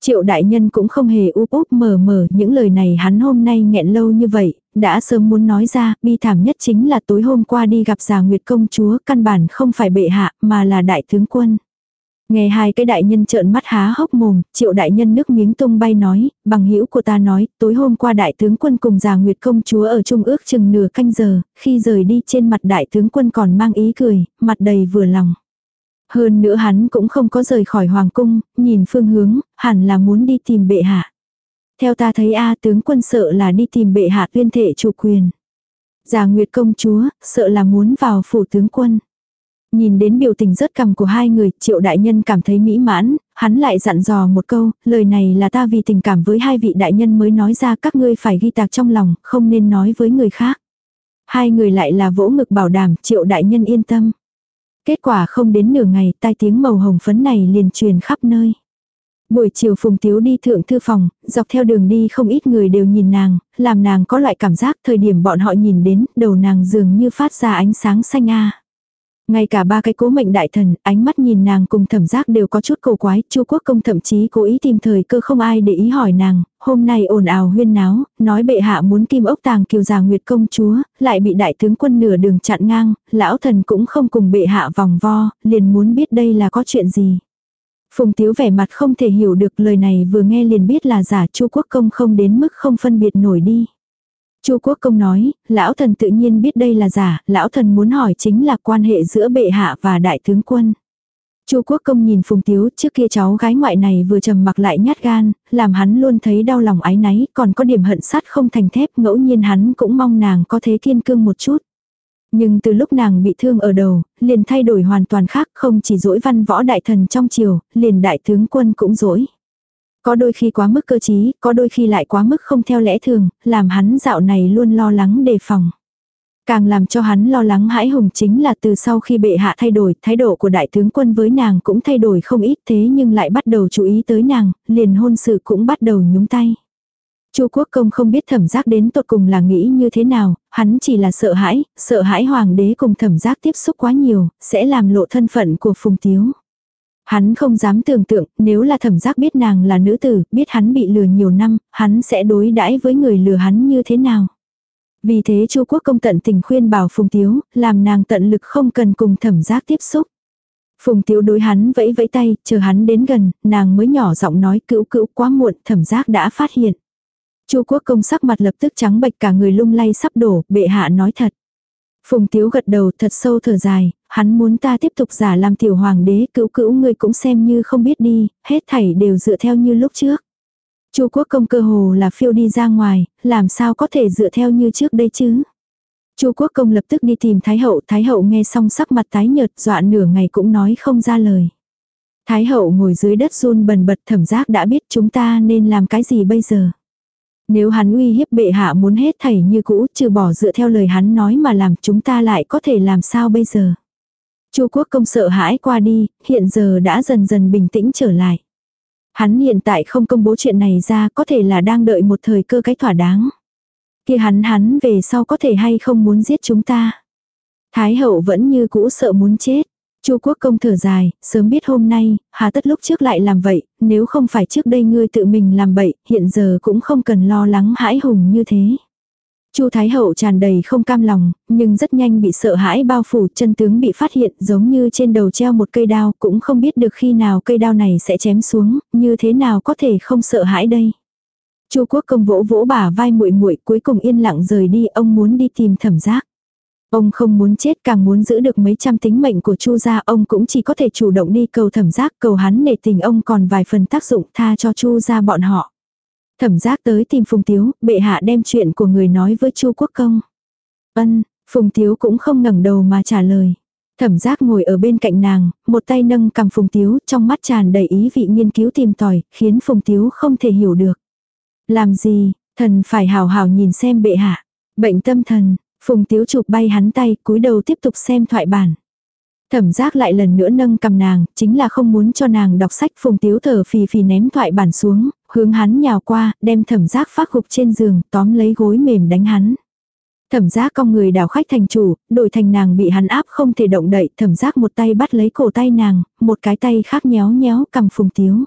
Triệu đại nhân cũng không hề úp úp mờ mờ những lời này hắn hôm nay nghẹn lâu như vậy, đã sớm muốn nói ra, bi thảm nhất chính là tối hôm qua đi gặp già Nguyệt công chúa, căn bản không phải bệ hạ, mà là đại tướng quân. Nghe hai cái đại nhân trợn mắt há hốc mồm, triệu đại nhân nước miếng tung bay nói, bằng hữu của ta nói, tối hôm qua đại tướng quân cùng già Nguyệt công chúa ở trung ước chừng nửa canh giờ, khi rời đi trên mặt đại tướng quân còn mang ý cười, mặt đầy vừa lòng. Hơn nữa hắn cũng không có rời khỏi hoàng cung, nhìn phương hướng, hẳn là muốn đi tìm bệ hạ. Theo ta thấy A tướng quân sợ là đi tìm bệ hạ tuyên thể chủ quyền. Già Nguyệt công chúa, sợ là muốn vào phủ tướng quân. Nhìn đến biểu tình rất cầm của hai người, triệu đại nhân cảm thấy mỹ mãn, hắn lại dặn dò một câu, lời này là ta vì tình cảm với hai vị đại nhân mới nói ra các ngươi phải ghi tạc trong lòng, không nên nói với người khác. Hai người lại là vỗ ngực bảo đảm, triệu đại nhân yên tâm. Kết quả không đến nửa ngày, tai tiếng màu hồng phấn này liền truyền khắp nơi. Buổi chiều Phùng Tiếu đi thượng thư phòng, dọc theo đường đi không ít người đều nhìn nàng, làm nàng có loại cảm giác thời điểm bọn họ nhìn đến, đầu nàng dường như phát ra ánh sáng xanh a. Ngay cả ba cái cố mệnh đại thần, ánh mắt nhìn nàng cùng thẩm giác đều có chút cầu quái, chu quốc công thậm chí cố ý tìm thời cơ không ai để ý hỏi nàng, hôm nay ồn ào huyên náo, nói bệ hạ muốn kim ốc tàng kiều già nguyệt công chúa, lại bị đại tướng quân nửa đường chặn ngang, lão thần cũng không cùng bệ hạ vòng vo, liền muốn biết đây là có chuyện gì. Phùng Tiếu vẻ mặt không thể hiểu được lời này vừa nghe liền biết là giả chu quốc công không đến mức không phân biệt nổi đi. Chu Quốc Công nói, lão thần tự nhiên biết đây là giả, lão thần muốn hỏi chính là quan hệ giữa bệ hạ và đại tướng quân. Chu Quốc Công nhìn Phùng Tiếu, trước kia cháu gái ngoại này vừa trầm mặc lại nhát gan, làm hắn luôn thấy đau lòng ái náy, còn có điểm hận sát không thành thép, ngẫu nhiên hắn cũng mong nàng có thế kiên cương một chút. Nhưng từ lúc nàng bị thương ở đầu, liền thay đổi hoàn toàn khác, không chỉ dỗi văn võ đại thần trong triều, liền đại tướng quân cũng dỗi. Có đôi khi quá mức cơ trí, có đôi khi lại quá mức không theo lẽ thường, làm hắn dạo này luôn lo lắng đề phòng. Càng làm cho hắn lo lắng hãi hùng chính là từ sau khi bệ hạ thay đổi, thái độ của đại tướng quân với nàng cũng thay đổi không ít thế nhưng lại bắt đầu chú ý tới nàng, liền hôn sự cũng bắt đầu nhúng tay. Chu quốc công không biết thẩm giác đến tột cùng là nghĩ như thế nào, hắn chỉ là sợ hãi, sợ hãi hoàng đế cùng thẩm giác tiếp xúc quá nhiều, sẽ làm lộ thân phận của phùng tiếu. Hắn không dám tưởng tượng, nếu là thẩm giác biết nàng là nữ tử, biết hắn bị lừa nhiều năm, hắn sẽ đối đãi với người lừa hắn như thế nào. Vì thế chu quốc công tận tình khuyên bảo Phùng Tiếu, làm nàng tận lực không cần cùng thẩm giác tiếp xúc. Phùng Tiếu đối hắn vẫy vẫy tay, chờ hắn đến gần, nàng mới nhỏ giọng nói cữu cữu quá muộn, thẩm giác đã phát hiện. chu quốc công sắc mặt lập tức trắng bệch cả người lung lay sắp đổ, bệ hạ nói thật. Phùng Tiếu gật đầu thật sâu thở dài, hắn muốn ta tiếp tục giả làm tiểu hoàng đế cữu cữu người cũng xem như không biết đi, hết thảy đều dựa theo như lúc trước. Chu quốc công cơ hồ là phiêu đi ra ngoài, làm sao có thể dựa theo như trước đây chứ. Chu quốc công lập tức đi tìm Thái hậu, Thái hậu nghe xong sắc mặt tái nhợt dọa nửa ngày cũng nói không ra lời. Thái hậu ngồi dưới đất run bần bật thẩm giác đã biết chúng ta nên làm cái gì bây giờ. Nếu hắn uy hiếp bệ hạ muốn hết thảy như cũ trừ bỏ dựa theo lời hắn nói mà làm chúng ta lại có thể làm sao bây giờ. Chu quốc công sợ hãi qua đi, hiện giờ đã dần dần bình tĩnh trở lại. Hắn hiện tại không công bố chuyện này ra có thể là đang đợi một thời cơ cái thỏa đáng. kia hắn hắn về sau có thể hay không muốn giết chúng ta. Thái hậu vẫn như cũ sợ muốn chết. Chu quốc công thở dài, sớm biết hôm nay, hà tất lúc trước lại làm vậy, nếu không phải trước đây ngươi tự mình làm bậy, hiện giờ cũng không cần lo lắng hãi hùng như thế. Chu Thái Hậu tràn đầy không cam lòng, nhưng rất nhanh bị sợ hãi bao phủ chân tướng bị phát hiện giống như trên đầu treo một cây đao, cũng không biết được khi nào cây đao này sẽ chém xuống, như thế nào có thể không sợ hãi đây. Chu Quốc công vỗ vỗ bả vai muội muội cuối cùng yên lặng rời đi, ông muốn đi tìm thẩm giác. Ông không muốn chết càng muốn giữ được mấy trăm tính mệnh của Chu gia, ông cũng chỉ có thể chủ động đi cầu thẩm giác, cầu hắn nể tình ông còn vài phần tác dụng tha cho Chu gia bọn họ. Thẩm giác tới tìm Phùng Tiếu, bệ hạ đem chuyện của người nói với Chu Quốc Công. Ân, Phùng Tiếu cũng không ngẩng đầu mà trả lời. Thẩm giác ngồi ở bên cạnh nàng, một tay nâng cầm Phùng Tiếu, trong mắt tràn đầy ý vị nghiên cứu tìm tòi, khiến Phùng Tiếu không thể hiểu được. Làm gì, thần phải hào hào nhìn xem bệ hạ. Bệnh tâm thần, Phùng Tiếu chụp bay hắn tay, cúi đầu tiếp tục xem thoại bản. Thẩm giác lại lần nữa nâng cầm nàng, chính là không muốn cho nàng đọc sách phùng tiếu thở phì phì ném thoại bản xuống, hướng hắn nhào qua, đem thẩm giác phát gục trên giường, tóm lấy gối mềm đánh hắn. Thẩm giác con người đảo khách thành chủ, đổi thành nàng bị hắn áp không thể động đậy, thẩm giác một tay bắt lấy cổ tay nàng, một cái tay khác nhéo nhéo cầm phùng tiếu.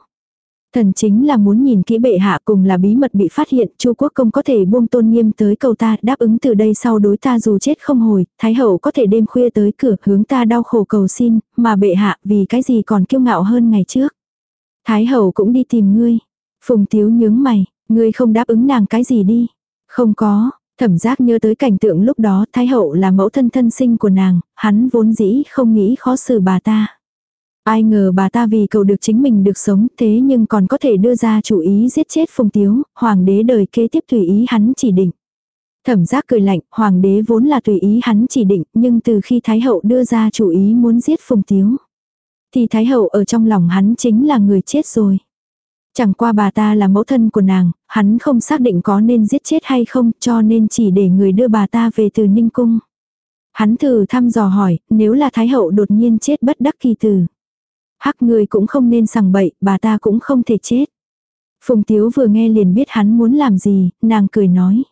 Thần chính là muốn nhìn kỹ bệ hạ cùng là bí mật bị phát hiện, Chu quốc công có thể buông tôn nghiêm tới cầu ta, đáp ứng từ đây sau đối ta dù chết không hồi, thái hậu có thể đêm khuya tới cửa hướng ta đau khổ cầu xin, mà bệ hạ vì cái gì còn kiêu ngạo hơn ngày trước. Thái hậu cũng đi tìm ngươi. Phùng tiếu nhướng mày, ngươi không đáp ứng nàng cái gì đi. Không có, thẩm giác nhớ tới cảnh tượng lúc đó thái hậu là mẫu thân thân sinh của nàng, hắn vốn dĩ không nghĩ khó xử bà ta. Ai ngờ bà ta vì cầu được chính mình được sống thế nhưng còn có thể đưa ra chủ ý giết chết Phùng Tiếu, hoàng đế đời kế tiếp tùy ý hắn chỉ định. Thẩm giác cười lạnh, hoàng đế vốn là tùy ý hắn chỉ định, nhưng từ khi Thái hậu đưa ra chủ ý muốn giết Phùng Tiếu. Thì Thái hậu ở trong lòng hắn chính là người chết rồi. Chẳng qua bà ta là mẫu thân của nàng, hắn không xác định có nên giết chết hay không cho nên chỉ để người đưa bà ta về từ Ninh Cung. Hắn thử thăm dò hỏi, nếu là Thái hậu đột nhiên chết bất đắc kỳ tử. Hắc người cũng không nên sằng bậy, bà ta cũng không thể chết. Phùng Tiếu vừa nghe liền biết hắn muốn làm gì, nàng cười nói.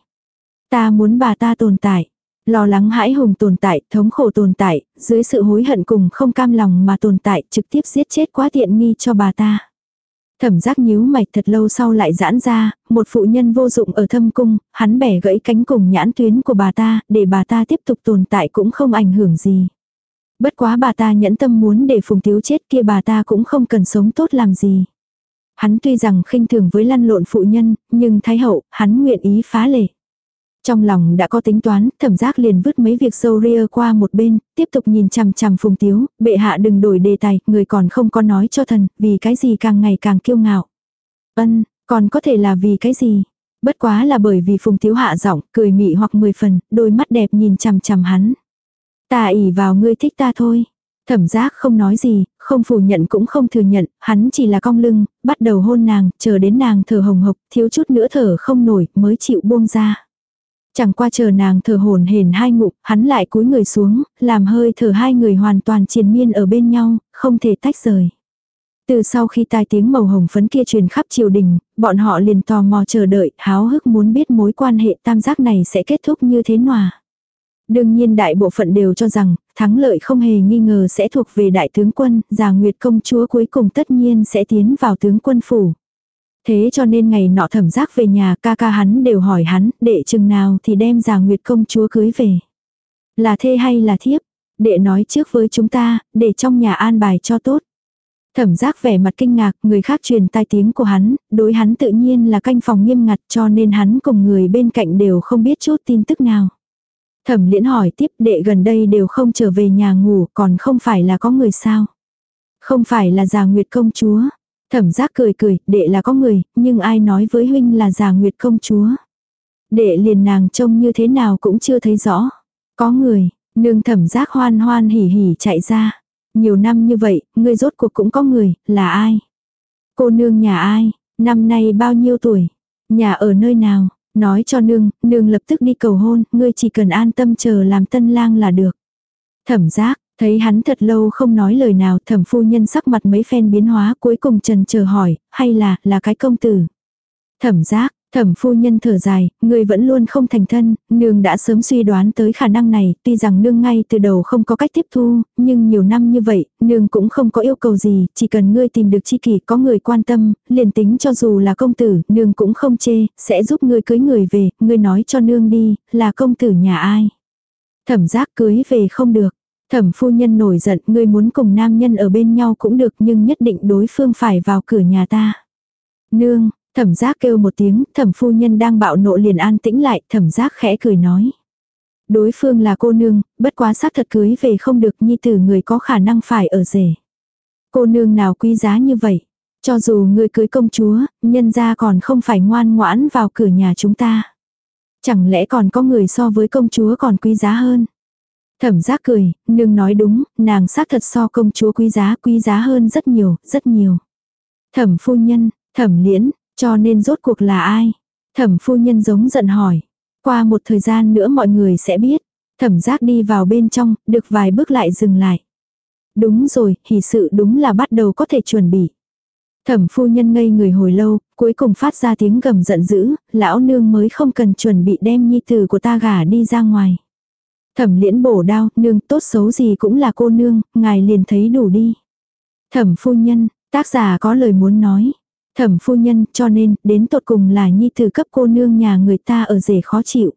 Ta muốn bà ta tồn tại. Lo lắng hãi hùng tồn tại, thống khổ tồn tại, dưới sự hối hận cùng không cam lòng mà tồn tại trực tiếp giết chết quá tiện nghi cho bà ta. Thẩm giác nhíu mạch thật lâu sau lại giãn ra, một phụ nhân vô dụng ở thâm cung, hắn bẻ gãy cánh cùng nhãn tuyến của bà ta, để bà ta tiếp tục tồn tại cũng không ảnh hưởng gì. Bất quá bà ta nhẫn tâm muốn để Phùng thiếu chết kia bà ta cũng không cần sống tốt làm gì. Hắn tuy rằng khinh thường với lăn lộn phụ nhân, nhưng thái hậu, hắn nguyện ý phá lệ. Trong lòng đã có tính toán, thẩm giác liền vứt mấy việc sâu ria qua một bên, tiếp tục nhìn chằm chằm phùng tiếu, bệ hạ đừng đổi đề tài, người còn không có nói cho thần, vì cái gì càng ngày càng kiêu ngạo. Ân, còn có thể là vì cái gì? Bất quá là bởi vì phùng tiếu hạ giọng, cười mị hoặc mười phần, đôi mắt đẹp nhìn chằm chằm hắn. Ta ỉ vào ngươi thích ta thôi. Thẩm giác không nói gì, không phủ nhận cũng không thừa nhận, hắn chỉ là cong lưng, bắt đầu hôn nàng, chờ đến nàng thở hồng hộc, thiếu chút nữa thở không nổi, mới chịu buông ra. Chẳng qua chờ nàng thở hồn hển hai ngụm, hắn lại cúi người xuống, làm hơi thở hai người hoàn toàn triền miên ở bên nhau, không thể tách rời. Từ sau khi tai tiếng màu hồng phấn kia truyền khắp triều đình, bọn họ liền tò mò chờ đợi, háo hức muốn biết mối quan hệ tam giác này sẽ kết thúc như thế nào. Đương nhiên đại bộ phận đều cho rằng, thắng lợi không hề nghi ngờ sẽ thuộc về đại tướng quân, già Nguyệt công chúa cuối cùng tất nhiên sẽ tiến vào tướng quân phủ. Thế cho nên ngày nọ thẩm giác về nhà ca ca hắn đều hỏi hắn, đệ chừng nào thì đem già Nguyệt công chúa cưới về. Là thê hay là thiếp? Đệ nói trước với chúng ta, để trong nhà an bài cho tốt. Thẩm giác vẻ mặt kinh ngạc, người khác truyền tai tiếng của hắn, đối hắn tự nhiên là canh phòng nghiêm ngặt cho nên hắn cùng người bên cạnh đều không biết chút tin tức nào. Thẩm liễn hỏi tiếp đệ gần đây đều không trở về nhà ngủ còn không phải là có người sao. Không phải là già nguyệt công chúa. Thẩm giác cười cười, đệ là có người, nhưng ai nói với huynh là già nguyệt công chúa. Đệ liền nàng trông như thế nào cũng chưa thấy rõ. Có người, nương thẩm giác hoan hoan hỉ hỉ chạy ra. Nhiều năm như vậy, ngươi rốt cuộc cũng có người, là ai? Cô nương nhà ai? Năm nay bao nhiêu tuổi? Nhà ở nơi nào? Nói cho nương, nương lập tức đi cầu hôn, ngươi chỉ cần an tâm chờ làm tân lang là được. Thẩm giác, thấy hắn thật lâu không nói lời nào thẩm phu nhân sắc mặt mấy phen biến hóa cuối cùng trần chờ hỏi, hay là, là cái công tử. Thẩm giác, Thẩm phu nhân thở dài, người vẫn luôn không thành thân, nương đã sớm suy đoán tới khả năng này, tuy rằng nương ngay từ đầu không có cách tiếp thu, nhưng nhiều năm như vậy, nương cũng không có yêu cầu gì, chỉ cần ngươi tìm được chi kỷ có người quan tâm, liền tính cho dù là công tử, nương cũng không chê, sẽ giúp ngươi cưới người về, ngươi nói cho nương đi, là công tử nhà ai. Thẩm giác cưới về không được. Thẩm phu nhân nổi giận, ngươi muốn cùng nam nhân ở bên nhau cũng được nhưng nhất định đối phương phải vào cửa nhà ta. Nương, Thẩm giác kêu một tiếng, thẩm phu nhân đang bạo nộ liền an tĩnh lại, thẩm giác khẽ cười nói. Đối phương là cô nương, bất quá xác thật cưới về không được nhi tử người có khả năng phải ở rể. Cô nương nào quý giá như vậy? Cho dù người cưới công chúa, nhân gia còn không phải ngoan ngoãn vào cửa nhà chúng ta. Chẳng lẽ còn có người so với công chúa còn quý giá hơn? Thẩm giác cười, nương nói đúng, nàng xác thật so công chúa quý giá quý giá hơn rất nhiều, rất nhiều. Thẩm phu nhân, thẩm liễn, cho nên rốt cuộc là ai? Thẩm phu nhân giống giận hỏi. Qua một thời gian nữa mọi người sẽ biết. Thẩm giác đi vào bên trong, được vài bước lại dừng lại. Đúng rồi, hỷ sự đúng là bắt đầu có thể chuẩn bị. Thẩm phu nhân ngây người hồi lâu, cuối cùng phát ra tiếng gầm giận dữ, lão nương mới không cần chuẩn bị đem nhi tử của ta gả đi ra ngoài. Thẩm liễn bổ đao, nương tốt xấu gì cũng là cô nương, ngài liền thấy đủ đi. Thẩm phu nhân, tác giả có lời muốn nói. Thẩm phu nhân cho nên đến tột cùng là nhi tử cấp cô nương nhà người ta ở rể khó chịu.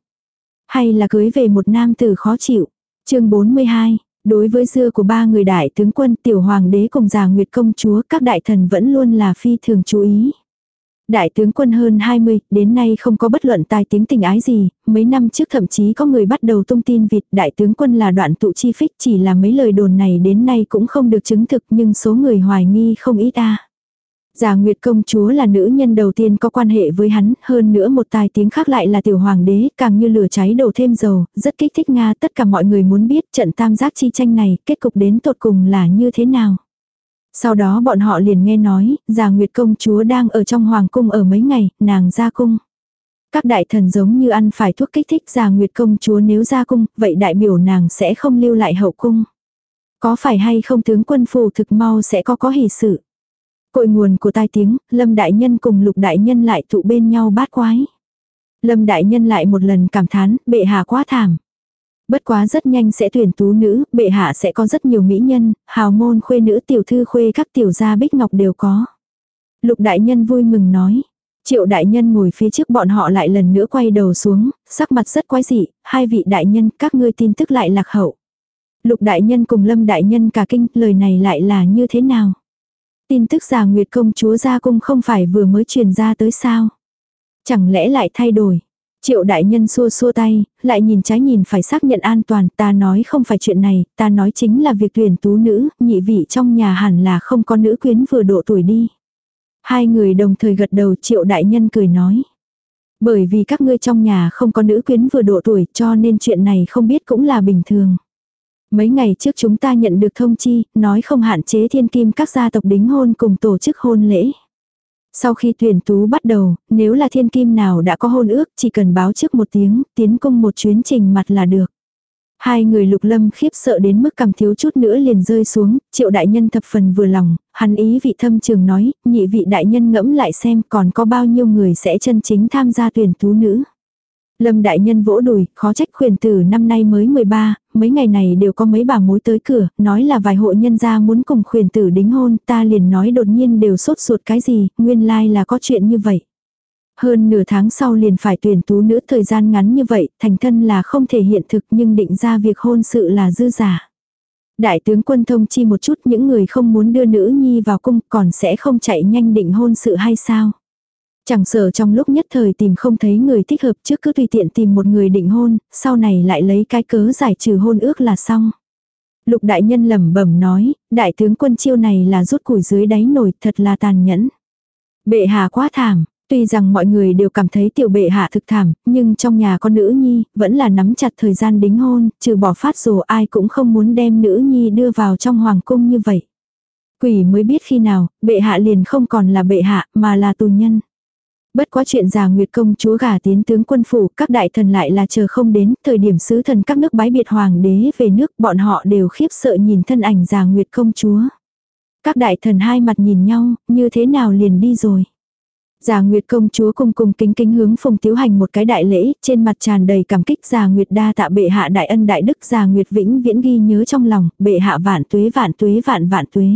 Hay là cưới về một nam tử khó chịu. chương 42, đối với dưa của ba người đại tướng quân tiểu hoàng đế cùng già nguyệt công chúa các đại thần vẫn luôn là phi thường chú ý. Đại tướng quân hơn 20, đến nay không có bất luận tai tiếng tình ái gì, mấy năm trước thậm chí có người bắt đầu tung tin vịt đại tướng quân là đoạn tụ chi phích chỉ là mấy lời đồn này đến nay cũng không được chứng thực nhưng số người hoài nghi không ít a Già Nguyệt công chúa là nữ nhân đầu tiên có quan hệ với hắn, hơn nữa một tài tiếng khác lại là tiểu hoàng đế, càng như lửa cháy đổ thêm dầu, rất kích thích Nga tất cả mọi người muốn biết trận tam giác chi tranh này, kết cục đến tột cùng là như thế nào. Sau đó bọn họ liền nghe nói, già Nguyệt công chúa đang ở trong hoàng cung ở mấy ngày, nàng ra cung. Các đại thần giống như ăn phải thuốc kích thích già Nguyệt công chúa nếu ra cung, vậy đại biểu nàng sẽ không lưu lại hậu cung. Có phải hay không tướng quân phù thực mau sẽ có có hỷ sự. Cội nguồn của tai tiếng, Lâm Đại Nhân cùng Lục Đại Nhân lại tụ bên nhau bát quái. Lâm Đại Nhân lại một lần cảm thán, bệ hạ quá thảm. Bất quá rất nhanh sẽ tuyển tú nữ, bệ hạ sẽ có rất nhiều mỹ nhân, hào môn khuê nữ tiểu thư khuê các tiểu gia bích ngọc đều có. Lục Đại Nhân vui mừng nói. Triệu Đại Nhân ngồi phía trước bọn họ lại lần nữa quay đầu xuống, sắc mặt rất quái dị, hai vị Đại Nhân các ngươi tin tức lại lạc hậu. Lục Đại Nhân cùng Lâm Đại Nhân cả kinh, lời này lại là như thế nào? Tin tức già Nguyệt công chúa ra cung không phải vừa mới truyền ra tới sao. Chẳng lẽ lại thay đổi. Triệu đại nhân xua xua tay, lại nhìn trái nhìn phải xác nhận an toàn, ta nói không phải chuyện này, ta nói chính là việc tuyển tú nữ, nhị vị trong nhà hẳn là không có nữ quyến vừa độ tuổi đi. Hai người đồng thời gật đầu triệu đại nhân cười nói. Bởi vì các ngươi trong nhà không có nữ quyến vừa độ tuổi cho nên chuyện này không biết cũng là bình thường. Mấy ngày trước chúng ta nhận được thông chi, nói không hạn chế thiên kim các gia tộc đính hôn cùng tổ chức hôn lễ. Sau khi tuyển tú bắt đầu, nếu là thiên kim nào đã có hôn ước, chỉ cần báo trước một tiếng, tiến cung một chuyến trình mặt là được. Hai người lục lâm khiếp sợ đến mức cầm thiếu chút nữa liền rơi xuống, triệu đại nhân thập phần vừa lòng, hắn ý vị thâm trường nói, nhị vị đại nhân ngẫm lại xem còn có bao nhiêu người sẽ chân chính tham gia tuyển tú nữ. Lâm đại nhân vỗ đùi, khó trách khuyển tử năm nay mới 13, mấy ngày này đều có mấy bà mối tới cửa, nói là vài hộ nhân gia muốn cùng khuyển tử đính hôn, ta liền nói đột nhiên đều sốt ruột cái gì, nguyên lai like là có chuyện như vậy. Hơn nửa tháng sau liền phải tuyển tú nữ thời gian ngắn như vậy, thành thân là không thể hiện thực nhưng định ra việc hôn sự là dư giả. Đại tướng quân thông chi một chút những người không muốn đưa nữ nhi vào cung còn sẽ không chạy nhanh định hôn sự hay sao. Chẳng sợ trong lúc nhất thời tìm không thấy người thích hợp trước cứ tùy tiện tìm một người định hôn, sau này lại lấy cái cớ giải trừ hôn ước là xong. Lục đại nhân lẩm bẩm nói, đại tướng quân chiêu này là rút củi dưới đáy nổi thật là tàn nhẫn. Bệ hạ quá thảm, tuy rằng mọi người đều cảm thấy tiểu bệ hạ thực thảm, nhưng trong nhà con nữ nhi, vẫn là nắm chặt thời gian đính hôn, trừ bỏ phát rồ ai cũng không muốn đem nữ nhi đưa vào trong hoàng cung như vậy. Quỷ mới biết khi nào, bệ hạ liền không còn là bệ hạ, mà là tù nhân. Bất quá chuyện già Nguyệt công chúa gả tiến tướng quân phủ, các đại thần lại là chờ không đến, thời điểm sứ thần các nước bái biệt hoàng đế về nước, bọn họ đều khiếp sợ nhìn thân ảnh già Nguyệt công chúa. Các đại thần hai mặt nhìn nhau, như thế nào liền đi rồi. Già Nguyệt công chúa cùng cùng kính kính hướng Phùng Tiếu Hành một cái đại lễ, trên mặt tràn đầy cảm kích Già Nguyệt đa tạ bệ hạ đại ân đại đức Già Nguyệt vĩnh viễn ghi nhớ trong lòng, bệ hạ vạn tuế vạn tuế vạn vạn tuế.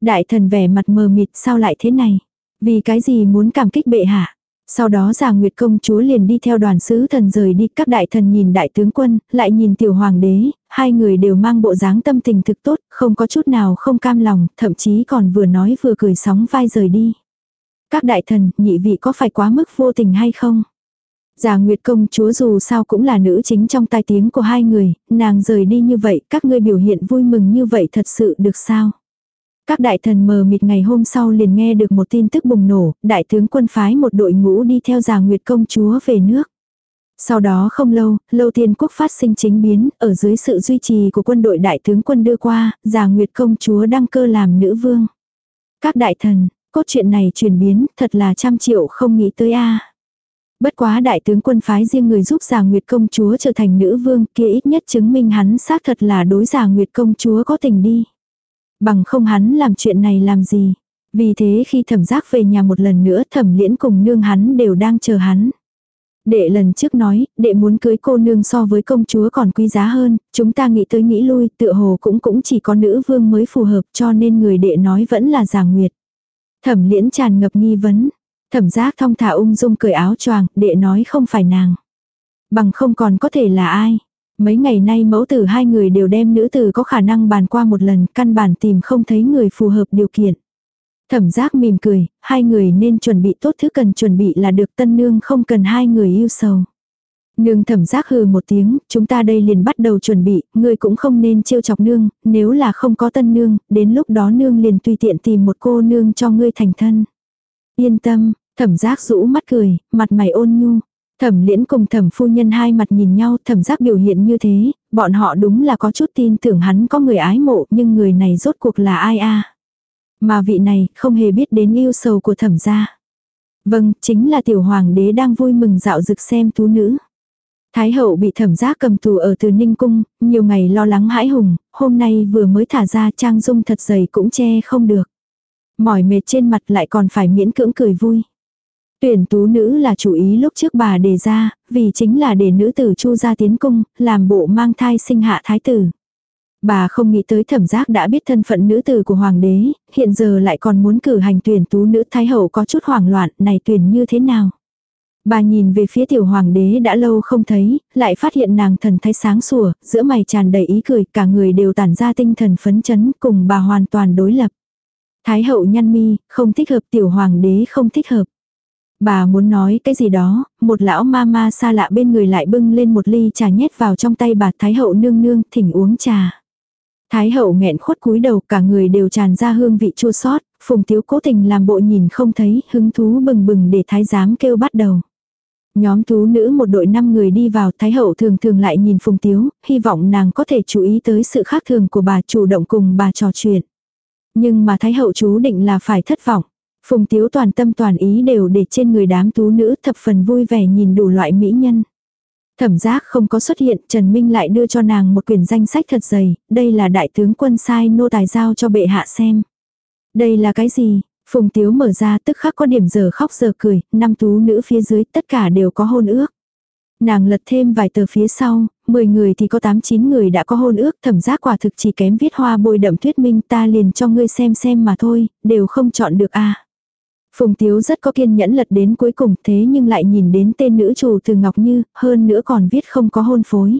Đại thần vẻ mặt mờ mịt sao lại thế này? Vì cái gì muốn cảm kích bệ hạ? Sau đó già Nguyệt công chúa liền đi theo đoàn sứ thần rời đi, các đại thần nhìn đại tướng quân, lại nhìn tiểu hoàng đế, hai người đều mang bộ dáng tâm tình thực tốt, không có chút nào không cam lòng, thậm chí còn vừa nói vừa cười sóng vai rời đi. Các đại thần, nhị vị có phải quá mức vô tình hay không? Già Nguyệt công chúa dù sao cũng là nữ chính trong tai tiếng của hai người, nàng rời đi như vậy, các ngươi biểu hiện vui mừng như vậy thật sự được sao? Các đại thần mờ mịt ngày hôm sau liền nghe được một tin tức bùng nổ, đại tướng quân phái một đội ngũ đi theo già Nguyệt công chúa về nước. Sau đó không lâu, lâu tiên quốc phát sinh chính biến, ở dưới sự duy trì của quân đội đại tướng quân đưa qua, già Nguyệt công chúa đăng cơ làm nữ vương. Các đại thần, cốt chuyện này chuyển biến, thật là trăm triệu không nghĩ tới a. Bất quá đại tướng quân phái riêng người giúp già Nguyệt công chúa trở thành nữ vương kia ít nhất chứng minh hắn xác thật là đối già Nguyệt công chúa có tình đi. Bằng không hắn làm chuyện này làm gì. Vì thế khi thẩm giác về nhà một lần nữa thẩm liễn cùng nương hắn đều đang chờ hắn. Đệ lần trước nói, đệ muốn cưới cô nương so với công chúa còn quý giá hơn, chúng ta nghĩ tới nghĩ lui, tựa hồ cũng cũng chỉ có nữ vương mới phù hợp cho nên người đệ nói vẫn là giả nguyệt. Thẩm liễn tràn ngập nghi vấn. Thẩm giác thong thả ung dung cười áo choàng, đệ nói không phải nàng. Bằng không còn có thể là ai. Mấy ngày nay mẫu tử hai người đều đem nữ tử có khả năng bàn qua một lần, căn bản tìm không thấy người phù hợp điều kiện. Thẩm giác mỉm cười, hai người nên chuẩn bị tốt thứ cần chuẩn bị là được tân nương không cần hai người yêu sầu. Nương thẩm giác hừ một tiếng, chúng ta đây liền bắt đầu chuẩn bị, ngươi cũng không nên trêu chọc nương, nếu là không có tân nương, đến lúc đó nương liền tùy tiện tìm một cô nương cho ngươi thành thân. Yên tâm, thẩm giác rũ mắt cười, mặt mày ôn nhu. Thẩm liễn cùng thẩm phu nhân hai mặt nhìn nhau thẩm giác biểu hiện như thế, bọn họ đúng là có chút tin tưởng hắn có người ái mộ nhưng người này rốt cuộc là ai a Mà vị này không hề biết đến yêu sầu của thẩm gia. Vâng, chính là tiểu hoàng đế đang vui mừng dạo dực xem tú nữ. Thái hậu bị thẩm giác cầm tù ở từ Ninh Cung, nhiều ngày lo lắng hãi hùng, hôm nay vừa mới thả ra trang dung thật dày cũng che không được. Mỏi mệt trên mặt lại còn phải miễn cưỡng cười vui. Tuyển tú nữ là chủ ý lúc trước bà đề ra, vì chính là để nữ tử chu ra tiến cung, làm bộ mang thai sinh hạ thái tử. Bà không nghĩ tới thẩm giác đã biết thân phận nữ tử của hoàng đế, hiện giờ lại còn muốn cử hành tuyển tú nữ thái hậu có chút hoảng loạn, này tuyển như thế nào? Bà nhìn về phía tiểu hoàng đế đã lâu không thấy, lại phát hiện nàng thần thái sáng sủa, giữa mày tràn đầy ý cười, cả người đều tản ra tinh thần phấn chấn, cùng bà hoàn toàn đối lập. Thái hậu nhăn mi, không thích hợp tiểu hoàng đế không thích hợp. Bà muốn nói cái gì đó, một lão ma ma xa lạ bên người lại bưng lên một ly trà nhét vào trong tay bà Thái hậu nương nương thỉnh uống trà. Thái hậu nghẹn khuất cúi đầu cả người đều tràn ra hương vị chua sót, phùng tiếu cố tình làm bộ nhìn không thấy, hứng thú bừng bừng để thái giám kêu bắt đầu. Nhóm tú nữ một đội năm người đi vào, Thái hậu thường thường lại nhìn Phùng Tiếu, hy vọng nàng có thể chú ý tới sự khác thường của bà chủ động cùng bà trò chuyện. Nhưng mà Thái hậu chú định là phải thất vọng. Phùng Tiếu toàn tâm toàn ý đều để trên người đám tú nữ thập phần vui vẻ nhìn đủ loại mỹ nhân. Thẩm giác không có xuất hiện, Trần Minh lại đưa cho nàng một quyển danh sách thật dày, đây là đại tướng quân sai nô tài giao cho bệ hạ xem. Đây là cái gì? Phùng Tiếu mở ra tức khắc có điểm giờ khóc giờ cười, năm tú nữ phía dưới tất cả đều có hôn ước. Nàng lật thêm vài tờ phía sau, 10 người thì có 8-9 người đã có hôn ước thẩm giác quả thực chỉ kém viết hoa bôi đậm thuyết minh ta liền cho ngươi xem xem mà thôi, đều không chọn được a Phùng Tiếu rất có kiên nhẫn lật đến cuối cùng thế nhưng lại nhìn đến tên nữ chủ từ Ngọc Như, hơn nữa còn viết không có hôn phối.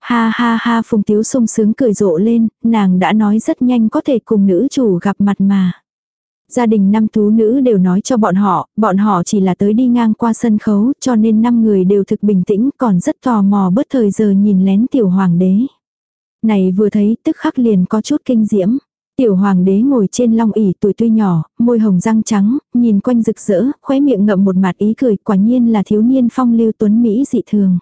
Ha ha ha Phùng Tiếu sung sướng cười rộ lên, nàng đã nói rất nhanh có thể cùng nữ chủ gặp mặt mà. Gia đình năm tú nữ đều nói cho bọn họ, bọn họ chỉ là tới đi ngang qua sân khấu cho nên năm người đều thực bình tĩnh còn rất tò mò bớt thời giờ nhìn lén tiểu hoàng đế. Này vừa thấy tức khắc liền có chút kinh diễm. Tiểu hoàng đế ngồi trên long ỷ tuổi tuy nhỏ, môi hồng răng trắng, nhìn quanh rực rỡ, khóe miệng ngậm một mặt ý cười, quả nhiên là thiếu niên phong lưu tuấn Mỹ dị thường.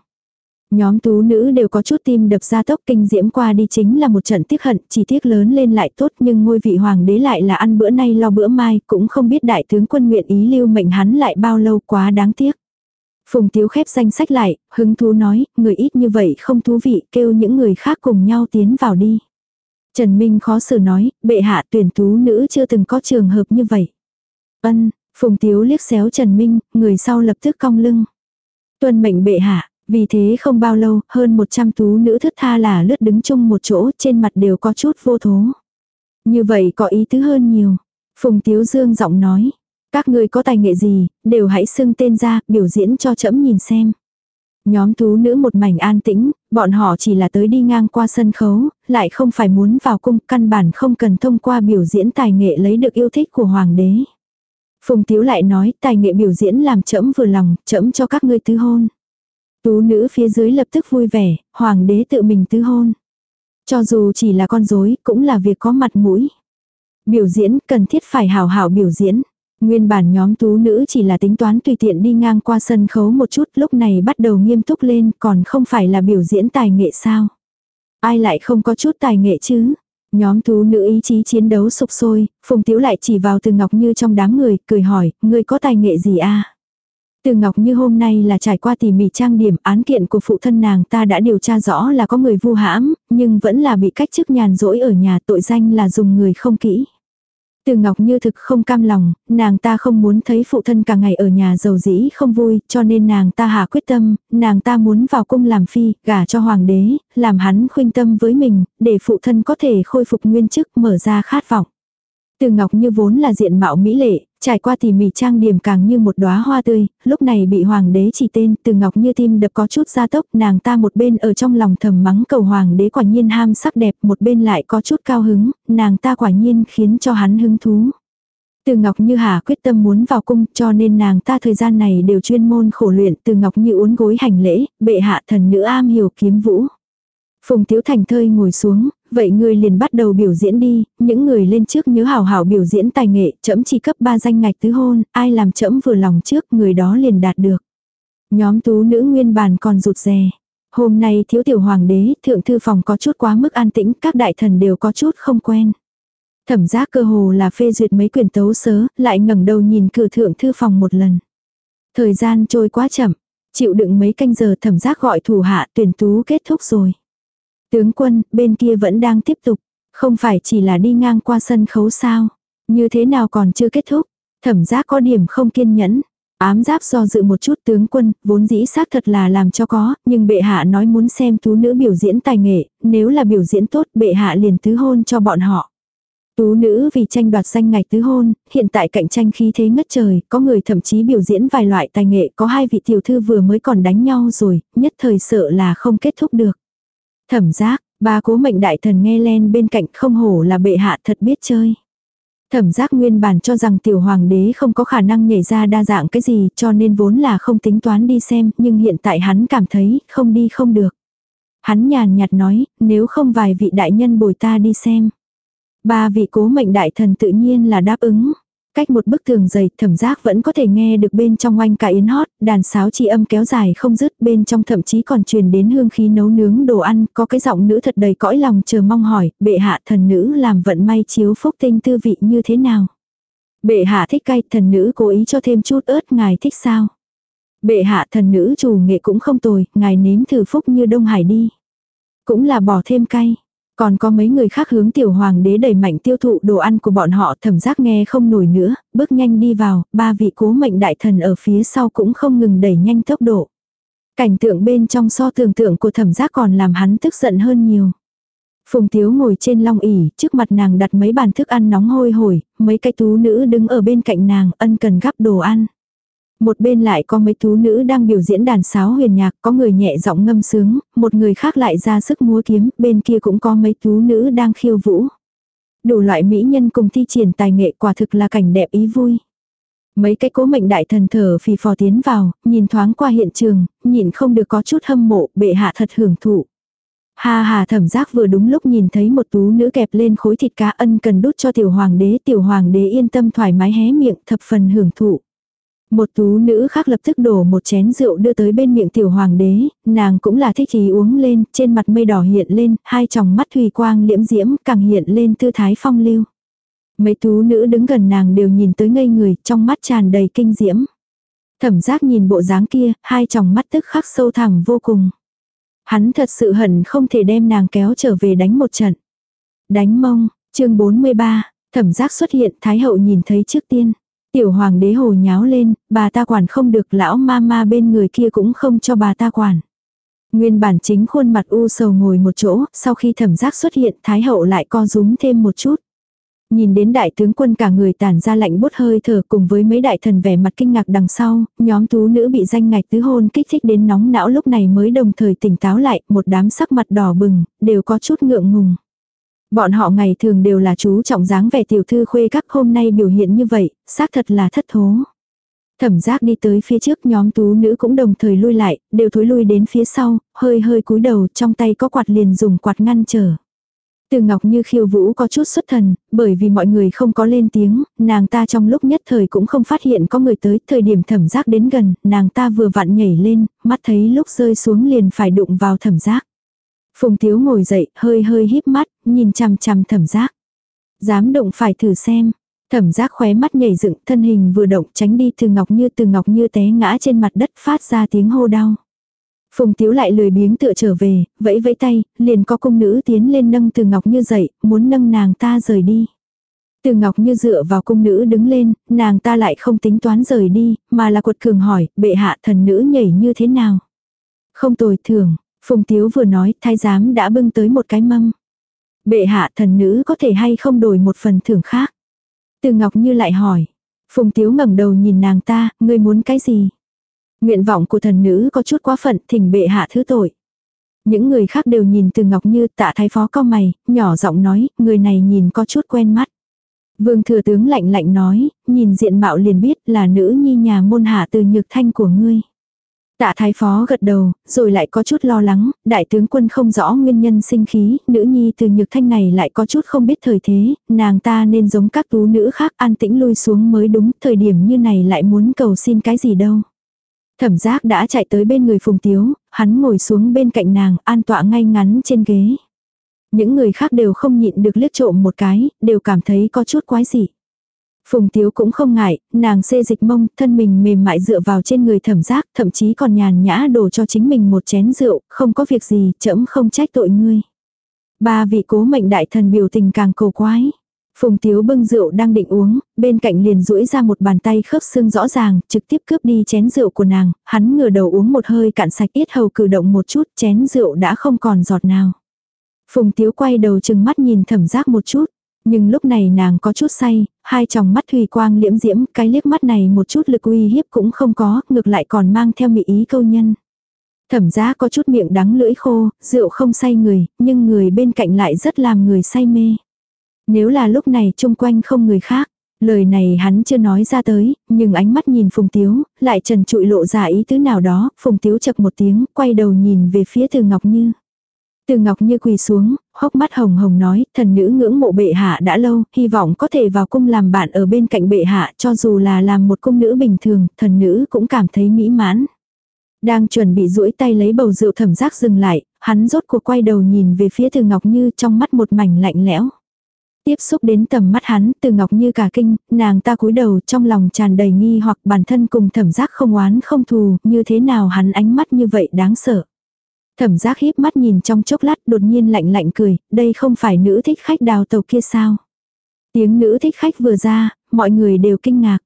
Nhóm tú nữ đều có chút tim đập ra tốc kinh diễm qua đi chính là một trận tiếc hận, chỉ tiếc lớn lên lại tốt nhưng ngôi vị hoàng đế lại là ăn bữa nay lo bữa mai, cũng không biết đại tướng quân nguyện ý lưu mệnh hắn lại bao lâu quá đáng tiếc. Phùng Tiếu khép danh sách lại, hứng thú nói, người ít như vậy không thú vị, kêu những người khác cùng nhau tiến vào đi. Trần Minh khó xử nói, bệ hạ tuyển tú nữ chưa từng có trường hợp như vậy. Ân, Phùng Tiếu liếc xéo Trần Minh, người sau lập tức cong lưng. Tuân mệnh bệ hạ, vì thế không bao lâu, hơn 100 tú nữ thức tha là lướt đứng chung một chỗ, trên mặt đều có chút vô thố. Như vậy có ý tứ hơn nhiều. Phùng Tiếu Dương giọng nói, các người có tài nghệ gì, đều hãy xưng tên ra, biểu diễn cho trẫm nhìn xem. Nhóm tú nữ một mảnh an tĩnh, bọn họ chỉ là tới đi ngang qua sân khấu, lại không phải muốn vào cung, căn bản không cần thông qua biểu diễn tài nghệ lấy được yêu thích của hoàng đế. Phùng Tiếu lại nói, tài nghệ biểu diễn làm trẫm vừa lòng, trẫm cho các ngươi tứ hôn. Tú nữ phía dưới lập tức vui vẻ, hoàng đế tự mình tứ hôn. Cho dù chỉ là con rối, cũng là việc có mặt mũi. Biểu diễn cần thiết phải hào hảo biểu diễn. Nguyên bản nhóm tú nữ chỉ là tính toán tùy tiện đi ngang qua sân khấu một chút lúc này bắt đầu nghiêm túc lên còn không phải là biểu diễn tài nghệ sao. Ai lại không có chút tài nghệ chứ. Nhóm tú nữ ý chí chiến đấu sục sôi, Phùng Tiếu lại chỉ vào từ Ngọc Như trong đám người, cười hỏi, ngươi có tài nghệ gì a Từ Ngọc Như hôm nay là trải qua tỉ mỉ trang điểm án kiện của phụ thân nàng ta đã điều tra rõ là có người vu hãm, nhưng vẫn là bị cách chức nhàn rỗi ở nhà tội danh là dùng người không kỹ. Từ Ngọc Như thực không cam lòng, nàng ta không muốn thấy phụ thân cả ngày ở nhà giàu dĩ không vui, cho nên nàng ta hạ quyết tâm, nàng ta muốn vào cung làm phi, gả cho hoàng đế, làm hắn khuynh tâm với mình, để phụ thân có thể khôi phục nguyên chức mở ra khát vọng. Từ Ngọc Như vốn là diện mạo mỹ lệ, trải qua tỉ mỉ trang điểm càng như một đóa hoa tươi, lúc này bị hoàng đế chỉ tên, Từ Ngọc Như tim đập có chút gia tốc, nàng ta một bên ở trong lòng thầm mắng cầu hoàng đế quả nhiên ham sắc đẹp, một bên lại có chút cao hứng, nàng ta quả nhiên khiến cho hắn hứng thú. Từ Ngọc Như Hà quyết tâm muốn vào cung cho nên nàng ta thời gian này đều chuyên môn khổ luyện từ Ngọc Như uốn gối hành lễ, bệ hạ thần nữ am hiểu kiếm vũ. Phùng Tiếu Thành thơi ngồi xuống, vậy ngươi liền bắt đầu biểu diễn đi, những người lên trước nhớ hảo hảo biểu diễn tài nghệ, trẫm chỉ cấp 3 danh ngạch tứ hôn, ai làm trẫm vừa lòng trước, người đó liền đạt được. Nhóm tú nữ nguyên bản còn rụt rè. Hôm nay thiếu tiểu hoàng đế, thượng thư phòng có chút quá mức an tĩnh, các đại thần đều có chút không quen. Thẩm giác cơ hồ là phê duyệt mấy quyền tấu sớ, lại ngẩng đầu nhìn cử thượng thư phòng một lần. Thời gian trôi quá chậm, chịu đựng mấy canh giờ thẩm giác gọi thủ hạ tuyển tú kết thúc rồi. Tướng quân, bên kia vẫn đang tiếp tục. Không phải chỉ là đi ngang qua sân khấu sao. Như thế nào còn chưa kết thúc. Thẩm giác có điểm không kiên nhẫn. Ám giáp do dự một chút tướng quân, vốn dĩ xác thật là làm cho có, nhưng bệ hạ nói muốn xem tú nữ biểu diễn tài nghệ, nếu là biểu diễn tốt bệ hạ liền tứ hôn cho bọn họ. Tú nữ vì tranh đoạt danh ngạch tứ hôn, hiện tại cạnh tranh khí thế ngất trời, có người thậm chí biểu diễn vài loại tài nghệ, có hai vị tiểu thư vừa mới còn đánh nhau rồi, nhất thời sợ là không kết thúc được. Thẩm giác, ba cố mệnh đại thần nghe len bên cạnh không hổ là bệ hạ thật biết chơi. Thẩm giác nguyên bản cho rằng tiểu hoàng đế không có khả năng nhảy ra đa dạng cái gì cho nên vốn là không tính toán đi xem nhưng hiện tại hắn cảm thấy không đi không được. Hắn nhàn nhạt nói nếu không vài vị đại nhân bồi ta đi xem. Ba vị cố mệnh đại thần tự nhiên là đáp ứng. Cách một bức tường dày, thẩm giác vẫn có thể nghe được bên trong oanh cả yến hót, đàn sáo chi âm kéo dài không dứt, bên trong thậm chí còn truyền đến hương khí nấu nướng đồ ăn, có cái giọng nữ thật đầy cõi lòng chờ mong hỏi, bệ hạ thần nữ làm vận may chiếu phúc tinh tư vị như thế nào. Bệ hạ thích cay, thần nữ cố ý cho thêm chút ớt, ngài thích sao. Bệ hạ thần nữ chủ nghệ cũng không tồi, ngài nếm thử phúc như Đông Hải đi. Cũng là bỏ thêm cay. Còn có mấy người khác hướng tiểu hoàng đế đẩy mạnh tiêu thụ đồ ăn của bọn họ thẩm giác nghe không nổi nữa, bước nhanh đi vào, ba vị cố mệnh đại thần ở phía sau cũng không ngừng đẩy nhanh tốc độ. Cảnh tượng bên trong so tưởng tượng của thẩm giác còn làm hắn tức giận hơn nhiều. Phùng Tiếu ngồi trên long ỉ, trước mặt nàng đặt mấy bàn thức ăn nóng hôi hổi, mấy cái tú nữ đứng ở bên cạnh nàng, ân cần gắp đồ ăn. Một bên lại có mấy tú nữ đang biểu diễn đàn sáo huyền nhạc, có người nhẹ giọng ngâm sướng, một người khác lại ra sức múa kiếm, bên kia cũng có mấy tú nữ đang khiêu vũ. Đủ loại mỹ nhân cùng thi triển tài nghệ quả thực là cảnh đẹp ý vui. Mấy cái cố mệnh đại thần thở phì phò tiến vào, nhìn thoáng qua hiện trường, nhìn không được có chút hâm mộ, bệ hạ thật hưởng thụ. Ha hà thẩm giác vừa đúng lúc nhìn thấy một tú nữ kẹp lên khối thịt cá ân cần đút cho tiểu hoàng đế, tiểu hoàng đế yên tâm thoải mái hé miệng thập phần hưởng thụ. Một tú nữ khác lập tức đổ một chén rượu đưa tới bên miệng tiểu hoàng đế, nàng cũng là thích ý uống lên, trên mặt mây đỏ hiện lên, hai tròng mắt thùy quang liễm diễm càng hiện lên tư thái phong lưu. Mấy tú nữ đứng gần nàng đều nhìn tới ngây người, trong mắt tràn đầy kinh diễm. Thẩm giác nhìn bộ dáng kia, hai tròng mắt tức khắc sâu thẳm vô cùng. Hắn thật sự hận không thể đem nàng kéo trở về đánh một trận. Đánh mông, chương 43, thẩm giác xuất hiện, Thái hậu nhìn thấy trước tiên. Tiểu hoàng đế hồ nháo lên, bà ta quản không được lão ma ma bên người kia cũng không cho bà ta quản. Nguyên bản chính khuôn mặt u sầu ngồi một chỗ, sau khi thẩm giác xuất hiện thái hậu lại co rúm thêm một chút. Nhìn đến đại tướng quân cả người tản ra lạnh bút hơi thở cùng với mấy đại thần vẻ mặt kinh ngạc đằng sau, nhóm tú nữ bị danh ngạch tứ hôn kích thích đến nóng não lúc này mới đồng thời tỉnh táo lại, một đám sắc mặt đỏ bừng, đều có chút ngượng ngùng. Bọn họ ngày thường đều là chú trọng dáng vẻ tiểu thư khuê các hôm nay biểu hiện như vậy, xác thật là thất thố. Thẩm giác đi tới phía trước nhóm tú nữ cũng đồng thời lui lại, đều thối lui đến phía sau, hơi hơi cúi đầu trong tay có quạt liền dùng quạt ngăn trở. Từ Ngọc Như khiêu vũ có chút xuất thần, bởi vì mọi người không có lên tiếng, nàng ta trong lúc nhất thời cũng không phát hiện có người tới, thời điểm thẩm giác đến gần, nàng ta vừa vặn nhảy lên, mắt thấy lúc rơi xuống liền phải đụng vào thẩm giác. Phùng Tiếu ngồi dậy, hơi hơi híp mắt, nhìn chằm chằm thẩm giác. Dám động phải thử xem. Thẩm giác khóe mắt nhảy dựng, thân hình vừa động tránh đi từ Ngọc Như từ Ngọc Như té ngã trên mặt đất phát ra tiếng hô đau. Phùng Tiếu lại lười biếng tựa trở về, vẫy vẫy tay, liền có công nữ tiến lên nâng Từ Ngọc Như dậy, muốn nâng nàng ta rời đi. Từ Ngọc Như dựa vào cung nữ đứng lên, nàng ta lại không tính toán rời đi, mà là cuột cường hỏi, bệ hạ thần nữ nhảy như thế nào. Không tồi thường, Phùng Tiếu vừa nói, thái giám đã bưng tới một cái mâm. Bệ hạ thần nữ có thể hay không đổi một phần thưởng khác. Từ Ngọc Như lại hỏi. Phùng Tiếu ngẩng đầu nhìn nàng ta, ngươi muốn cái gì? Nguyện vọng của thần nữ có chút quá phận, thỉnh bệ hạ thứ tội. Những người khác đều nhìn từ Ngọc Như tạ thái phó cao mày, nhỏ giọng nói, người này nhìn có chút quen mắt. Vương thừa tướng lạnh lạnh nói, nhìn diện mạo liền biết là nữ nhi nhà môn hạ từ nhược thanh của ngươi. Tạ thái phó gật đầu, rồi lại có chút lo lắng, đại tướng quân không rõ nguyên nhân sinh khí, nữ nhi từ nhược thanh này lại có chút không biết thời thế, nàng ta nên giống các tú nữ khác an tĩnh lui xuống mới đúng, thời điểm như này lại muốn cầu xin cái gì đâu. Thẩm giác đã chạy tới bên người Phùng Tiếu, hắn ngồi xuống bên cạnh nàng, an tọa ngay ngắn trên ghế. Những người khác đều không nhịn được liếc trộm một cái, đều cảm thấy có chút quái dị. Phùng Tiếu cũng không ngại, nàng xê dịch mông, thân mình mềm mại dựa vào trên người thẩm giác, thậm chí còn nhàn nhã đổ cho chính mình một chén rượu, không có việc gì, chấm không trách tội ngươi. Ba vị cố mệnh đại thần biểu tình càng cầu quái. Phùng Tiếu bưng rượu đang định uống, bên cạnh liền duỗi ra một bàn tay khớp xương rõ ràng, trực tiếp cướp đi chén rượu của nàng, hắn ngửa đầu uống một hơi cạn sạch ít hầu cử động một chút, chén rượu đã không còn giọt nào. Phùng Tiếu quay đầu chừng mắt nhìn thẩm giác một chút, nhưng lúc này nàng có chút say, hai tròng mắt thủy quang liễm diễm, cái liếc mắt này một chút lực uy hiếp cũng không có, ngược lại còn mang theo mị ý câu nhân. Thẩm giá có chút miệng đắng lưỡi khô, rượu không say người, nhưng người bên cạnh lại rất làm người say mê. Nếu là lúc này chung quanh không người khác, lời này hắn chưa nói ra tới, nhưng ánh mắt nhìn Phùng Tiếu, lại trần trụi lộ ra ý tứ nào đó, Phùng Tiếu chật một tiếng, quay đầu nhìn về phía Từ Ngọc Như. Từ Ngọc Như quỳ xuống, hốc mắt hồng hồng nói, thần nữ ngưỡng mộ bệ hạ đã lâu, hy vọng có thể vào cung làm bạn ở bên cạnh bệ hạ, cho dù là làm một cung nữ bình thường, thần nữ cũng cảm thấy mỹ mãn. Đang chuẩn bị duỗi tay lấy bầu rượu thẩm giác dừng lại, hắn rốt cuộc quay đầu nhìn về phía Từ Ngọc Như trong mắt một mảnh lạnh lẽo. Tiếp xúc đến tầm mắt hắn, từ ngọc như cả kinh, nàng ta cúi đầu trong lòng tràn đầy nghi hoặc bản thân cùng thẩm giác không oán không thù, như thế nào hắn ánh mắt như vậy đáng sợ. Thẩm giác híp mắt nhìn trong chốc lát đột nhiên lạnh lạnh cười, đây không phải nữ thích khách đào tàu kia sao. Tiếng nữ thích khách vừa ra, mọi người đều kinh ngạc.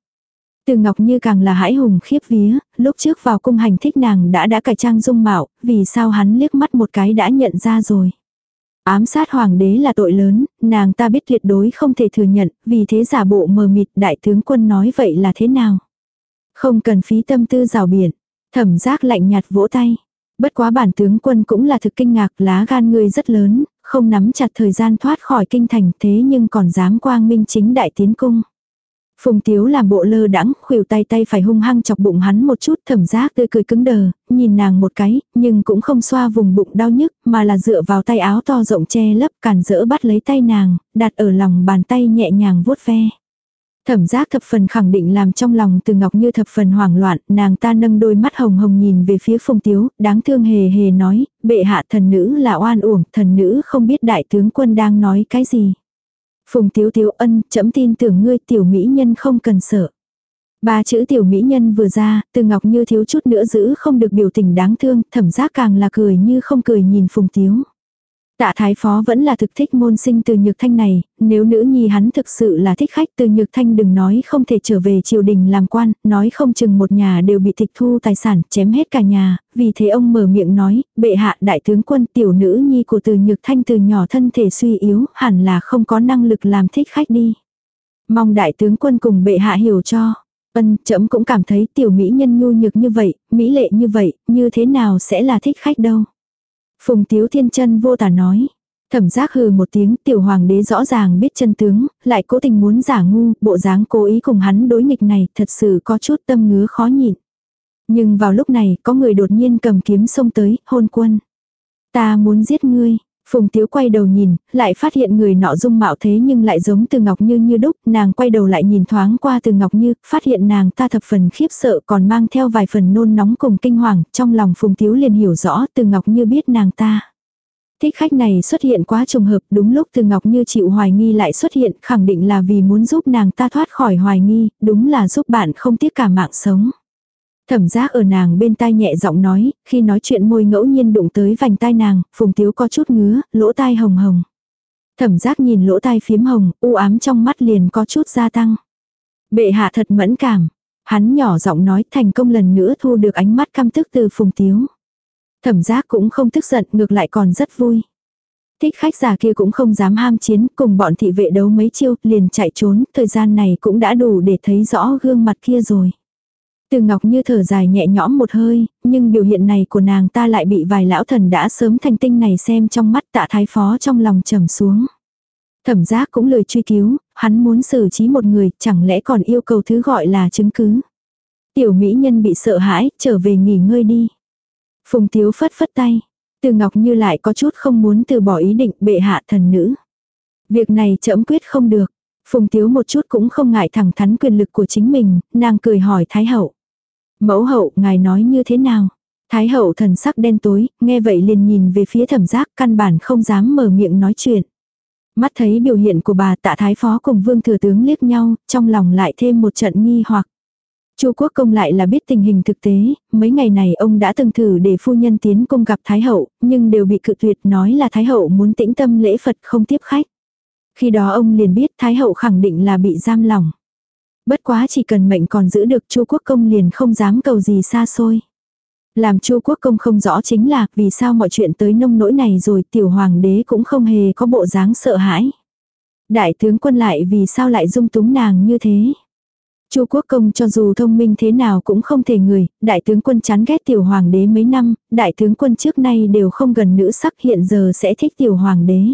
Từ Ngọc Như càng là hãi hùng khiếp vía, lúc trước vào cung hành thích nàng đã đã cải trang dung mạo, vì sao hắn liếc mắt một cái đã nhận ra rồi. Ám sát hoàng đế là tội lớn, nàng ta biết tuyệt đối không thể thừa nhận, vì thế giả bộ mờ mịt đại tướng quân nói vậy là thế nào. Không cần phí tâm tư rào biển, thẩm giác lạnh nhạt vỗ tay. Bất quá bản tướng quân cũng là thực kinh ngạc lá gan ngươi rất lớn, không nắm chặt thời gian thoát khỏi kinh thành thế nhưng còn dám quang minh chính đại tiến cung. Phùng Tiếu làm bộ lơ đãng, khuỷu tay tay phải hung hăng chọc bụng hắn một chút, thẩm giác tươi cười cứng đờ, nhìn nàng một cái, nhưng cũng không xoa vùng bụng đau nhức, mà là dựa vào tay áo to rộng che lấp cản rỡ bắt lấy tay nàng, đặt ở lòng bàn tay nhẹ nhàng vuốt ve. Thẩm giác thập phần khẳng định làm trong lòng từ ngọc như thập phần hoảng loạn, nàng ta nâng đôi mắt hồng hồng nhìn về phía phùng tiếu, đáng thương hề hề nói, bệ hạ thần nữ là oan uổng, thần nữ không biết đại tướng quân đang nói cái gì. Phùng Tiếu Tiếu ân, chấm tin tưởng ngươi tiểu mỹ nhân không cần sợ. Ba chữ tiểu mỹ nhân vừa ra, từ ngọc như thiếu chút nữa giữ không được biểu tình đáng thương, thẩm giác càng là cười như không cười nhìn Phùng Tiếu. Tạ thái phó vẫn là thực thích môn sinh từ nhược thanh này, nếu nữ nhi hắn thực sự là thích khách từ nhược thanh đừng nói không thể trở về triều đình làm quan, nói không chừng một nhà đều bị tịch thu tài sản, chém hết cả nhà, vì thế ông mở miệng nói, bệ hạ đại tướng quân tiểu nữ nhi của từ nhược thanh từ nhỏ thân thể suy yếu, hẳn là không có năng lực làm thích khách đi. Mong đại tướng quân cùng bệ hạ hiểu cho. Ân, trẫm cũng cảm thấy tiểu mỹ nhân nhu nhược như vậy, mỹ lệ như vậy, như thế nào sẽ là thích khách đâu. Phùng Tiếu Thiên chân vô tả nói. Thẩm giác hừ một tiếng tiểu hoàng đế rõ ràng biết chân tướng, lại cố tình muốn giả ngu, bộ dáng cố ý cùng hắn đối nghịch này thật sự có chút tâm ngứa khó nhịn. Nhưng vào lúc này có người đột nhiên cầm kiếm xông tới, hôn quân. Ta muốn giết ngươi, Phùng Tiếu quay đầu nhìn, lại phát hiện người nọ dung mạo thế nhưng lại giống từ Ngọc Như như đúc, nàng quay đầu lại nhìn thoáng qua từ Ngọc Như, phát hiện nàng ta thập phần khiếp sợ còn mang theo vài phần nôn nóng cùng kinh hoàng, trong lòng Phùng Tiếu liền hiểu rõ từ Ngọc Như biết nàng ta. Thích khách này xuất hiện quá trùng hợp, đúng lúc từ Ngọc Như chịu hoài nghi lại xuất hiện, khẳng định là vì muốn giúp nàng ta thoát khỏi hoài nghi, đúng là giúp bạn không tiếc cả mạng sống. Thẩm giác ở nàng bên tai nhẹ giọng nói, khi nói chuyện môi ngẫu nhiên đụng tới vành tai nàng, phùng tiếu có chút ngứa, lỗ tai hồng hồng. Thẩm giác nhìn lỗ tai phiếm hồng, u ám trong mắt liền có chút gia tăng. Bệ hạ thật mẫn cảm. Hắn nhỏ giọng nói thành công lần nữa thu được ánh mắt căm tức từ phùng tiếu. Thẩm giác cũng không tức giận ngược lại còn rất vui. Thích khách già kia cũng không dám ham chiến cùng bọn thị vệ đấu mấy chiêu liền chạy trốn. Thời gian này cũng đã đủ để thấy rõ gương mặt kia rồi. Từ Ngọc như thở dài nhẹ nhõm một hơi, nhưng biểu hiện này của nàng ta lại bị vài lão thần đã sớm thành tinh này xem trong mắt tạ thái phó trong lòng trầm xuống. Thẩm giác cũng lời truy cứu, hắn muốn xử trí một người, chẳng lẽ còn yêu cầu thứ gọi là chứng cứ. Tiểu mỹ nhân bị sợ hãi, trở về nghỉ ngơi đi. Phùng tiếu phất phất tay. Từ Ngọc như lại có chút không muốn từ bỏ ý định bệ hạ thần nữ. Việc này chậm quyết không được. Phùng tiếu một chút cũng không ngại thẳng thắn quyền lực của chính mình, nàng cười hỏi Thái hậu. Mẫu hậu, ngài nói như thế nào? Thái hậu thần sắc đen tối, nghe vậy liền nhìn về phía thẩm giác, căn bản không dám mở miệng nói chuyện. Mắt thấy biểu hiện của bà tạ thái phó cùng vương thừa tướng liếc nhau, trong lòng lại thêm một trận nghi hoặc. Chu quốc công lại là biết tình hình thực tế, mấy ngày này ông đã từng thử để phu nhân tiến cung gặp Thái hậu, nhưng đều bị cự tuyệt nói là Thái hậu muốn tĩnh tâm lễ Phật không tiếp khách. Khi đó ông liền biết Thái hậu khẳng định là bị giam lỏng. Bất quá chỉ cần mệnh còn giữ được Chu Quốc công liền không dám cầu gì xa xôi. Làm Chu Quốc công không rõ chính là vì sao mọi chuyện tới nông nỗi này rồi tiểu hoàng đế cũng không hề có bộ dáng sợ hãi. Đại tướng quân lại vì sao lại dung túng nàng như thế. Chu Quốc công cho dù thông minh thế nào cũng không thể người, đại tướng quân chán ghét tiểu hoàng đế mấy năm, đại tướng quân trước nay đều không gần nữ sắc hiện giờ sẽ thích tiểu hoàng đế.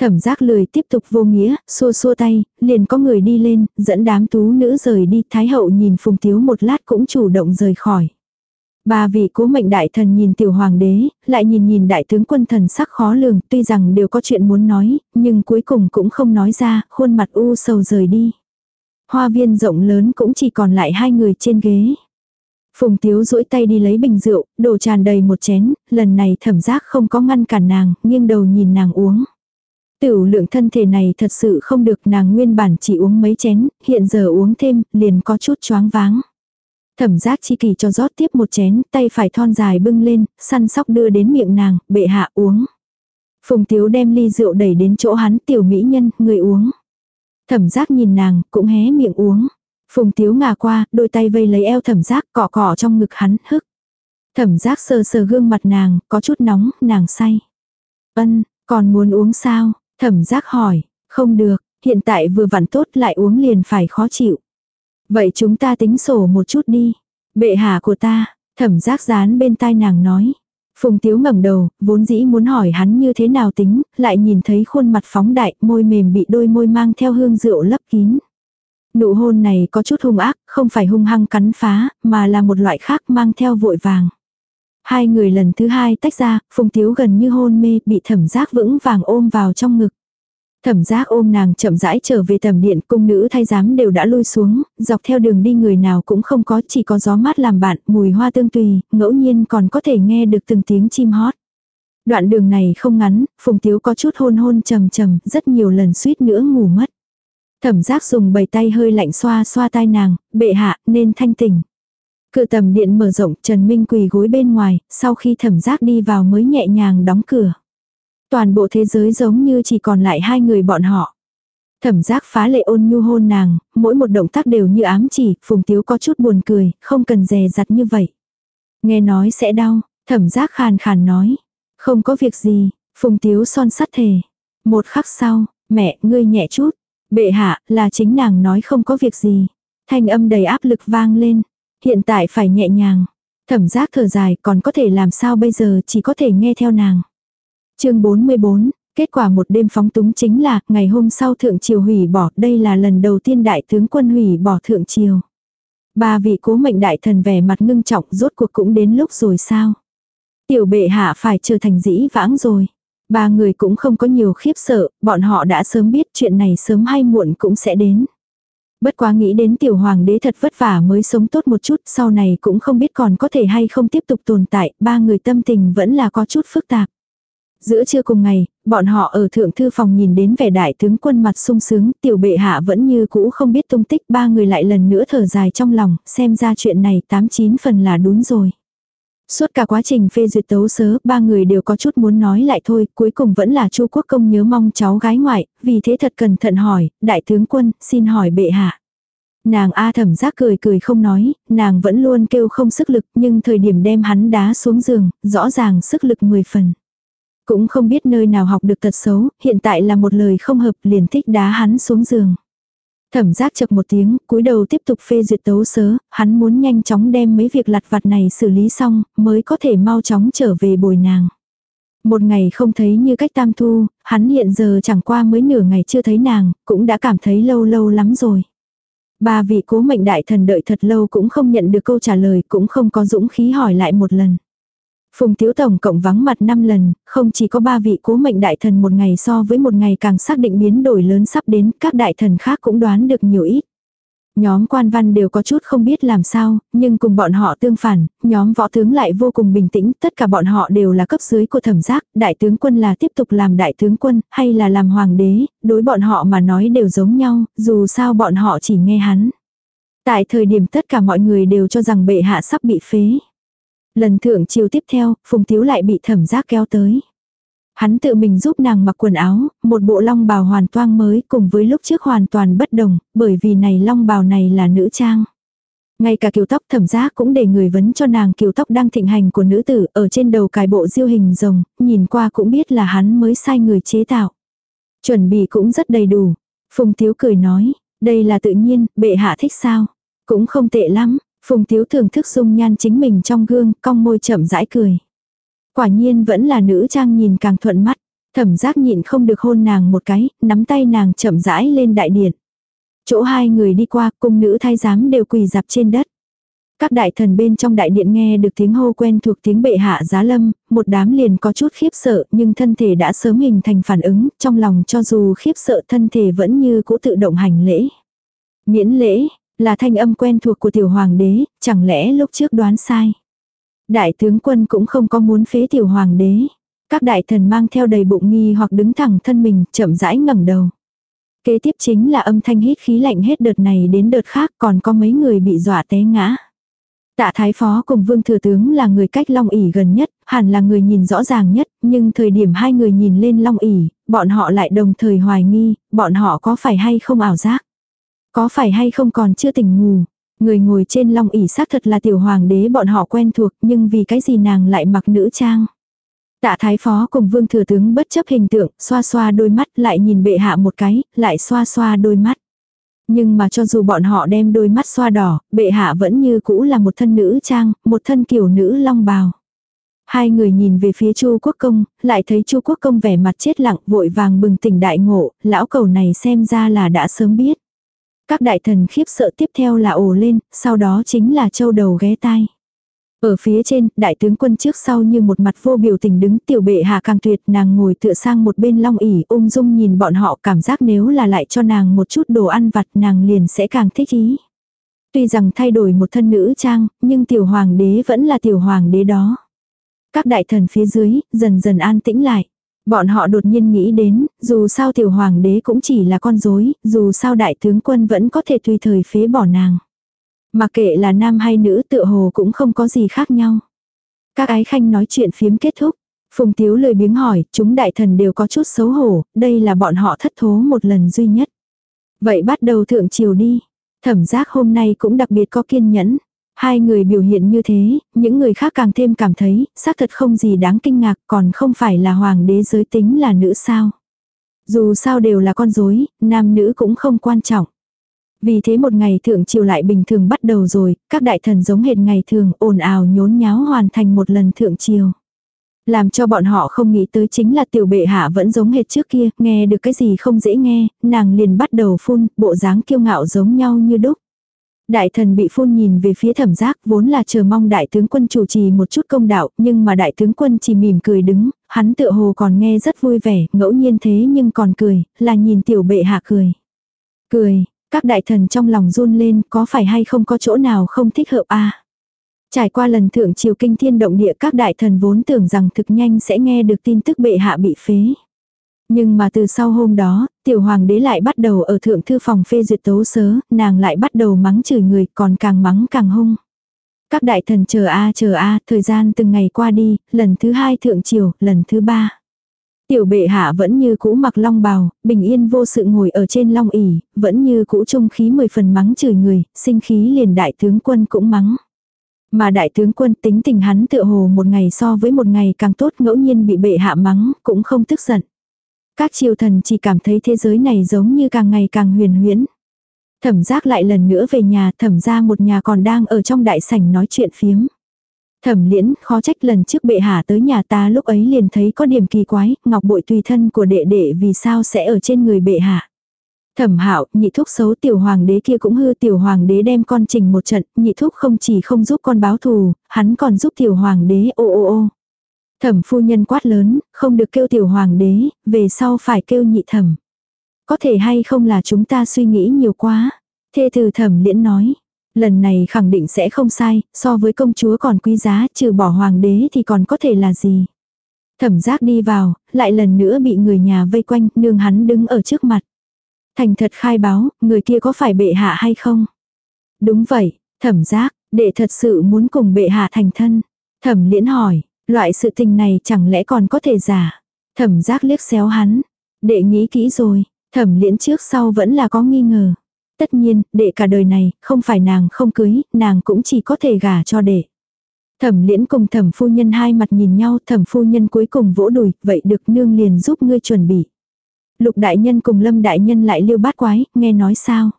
Thẩm giác lười tiếp tục vô nghĩa, xua xua tay, liền có người đi lên, dẫn đám tú nữ rời đi, thái hậu nhìn phùng tiếu một lát cũng chủ động rời khỏi. Ba vị cố mệnh đại thần nhìn tiểu hoàng đế, lại nhìn nhìn đại tướng quân thần sắc khó lường, tuy rằng đều có chuyện muốn nói, nhưng cuối cùng cũng không nói ra, khuôn mặt u sầu rời đi. Hoa viên rộng lớn cũng chỉ còn lại hai người trên ghế. Phùng tiếu duỗi tay đi lấy bình rượu, đổ tràn đầy một chén, lần này thẩm giác không có ngăn cản nàng, nghiêng đầu nhìn nàng uống. Tiểu lượng thân thể này thật sự không được nàng nguyên bản chỉ uống mấy chén, hiện giờ uống thêm, liền có chút choáng váng. Thẩm giác chi kỳ cho rót tiếp một chén, tay phải thon dài bưng lên, săn sóc đưa đến miệng nàng, bệ hạ uống. Phùng tiếu đem ly rượu đẩy đến chỗ hắn tiểu mỹ nhân, người uống. Thẩm giác nhìn nàng, cũng hé miệng uống. Phùng tiếu ngả qua, đôi tay vây lấy eo thẩm giác cọ cọ trong ngực hắn, hức. Thẩm giác sờ sờ gương mặt nàng, có chút nóng, nàng say. Ân, còn muốn uống sao? Thẩm giác hỏi, không được, hiện tại vừa vặn tốt lại uống liền phải khó chịu. Vậy chúng ta tính sổ một chút đi. Bệ hạ của ta, thẩm giác dán bên tai nàng nói. Phùng Tiếu ngẩng đầu, vốn dĩ muốn hỏi hắn như thế nào tính, lại nhìn thấy khuôn mặt phóng đại, môi mềm bị đôi môi mang theo hương rượu lấp kín. Nụ hôn này có chút hung ác, không phải hung hăng cắn phá, mà là một loại khác mang theo vội vàng. Hai người lần thứ hai tách ra, Phùng Tiếu gần như hôn mê, bị thẩm giác vững vàng ôm vào trong ngực. Thẩm giác ôm nàng chậm rãi trở về tầm điện, cung nữ thay giám đều đã lui xuống, dọc theo đường đi người nào cũng không có, chỉ có gió mát làm bạn, mùi hoa tương tùy, ngẫu nhiên còn có thể nghe được từng tiếng chim hót. Đoạn đường này không ngắn, Phùng Tiếu có chút hôn hôn trầm trầm, rất nhiều lần suýt nữa ngủ mất. Thẩm giác dùng bầy tay hơi lạnh xoa xoa tai nàng, bệ hạ, nên thanh tỉnh. Cửa tầm điện mở rộng, Trần Minh quỳ gối bên ngoài, sau khi thẩm giác đi vào mới nhẹ nhàng đóng cửa. Toàn bộ thế giới giống như chỉ còn lại hai người bọn họ. Thẩm giác phá lệ ôn nhu hôn nàng, mỗi một động tác đều như ám chỉ, phùng tiếu có chút buồn cười, không cần dè dặt như vậy. Nghe nói sẽ đau, thẩm giác khàn khàn nói. Không có việc gì, phùng tiếu son sắt thề. Một khắc sau, mẹ, ngươi nhẹ chút. Bệ hạ, là chính nàng nói không có việc gì. Thanh âm đầy áp lực vang lên. Hiện tại phải nhẹ nhàng. Thẩm giác thở dài còn có thể làm sao bây giờ chỉ có thể nghe theo nàng. chương 44, kết quả một đêm phóng túng chính là ngày hôm sau thượng triều hủy bỏ. Đây là lần đầu tiên đại tướng quân hủy bỏ thượng triều. Ba vị cố mệnh đại thần vẻ mặt ngưng trọng rốt cuộc cũng đến lúc rồi sao. Tiểu bệ hạ phải trở thành dĩ vãng rồi. Ba người cũng không có nhiều khiếp sợ, bọn họ đã sớm biết chuyện này sớm hay muộn cũng sẽ đến. Bất quá nghĩ đến tiểu hoàng đế thật vất vả mới sống tốt một chút, sau này cũng không biết còn có thể hay không tiếp tục tồn tại, ba người tâm tình vẫn là có chút phức tạp. Giữa trưa cùng ngày, bọn họ ở thượng thư phòng nhìn đến vẻ đại tướng quân mặt sung sướng, tiểu bệ hạ vẫn như cũ không biết tung tích, ba người lại lần nữa thở dài trong lòng, xem ra chuyện này tám chín phần là đúng rồi. Suốt cả quá trình phê duyệt tấu sớ, ba người đều có chút muốn nói lại thôi, cuối cùng vẫn là Chu Quốc công nhớ mong cháu gái ngoại, vì thế thật cẩn thận hỏi, đại tướng quân, xin hỏi bệ hạ. Nàng A thẩm giác cười cười không nói, nàng vẫn luôn kêu không sức lực, nhưng thời điểm đem hắn đá xuống giường, rõ ràng sức lực 10 phần. Cũng không biết nơi nào học được tật xấu, hiện tại là một lời không hợp liền thích đá hắn xuống giường. Thẩm giác chập một tiếng, cúi đầu tiếp tục phê duyệt tấu sớ, hắn muốn nhanh chóng đem mấy việc lặt vặt này xử lý xong, mới có thể mau chóng trở về bồi nàng. Một ngày không thấy như cách tam thu, hắn hiện giờ chẳng qua mới nửa ngày chưa thấy nàng, cũng đã cảm thấy lâu lâu lắm rồi. Ba vị cố mệnh đại thần đợi thật lâu cũng không nhận được câu trả lời, cũng không có dũng khí hỏi lại một lần. Phùng Tiếu Tổng cộng vắng mặt 5 lần, không chỉ có ba vị cố mệnh đại thần một ngày so với một ngày càng xác định biến đổi lớn sắp đến, các đại thần khác cũng đoán được nhiều ít. Nhóm quan văn đều có chút không biết làm sao, nhưng cùng bọn họ tương phản, nhóm võ tướng lại vô cùng bình tĩnh, tất cả bọn họ đều là cấp dưới của thẩm giác, đại tướng quân là tiếp tục làm đại tướng quân, hay là làm hoàng đế, đối bọn họ mà nói đều giống nhau, dù sao bọn họ chỉ nghe hắn. Tại thời điểm tất cả mọi người đều cho rằng bệ hạ sắp bị phế. Lần thượng chiều tiếp theo, Phùng Tiếu lại bị thẩm giác kéo tới. Hắn tự mình giúp nàng mặc quần áo, một bộ long bào hoàn toang mới cùng với lúc trước hoàn toàn bất đồng, bởi vì này long bào này là nữ trang. Ngay cả kiều tóc thẩm giác cũng để người vấn cho nàng kiều tóc đang thịnh hành của nữ tử ở trên đầu cài bộ diêu hình rồng, nhìn qua cũng biết là hắn mới sai người chế tạo. Chuẩn bị cũng rất đầy đủ. Phùng Tiếu cười nói, đây là tự nhiên, bệ hạ thích sao? Cũng không tệ lắm, Phùng Tiếu thưởng thức dung nhan chính mình trong gương, cong môi chậm rãi cười. Quả nhiên vẫn là nữ trang nhìn càng thuận mắt. Thẩm giác nhịn không được hôn nàng một cái, nắm tay nàng chậm rãi lên đại điện. Chỗ hai người đi qua, cung nữ thay giám đều quỳ dạp trên đất. Các đại thần bên trong đại điện nghe được tiếng hô quen thuộc tiếng bệ hạ giá lâm, một đám liền có chút khiếp sợ nhưng thân thể đã sớm hình thành phản ứng, trong lòng cho dù khiếp sợ thân thể vẫn như cũ tự động hành lễ. Miễn lễ, là thanh âm quen thuộc của tiểu hoàng đế, chẳng lẽ lúc trước đoán sai. Đại tướng quân cũng không có muốn phế tiểu hoàng đế. Các đại thần mang theo đầy bụng nghi hoặc đứng thẳng thân mình, chậm rãi ngẩng đầu. Kế tiếp chính là âm thanh hít khí lạnh hết đợt này đến đợt khác còn có mấy người bị dọa té ngã. Tạ Thái Phó cùng Vương Thừa Tướng là người cách Long ỉ gần nhất, hẳn là người nhìn rõ ràng nhất, nhưng thời điểm hai người nhìn lên Long ỉ, bọn họ lại đồng thời hoài nghi, bọn họ có phải hay không ảo giác. Có phải hay không còn chưa tỉnh ngủ. Người ngồi trên long ỷ xác thật là tiểu hoàng đế bọn họ quen thuộc nhưng vì cái gì nàng lại mặc nữ trang. Tạ thái phó cùng vương thừa tướng bất chấp hình tượng, xoa xoa đôi mắt lại nhìn bệ hạ một cái, lại xoa xoa đôi mắt. Nhưng mà cho dù bọn họ đem đôi mắt xoa đỏ, bệ hạ vẫn như cũ là một thân nữ trang, một thân kiểu nữ long bào. Hai người nhìn về phía Chu Quốc Công, lại thấy Chu Quốc Công vẻ mặt chết lặng, vội vàng bừng tỉnh đại ngộ, lão cầu này xem ra là đã sớm biết. Các đại thần khiếp sợ tiếp theo là ồ lên, sau đó chính là châu đầu ghé tai. Ở phía trên, đại tướng quân trước sau như một mặt vô biểu tình đứng tiểu bệ hạ càng tuyệt nàng ngồi tựa sang một bên long ỉ ung dung nhìn bọn họ cảm giác nếu là lại cho nàng một chút đồ ăn vặt nàng liền sẽ càng thích ý. Tuy rằng thay đổi một thân nữ trang, nhưng tiểu hoàng đế vẫn là tiểu hoàng đế đó. Các đại thần phía dưới, dần dần an tĩnh lại. Bọn họ đột nhiên nghĩ đến, dù sao tiểu hoàng đế cũng chỉ là con rối, dù sao đại tướng quân vẫn có thể tùy thời phế bỏ nàng. Mà kệ là nam hay nữ tựa hồ cũng không có gì khác nhau. Các ái khanh nói chuyện phiếm kết thúc. Phùng Tiếu lời biếng hỏi, chúng đại thần đều có chút xấu hổ, đây là bọn họ thất thố một lần duy nhất. Vậy bắt đầu thượng triều đi. Thẩm giác hôm nay cũng đặc biệt có kiên nhẫn. Hai người biểu hiện như thế, những người khác càng thêm cảm thấy, xác thật không gì đáng kinh ngạc còn không phải là hoàng đế giới tính là nữ sao. Dù sao đều là con rối nam nữ cũng không quan trọng. Vì thế một ngày thượng triều lại bình thường bắt đầu rồi, các đại thần giống hệt ngày thường ồn ào nhốn nháo hoàn thành một lần thượng triều. Làm cho bọn họ không nghĩ tới chính là tiểu bệ hạ vẫn giống hệt trước kia, nghe được cái gì không dễ nghe, nàng liền bắt đầu phun, bộ dáng kiêu ngạo giống nhau như đúc. Đại thần bị phun nhìn về phía thẩm giác vốn là chờ mong đại tướng quân chủ trì một chút công đạo, nhưng mà đại tướng quân chỉ mỉm cười đứng, hắn tựa hồ còn nghe rất vui vẻ, ngẫu nhiên thế nhưng còn cười, là nhìn tiểu bệ hạ cười. Cười, các đại thần trong lòng run lên có phải hay không có chỗ nào không thích hợp a Trải qua lần thượng triều kinh thiên động địa các đại thần vốn tưởng rằng thực nhanh sẽ nghe được tin tức bệ hạ bị phế. Nhưng mà từ sau hôm đó, tiểu hoàng đế lại bắt đầu ở thượng thư phòng phê duyệt tấu sớ, nàng lại bắt đầu mắng chửi người còn càng mắng càng hung. Các đại thần chờ a chờ a, thời gian từng ngày qua đi, lần thứ hai thượng triều, lần thứ ba. Tiểu bệ hạ vẫn như cũ mặc long bào, bình yên vô sự ngồi ở trên long ỉ, vẫn như cũ trung khí mười phần mắng chửi người, sinh khí liền đại tướng quân cũng mắng. Mà đại tướng quân tính tình hắn tựa hồ một ngày so với một ngày càng tốt ngẫu nhiên bị bệ hạ mắng, cũng không tức giận. Các triều thần chỉ cảm thấy thế giới này giống như càng ngày càng huyền huyễn. Thẩm giác lại lần nữa về nhà, thẩm ra một nhà còn đang ở trong đại sảnh nói chuyện phiếm. Thẩm liễn, khó trách lần trước bệ hạ tới nhà ta lúc ấy liền thấy có điểm kỳ quái, ngọc bội tùy thân của đệ đệ vì sao sẽ ở trên người bệ hạ. Thẩm hạo nhị thúc xấu tiểu hoàng đế kia cũng hư tiểu hoàng đế đem con trình một trận, nhị thúc không chỉ không giúp con báo thù, hắn còn giúp tiểu hoàng đế ô ô ô. Thẩm phu nhân quát lớn, không được kêu tiểu hoàng đế, về sau phải kêu nhị thẩm. Có thể hay không là chúng ta suy nghĩ nhiều quá. Thê từ thẩm liễn nói. Lần này khẳng định sẽ không sai, so với công chúa còn quý giá, trừ bỏ hoàng đế thì còn có thể là gì. Thẩm giác đi vào, lại lần nữa bị người nhà vây quanh, nương hắn đứng ở trước mặt. Thành thật khai báo, người kia có phải bệ hạ hay không? Đúng vậy, thẩm giác, đệ thật sự muốn cùng bệ hạ thành thân. Thẩm liễn hỏi, loại sự tình này chẳng lẽ còn có thể giả? Thẩm giác liếc xéo hắn. Đệ nghĩ kỹ rồi, thẩm liễn trước sau vẫn là có nghi ngờ. Tất nhiên, đệ cả đời này, không phải nàng không cưới, nàng cũng chỉ có thể gả cho đệ. Thẩm liễn cùng thẩm phu nhân hai mặt nhìn nhau, thẩm phu nhân cuối cùng vỗ đùi, vậy được nương liền giúp ngươi chuẩn bị. Lục đại nhân cùng lâm đại nhân lại liêu bát quái, nghe nói sao.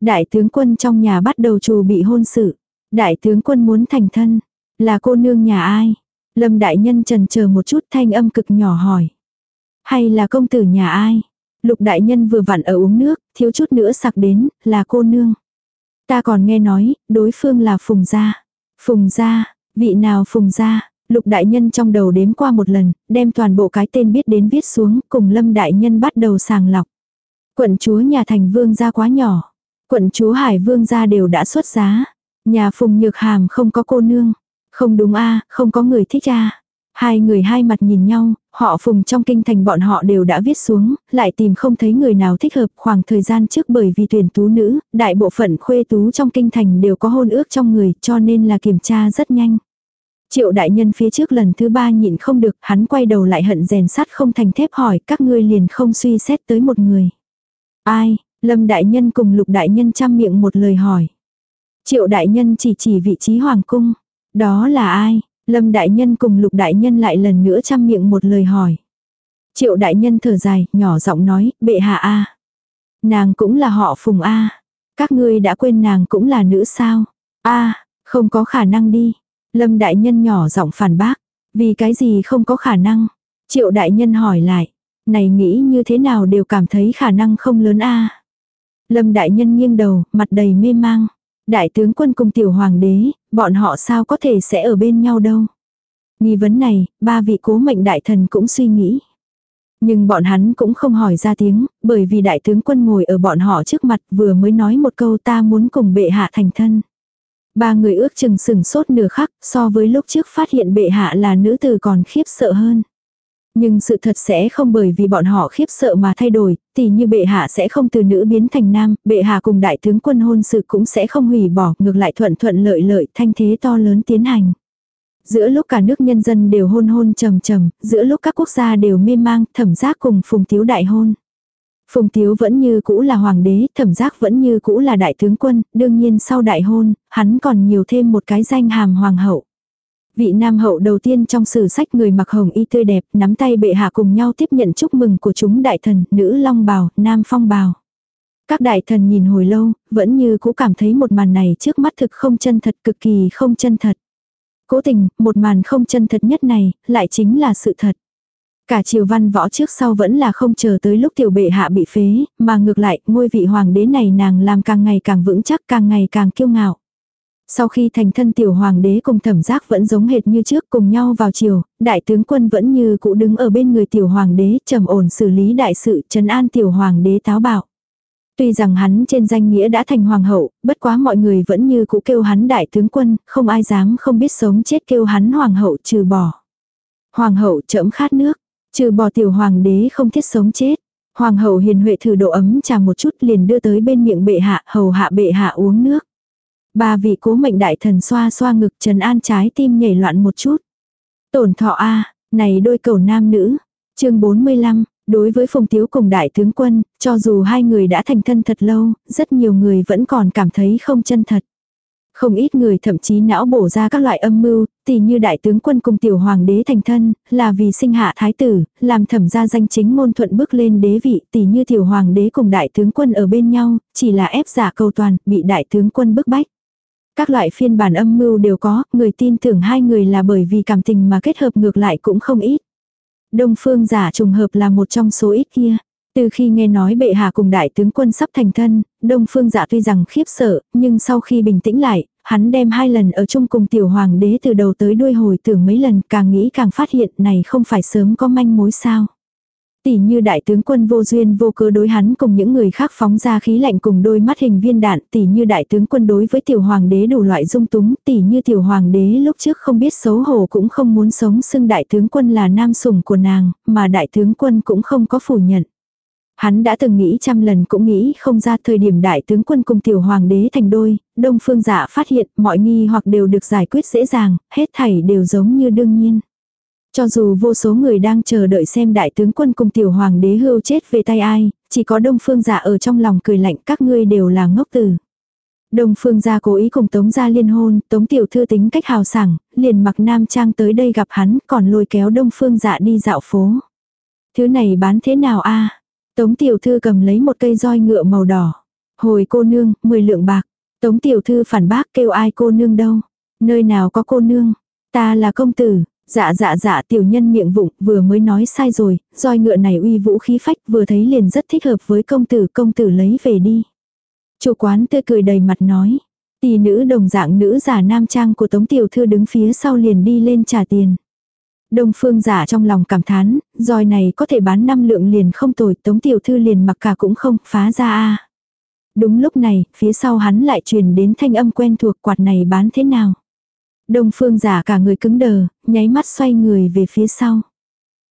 Đại tướng quân trong nhà bắt đầu trù bị hôn sự. Đại tướng quân muốn thành thân. Là cô nương nhà ai? Lâm đại nhân trần chờ một chút thanh âm cực nhỏ hỏi. Hay là công tử nhà ai? Lục đại nhân vừa vặn ở uống nước, thiếu chút nữa sặc đến, là cô nương. Ta còn nghe nói, đối phương là Phùng Gia. Phùng Gia, vị nào Phùng Gia? Lục đại nhân trong đầu đếm qua một lần, đem toàn bộ cái tên biết đến viết xuống, cùng lâm đại nhân bắt đầu sàng lọc. Quận chúa nhà thành vương gia quá nhỏ. Quận chúa hải vương gia đều đã xuất giá. Nhà phùng nhược hàm không có cô nương. Không đúng a không có người thích a Hai người hai mặt nhìn nhau, họ phùng trong kinh thành bọn họ đều đã viết xuống, lại tìm không thấy người nào thích hợp khoảng thời gian trước bởi vì tuyển tú nữ, đại bộ phận khuê tú trong kinh thành đều có hôn ước trong người cho nên là kiểm tra rất nhanh. Triệu đại nhân phía trước lần thứ ba nhịn không được, hắn quay đầu lại hận rèn sắt không thành thép hỏi các ngươi liền không suy xét tới một người. Ai, lâm đại nhân cùng lục đại nhân chăm miệng một lời hỏi. Triệu đại nhân chỉ chỉ vị trí hoàng cung. Đó là ai? Lâm đại nhân cùng lục đại nhân lại lần nữa chăm miệng một lời hỏi. Triệu đại nhân thở dài, nhỏ giọng nói, bệ hạ a Nàng cũng là họ phùng a Các ngươi đã quên nàng cũng là nữ sao? a không có khả năng đi. Lâm đại nhân nhỏ giọng phản bác. Vì cái gì không có khả năng? Triệu đại nhân hỏi lại. Này nghĩ như thế nào đều cảm thấy khả năng không lớn a Lâm đại nhân nghiêng đầu, mặt đầy mê mang. Đại tướng quân cùng tiểu hoàng đế, bọn họ sao có thể sẽ ở bên nhau đâu. Nghi vấn này, ba vị cố mệnh đại thần cũng suy nghĩ. Nhưng bọn hắn cũng không hỏi ra tiếng, bởi vì đại tướng quân ngồi ở bọn họ trước mặt vừa mới nói một câu ta muốn cùng bệ hạ thành thân. Ba người ước chừng sừng sốt nửa khắc so với lúc trước phát hiện bệ hạ là nữ tử còn khiếp sợ hơn. Nhưng sự thật sẽ không bởi vì bọn họ khiếp sợ mà thay đổi, tỷ như bệ hạ sẽ không từ nữ biến thành nam, bệ hạ cùng đại tướng quân hôn sự cũng sẽ không hủy bỏ, ngược lại thuận thuận lợi lợi thanh thế to lớn tiến hành. Giữa lúc cả nước nhân dân đều hôn hôn trầm trầm, giữa lúc các quốc gia đều mê mang, thẩm giác cùng phùng tiếu đại hôn. Phùng Tiếu vẫn như cũ là hoàng đế, thẩm giác vẫn như cũ là đại tướng quân, đương nhiên sau đại hôn, hắn còn nhiều thêm một cái danh hàm hoàng hậu. Vị nam hậu đầu tiên trong sử sách người mặc hồng y tươi đẹp, nắm tay bệ hạ cùng nhau tiếp nhận chúc mừng của chúng đại thần, nữ long bào, nam phong bào. Các đại thần nhìn hồi lâu, vẫn như cũ cảm thấy một màn này trước mắt thực không chân thật cực kỳ không chân thật. Cố tình, một màn không chân thật nhất này, lại chính là sự thật. Cả triều văn võ trước sau vẫn là không chờ tới lúc tiểu bệ hạ bị phế, mà ngược lại, ngôi vị hoàng đế này nàng làm càng ngày càng vững chắc càng ngày càng kiêu ngạo. Sau khi thành thân tiểu hoàng đế cùng thẩm giác vẫn giống hệt như trước cùng nhau vào chiều đại tướng quân vẫn như cũ đứng ở bên người tiểu hoàng đế trầm ổn xử lý đại sự trấn an tiểu hoàng đế táo bạo. Tuy rằng hắn trên danh nghĩa đã thành hoàng hậu, bất quá mọi người vẫn như cũ kêu hắn đại tướng quân, không ai dám không biết sống chết kêu hắn hoàng hậu trừ bỏ. Hoàng hậu chậm khát nước, trừ bỏ tiểu hoàng đế không thiết sống chết. Hoàng hậu hiền huệ thử độ ấm trà một chút liền đưa tới bên miệng bệ hạ, hầu hạ bệ hạ uống nước. Ba vị cố mệnh đại thần xoa xoa ngực trần an trái tim nhảy loạn một chút. Tổn thọ a này đôi cầu nam nữ. chương 45, đối với Phùng Tiếu cùng đại tướng quân, cho dù hai người đã thành thân thật lâu, rất nhiều người vẫn còn cảm thấy không chân thật. Không ít người thậm chí não bổ ra các loại âm mưu, tỉ như đại tướng quân cùng tiểu hoàng đế thành thân, là vì sinh hạ thái tử, làm thẩm ra danh chính ngôn thuận bước lên đế vị, tỉ như tiểu hoàng đế cùng đại tướng quân ở bên nhau, chỉ là ép giả cầu toàn, bị đại tướng quân bức bách. Các loại phiên bản âm mưu đều có, người tin tưởng hai người là bởi vì cảm tình mà kết hợp ngược lại cũng không ít. Đông phương giả trùng hợp là một trong số ít kia. Từ khi nghe nói bệ hạ cùng đại tướng quân sắp thành thân, Đông Phương Dạ tuy rằng khiếp sợ, nhưng sau khi bình tĩnh lại, hắn đem hai lần ở chung cùng tiểu hoàng đế từ đầu tới đuôi hồi tưởng mấy lần càng nghĩ càng phát hiện này không phải sớm có manh mối sao. Tỷ như đại tướng quân vô duyên vô cớ đối hắn cùng những người khác phóng ra khí lạnh cùng đôi mắt hình viên đạn, tỷ như đại tướng quân đối với tiểu hoàng đế đủ loại dung túng, tỷ như tiểu hoàng đế lúc trước không biết xấu hổ cũng không muốn sống xưng đại tướng quân là nam sủng của nàng, mà đại tướng quân cũng không có phủ nhận. Hắn đã từng nghĩ trăm lần cũng nghĩ không ra thời điểm đại tướng quân cùng tiểu hoàng đế thành đôi, đông phương giả phát hiện mọi nghi hoặc đều được giải quyết dễ dàng, hết thảy đều giống như đương nhiên. Cho dù vô số người đang chờ đợi xem đại tướng quân cùng tiểu hoàng đế hưu chết về tay ai, chỉ có đông phương dạ ở trong lòng cười lạnh các ngươi đều là ngốc tử. Đông phương gia cố ý cùng tống gia liên hôn, tống tiểu thư tính cách hào sảng, liền mặc nam trang tới đây gặp hắn còn lôi kéo đông phương dạ đi dạo phố. Thứ này bán thế nào a Tống tiểu thư cầm lấy một cây roi ngựa màu đỏ. Hồi cô nương, 10 lượng bạc. Tống tiểu thư phản bác kêu ai cô nương đâu. Nơi nào có cô nương. Ta là công tử. Dạ dạ dạ tiểu nhân miệng vụng vừa mới nói sai rồi, roi ngựa này uy vũ khí phách vừa thấy liền rất thích hợp với công tử công tử lấy về đi. Chủ quán tươi cười đầy mặt nói. Tỷ nữ đồng dạng nữ giả nam trang của tống tiểu thư đứng phía sau liền đi lên trả tiền. Đông phương giả trong lòng cảm thán, roi này có thể bán năm lượng liền không tồi, tống tiểu thư liền mặc cả cũng không, phá ra a Đúng lúc này, phía sau hắn lại truyền đến thanh âm quen thuộc quạt này bán thế nào. Đông phương giả cả người cứng đờ, nháy mắt xoay người về phía sau.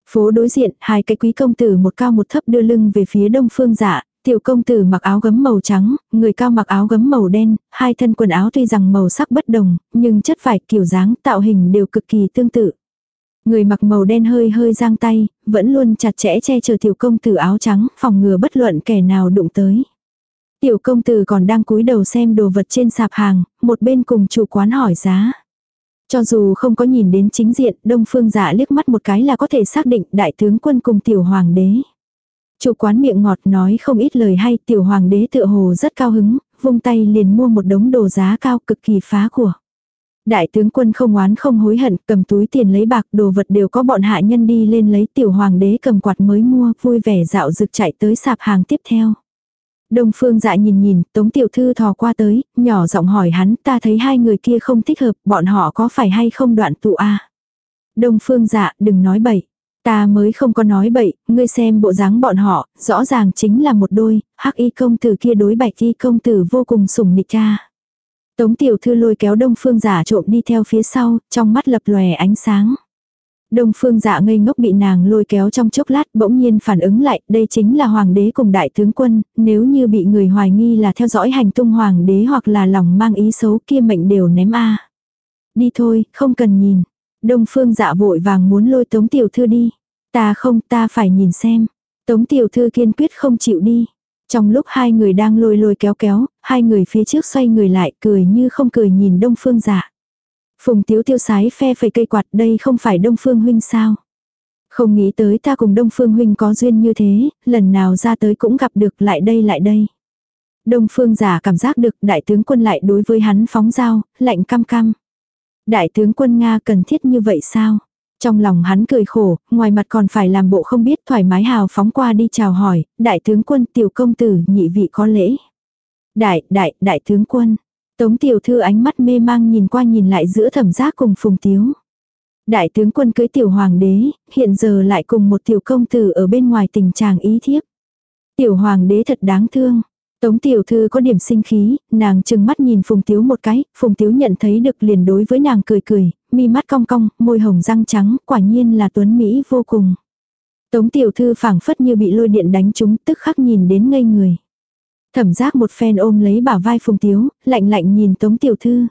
Phố đối diện, hai cái quý công tử một cao một thấp đưa lưng về phía đông phương giả, tiểu công tử mặc áo gấm màu trắng, người cao mặc áo gấm màu đen, hai thân quần áo tuy rằng màu sắc bất đồng, nhưng chất vải kiểu dáng tạo hình đều cực kỳ tương tự. Người mặc màu đen hơi hơi giang tay, vẫn luôn chặt chẽ che chở tiểu công tử áo trắng, phòng ngừa bất luận kẻ nào đụng tới. Tiểu công tử còn đang cúi đầu xem đồ vật trên sạp hàng, một bên cùng chủ quán hỏi giá. Cho dù không có nhìn đến chính diện, Đông Phương Dạ liếc mắt một cái là có thể xác định đại tướng quân cùng tiểu hoàng đế. Chủ quán miệng ngọt nói không ít lời hay, tiểu hoàng đế tựa hồ rất cao hứng, vung tay liền mua một đống đồ giá cao cực kỳ phá của. Đại tướng quân không oán không hối hận, cầm túi tiền lấy bạc, đồ vật đều có bọn hạ nhân đi lên lấy tiểu hoàng đế cầm quạt mới mua, vui vẻ dạo rực chạy tới sạp hàng tiếp theo. Đông phương dạ nhìn nhìn, tống tiểu thư thò qua tới, nhỏ giọng hỏi hắn, ta thấy hai người kia không thích hợp, bọn họ có phải hay không đoạn tụ a Đông phương dạ, đừng nói bậy. Ta mới không có nói bậy, ngươi xem bộ dáng bọn họ, rõ ràng chính là một đôi, hắc y công tử kia đối bạch y công tử vô cùng sủng nịch cha. Tống tiểu thư lôi kéo đông phương giả trộm đi theo phía sau, trong mắt lập lòe ánh sáng. Đông phương dạ ngây ngốc bị nàng lôi kéo trong chốc lát bỗng nhiên phản ứng lại, đây chính là hoàng đế cùng đại tướng quân, nếu như bị người hoài nghi là theo dõi hành tung hoàng đế hoặc là lòng mang ý xấu kia mệnh đều ném a Đi thôi, không cần nhìn. Đông phương dạ vội vàng muốn lôi tống tiểu thư đi. Ta không ta phải nhìn xem. Tống tiểu thư kiên quyết không chịu đi. Trong lúc hai người đang lôi lôi kéo kéo, hai người phía trước xoay người lại cười như không cười nhìn đông phương dạ. Phùng tiếu tiêu sái phe phẩy cây quạt đây không phải đông phương huynh sao. Không nghĩ tới ta cùng đông phương huynh có duyên như thế, lần nào ra tới cũng gặp được lại đây lại đây. Đông phương giả cảm giác được đại tướng quân lại đối với hắn phóng dao, lạnh cam cam. Đại tướng quân Nga cần thiết như vậy sao? Trong lòng hắn cười khổ, ngoài mặt còn phải làm bộ không biết thoải mái hào phóng qua đi chào hỏi, đại tướng quân tiểu công tử nhị vị có lễ. Đại, đại, đại tướng quân. Tống tiểu thư ánh mắt mê mang nhìn qua nhìn lại giữa thẩm giác cùng phùng tiếu. Đại tướng quân cưới tiểu hoàng đế, hiện giờ lại cùng một tiểu công tử ở bên ngoài tình trạng ý thiếp. Tiểu hoàng đế thật đáng thương. Tống tiểu thư có điểm sinh khí, nàng chừng mắt nhìn Phùng Tiếu một cái, Phùng Tiếu nhận thấy được liền đối với nàng cười cười, mi mắt cong cong, môi hồng răng trắng, quả nhiên là tuấn Mỹ vô cùng. Tống tiểu thư phảng phất như bị lôi điện đánh trúng, tức khắc nhìn đến ngây người. Thẩm giác một phen ôm lấy bả vai Phùng Tiếu, lạnh lạnh nhìn Tống tiểu thư.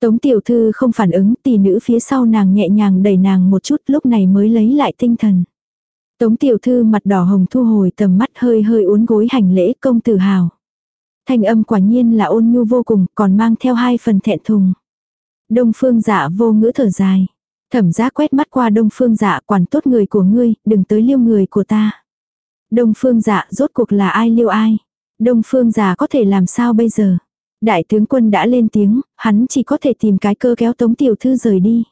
Tống tiểu thư không phản ứng, tỷ nữ phía sau nàng nhẹ nhàng đẩy nàng một chút lúc này mới lấy lại tinh thần. Tống tiểu thư mặt đỏ hồng thu hồi tầm mắt hơi hơi uốn gối hành lễ công tử hào. Thanh âm quả nhiên là ôn nhu vô cùng, còn mang theo hai phần thẹn thùng. Đông phương dạ vô ngữ thở dài. Thẩm giác quét mắt qua đông phương dạ quản tốt người của ngươi, đừng tới liêu người của ta. Đông phương dạ rốt cuộc là ai liêu ai. Đông phương già có thể làm sao bây giờ. Đại tướng quân đã lên tiếng, hắn chỉ có thể tìm cái cơ kéo tống tiểu thư rời đi.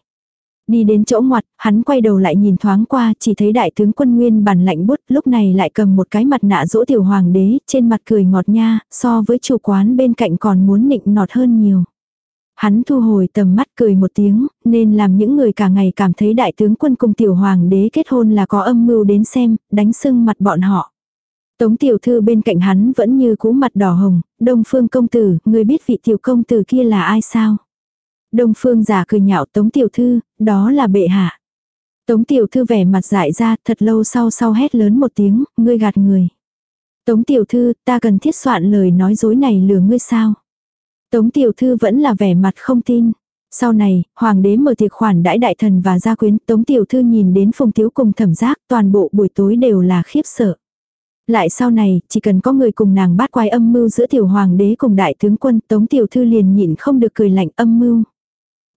Đi đến chỗ ngoặt, hắn quay đầu lại nhìn thoáng qua, chỉ thấy đại tướng quân nguyên bản lạnh bút, lúc này lại cầm một cái mặt nạ dỗ tiểu hoàng đế, trên mặt cười ngọt nha, so với chủ quán bên cạnh còn muốn nịnh nọt hơn nhiều. Hắn thu hồi tầm mắt cười một tiếng, nên làm những người cả ngày cảm thấy đại tướng quân cùng tiểu hoàng đế kết hôn là có âm mưu đến xem, đánh sưng mặt bọn họ. Tống tiểu thư bên cạnh hắn vẫn như cú mặt đỏ hồng, đông phương công tử, người biết vị tiểu công tử kia là ai sao? Đông phương giả cười nhạo tống tiểu thư, đó là bệ hạ. Tống tiểu thư vẻ mặt dại ra, thật lâu sau sau hét lớn một tiếng, ngươi gạt người. Tống tiểu thư, ta cần thiết soạn lời nói dối này lừa ngươi sao? Tống tiểu thư vẫn là vẻ mặt không tin. Sau này, hoàng đế mở tiệc khoản đãi đại thần và gia quyến, tống tiểu thư nhìn đến phùng thiếu cùng thẩm giác, toàn bộ buổi tối đều là khiếp sợ. Lại sau này, chỉ cần có người cùng nàng bát quái âm mưu giữa tiểu hoàng đế cùng đại tướng quân, tống tiểu thư liền nhịn không được cười lạnh âm mưu.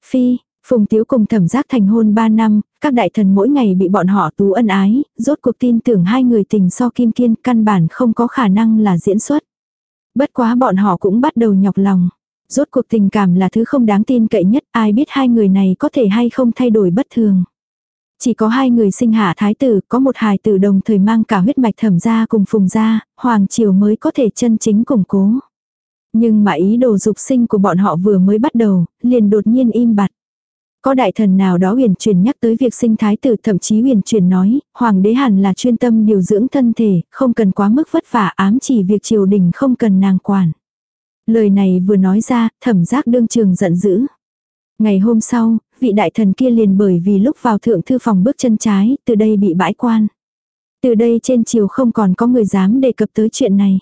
Phi, Phùng Tiếu cùng thẩm giác thành hôn 3 năm, các đại thần mỗi ngày bị bọn họ tú ân ái, rốt cuộc tin tưởng hai người tình so kim kiên căn bản không có khả năng là diễn xuất. Bất quá bọn họ cũng bắt đầu nhọc lòng. Rốt cuộc tình cảm là thứ không đáng tin cậy nhất, ai biết hai người này có thể hay không thay đổi bất thường. Chỉ có hai người sinh hạ thái tử, có một hài tử đồng thời mang cả huyết mạch thẩm gia cùng phùng gia, hoàng triều mới có thể chân chính củng cố. Nhưng mà ý đồ dục sinh của bọn họ vừa mới bắt đầu, liền đột nhiên im bặt. Có đại thần nào đó huyền truyền nhắc tới việc sinh thái tử thậm chí huyền truyền nói, hoàng đế hẳn là chuyên tâm điều dưỡng thân thể, không cần quá mức vất vả ám chỉ việc triều đình không cần nàng quản. Lời này vừa nói ra, thẩm giác đương trường giận dữ. Ngày hôm sau, vị đại thần kia liền bởi vì lúc vào thượng thư phòng bước chân trái, từ đây bị bãi quan. Từ đây trên triều không còn có người dám đề cập tới chuyện này.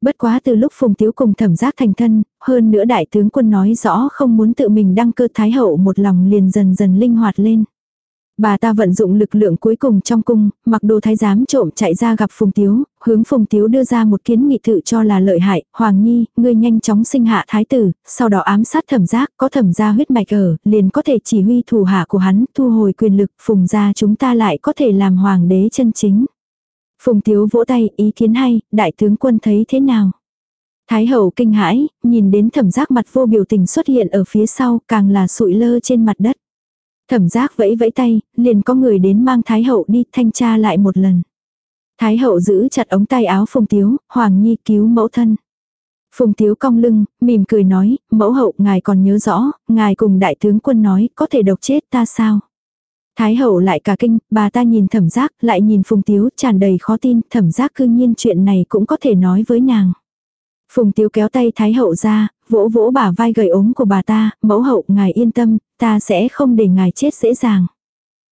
Bất quá từ lúc Phùng Tiếu cùng thẩm giác thành thân, hơn nữa đại tướng quân nói rõ không muốn tự mình đăng cơ thái hậu một lòng liền dần dần linh hoạt lên. Bà ta vận dụng lực lượng cuối cùng trong cung, mặc đồ thái giám trộm chạy ra gặp Phùng Tiếu, hướng Phùng Tiếu đưa ra một kiến nghị tự cho là lợi hại, Hoàng Nhi, ngươi nhanh chóng sinh hạ thái tử, sau đó ám sát thẩm giác, có thẩm gia huyết mạch ở, liền có thể chỉ huy thủ hạ của hắn, thu hồi quyền lực, Phùng gia chúng ta lại có thể làm hoàng đế chân chính. Phùng Tiếu vỗ tay, ý kiến hay, đại tướng quân thấy thế nào? Thái hậu kinh hãi, nhìn đến thẩm giác mặt vô biểu tình xuất hiện ở phía sau, càng là sụi lơ trên mặt đất. Thẩm giác vẫy vẫy tay, liền có người đến mang Thái hậu đi thanh tra lại một lần. Thái hậu giữ chặt ống tay áo Phùng Tiếu, Hoàng Nhi cứu mẫu thân. Phùng Tiếu cong lưng, mỉm cười nói, mẫu hậu ngài còn nhớ rõ, ngài cùng đại tướng quân nói có thể độc chết ta sao. Thái hậu lại cả kinh, bà ta nhìn thẩm giác, lại nhìn Phùng Tiếu, tràn đầy khó tin, thẩm giác cư nhiên chuyện này cũng có thể nói với nàng. Phùng Tiếu kéo tay Thái hậu ra, vỗ vỗ bả vai gầy ốm của bà ta, mẫu hậu ngài yên tâm, ta sẽ không để ngài chết dễ dàng.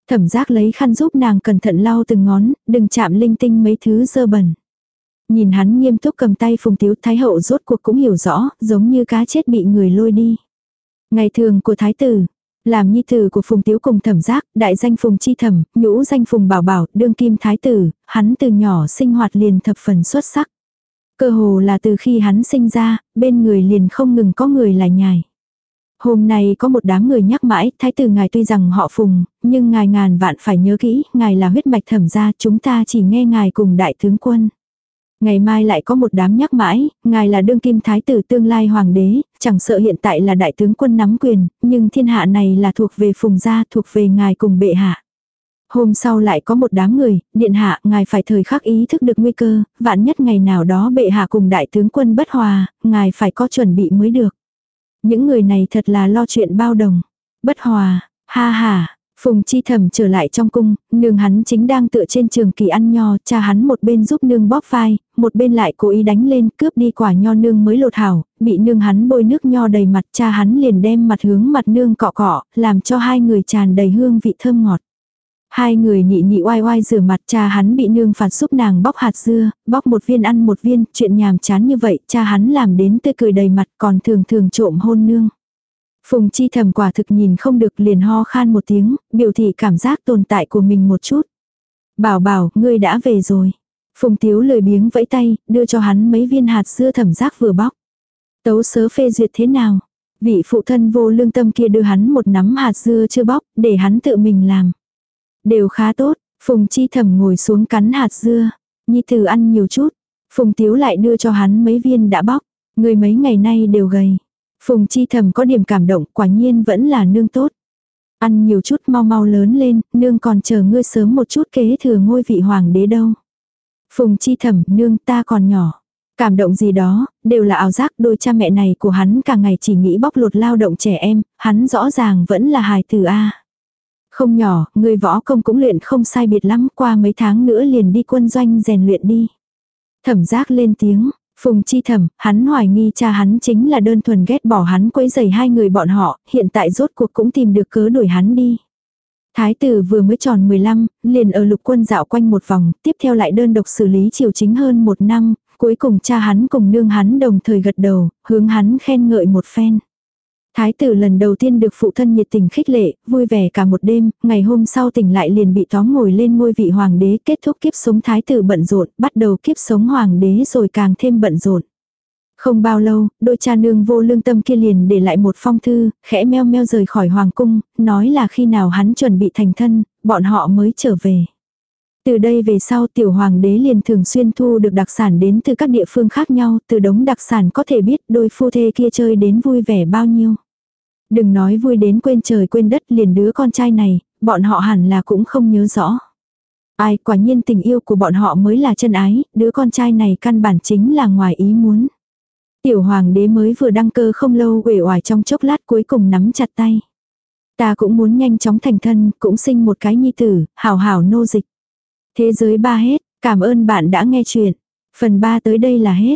Thẩm giác lấy khăn giúp nàng cẩn thận lau từng ngón, đừng chạm linh tinh mấy thứ dơ bẩn. Nhìn hắn nghiêm túc cầm tay Phùng Tiếu Thái hậu rốt cuộc cũng hiểu rõ, giống như cá chết bị người lôi đi. Ngày thường của Thái tử, Làm nhi tử của Phùng Tiếu cùng thẩm giác, đại danh Phùng Chi Thẩm, nhũ danh Phùng Bảo Bảo, đương kim thái tử, hắn từ nhỏ sinh hoạt liền thập phần xuất sắc. Cơ hồ là từ khi hắn sinh ra, bên người liền không ngừng có người lại nhài. Hôm nay có một đám người nhắc mãi, thái tử ngài tuy rằng họ phùng, nhưng ngài ngàn vạn phải nhớ kỹ, ngài là huyết mạch thẩm gia, chúng ta chỉ nghe ngài cùng đại tướng quân. Ngày mai lại có một đám nhắc mãi, ngài là đương kim thái tử tương lai hoàng đế, chẳng sợ hiện tại là đại tướng quân nắm quyền, nhưng thiên hạ này là thuộc về phùng gia, thuộc về ngài cùng bệ hạ. Hôm sau lại có một đám người, điện hạ, ngài phải thời khắc ý thức được nguy cơ, vạn nhất ngày nào đó bệ hạ cùng đại tướng quân bất hòa, ngài phải có chuẩn bị mới được. Những người này thật là lo chuyện bao đồng. Bất hòa, ha ha, Phùng Chi Thẩm trở lại trong cung, nương hắn chính đang tựa trên trường kỳ ăn nho, cha hắn một bên giúp nương bóp vai, một bên lại cố ý đánh lên cướp đi quả nho nương mới lột hảo, bị nương hắn bôi nước nho đầy mặt cha hắn liền đem mặt hướng mặt nương cọ cọ, làm cho hai người tràn đầy hương vị thơm ngọt. Hai người nhị nhị oai oai rửa mặt cha hắn bị nương phạt giúp nàng bóc hạt dưa, bóc một viên ăn một viên, chuyện nhàm chán như vậy, cha hắn làm đến tươi cười đầy mặt còn thường thường trộm hôn nương. Phùng chi thầm quả thực nhìn không được liền ho khan một tiếng, biểu thị cảm giác tồn tại của mình một chút. Bảo bảo, ngươi đã về rồi. Phùng tiếu lời biếng vẫy tay, đưa cho hắn mấy viên hạt dưa thẩm giác vừa bóc. Tấu sớ phê duyệt thế nào? Vị phụ thân vô lương tâm kia đưa hắn một nắm hạt dưa chưa bóc, để hắn tự mình làm. Đều khá tốt, Phùng Chi Thẩm ngồi xuống cắn hạt dưa. Nhi tử ăn nhiều chút. Phùng Tiếu lại đưa cho hắn mấy viên đã bóc. Người mấy ngày nay đều gầy. Phùng Chi Thẩm có điểm cảm động, quả nhiên vẫn là nương tốt. Ăn nhiều chút mau mau lớn lên, nương còn chờ ngươi sớm một chút kế thừa ngôi vị hoàng đế đâu. Phùng Chi Thẩm, nương ta còn nhỏ. Cảm động gì đó, đều là ảo giác đôi cha mẹ này của hắn cả ngày chỉ nghĩ bóc lột lao động trẻ em, hắn rõ ràng vẫn là hài tử A. Không nhỏ, người võ công cũng luyện không sai biệt lắm, qua mấy tháng nữa liền đi quân doanh rèn luyện đi. Thẩm giác lên tiếng, Phùng chi thẩm, hắn hoài nghi cha hắn chính là đơn thuần ghét bỏ hắn quấy rầy hai người bọn họ, hiện tại rốt cuộc cũng tìm được cớ đuổi hắn đi. Thái tử vừa mới tròn 15, liền ở lục quân dạo quanh một vòng, tiếp theo lại đơn độc xử lý triều chính hơn một năm, cuối cùng cha hắn cùng nương hắn đồng thời gật đầu, hướng hắn khen ngợi một phen. Thái tử lần đầu tiên được phụ thân nhiệt tình khích lệ, vui vẻ cả một đêm, ngày hôm sau tỉnh lại liền bị tóm ngồi lên ngôi vị hoàng đế, kết thúc kiếp sống thái tử bận rộn, bắt đầu kiếp sống hoàng đế rồi càng thêm bận rộn. Không bao lâu, đôi cha nương vô lương tâm kia liền để lại một phong thư, khẽ meo meo rời khỏi hoàng cung, nói là khi nào hắn chuẩn bị thành thân, bọn họ mới trở về. Từ đây về sau tiểu hoàng đế liền thường xuyên thu được đặc sản đến từ các địa phương khác nhau, từ đống đặc sản có thể biết đôi phu thê kia chơi đến vui vẻ bao nhiêu. Đừng nói vui đến quên trời quên đất liền đứa con trai này, bọn họ hẳn là cũng không nhớ rõ. Ai quả nhiên tình yêu của bọn họ mới là chân ái, đứa con trai này căn bản chính là ngoài ý muốn. Tiểu hoàng đế mới vừa đăng cơ không lâu uể oải trong chốc lát cuối cùng nắm chặt tay. Ta cũng muốn nhanh chóng thành thân, cũng sinh một cái nhi tử, hào hào nô dịch. Thế giới ba hết, cảm ơn bạn đã nghe chuyện. Phần 3 tới đây là hết.